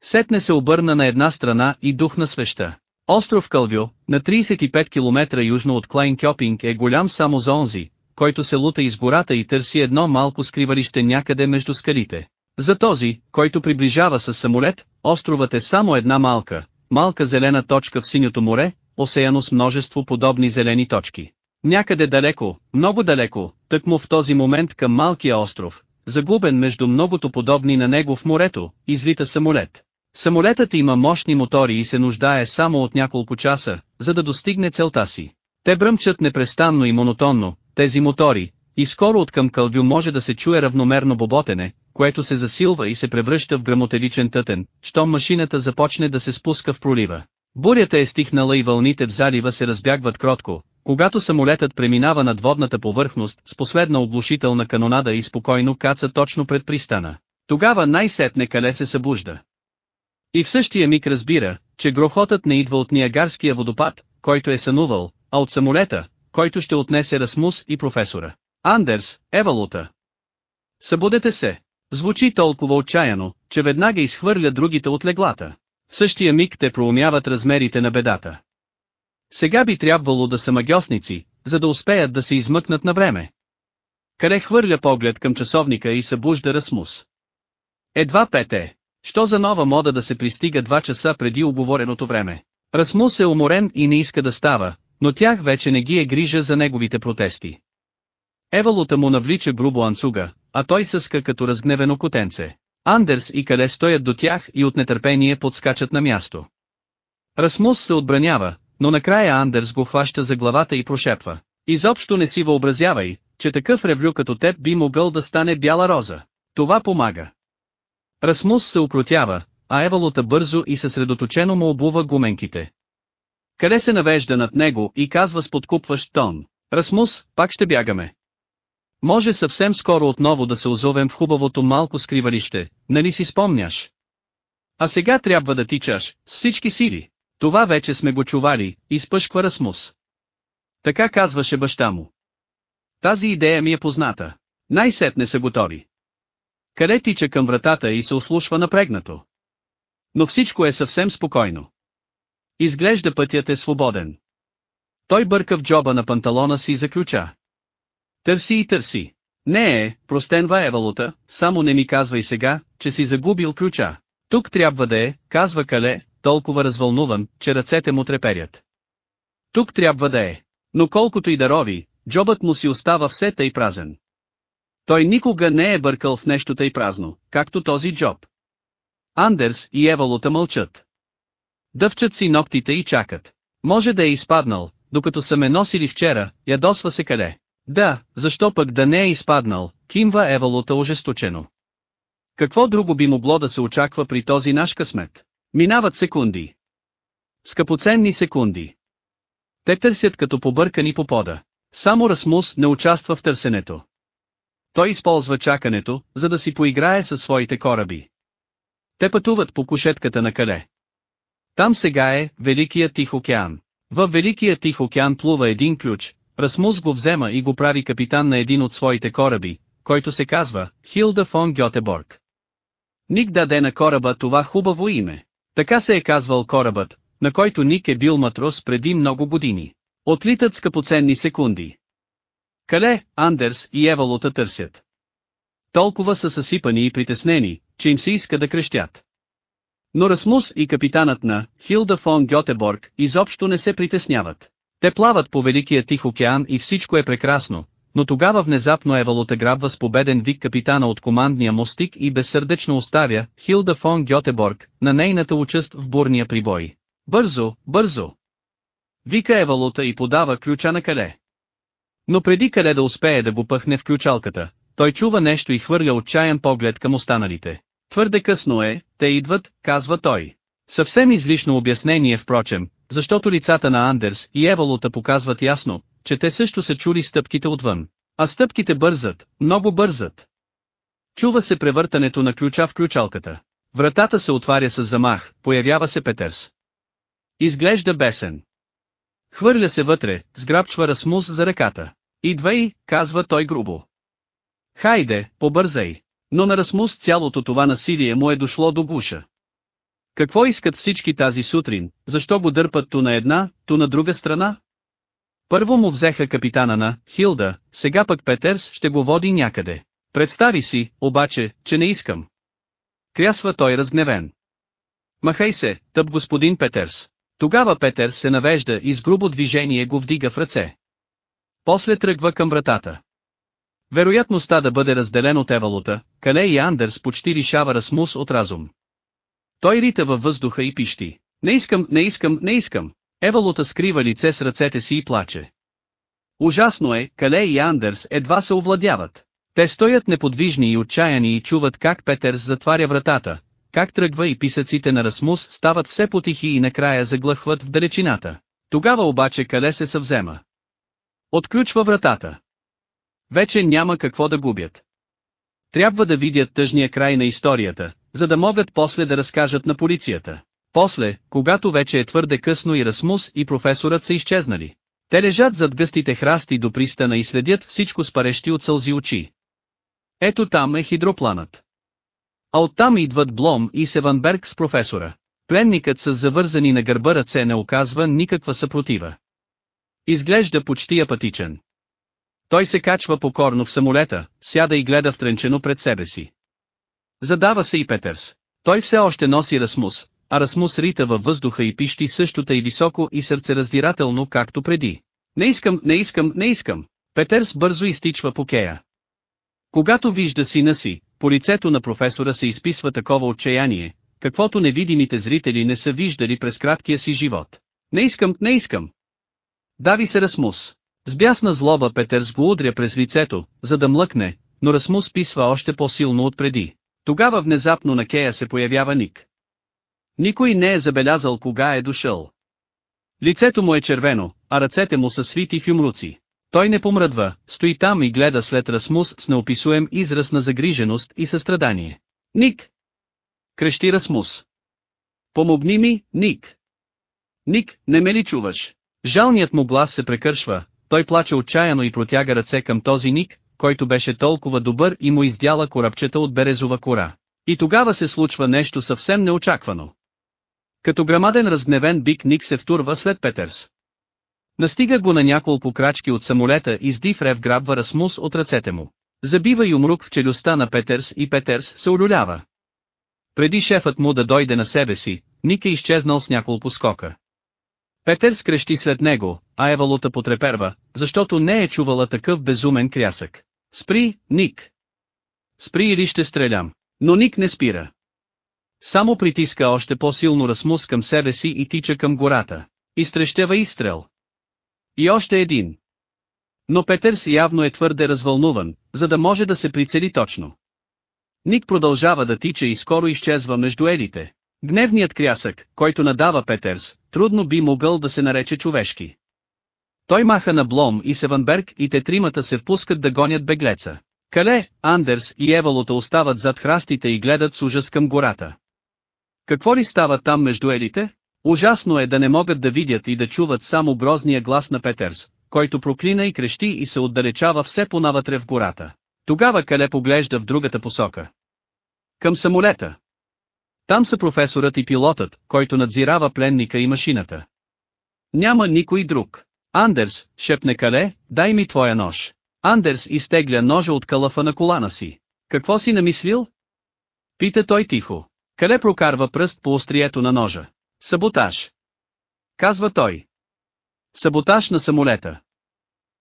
Сетне се обърна на една страна и духна свеща. Остров Кълвю, на 35 км южно от Клайн Кьопинг е голям само за онзи, който се лута из гората и търси едно малко скривалище някъде между скалите. За този, който приближава с самолет, островът е само една малка, малка зелена точка в синьото море, осеяно с множество подобни зелени точки. Някъде далеко, много далеко, тъкмо в този момент към малкия остров, загубен между многото подобни на него в морето, излита самолет. Самолетът има мощни мотори и се нуждае само от няколко часа, за да достигне целта си. Те бръмчат непрестанно и монотонно, тези мотори, и скоро от към кълвю може да се чуе равномерно боботене, което се засилва и се превръща в грамотеличен тътен, щом машината започне да се спуска в пролива. Бурята е стихнала и вълните в залива се разбягват кротко, когато самолетът преминава над водната повърхност с последна оглушителна канонада и спокойно каца точно пред пристана. Тогава най-сетне кале се събужда. И в същия миг разбира, че грохотът не идва от Ниагарския водопад, който е сънувал, а от самолета, който ще отнесе Расмус и професора. Андерс, Евалута. Събудете се. Звучи толкова отчаяно, че веднага изхвърля другите от леглата. В същия миг те проумяват размерите на бедата. Сега би трябвало да са магиосници, за да успеят да се измъкнат на време. Каре хвърля поглед към часовника и събужда Расмус. Едва пете. Що за нова мода да се пристига два часа преди оговореното време? Расмус е уморен и не иска да става, но тях вече не ги е грижа за неговите протести. Евалута му навлича грубо анцуга, а той съска като разгневено котенце. Андерс и Кале стоят до тях и от нетърпение подскачат на място. Расмус се отбранява, но накрая Андерс го хваща за главата и прошепва. Изобщо не си въобразявай, че такъв ревлю като теб би могъл да стане бяла роза. Това помага. Расмус се упротява, а Евалута бързо и съсредоточено му обува гуменките. Къде се навежда над него и казва с подкупващ тон. Расмус, пак ще бягаме. Може съвсем скоро отново да се озовем в хубавото малко скривалище, нали си спомняш? А сега трябва да тичаш, с всички сили. Това вече сме го чували, изпъшква Расмус. Така казваше баща му. Тази идея ми е позната. Най-сетне са готови. Къде тича към вратата и се ослушва напрегнато. Но всичко е съвсем спокойно. Изглежда пътят е свободен. Той бърка в джоба на панталона си за ключа. Търси и търси. Не е, простенва е само не ми казвай сега, че си загубил ключа. Тук трябва да е, казва Кале, толкова развълнуван, че ръцете му треперят. Тук трябва да е. Но колкото и да рови, джобът му си остава все тъй празен. Той никога не е бъркал в нещо тъй празно, както този джоб. Андерс и Евалута мълчат. Дъвчат си ногтите и чакат. Може да е изпаднал, докато са ме носили вчера, ядосва се къде. Да, защо пък да не е изпаднал, кимва Евалута ожесточено. Какво друго би могло да се очаква при този наш късмет? Минават секунди. Скъпоценни секунди. Те търсят като побъркани по пода. Само Расмус не участва в търсенето. Той използва чакането, за да си поиграе със своите кораби. Те пътуват по кушетката на Кале. Там сега е Великия Тих океан. Във Великия Тих океан плува един ключ, Расмус го взема и го прави капитан на един от своите кораби, който се казва Хилда фон Гьотеборг. Ник даде на кораба това хубаво име. Така се е казвал корабът, на който Ник е бил матрос преди много години. Отлитат скъпоценни секунди. Кале, Андерс и Евалота търсят. Толкова са съсипани и притеснени, че им се иска да крещят. Но Расмус и капитанът на Хилда фон Гьотеборг изобщо не се притесняват. Те плават по Великия Тих океан и всичко е прекрасно, но тогава внезапно Евалота грабва с победен вик капитана от командния мостик и безсърдечно оставя Хилда фон Гьотеборг на нейната участ в бурния прибой. Бързо, бързо! Вика Евалота и подава ключа на Кале. Но преди Кале да успее да го пъхне в ключалката, той чува нещо и хвърля отчаян поглед към останалите. Твърде късно е, те идват, казва той. Съвсем излишно обяснение впрочем, защото лицата на Андерс и Евалота показват ясно, че те също са чули стъпките отвън. А стъпките бързат, много бързат. Чува се превъртането на ключа в ключалката. Вратата се отваря с замах, появява се Петърс. Изглежда бесен. Хвърля се вътре, сграбчва Расмус за ръката. Идвай, казва той грубо. Хайде, побързай. Но на Расмус цялото това насилие му е дошло до гуша. Какво искат всички тази сутрин, защо го дърпат то на една, то на друга страна? Първо му взеха капитана на Хилда, сега пък Петерс ще го води някъде. Представи си, обаче, че не искам. Крясва той разгневен. Махай се, тъп господин Петерс. Тогава Петърс се навежда и с грубо движение го вдига в ръце. После тръгва към вратата. Вероятността да бъде разделен от Евалута, Кале и Андерс почти лишава Расмус от разум. Той рита във въздуха и пищи. Не искам, не искам, не искам. Евалута скрива лице с ръцете си и плаче. Ужасно е, Кале и Андерс едва се овладяват. Те стоят неподвижни и отчаяни и чуват как Петърс затваря вратата, как тръгва и писъците на Расмус стават все потихи и накрая заглъхват в далечината. Тогава обаче Кале се съвзема. Отключва вратата. Вече няма какво да губят. Трябва да видят тъжния край на историята, за да могат после да разкажат на полицията. После, когато вече е твърде късно и Расмус и професорът са изчезнали. Те лежат зад гъстите храсти до пристана и следят всичко с парещи от сълзи очи. Ето там е хидропланът. А оттам идват Блом и Севанберг с професора. Пленникът с завързани на гърба ръце не оказва никаква съпротива. Изглежда почти апатичен. Той се качва покорно в самолета, сяда и гледа втренчено пред себе си. Задава се и Петърс. Той все още носи Расмус, а Расмус рита във въздуха и пищи същото и високо и сърцераздирателно както преди. Не искам, не искам, не искам. Петърс бързо изтичва по кея. Когато вижда сина си, по лицето на професора се изписва такова отчаяние, каквото невидимите зрители не са виждали през краткия си живот. Не искам, не искам. Дави се Расмус. С бясна злоба Петърс го удря през лицето, за да млъкне, но Расмус писва още по-силно от преди. Тогава внезапно на Кея се появява Ник. Никой не е забелязал кога е дошъл. Лицето му е червено, а ръцете му са свити в юмруци. Той не помръдва, стои там и гледа след Расмус с неописуем израз на загриженост и състрадание. Ник! Крещи Расмус. Помогни ми, Ник! Ник, не ме ли чуваш? Жалният му глас се прекършва, той плаче отчаяно и протяга ръце към този Ник, който беше толкова добър и му издяла корабчета от березова кора. И тогава се случва нещо съвсем неочаквано. Като грамаден разгневен бик Ник се втурва след Петърс. Настига го на няколко крачки от самолета и с див рев грабва Расмус от ръцете му. Забива юмрук в челюстта на Петърс и Петърс се улюлява. Преди шефът му да дойде на себе си, Ник е изчезнал с няколко скока. Петър скрещи след него, а Евалута потреперва, защото не е чувала такъв безумен крясък. Спри, Ник! Спри или ще стрелям. Но Ник не спира. Само притиска още по-силно Расмус към себе си и тича към гората. Изтрещева изстрел. И още един. Но Петърс явно е твърде развълнуван, за да може да се прицели точно. Ник продължава да тича и скоро изчезва между елите. Гневният крясък, който надава Петърс, трудно би могъл да се нарече човешки. Той маха на Блом и Севанберг и те тримата се впускат да гонят беглеца. Кале, Андерс и Евалото остават зад храстите и гледат с ужас към гората. Какво ли става там между елите? Ужасно е да не могат да видят и да чуват само грозния глас на Петърс, който проклина и крещи и се отдалечава все понавътре в гората. Тогава Кале поглежда в другата посока. Към самолета. Там са професорът и пилотът, който надзирава пленника и машината. Няма никой друг. Андерс, шепне Кале, дай ми твоя нож. Андерс изтегля ножа от калафа на колана си. Какво си намислил? Пита той тихо. Кале прокарва пръст по острието на ножа. Саботаж. Казва той. Саботаж на самолета.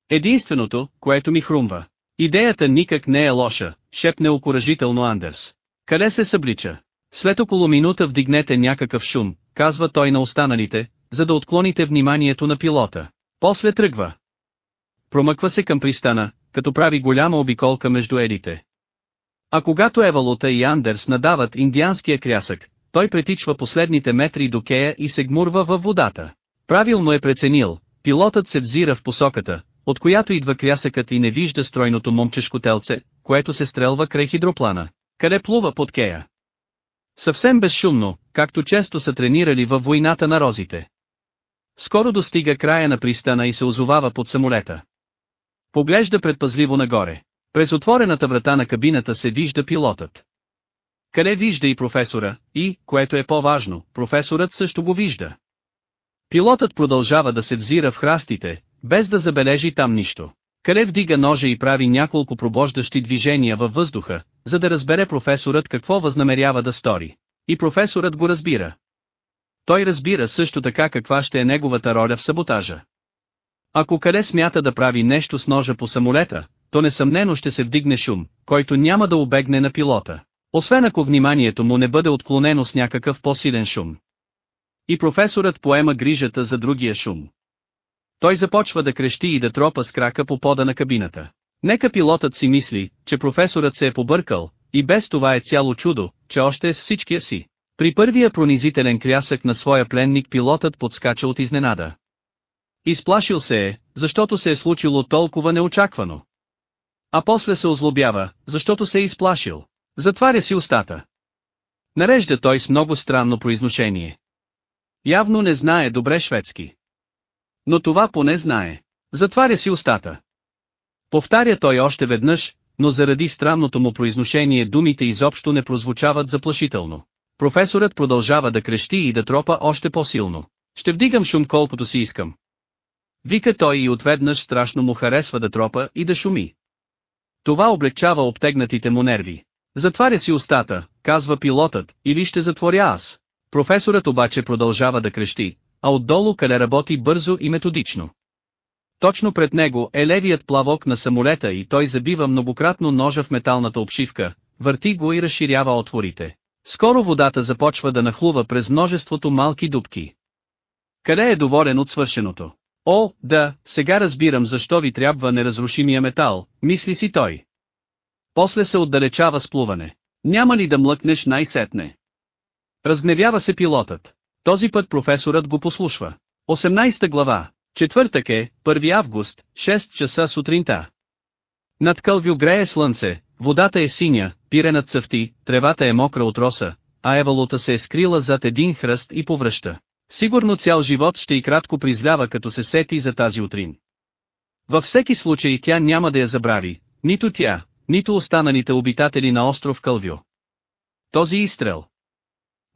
Единственото, което ми хрумва. Идеята никак не е лоша, шепне окоръжително Андерс. Къде се съблича? След около минута вдигнете някакъв шум, казва той на останалите, за да отклоните вниманието на пилота. После тръгва. Промъква се към пристана, като прави голяма обиколка между едите. А когато Евалута и Андерс надават индианския крясък, той претичва последните метри до кея и се гмурва във водата. Правилно е преценил, пилотът се взира в посоката, от която идва крясъкът и не вижда стройното момчешко телце, което се стрелва край хидроплана, къде плува под кея. Съвсем безшумно, както често са тренирали във войната на розите. Скоро достига края на пристана и се озовава под самолета. Поглежда предпазливо нагоре. През отворената врата на кабината се вижда пилотът. Къде вижда и професора, и, което е по-важно, професорът също го вижда. Пилотът продължава да се взира в храстите, без да забележи там нищо. Къде вдига ножа и прави няколко пробождащи движения във въздуха, за да разбере професорът какво възнамерява да стори. И професорът го разбира. Той разбира също така каква ще е неговата роля в саботажа. Ако къде смята да прави нещо с ножа по самолета, то несъмнено ще се вдигне шум, който няма да обегне на пилота. Освен ако вниманието му не бъде отклонено с някакъв по-силен шум. И професорът поема грижата за другия шум. Той започва да крещи и да тропа с крака по пода на кабината. Нека пилотът си мисли, че професорът се е побъркал, и без това е цяло чудо, че още е с всичкия си. При първия пронизителен крясък на своя пленник пилотът подскача от изненада. Изплашил се е, защото се е случило толкова неочаквано. А после се озлобява, защото се е изплашил. Затваря си устата. Нарежда той с много странно произношение. Явно не знае добре шведски. Но това поне знае. Затваря си устата. Повтаря той още веднъж, но заради странното му произношение думите изобщо не прозвучават заплашително. Професорът продължава да крещи и да тропа още по-силно. Ще вдигам шум колкото си искам. Вика той и отведнъж страшно му харесва да тропа и да шуми. Това облегчава обтегнатите му нерви. Затваря си устата, казва пилотът, или ще затворя аз. Професорът обаче продължава да крещи, а отдолу къде работи бързо и методично. Точно пред него е левият плавок на самолета и той забива многократно ножа в металната обшивка, върти го и разширява отворите. Скоро водата започва да нахлува през множеството малки дубки. Къде е доволен от свършеното? О, да, сега разбирам защо ви трябва неразрушимия метал, мисли си той. После се отдалечава с плуване. Няма ли да млъкнеш най-сетне? Разгневява се пилотът. Този път професорът го послушва. 18 глава. Четвъртък е, 1 август, 6 часа сутринта. Над Кълвю грее слънце, водата е синя, пиренът цъфти, тревата е мокра от роса, а евалута се е скрила зад един хръст и повръща. Сигурно цял живот ще и кратко призлява като се сети за тази утрин. Във всеки случай тя няма да я забрави, нито тя, нито останалите обитатели на остров Кълвю. Този изстрел.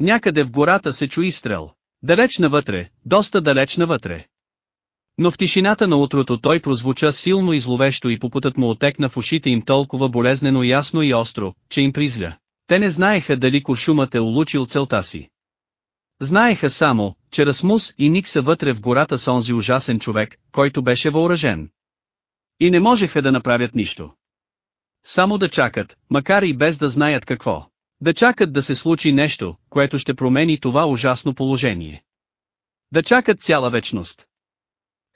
Някъде в гората се чу изстрел. Далеч навътре, доста далеч навътре. Но в тишината на утрото той прозвуча силно и зловещо и попутът му отекна в ушите им толкова болезнено ясно и остро, че им призля. Те не знаеха дали куршумът е улучил целта си. Знаеха само, че Расмус и Ник са вътре в гората с онзи ужасен човек, който беше въоръжен. И не можеха да направят нищо. Само да чакат, макар и без да знаят какво. Да чакат да се случи нещо, което ще промени това ужасно положение. Да чакат цяла вечност.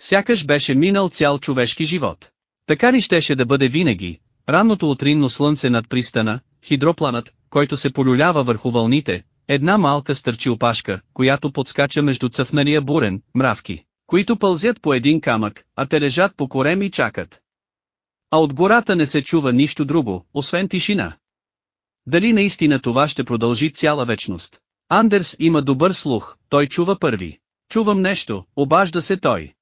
Сякаш беше минал цял човешки живот. Така ли щеше да бъде винаги, ранното утринно слънце над пристана, хидропланът, който се полюлява върху вълните, една малка стърчи опашка, която подскача между цъфналия бурен, мравки, които пълзят по един камък, а те лежат по корем и чакат. А от гората не се чува нищо друго, освен тишина. Дали наистина това ще продължи цяла вечност? Андерс има добър слух, той чува първи. Чувам нещо, обажда се той.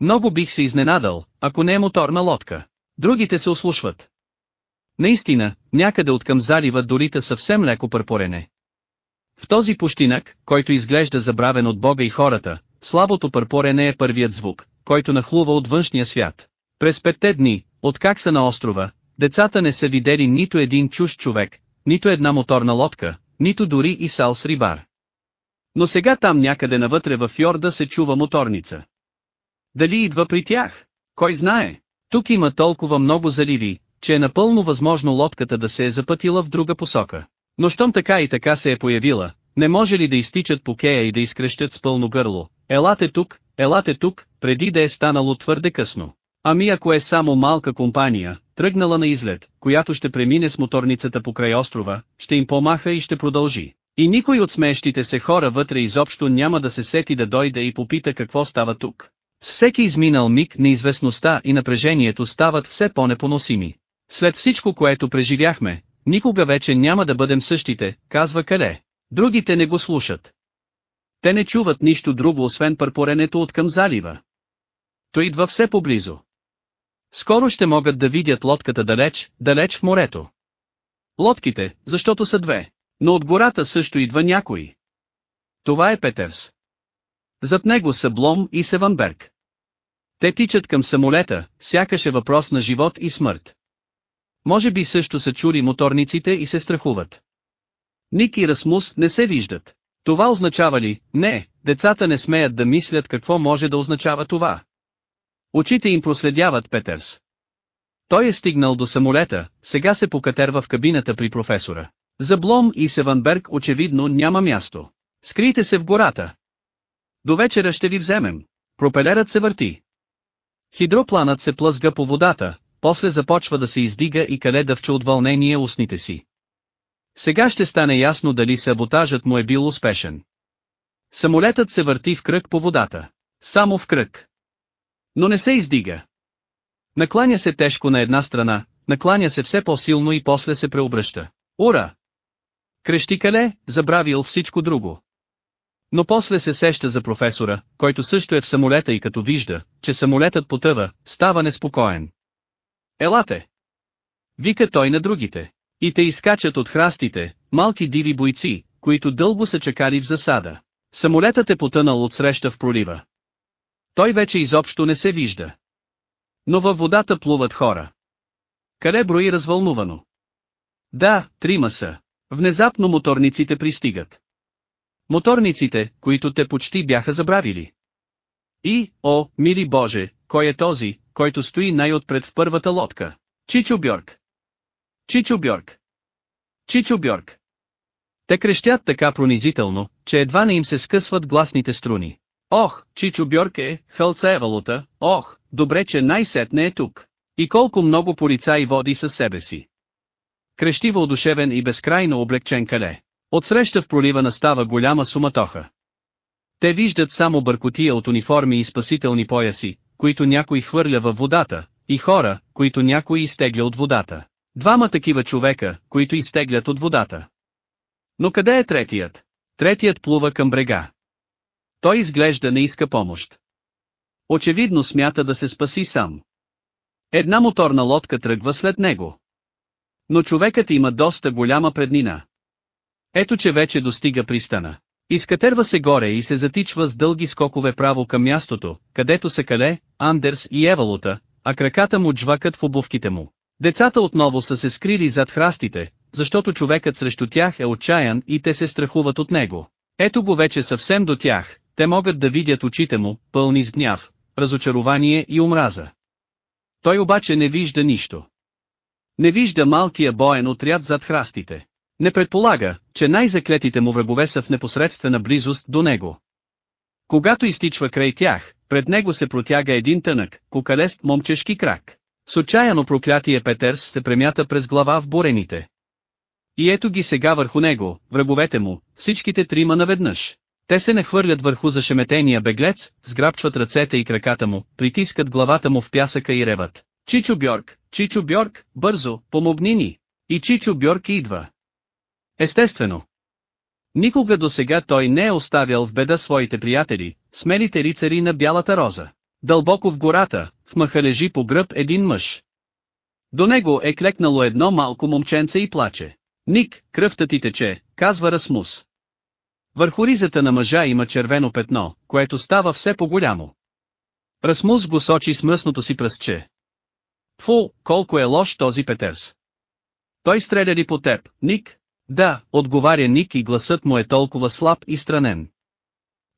Много бих се изненадал, ако не е моторна лодка. Другите се ослушват. Наистина, някъде от към залива долита съвсем леко пърпорене. В този пущинак, който изглежда забравен от Бога и хората, слабото пърпорене е първият звук, който нахлува от външния свят. През петте дни, откак са на острова, децата не са видели нито един чуж човек, нито една моторна лодка, нито дори и сал с рибар. Но сега там някъде навътре във фьорда се чува моторница. Дали идва при тях? Кой знае? Тук има толкова много заливи, че е напълно възможно лодката да се е запътила в друга посока. Но щом така и така се е появила, не може ли да изтичат по кея и да изкрещат с пълно гърло? Елате тук, елате тук, преди да е станало твърде късно. Ами ако е само малка компания, тръгнала на излет, която ще премине с моторницата по край острова, ще им помаха и ще продължи. И никой от смеещите се хора вътре изобщо няма да се сети да дойде и попита какво става тук. С всеки изминал миг неизвестността и напрежението стават все по-непоносими. След всичко което преживяхме, никога вече няма да бъдем същите, казва Кале. Другите не го слушат. Те не чуват нищо друго освен пърпоренето от към залива. То идва все поблизо. Скоро ще могат да видят лодката далеч, далеч в морето. Лодките, защото са две. Но от гората също идва някой. Това е Петерс. Зад него са Блом и Севанберг. Те тичат към самолета, сякаш е въпрос на живот и смърт. Може би също са чули моторниците и се страхуват. Ник и Расмус не се виждат. Това означава ли, не, децата не смеят да мислят какво може да означава това. Очите им проследяват Петърс. Той е стигнал до самолета, сега се покатерва в кабината при професора. За Блом и Севанберг очевидно няма място. Скрийте се в гората. До вечера ще ви вземем. Пропелерът се върти. Хидропланът се плъзга по водата, после започва да се издига и къде дъвче от вълнение устните си. Сега ще стане ясно дали саботажът му е бил успешен. Самолетът се върти в кръг по водата. Само в кръг. Но не се издига. Накланя се тежко на една страна, накланя се все по-силно и после се преобръща. Ура! Крещи Кале, забравил всичко друго. Но после се сеща за професора, който също е в самолета и като вижда, че самолетът потъва, става неспокоен. Елате! Вика той на другите. И те изкачат от храстите, малки диви бойци, които дълго са чакали в засада. Самолетът е потънал от среща в пролива. Той вече изобщо не се вижда. Но във водата плуват хора. Къде брои развълнувано? Да, трима са. Внезапно моторниците пристигат. Моторниците, които те почти бяха забравили. И, о, мили Боже, кой е този, който стои най-отпред в първата лодка? Чичо Бьорк. Чичо Бьорк. Чичо Бьорк. Те крещят така пронизително, че едва не им се скъсват гласните струни. Ох, Чичо Бьорк е, Хълца Евалута, ох, добре че най-сетне е тук. И колко много полицаи води със себе си. Крещи въодушевен и безкрайно облегчен кале. Отсреща в пролива настава голяма суматоха. Те виждат само бъркотия от униформи и спасителни пояси, които някой хвърля във водата, и хора, които някой изтегля от водата. Двама такива човека, които изтеглят от водата. Но къде е третият? Третият плува към брега. Той изглежда не иска помощ. Очевидно смята да се спаси сам. Една моторна лодка тръгва след него. Но човекът има доста голяма преднина. Ето че вече достига пристана. Изкатерва се горе и се затичва с дълги скокове право към мястото, където се кале, Андерс и Евалута, а краката му джвакат в обувките му. Децата отново са се скрили зад храстите, защото човекът срещу тях е отчаян и те се страхуват от него. Ето го вече съвсем до тях, те могат да видят очите му, пълни с гняв, разочарование и омраза. Той обаче не вижда нищо. Не вижда малкия боен отряд зад храстите. Не предполага, че най-заклетите му врагове са в непосредствена близост до него. Когато изтичва край тях, пред него се протяга един тънък, кукалест момчешки крак. С отчаяно проклятие Петерс се премята през глава в бурените. И ето ги сега върху него, враговете му, всичките трима наведнъж. Те се нахвърлят върху зашеметения беглец, сграбчват ръцете и краката му, притискат главата му в пясъка и реват. Чичо Бьорк, Чичо Бьорк, бързо, помогни ни! И Чичо Бьорк идва. Естествено. Никога до сега той не е оставял в беда своите приятели, смелите рицари на Бялата роза. Дълбоко в гората, в мъха лежи по гръб един мъж. До него е клекнало едно малко момченце и плаче. Ник, кръвта ти тече, казва Расмус. Върху ризата на мъжа има червено петно, което става все по-голямо. Расмус го сочи с мръсното си пръстче. Фу, колко е лош този Петерс. Той стреля ли по теб, Ник? Да, отговаря Ник и гласът му е толкова слаб и странен.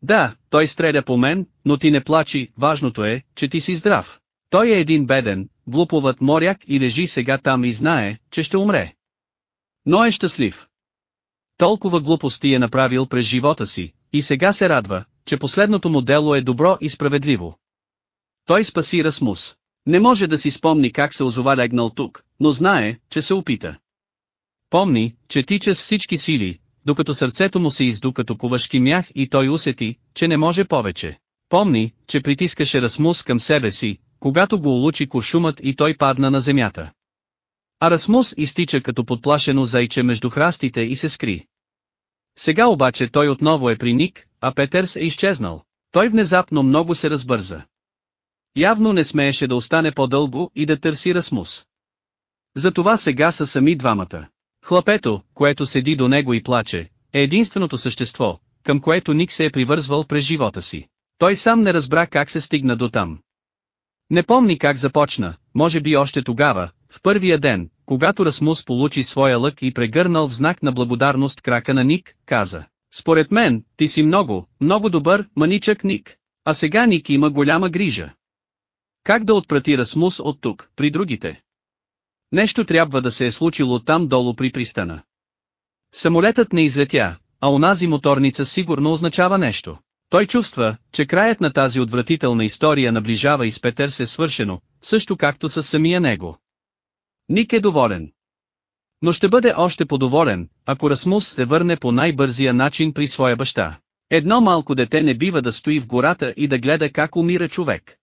Да, той стреля по мен, но ти не плачи, важното е, че ти си здрав. Той е един беден, глуповът моряк и лежи сега там и знае, че ще умре. Но е щастлив. Толкова глупости е направил през живота си, и сега се радва, че последното му дело е добро и справедливо. Той спаси Расмус. Не може да си спомни как се озова легнал тук, но знае, че се опита. Помни, че тича с всички сили, докато сърцето му се изду като кувашки мях и той усети, че не може повече. Помни, че притискаше Расмус към себе си, когато го улучи куршумът и той падна на земята. А Расмус изтича като подплашено зайче между храстите и се скри. Сега обаче той отново е при Ник, а Петърс е изчезнал. Той внезапно много се разбърза. Явно не смееше да остане по-дълго и да търси Расмус. Затова сега са сами двамата. Хлапето, което седи до него и плаче, е единственото същество, към което Ник се е привързвал през живота си. Той сам не разбра как се стигна до там. Не помни как започна, може би още тогава, в първия ден, когато Расмус получи своя лък и прегърнал в знак на благодарност крака на Ник, каза. Според мен, ти си много, много добър, маничък Ник. А сега Ник има голяма грижа. Как да отпрати Расмус от тук, при другите? Нещо трябва да се е случило там долу при пристана. Самолетът не излетя, а онази моторница сигурно означава нещо. Той чувства, че краят на тази отвратителна история наближава и с Петър се свършено, също както с самия него. Ник е доволен. Но ще бъде още подоволен, ако Расмус се върне по най-бързия начин при своя баща. Едно малко дете не бива да стои в гората и да гледа как умира човек.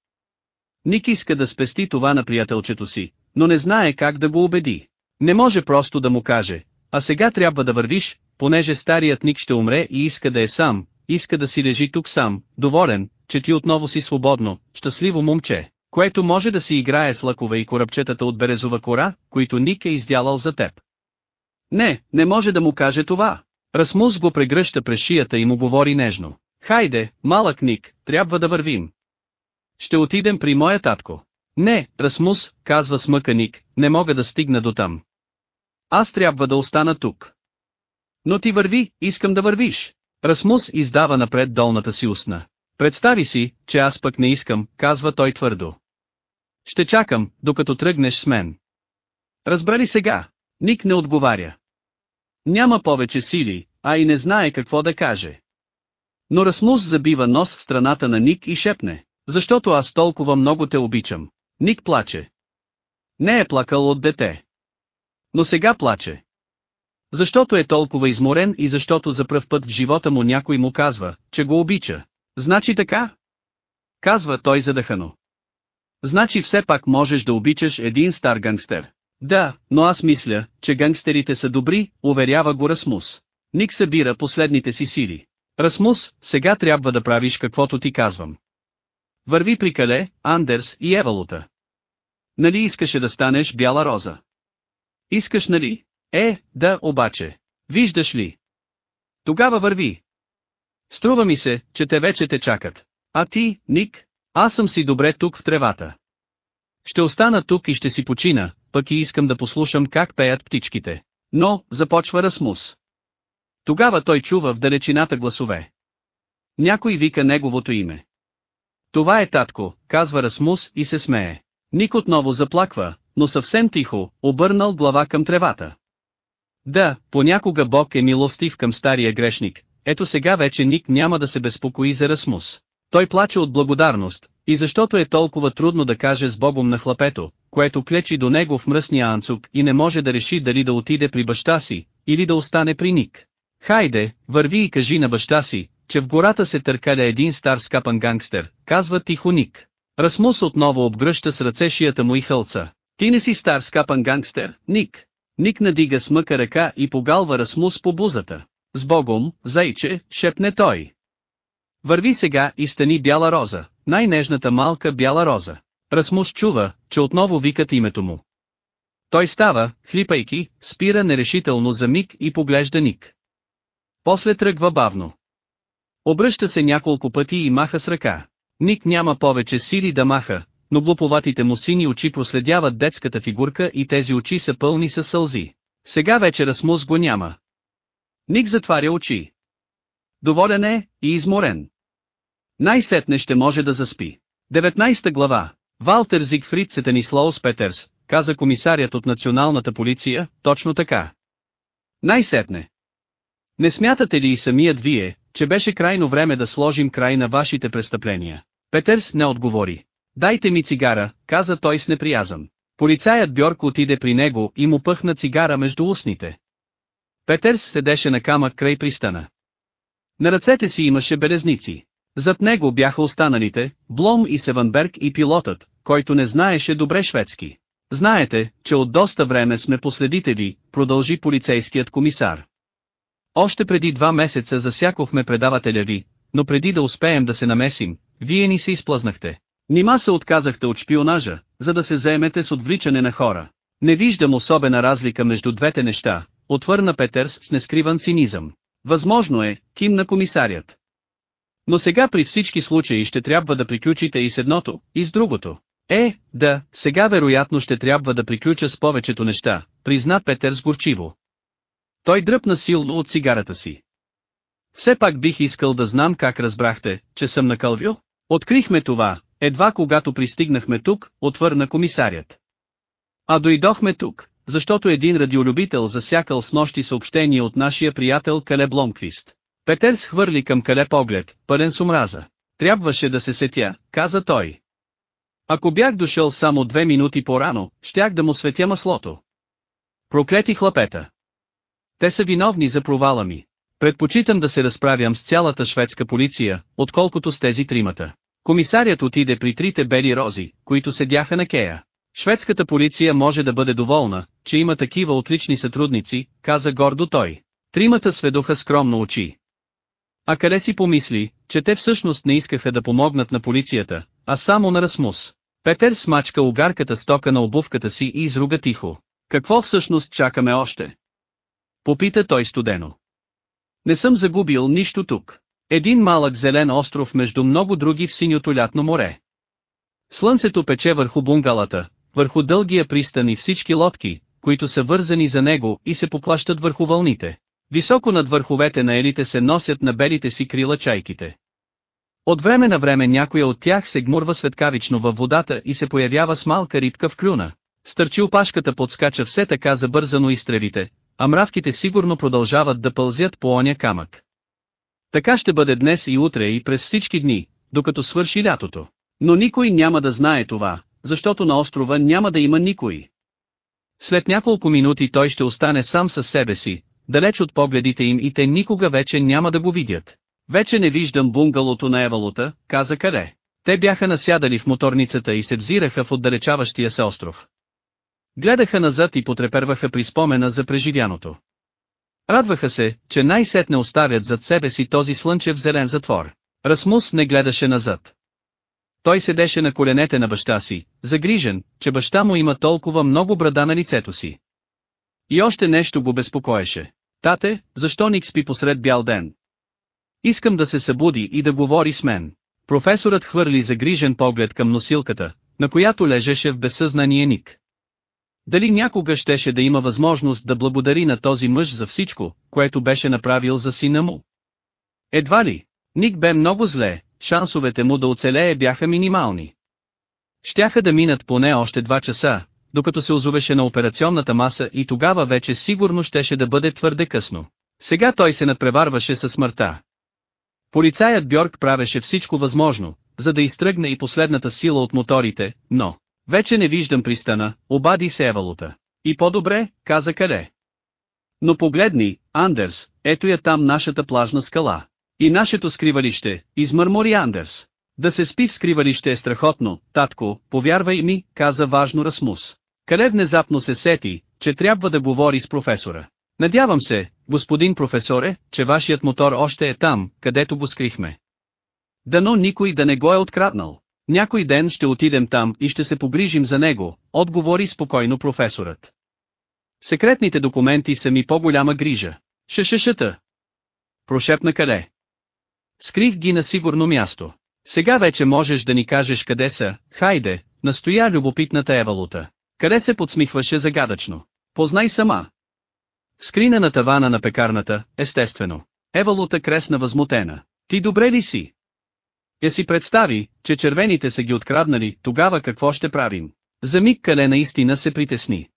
Ник иска да спести това на приятелчето си, но не знае как да го убеди. Не може просто да му каже, а сега трябва да вървиш, понеже старият Ник ще умре и иска да е сам, иска да си лежи тук сам, доволен, че ти отново си свободно, щастливо момче, което може да си играе с лъкове и корабчетата от березова кора, които Ник е издялал за теб. Не, не може да му каже това. Расмус го прегръща през шията и му говори нежно. Хайде, малък Ник, трябва да вървим. Ще отидем при моя татко. Не, Расмус, казва смъка Ник, не мога да стигна до там. Аз трябва да остана тук. Но ти върви, искам да вървиш. Расмус издава напред долната си устна. Представи си, че аз пък не искам, казва той твърдо. Ще чакам, докато тръгнеш с мен. Разбрали сега? Ник не отговаря. Няма повече сили, а и не знае какво да каже. Но Расмус забива нос в страната на Ник и шепне, защото аз толкова много те обичам. Ник плаче. Не е плакал от дете. Но сега плаче. Защото е толкова изморен и защото за пръв път в живота му някой му казва, че го обича. Значи така? Казва той задъхано. Значи все пак можеш да обичаш един стар гангстер. Да, но аз мисля, че гангстерите са добри, уверява го Расмус. Ник събира последните си сили. Расмус, сега трябва да правиш каквото ти казвам. Върви при Кале, Андерс и Евалута. Нали искаше да станеш бяла роза? Искаш нали? Е, да, обаче. Виждаш ли? Тогава върви. Струва ми се, че те вече те чакат. А ти, Ник? Аз съм си добре тук в тревата. Ще остана тук и ще си почина, пък и искам да послушам как пеят птичките. Но, започва Расмус. Тогава той чува в далечината гласове. Някой вика неговото име. Това е татко, казва Расмус и се смее. Ник отново заплаква, но съвсем тихо, обърнал глава към тревата. Да, понякога Бог е милостив към стария грешник, ето сега вече Ник няма да се безпокои за Расмус. Той плаче от благодарност, и защото е толкова трудно да каже с Богом на хлапето, което клечи до него в мръсния анцук и не може да реши дали да отиде при баща си, или да остане при Ник. Хайде, върви и кажи на баща си, че в гората се търкаля един стар скапан гангстер, казва тихо Ник. Расмус отново обгръща с ръце шията му и хълца. Ти не си стар скапан гангстер, Ник. Ник надига смъка ръка и погалва Расмус по бузата. С богом, зайче, шепне той. Върви сега и стани бяла роза, най-нежната малка бяла роза. Расмус чува, че отново викат името му. Той става, хлипайки, спира нерешително за миг и поглежда Ник. После тръгва бавно. Обръща се няколко пъти и маха с ръка. Ник няма повече сили да маха, но глуповатите му сини очи проследяват детската фигурка и тези очи са пълни със сълзи. Сега вече Расмус го няма. Ник затваря очи. Доволен е и изморен. Най-сетне ще може да заспи. 19 глава. Валтер Зигфрид Сетанислаус Петерс, каза комисарят от националната полиция, точно така. Най-сетне. Не смятате ли и самият вие, че беше крайно време да сложим край на вашите престъпления? Петърс не отговори. Дайте ми цигара, каза той с неприязън. Полицаят Бьорк отиде при него и му пъхна цигара между устните. Петърс седеше на камък край пристана. На ръцете си имаше белезници. Зад него бяха останалите, Блом и Севанберг и пилотът, който не знаеше добре шведски. Знаете, че от доста време сме последители, продължи полицейският комисар. Още преди два месеца засякохме предавателя ви, но преди да успеем да се намесим, вие ни се изплъзнахте. Нима се отказахте от шпионажа, за да се заемете с отвличане на хора. Не виждам особена разлика между двете неща, отвърна Петърс с нескриван цинизъм. Възможно е, кимна комисарят. Но сега при всички случаи ще трябва да приключите и с едното, и с другото. Е, да, сега вероятно ще трябва да приключа с повечето неща, призна Петър сгорчиво. Той дръпна силно от цигарата си. Все пак бих искал да знам как разбрахте, че съм накълвил. Открихме това, едва когато пристигнахме тук, отвърна комисарят. А дойдохме тук, защото един радиолюбител засякал с нощи съобщение от нашия приятел Кале Бломквист. Петър схвърли към Кале поглед, пълен с омраза. Трябваше да се сетя, каза той. Ако бях дошъл само две минути по-рано, щях да му светя маслото. Проклети хлапета. Те са виновни за провала ми. Предпочитам да се разправям с цялата шведска полиция, отколкото с тези тримата. Комисарят отиде при трите бели рози, които седяха на кея. Шведската полиция може да бъде доволна, че има такива отлични сътрудници, каза гордо той. Тримата сведоха скромно очи. А къде си помисли, че те всъщност не искаха да помогнат на полицията, а само на Расмус. Петър смачка огарката стока на обувката си и изруга тихо. Какво всъщност чакаме още? Попита той студено. Не съм загубил нищо тук. Един малък зелен остров между много други в синьото лятно море. Слънцето пече върху бунгалата, върху дългия пристан и всички лодки, които са вързани за него и се поплащат върху вълните. Високо над върховете на елите се носят на белите си крила чайките. От време на време някоя от тях се гмурва светкавично във водата и се появява с малка рибка в клюна. Стърчи опашката подскача все така забързано и стрелите, а мравките сигурно продължават да пълзят по оня камък. Така ще бъде днес и утре и през всички дни, докато свърши лятото. Но никой няма да знае това, защото на острова няма да има никой. След няколко минути той ще остане сам със себе си, далеч от погледите им и те никога вече няма да го видят. Вече не виждам бунгалото на Евалута, каза Кале. Те бяха насядали в моторницата и се взираха в отдалечаващия се остров. Гледаха назад и потреперваха при спомена за преживяното. Радваха се, че най-сетне оставят зад себе си този слънчев зелен затвор. Расмус не гледаше назад. Той седеше на коленете на баща си, загрижен, че баща му има толкова много брада на лицето си. И още нещо го безпокоеше. Тате, защо Ник спи посред бял ден? Искам да се събуди и да говори с мен. Професорът хвърли загрижен поглед към носилката, на която лежеше в безсъзнание Ник. Дали някога щеше да има възможност да благодари на този мъж за всичко, което беше направил за сина му? Едва ли? Ник бе много зле, шансовете му да оцелее бяха минимални. Щяха да минат поне още два часа, докато се озовеше на операционната маса и тогава вече сигурно щеше да бъде твърде късно. Сега той се надпреварваше със смъртта. Полицаят Бьорк правеше всичко възможно, за да изтръгне и последната сила от моторите, но, вече не виждам пристана, обади се Евалута. И по-добре, каза къде. Но погледни, Андерс, ето я там нашата плажна скала. И нашето скривалище, измърмори Андерс. Да се спи в скривалище е страхотно, татко, повярвай ми, каза важно Расмус. Къде внезапно се сети, че трябва да говори с професора. Надявам се, господин професоре, че вашият мотор още е там, където го скрихме. Дано никой да не го е откраднал. Някой ден ще отидем там и ще се погрижим за него, отговори спокойно професорът. Секретните документи са ми по-голяма грижа. Шешешата. Прошепна къде. Скрих ги на сигурно място. Сега вече можеш да ни кажеш къде са, хайде, настоя любопитната Евалута. Къде се подсмихваше загадъчно. Познай сама. Скрина на тавана на пекарната, естествено. Евалута кресна възмутена. Ти добре ли си? Я си представи, че червените са ги откраднали, тогава какво ще правим? За миг Кале наистина се притесни.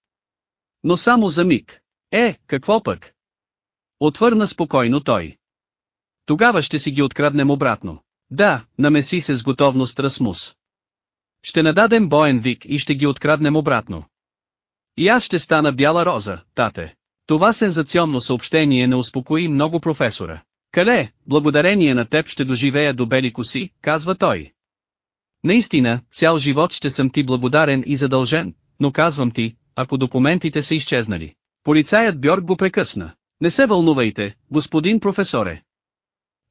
Но само за миг. Е, какво пък? Отвърна спокойно той. Тогава ще си ги откраднем обратно. Да, намеси се с готовност Расмус. Ще нададем боен вик и ще ги откраднем обратно. И аз ще стана бяла роза, тате. Това сензационно съобщение не успокои много професора. Кале, благодарение на теб ще доживея до бели коси, казва той. Наистина, цял живот ще съм ти благодарен и задължен, но казвам ти, ако документите са изчезнали. Полицаят Бьорг го прекъсна. Не се вълнувайте, господин професоре.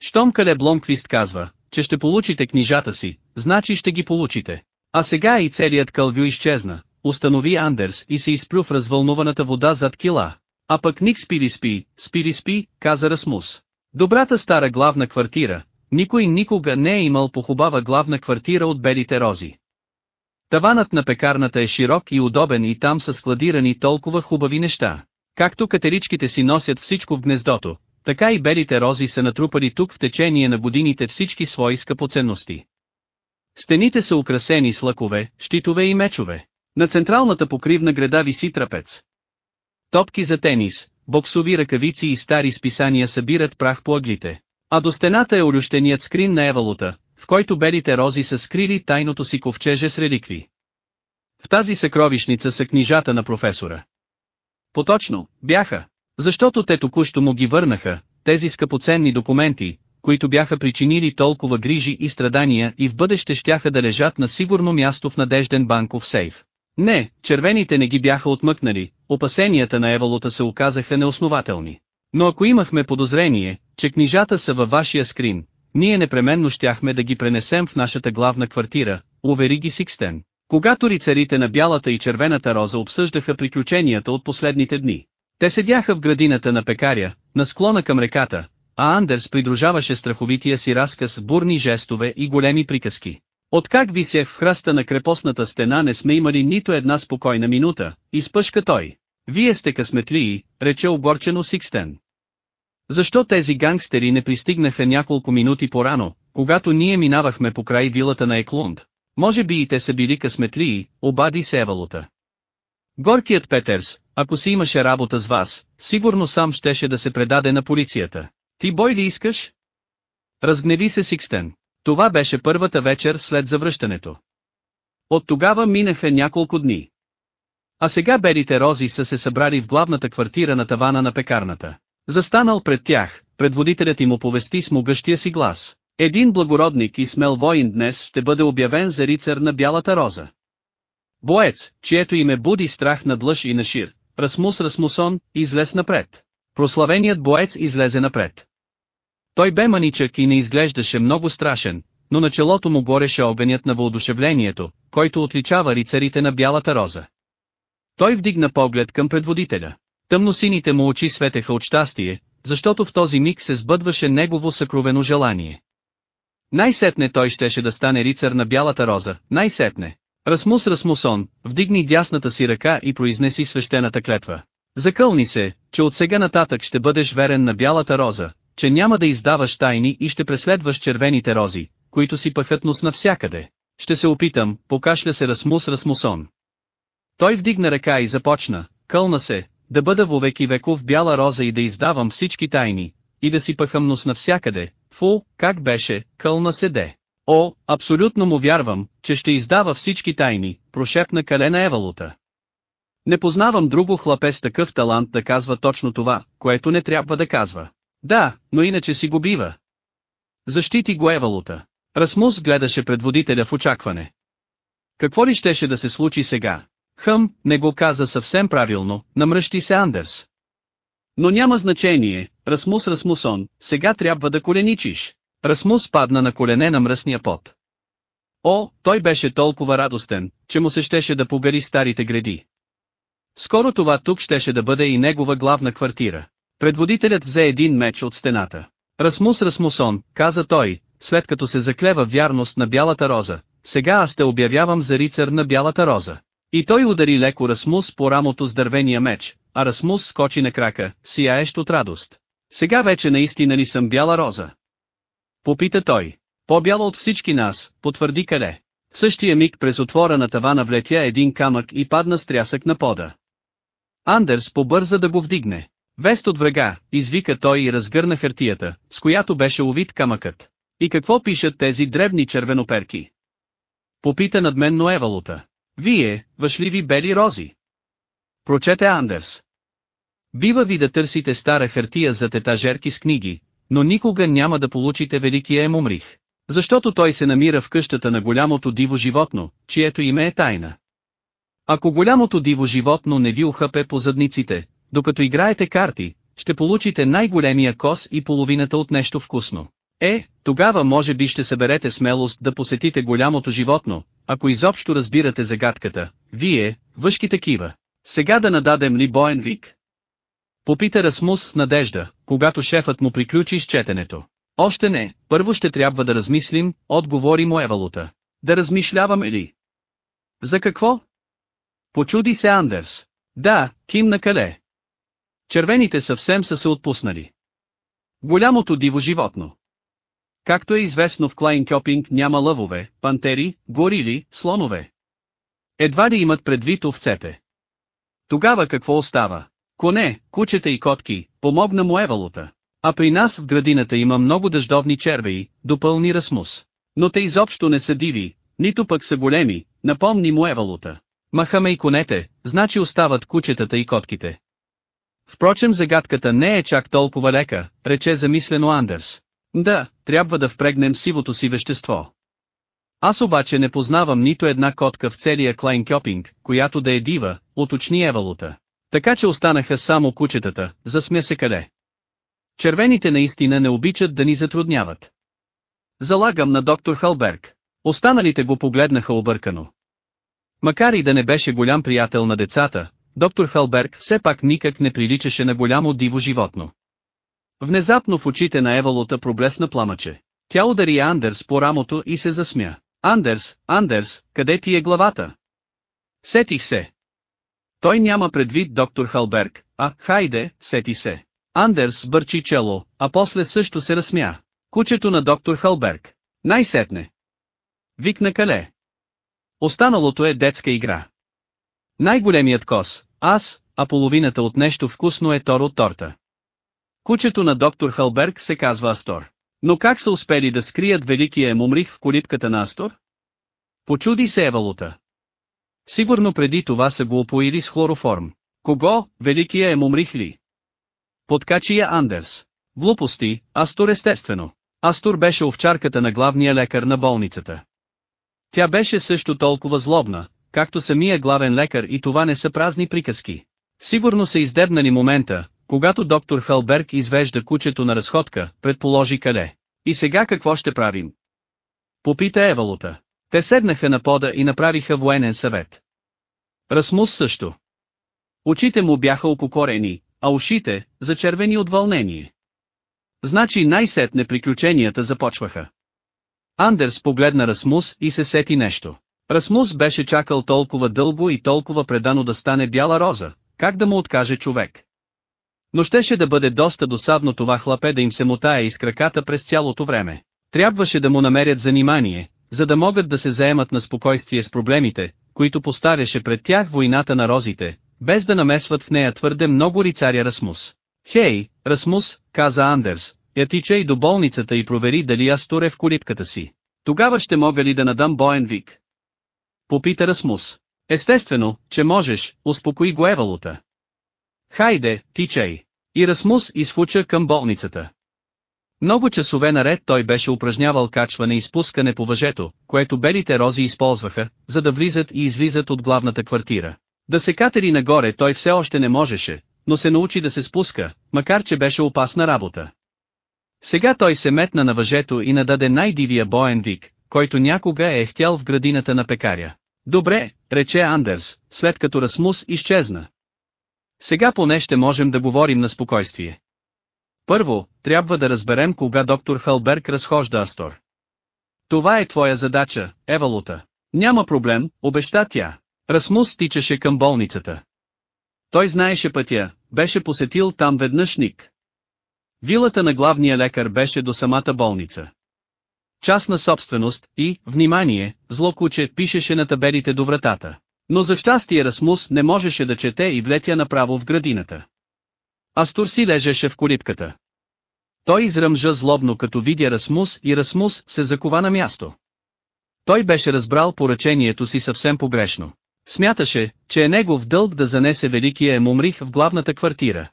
Щом Кале Бломквист казва, че ще получите книжата си, значи ще ги получите. А сега и целият кълвю изчезна, установи Андерс и се изплю в развълнуваната вода зад кила. А пък Ник спири спи, спири спи, каза Расмус. Добрата стара главна квартира, никой никога не е имал похубава главна квартира от белите рози. Таванът на пекарната е широк и удобен и там са складирани толкова хубави неща. Както катеричките си носят всичко в гнездото, така и белите рози са натрупали тук в течение на годините всички свои скъпоценности. Стените са украсени с лъкове, щитове и мечове. На централната покривна града виси трапец. Топки за тенис, боксови ръкавици и стари списания събират прах по ъглите. А до стената е олющеният скрин на Евалута, в който белите рози са скрили тайното си ковчеже с реликви. В тази съкровищница са книжата на професора. Поточно, бяха. Защото те току-що му ги върнаха, тези скъпоценни документи, които бяха причинили толкова грижи и страдания и в бъдеще щяха да лежат на сигурно място в надежден банков сейф. Не, червените не ги бяха отмъкнали, опасенията на Евалута се оказаха неоснователни. Но ако имахме подозрение, че книжата са във вашия скрин, ние непременно щяхме да ги пренесем в нашата главна квартира, увери ги Сикстен. Когато рицарите на бялата и червената роза обсъждаха приключенията от последните дни. Те седяха в градината на пекаря, на склона към реката, а Андерс придружаваше страховития си разказ с бурни жестове и големи приказки. Откак висех в храста на крепостната стена не сме имали нито една спокойна минута, изпъшка той. Вие сте късметлии, рече огорчено Сикстен. Защо тези гангстери не пристигнаха няколко минути по-рано, когато ние минавахме по край вилата на Еклунд? Може би и те са били късметлии, обади се Евалута. Горкият Петерс, ако си имаше работа с вас, сигурно сам щеше да се предаде на полицията. Ти бой ли искаш? Разгневи се Сикстен. Това беше първата вечер след завръщането. От тогава минаха няколко дни. А сега белите рози са се събрали в главната квартира на тавана на пекарната. Застанал пред тях, предводителят им оповести с могъщия си глас. Един благородник и смел воин днес ще бъде обявен за рицар на бялата роза. Боец, чието име буди страх над лъж и на шир, Расмус Расмусон, излез напред. Прославеният боец излезе напред. Той бе маничък и не изглеждаше много страшен, но на челото му гореше огънят на въодушевлението, който отличава рицарите на бялата роза. Той вдигна поглед към предводителя. Тъмносините му очи светеха от щастие, защото в този миг се сбъдваше негово съкровено желание. Най-сетне той щеше да стане рицар на бялата роза, най-сетне. Расмус Расмусон, вдигни дясната си ръка и произнеси свещената клетва. Закълни се, че от сега нататък ще бъдеш верен на бялата роза, че няма да издаваш тайни и ще преследваш червените рози, които си пъхат нос навсякъде. Ще се опитам, покашля се Расмус Расмусон. Той вдигна ръка и започна, кълна се, да бъда вовеки веков бяла роза и да издавам всички тайни, и да си пъхам нос навсякъде, фу, как беше, кълна се де. О, абсолютно му вярвам, че ще издава всички тайни, прошепна Калена Евалута. Не познавам друго хлапе с такъв талант да казва точно това, което не трябва да казва. Да, но иначе си го бива. Защити го Евалута. Расмус гледаше предводителя в очакване. Какво ли щеше да се случи сега? Хъм, не го каза съвсем правилно, намръщи се Андерс. Но няма значение, Расмус Расмусон, сега трябва да коленичиш. Расмус падна на колене на мръсния пот. О, той беше толкова радостен, че му се щеше да побери старите гради. Скоро това тук щеше да бъде и негова главна квартира. Предводителят взе един меч от стената. Расмус Расмусон, каза той, след като се заклева вярност на бялата роза, сега аз те обявявам за рицар на бялата роза. И той удари леко Расмус по рамото с дървения меч, а Расмус скочи на крака, сияещ от радост. Сега вече наистина ли съм бяла роза? Попита той. По-бяла от всички нас, потвърди Кале. В същия миг през отвора на тавана влетя един камък и падна с трясък на пода. Андерс побърза да го вдигне. Вест от врага, извика той и разгърна хартията, с която беше увит камъкът. И какво пишат тези дребни червеноперки? Попита надменно Евалута. Вие, въшливи бели рози. Прочете Андерс. Бива ви да търсите стара хартия за етажерки с книги, но никога няма да получите великия Емумрих. Защото той се намира в къщата на голямото диво животно, чието име е тайна. Ако голямото диво животно не ви ухъпе по задниците, докато играете карти, ще получите най-големия кос и половината от нещо вкусно. Е, тогава може би ще съберете смелост да посетите голямото животно, ако изобщо разбирате загадката, вие, въшки такива. Сега да нададем ли боен вик? Попита Расмус с надежда, когато шефът му приключи с четенето. Още не, първо ще трябва да размислим, отговори му Евалута. Да размишляваме ли? За какво? Почуди се Андерс. Да, Ким на Кале. Червените съвсем са се отпуснали. Голямото диво животно. Както е известно в Клайн Кьопинг няма лъвове, пантери, горили, слонове. Едва ли имат предвид овцете. Тогава какво остава? Коне, кучета и котки, помогна му Евалута. А при нас в градината има много дъждовни червеи, допълни Расмус. Но те изобщо не са диви, нито пък са големи, напомни му Евалута. Махаме и конете, значи остават кучетата и котките. Впрочем загадката не е чак толкова лека, рече замислено Андерс. Да, трябва да впрегнем сивото си вещество. Аз обаче не познавам нито една котка в целия Клайнкьопинг, която да е дива, уточни Евалута. Така че останаха само кучетата, засмя се къде. Червените наистина не обичат да ни затрудняват. Залагам на доктор Халберг. Останалите го погледнаха объркано. Макар и да не беше голям приятел на децата, доктор Халберг все пак никак не приличаше на голямо диво животно. Внезапно в очите на Евалута проблесна пламъче. Тя удари Андерс по рамото и се засмя. Андерс, Андерс, къде ти е главата? Сетих се. Той няма предвид доктор Халберг, а, хайде, сети се. Андерс бърчи чело, а после също се разсмя. Кучето на доктор Халберг. Най-сетне. Викна Кале. Останалото е детска игра. Най-големият кос, аз, а половината от нещо вкусно е Тор от торта. Кучето на доктор Халберг се казва Астор. Но как са успели да скрият великия емумрих в колипката на Астор? Почуди се Евалута. Сигурно преди това са го опоили с хлороформ. Кого, великия емумрих ли? Подкачи я Андерс. Глупости, Астор естествено. Астор беше овчарката на главния лекар на болницата. Тя беше също толкова злобна, както самия главен лекар и това не са празни приказки. Сигурно са издебнали момента, когато доктор Халберг извежда кучето на разходка, предположи къде. И сега какво ще правим? Попита Евалута. Те седнаха на пода и направиха военен съвет. Расмус също. Очите му бяха опокорени, а ушите, зачервени от вълнение. Значи най-сетне приключенията започваха. Андерс погледна Расмус и се сети нещо. Расмус беше чакал толкова дълго и толкова предано да стане бяла роза, как да му откаже човек. Но щеше да бъде доста досадно това хлапе да им се мотае из краката през цялото време. Трябваше да му намерят занимание, за да могат да се заемат на спокойствие с проблемите, които поставяше пред тях войната на розите, без да намесват в нея твърде много рицаря Расмус. Хей, Расмус, каза Андерс, я тичай до болницата и провери дали аз туре в колипката си. Тогава ще мога ли да надам боен вик? Попита Расмус. Естествено, че можеш, успокои го Евалута. Хайде, тичай. И Расмус изфуча към болницата. Много часове наред той беше упражнявал качване и спускане по въжето, което белите рози използваха, за да влизат и излизат от главната квартира. Да се катери нагоре той все още не можеше, но се научи да се спуска, макар че беше опасна работа. Сега той се метна на въжето и нададе най-дивия боен вик, който някога е хтял в градината на пекаря. Добре, рече Андерс, след като Расмус изчезна. Сега поне ще можем да говорим на спокойствие. Първо, трябва да разберем кога доктор Халберг разхожда Астор. Това е твоя задача, Евалута. Няма проблем, обеща тя. Расмус тичаше към болницата. Той знаеше пътя, беше посетил там веднъж Ник. Вилата на главния лекар беше до самата болница. Частна собственост и, внимание, зло куче пишеше на табелите до вратата. Но за щастие Расмус не можеше да чете и влетя направо в градината. Астур си лежеше в колипката. Той изръмжа злобно като видя Расмус и Расмус се закова на място. Той беше разбрал поръчението си съвсем погрешно. Смяташе, че е негов дълг да занесе великия Емумрих в главната квартира.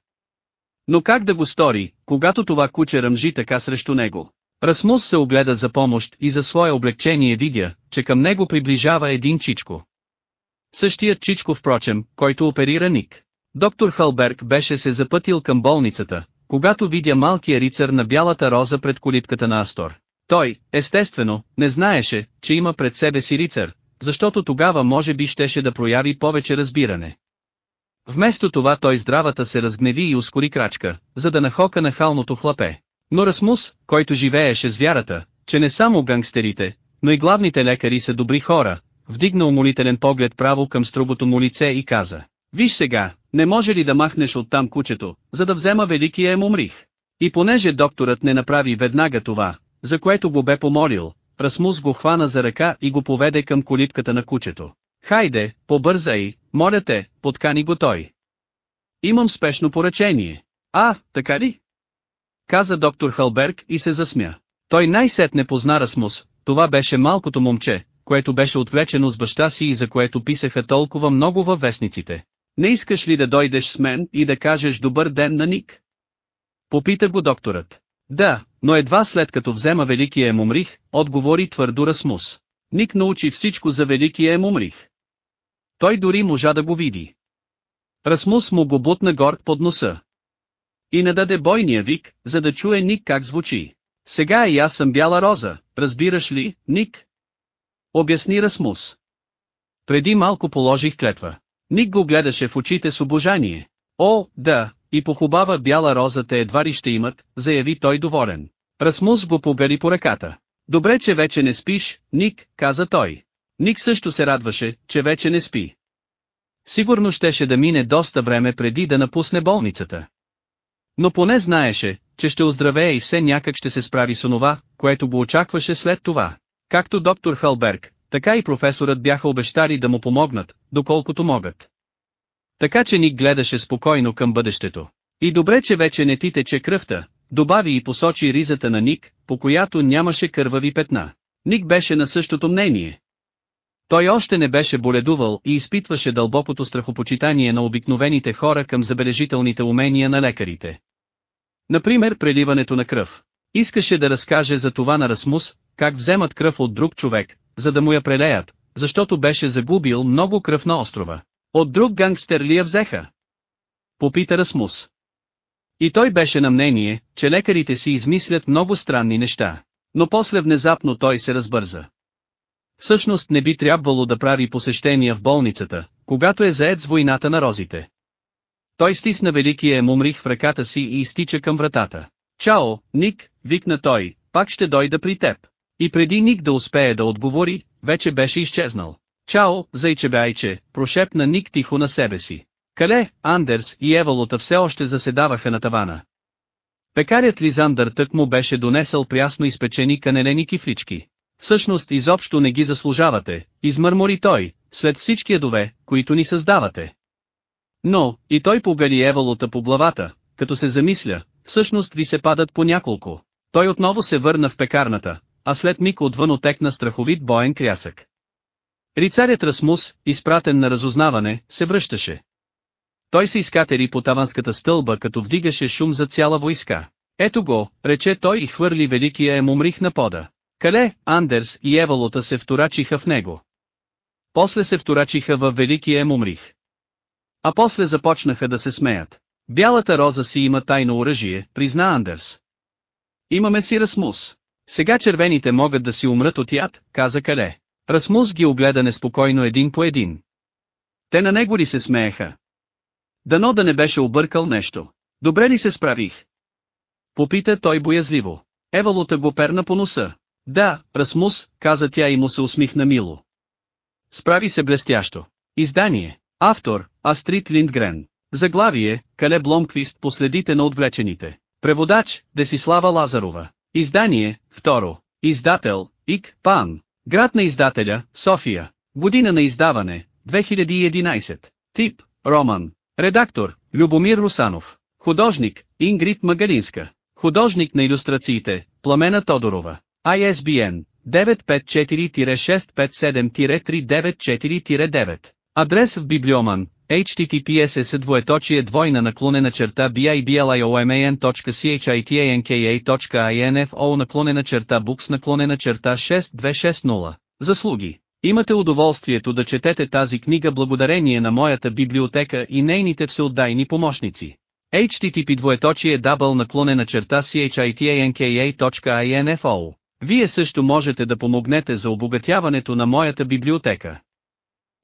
Но как да го стори, когато това куче ръмжи така срещу него? Расмус се огледа за помощ и за свое облегчение видя, че към него приближава един чичко. Същият чичко впрочем, който оперира Ник. Доктор Халберг беше се запътил към болницата, когато видя малкия рицар на бялата роза пред колипката на Астор. Той, естествено, не знаеше, че има пред себе си рицар, защото тогава може би щеше да прояви повече разбиране. Вместо това той здравата се разгневи и ускори крачка, за да нахока на халното хлапе. Но Расмус, който живееше с вярата, че не само гангстерите, но и главните лекари са добри хора, вдигна умолителен поглед право към строгото му лице и каза, Виж сега, не може ли да махнеш оттам кучето, за да взема великия емумрих? И понеже докторът не направи веднага това, за което го бе помолил, Расмус го хвана за ръка и го поведе към колипката на кучето. Хайде, побързай, моля те, подкани го той. Имам спешно поръчение. А, така ли? Каза доктор Халберг и се засмя. Той най-сетне позна Расмус, това беше малкото момче, което беше отвлечено с баща си и за което писаха толкова много във вестниците. Не искаш ли да дойдеш с мен и да кажеш добър ден на Ник? Попита го докторът. Да, но едва след като взема Великия Емумрих, отговори твърдо Расмус. Ник научи всичко за Великия Емумрих. Той дори можа да го види. Расмус му го бутна горд под носа. И не даде бойния вик, за да чуе Ник как звучи. Сега и аз съм бяла роза, разбираш ли, Ник? Обясни Расмус. Преди малко положих клетва. Ник го гледаше в очите с обожание. О, да, и похубава бяла роза те едва ли ще имат, заяви той доволен. Расмус го побери по ръката. Добре, че вече не спиш, Ник, каза той. Ник също се радваше, че вече не спи. Сигурно щеше да мине доста време преди да напусне болницата. Но поне знаеше, че ще оздравее и все някак ще се справи с онова, което го очакваше след това. Както доктор Халберг, така и професорът бяха обещали да му помогнат, доколкото могат. Така че Ник гледаше спокойно към бъдещето. И добре, че вече не ти тече кръвта, добави и посочи ризата на Ник, по която нямаше кървави петна. Ник беше на същото мнение. Той още не беше боледувал и изпитваше дълбокото страхопочитание на обикновените хора към забележителните умения на лекарите. Например преливането на кръв. Искаше да разкаже за това на Расмус, как вземат кръв от друг човек, за да му я прелеят, защото беше загубил много кръв на острова. От друг гангстер ли я взеха? Попита Расмус. И той беше на мнение, че лекарите си измислят много странни неща. Но после внезапно той се разбърза. Всъщност не би трябвало да прави посещения в болницата, когато е заед с войната на розите. Той стисна великия мумрих в ръката си и изтича към вратата. Чао, Ник, викна той, пак ще дойда при теб. И преди Ник да успее да отговори, вече беше изчезнал. Чао, зайче байче, прошепна Ник тихо на себе си. Кале, Андерс и Евалота все още заседаваха на тавана. Пекарят Лизандър тък му беше донесъл прясно изпечени канелени кифлички. Всъщност изобщо не ги заслужавате, измърмори той, след всички ядове, които ни създавате. Но, и той побери Евалота по главата, като се замисля, всъщност ви се падат по няколко. Той отново се върна в пекарната, а след миг отвън отекна страховит боен крясък. Рицарят Расмус, изпратен на разузнаване, се връщаше. Той се изкатери по таванската стълба като вдигаше шум за цяла войска. Ето го, рече той и хвърли великия емумрих на пода. Кале, Андерс и Евалота се вторачиха в него. После се вторачиха във великия емумрих. А после започнаха да се смеят. Бялата роза си има тайно оръжие, призна Андерс. Имаме си Расмус. Сега червените могат да си умрат от яд, каза Кале. Расмус ги огледа неспокойно един по един. Те на него ли се смееха? Дано да не беше объркал нещо. Добре ли се справих? Попита той боязливо. Евалота го перна по носа. Да, Расмус, каза тя и му се усмихна мило. Справи се блестящо. Издание. Автор, Астрид Линдгрен. Заглавие, Кале Бломквист последите на отвлечените. Преводач, Десислава Лазарова. Издание, второ. Издател, ИК, ПАН. Град на издателя, София. Година на издаване, 2011. Тип, Роман. Редактор, Любомир Русанов. Художник, Ингрид Магалинска. Художник на иллюстрациите, Пламена Тодорова. ISBN 954-657-394-9. Адрес в Библиоман, https двоеточие двойна наклонена черта bibliomан.chitanka.info наклонена черта books наклонена черта 6260. Заслуги. Имате удоволствието да четете тази книга благодарение на моята библиотека и нейните всеотдайни помощници. http двоеточие дабл наклонена черта chitanka.info Вие също можете да помогнете за обогатяването на моята библиотека.